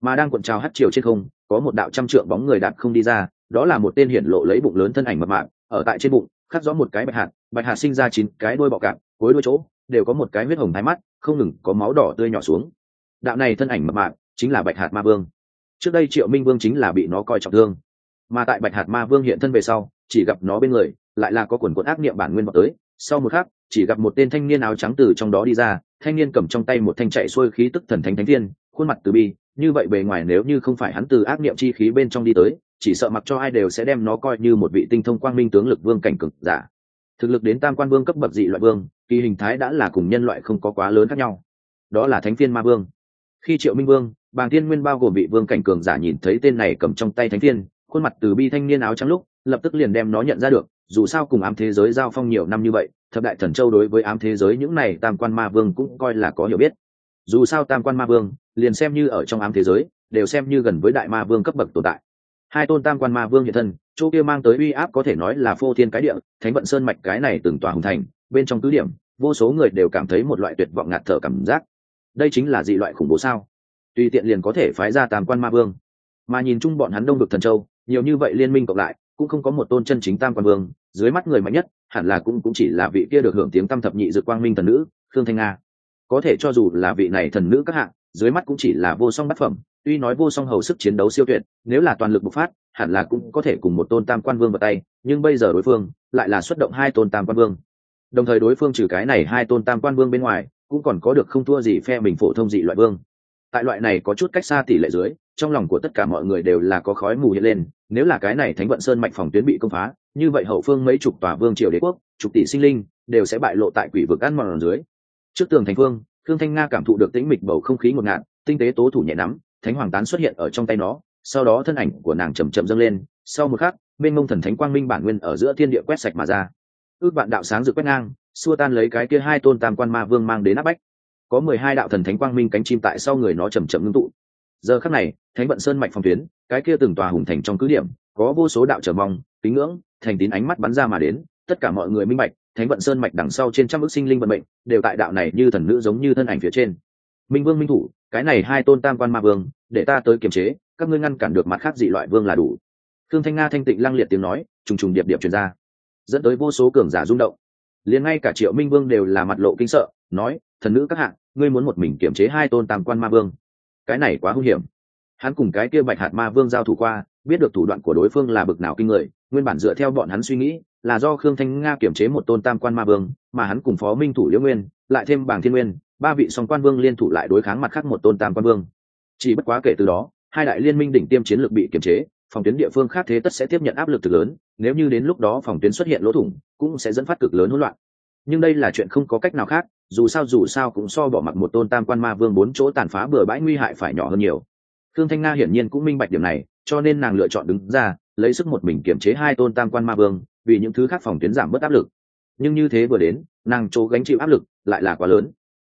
Mà đang cuộn trào hát chiều trên không, có một đạo trăm trượng bóng người đạp không đi ra, đó là một tên hiển lộ lấy bụng lớn thân ảnh mập mạp, ở tại trên bụng, khắc rõ một cái bạch hạt bạch hạt sinh ra chín cái đôi bọ cạp, cuối đôi chỗ, đều có một cái huyết hồng thái mắt, không ngừng có máu đỏ tươi nhỏ xuống. Đạo này thân ảnh mập mạp, chính là bạch hạt ma vương. Trước đây triệu minh vương chính là bị nó coi trọng thương. Mà tại bạch hạt ma vương hiện thân về sau chỉ gặp nó bên người, lại là có quần quần ác niệm bản nguyên vào tới. Sau một khắc, chỉ gặp một tên thanh niên áo trắng từ trong đó đi ra, thanh niên cầm trong tay một thanh chạy xuôi khí tức thần thánh thánh thiên, khuôn mặt từ bi, như vậy bề ngoài nếu như không phải hắn từ ác niệm chi khí bên trong đi tới, chỉ sợ mặc cho ai đều sẽ đem nó coi như một vị tinh thông quang minh tướng lực vương cảnh cực giả. Thực lực đến tam quan vương cấp bậc dị loại vương, kỳ hình thái đã là cùng nhân loại không có quá lớn khác nhau. Đó là thánh phiên ma vương. Khi triệu minh vương, bàng thiên nguyên bao gồm vị vương cảnh cường giả nhìn thấy tên này cầm trong tay thánh phiên khuôn mặt từ bi thanh niên áo trắng lúc lập tức liền đem nó nhận ra được, dù sao cùng ám thế giới giao phong nhiều năm như vậy, thập đại thần châu đối với ám thế giới những này tam quan ma vương cũng coi là có hiểu biết. Dù sao tam quan ma vương, liền xem như ở trong ám thế giới, đều xem như gần với đại ma vương cấp bậc tồn tại. Hai tôn tam quan ma vương hiện thân, chỗ kia mang tới uy áp có thể nói là phô thiên cái địa, thánh vận sơn mạch cái này từng tòa hùng thành, bên trong cứ điểm, vô số người đều cảm thấy một loại tuyệt vọng ngạt thở cảm giác. Đây chính là dị loại khủng bố sao? Tùy tiện liền có thể phái ra tam quan ma vương. Mà nhìn chung bọn hắn đông vực thần châu, nhiều như vậy liên minh cộng lại cũng không có một tôn chân chính tam quan vương, dưới mắt người mạnh nhất, hẳn là cũng cũng chỉ là vị kia được hưởng tiếng tam thập nhị dự quang minh thần nữ, khương thanh nga. Có thể cho dù là vị này thần nữ các hạng, dưới mắt cũng chỉ là vô song bát phẩm, tuy nói vô song hầu sức chiến đấu siêu tuyệt, nếu là toàn lực bộc phát, hẳn là cũng có thể cùng một tôn tam quan vương vào tay, nhưng bây giờ đối phương lại là xuất động hai tôn tam quan vương. Đồng thời đối phương trừ cái này hai tôn tam quan vương bên ngoài, cũng còn có được không thua gì phe mình phổ thông dị loại vương. Tại loại này có chút cách xa tỷ lệ dưới trong lòng của tất cả mọi người đều là có khói mù hiện lên, nếu là cái này thánh vận sơn mạnh phòng tuyến bị công phá, như vậy hậu phương mấy chục tòa vương triều đế quốc, chục tỷ sinh linh, đều sẽ bại lộ tại quỷ vực ăn mòn dưới. Trước tường thành phương thương thanh nga cảm thụ được tĩnh mịch bầu không khí ngột ngạt, tinh tế tố thủ nhẹ nắm, thánh hoàng tán xuất hiện ở trong tay nó, sau đó thân ảnh của nàng chầm chậm dâng lên, sau một khắc bên mông thần thánh quang minh bản nguyên ở giữa thiên địa quét sạch mà ra. Ước bạn đạo sáng dự quét ngang, xua tan lấy cái kia hai tôn tam quan ma vương mang đến áp bách. Có mười hai đạo thần thánh quang minh cánh chim tại sau người nó chầm chậm ngưng tụ giờ khắc này, thánh vận sơn mạch phong tuyến, cái kia từng tòa hùng thành trong cứ điểm, có vô số đạo trở mong tín ngưỡng, thành tín ánh mắt bắn ra mà đến, tất cả mọi người minh bạch, thánh vận sơn mạch đằng sau trên trăm ước sinh linh vận mệnh, đều tại đạo này như thần nữ giống như thân ảnh phía trên. Minh vương minh thủ, cái này hai tôn tam quan ma vương, để ta tới kiềm chế, các ngươi ngăn cản được mặt khác dị loại vương là đủ. Thương thanh nga thanh tịnh lăng liệt tiếng nói, trùng trùng điệp điệp truyền ra, dẫn tới vô số cường giả rung động. Liền ngay cả triệu minh vương đều là mặt lộ kinh sợ, nói, thần nữ các hạng ngươi muốn một mình kiềm chế hai tôn tam quan ma vương cái này quá hung hiểm. Hắn cùng cái kia bạch hạt ma vương giao thủ qua, biết được thủ đoạn của đối phương là bực nào kinh người, nguyên bản dựa theo bọn hắn suy nghĩ, là do khương thanh nga kiểm chế một tôn tam quan ma vương, mà hắn cùng phó minh thủ liễu nguyên, lại thêm bảng thiên nguyên, ba vị song quan vương liên thủ lại đối kháng mặt khác một tôn tam quan vương. Chỉ bất quá kể từ đó, hai đại liên minh đỉnh tiêm chiến lược bị kiềm chế, phòng tuyến địa phương khác thế tất sẽ tiếp nhận áp lực thực lớn, nếu như đến lúc đó phòng tuyến xuất hiện lỗ thủng, cũng sẽ dẫn phát cực lớn hỗn loạn nhưng đây là chuyện không có cách nào khác, dù sao dù sao cũng so bỏ mặc một tôn tam quan ma vương bốn chỗ tàn phá bừa bãi nguy hại phải nhỏ hơn nhiều. Thương thanh nga hiển nhiên cũng minh bạch điểm này, cho nên nàng lựa chọn đứng ra, lấy sức một mình kiềm chế hai tôn tam quan ma vương, vì những thứ khác phòng tuyến giảm bớt áp lực. Nhưng như thế vừa đến, nàng chỗ gánh chịu áp lực lại là quá lớn.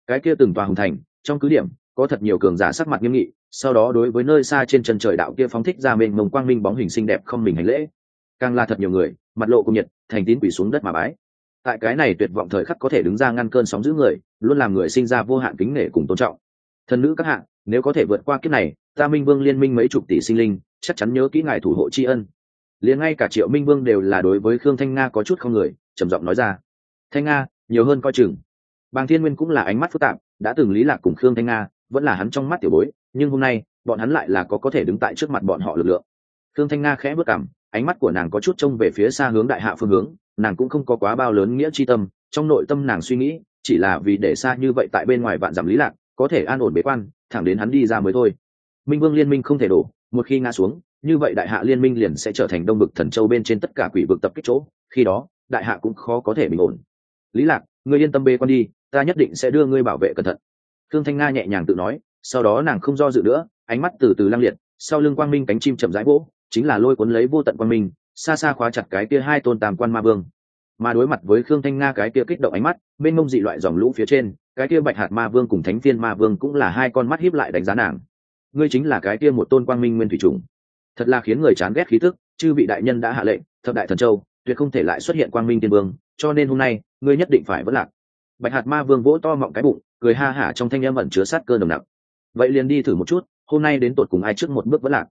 Cái kia từng tòa hùng thành, trong cứ điểm, có thật nhiều cường giả sắc mặt nghiêm nghị, sau đó đối với nơi xa trên chân trời đạo kia phóng thích ra mênh mông quang minh bóng hình xinh đẹp không mình hành lễ. Càng là thật nhiều người, mặt lộ cùng nhiệt, thành tín quỷ xuống đất mà bái tại cái này tuyệt vọng thời khắc có thể đứng ra ngăn cơn sóng giữ người, luôn làm người sinh ra vô hạn kính nể cùng tôn trọng. Thần nữ các hạng nếu có thể vượt qua kiếp này, ta minh vương liên minh mấy chục tỷ sinh linh, chắc chắn nhớ kỹ ngài thủ hộ tri ân. Liền ngay cả triệu minh vương đều là đối với khương thanh nga có chút không người, trầm giọng nói ra. Thanh nga, nhiều hơn coi chừng. Bàng thiên nguyên cũng là ánh mắt phức tạp, đã từng lý lạc cùng khương thanh nga, vẫn là hắn trong mắt tiểu bối, nhưng hôm nay, bọn hắn lại là có có thể đứng tại trước mặt bọn họ lực lượng. Khương thanh nga khẽ bước cảm, ánh mắt của nàng có chút trông về phía xa hướng đại hạ phương hướng nàng cũng không có quá bao lớn nghĩa chi tâm, trong nội tâm nàng suy nghĩ, chỉ là vì để xa như vậy tại bên ngoài vạn dặm lý lạc, có thể an ổn bế quan, thẳng đến hắn đi ra mới thôi. Minh vương liên minh không thể đổ, một khi ngã xuống, như vậy đại hạ liên minh liền sẽ trở thành đông bực thần châu bên trên tất cả quỷ vực tập kích chỗ, khi đó, đại hạ cũng khó có thể bình ổn. Lý lạc, ngươi yên tâm bê quan đi, ta nhất định sẽ đưa ngươi bảo vệ cẩn thận. Thương thanh nga nhẹ nhàng tự nói, sau đó nàng không do dự nữa, ánh mắt từ từ lang liệt, sau lưng quang minh cánh chim chậm rãi vỗ, chính là lôi cuốn lấy vô tận quang minh xa xa khóa chặt cái kia hai tôn tam quan ma vương. Mà đối mặt với khương thanh nga cái kia kích động ánh mắt, bên mông dị loại dòng lũ phía trên, cái kia bạch hạt ma vương cùng thánh thiên ma vương cũng là hai con mắt hiếp lại đánh giá nàng. Ngươi chính là cái kia một tôn quang minh nguyên thủy trùng thật là khiến người chán ghét khí thức chư vị đại nhân đã hạ lệnh, thập đại thần châu, tuyệt không thể lại xuất hiện quang minh tiên vương, cho nên hôm nay, ngươi nhất định phải vất lạc. Bạch hạt ma vương vỗ to mọng cái bụng, cười ha hả trong thanh âm ẩn chứa sát cơ nồng nặc. Vậy liền đi thử một chút, hôm nay đến tột cùng ai trước một bước vất lạc?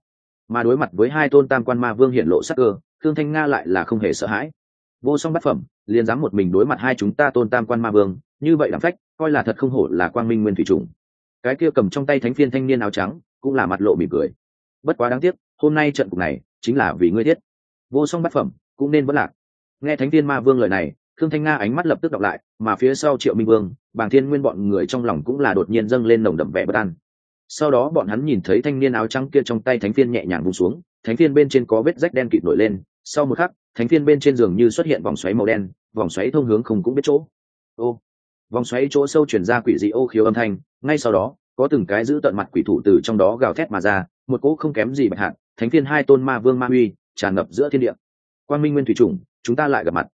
Mà đối mặt với hai tôn tam quan ma vương hiện lộ sát cơ khương thanh nga lại là không hề sợ hãi. Vô song bát phẩm, liền dám một mình đối mặt hai chúng ta tôn tam quan ma vương, như vậy làm phách, coi là thật không hổ là quang minh nguyên thủy trùng. Cái kia cầm trong tay thánh phiên thanh niên áo trắng, cũng là mặt lộ mỉm cười. Bất quá đáng tiếc, hôm nay trận cục này, chính là vì ngươi thiết. Vô song bát phẩm, cũng nên vẫn lạc. Nghe thánh thiên ma vương lời này thương thanh nga ánh mắt lập tức đọc lại, mà phía sau triệu minh vương, bàng thiên nguyên bọn người trong lòng cũng là đột nhiên dâng lên nồng đậm vẻ bất an. Sau đó bọn hắn nhìn thấy thanh niên áo trắng kia trong tay thánh phiên nhẹ nhàng bung xuống, thánh phiên bên trên có vết rách đen kịt nổi lên sau một khắc, thánh phiên bên trên giường như xuất hiện vòng xoáy màu đen, vòng xoáy thông hướng không cũng biết chỗ. Ô, vòng xoáy chỗ sâu chuyển ra quỷ dị ô khiếu âm thanh, ngay sau đó, có từng cái giữ tận mặt quỷ thủ từ trong đó gào thét mà ra, một cỗ không kém gì bạch hạn thánh phiên hai tôn ma vương ma uy tràn ngập giữa thiên địa. Quan minh nguyên thủy chủng, chúng ta lại gặp mặt.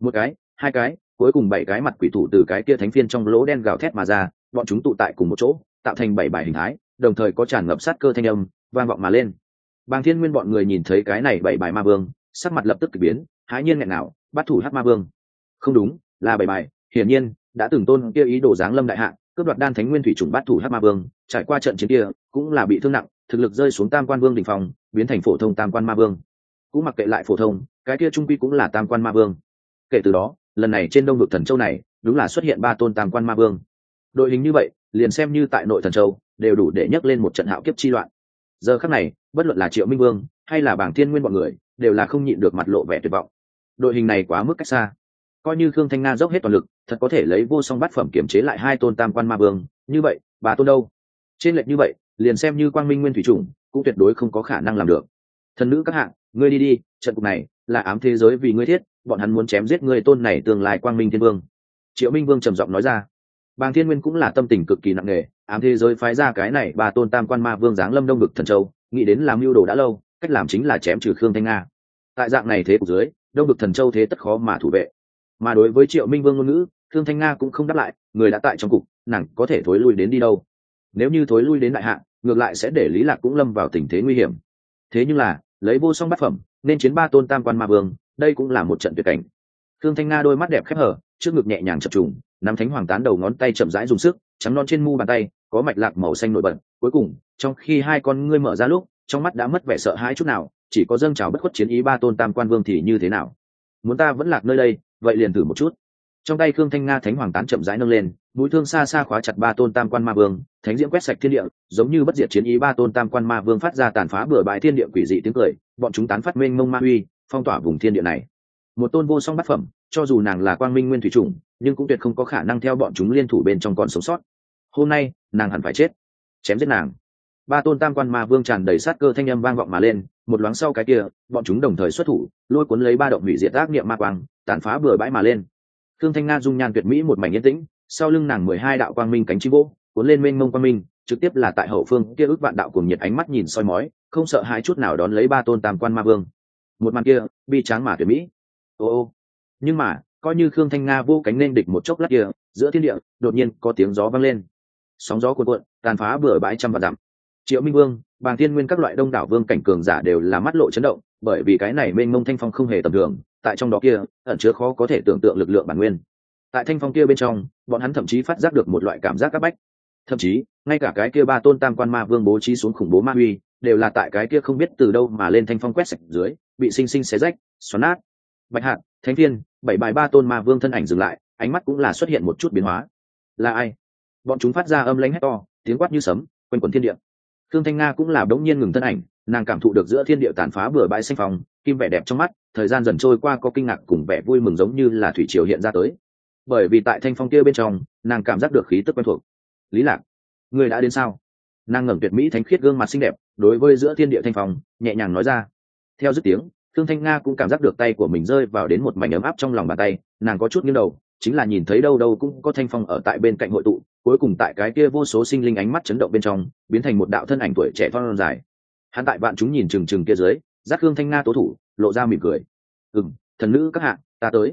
Một cái, hai cái, cuối cùng bảy cái mặt quỷ thủ từ cái kia thánh phiên trong lỗ đen gào thét mà ra, bọn chúng tụ tại cùng một chỗ, tạo thành bảy bài hình thái, đồng thời có tràn ngập sát cơ thanh âm, vang vọng mà lên. Bàng thiên nguyên bọn người nhìn thấy cái này bảy bài ma vương sắc mặt lập tức k ỳ biến, hãi nhiên nghẹn nào bắt thủ hát ma vương. Không đúng, là bảy bài, hiển nhiên, đã từng tôn kia ý đồ giáng lâm đại hạ, cướp đoạt đan thánh nguyên thủy chủng bắt thủ hát ma vương, trải qua trận chiến kia, cũng là bị thương nặng, thực lực rơi xuống tam quan vương đình phòng biến thành phổ thông tam quan ma vương. Cũng mặc kệ lại phổ thông, cái kia trung quy cũng là tam quan ma vương. Kể từ đó, lần này trên đông ngực thần châu này, đúng là xuất hiện ba tôn tam quan ma vương. Đội hình như vậy, liền xem như tại nội thần châu, đều đủ để nhấc lên một trận hạo kiếp chi loạn. Giờ khắc này, bất luận là triệu minh vương, hay là bảng thiên nguyên b ọ n người đều là không nhịn được mặt lộ vẻ tuyệt vọng. Đội hình này quá mức cách xa. Coi như khương thanh nga dốc hết toàn lực, thật có thể lấy vô song bát phẩm kiểm chế lại hai tôn tam quan ma vương. Như vậy bà tôn đâu? Trên lệch như vậy, liền xem như quang minh nguyên thủy chủng, cũng tuyệt đối không có khả năng làm được. Thần nữ các hạng, ngươi đi đi, trận cục này là ám thế giới vì ngươi thiết, bọn hắn muốn chém giết ngươi tôn này tương lai quang minh thiên vương. Triệu minh vương trầm giọng nói ra. Bàng thiên nguyên cũng là tâm tình cực kỳ nặng nề, ám thế giới phái ra cái này bà tôn tam quan ma vương giáng lâm đông được thần châu, nghĩ đến làm mưu đồ đã lâu cách làm chính là chém trừ khương thanh nga. Tại dạng này thế cục dưới, đông vực thần châu thế tất khó mà thủ vệ. Mà đối với triệu minh vương ngôn ngữ, khương thanh nga cũng không đáp lại, người đã tại trong cục, nàng có thể thối lui đến đi đâu? Nếu như thối lui đến đại hạ ngược lại sẽ để lý lạc cũng lâm vào tình thế nguy hiểm. Thế nhưng là, lấy vô song bát phẩm, nên chiến ba tôn tam quan ma vương, đây cũng là một trận tuyệt cảnh. Khương thanh nga đôi mắt đẹp khép hở trước ngực nhẹ nhàng chập trùng, nắm thánh hoàng tán đầu ngón tay chậm rãi dùng sức, trắng non trên mu bàn tay, có mạch lạc màu xanh nổi bật. Cuối cùng, trong khi hai con ngươi mở ra lúc trong mắt đã mất vẻ sợ hãi chút nào, chỉ có dâng trào bất khuất chiến ý ba tôn tam quan vương thì như thế nào? Muốn ta vẫn lạc nơi đây, vậy liền thử một chút. Trong tay khương thanh nga thánh hoàng tán chậm rãi nâng lên, mũi thương xa xa khóa chặt ba tôn tam quan ma vương, thánh diễm quét sạch thiên địa, giống như bất diệt chiến ý ba tôn tam quan ma vương phát ra tàn phá bừa bãi thiên địa quỷ dị tiếng cười, bọn chúng tán phát mênh mông ma uy phong tỏa vùng thiên địa này. Một tôn vô song bát phẩm, cho dù nàng là quang minh nguyên thủy chủng, nhưng cũng tuyệt không có khả năng theo bọn chúng liên thủ bên trong còn sống sót. Hôm nay, nàng hẳn phải chết. Chém giết nàng ba tôn tam quan ma vương tràn đầy sát cơ thanh âm vang vọng mà lên, một loáng sau cái kia, bọn chúng đồng thời xuất thủ, lôi cuốn lấy ba động hủy diệt ác niệm ma quang, tàn phá bừa bãi mà lên. Khương thanh nga dung nhan tuyệt mỹ một mảnh yên tĩnh, sau lưng nàng mười hai đạo quang minh cánh chim gỗ, cuốn lên mênh mông quang minh, trực tiếp là tại hậu phương kia ước vạn đạo cùng nhiệt ánh mắt nhìn soi mói, không sợ hai chút nào đón lấy ba tôn tam quan ma vương. Một màn kia, bi tráng mà tuyệt mỹ. Ô ô. Nhưng mà, coi như khương thanh nga vô cánh nên địch một chốc lát kia, giữa thiên địa, đột nhiên có tiếng gió vang lên. Sóng gió cuộn cuộn, tàn phá bừa bãi trăm vạn dặm triệu minh vương, bàng thiên nguyên các loại đông đảo vương cảnh cường giả đều là mắt lộ chấn động, bởi vì cái này mênh mông thanh phong không hề tầm thường, tại trong đó kia, ẩn chứa khó có thể tưởng tượng lực lượng bản nguyên. Tại thanh phong kia bên trong, bọn hắn thậm chí phát giác được một loại cảm giác c áp bách. Thậm chí, ngay cả cái kia ba tôn tam quan ma vương bố trí xuống khủng bố ma uy, đều là tại cái kia không biết từ đâu mà lên thanh phong quét sạch dưới, bị sinh sinh xé rách, xoắn nát. Bạch hạt thánh thiên, bảy bài ba tôn ma vương thân ảnh dừng lại, ánh mắt cũng là xuất hiện một chút biến hóa. Là ai? Bọn chúng phát ra âm lãnh hét to, tiếng quát như sấm, quanh quần thiên địa thương thanh nga cũng là đống nhiên ngừng thân ảnh, nàng cảm thụ được giữa thiên địa tàn phá bừa bãi xanh phòng, kim vẻ đẹp trong mắt, thời gian dần trôi qua có kinh ngạc cùng vẻ vui mừng giống như là thủy triều hiện ra tới. Bởi vì tại thanh phong kia bên trong, nàng cảm giác được khí tức quen thuộc. Lý lạc người đã đến sao? Nàng ngẩng tuyệt mỹ thánh khiết gương mặt xinh đẹp, đối với giữa thiên địa thanh phong, nhẹ nhàng nói ra. Theo dứt tiếng thương thanh nga cũng cảm giác được tay của mình rơi vào đến một mảnh ấm áp trong lòng bàn tay, nàng có chút nghiêng đầu, chính là nhìn thấy đâu đâu cũng có thanh phong ở tại bên cạnh hội tụ cuối cùng tại cái kia vô số sinh linh ánh mắt chấn động bên trong, biến thành một đạo thân ảnh tuổi trẻ thon dài. Hắn tại bạn chúng nhìn trừng trừng kia dưới, giác hương thanh nga tố thủ, lộ ra mỉm cười. Ừng thần nữ các hạ, ta tới.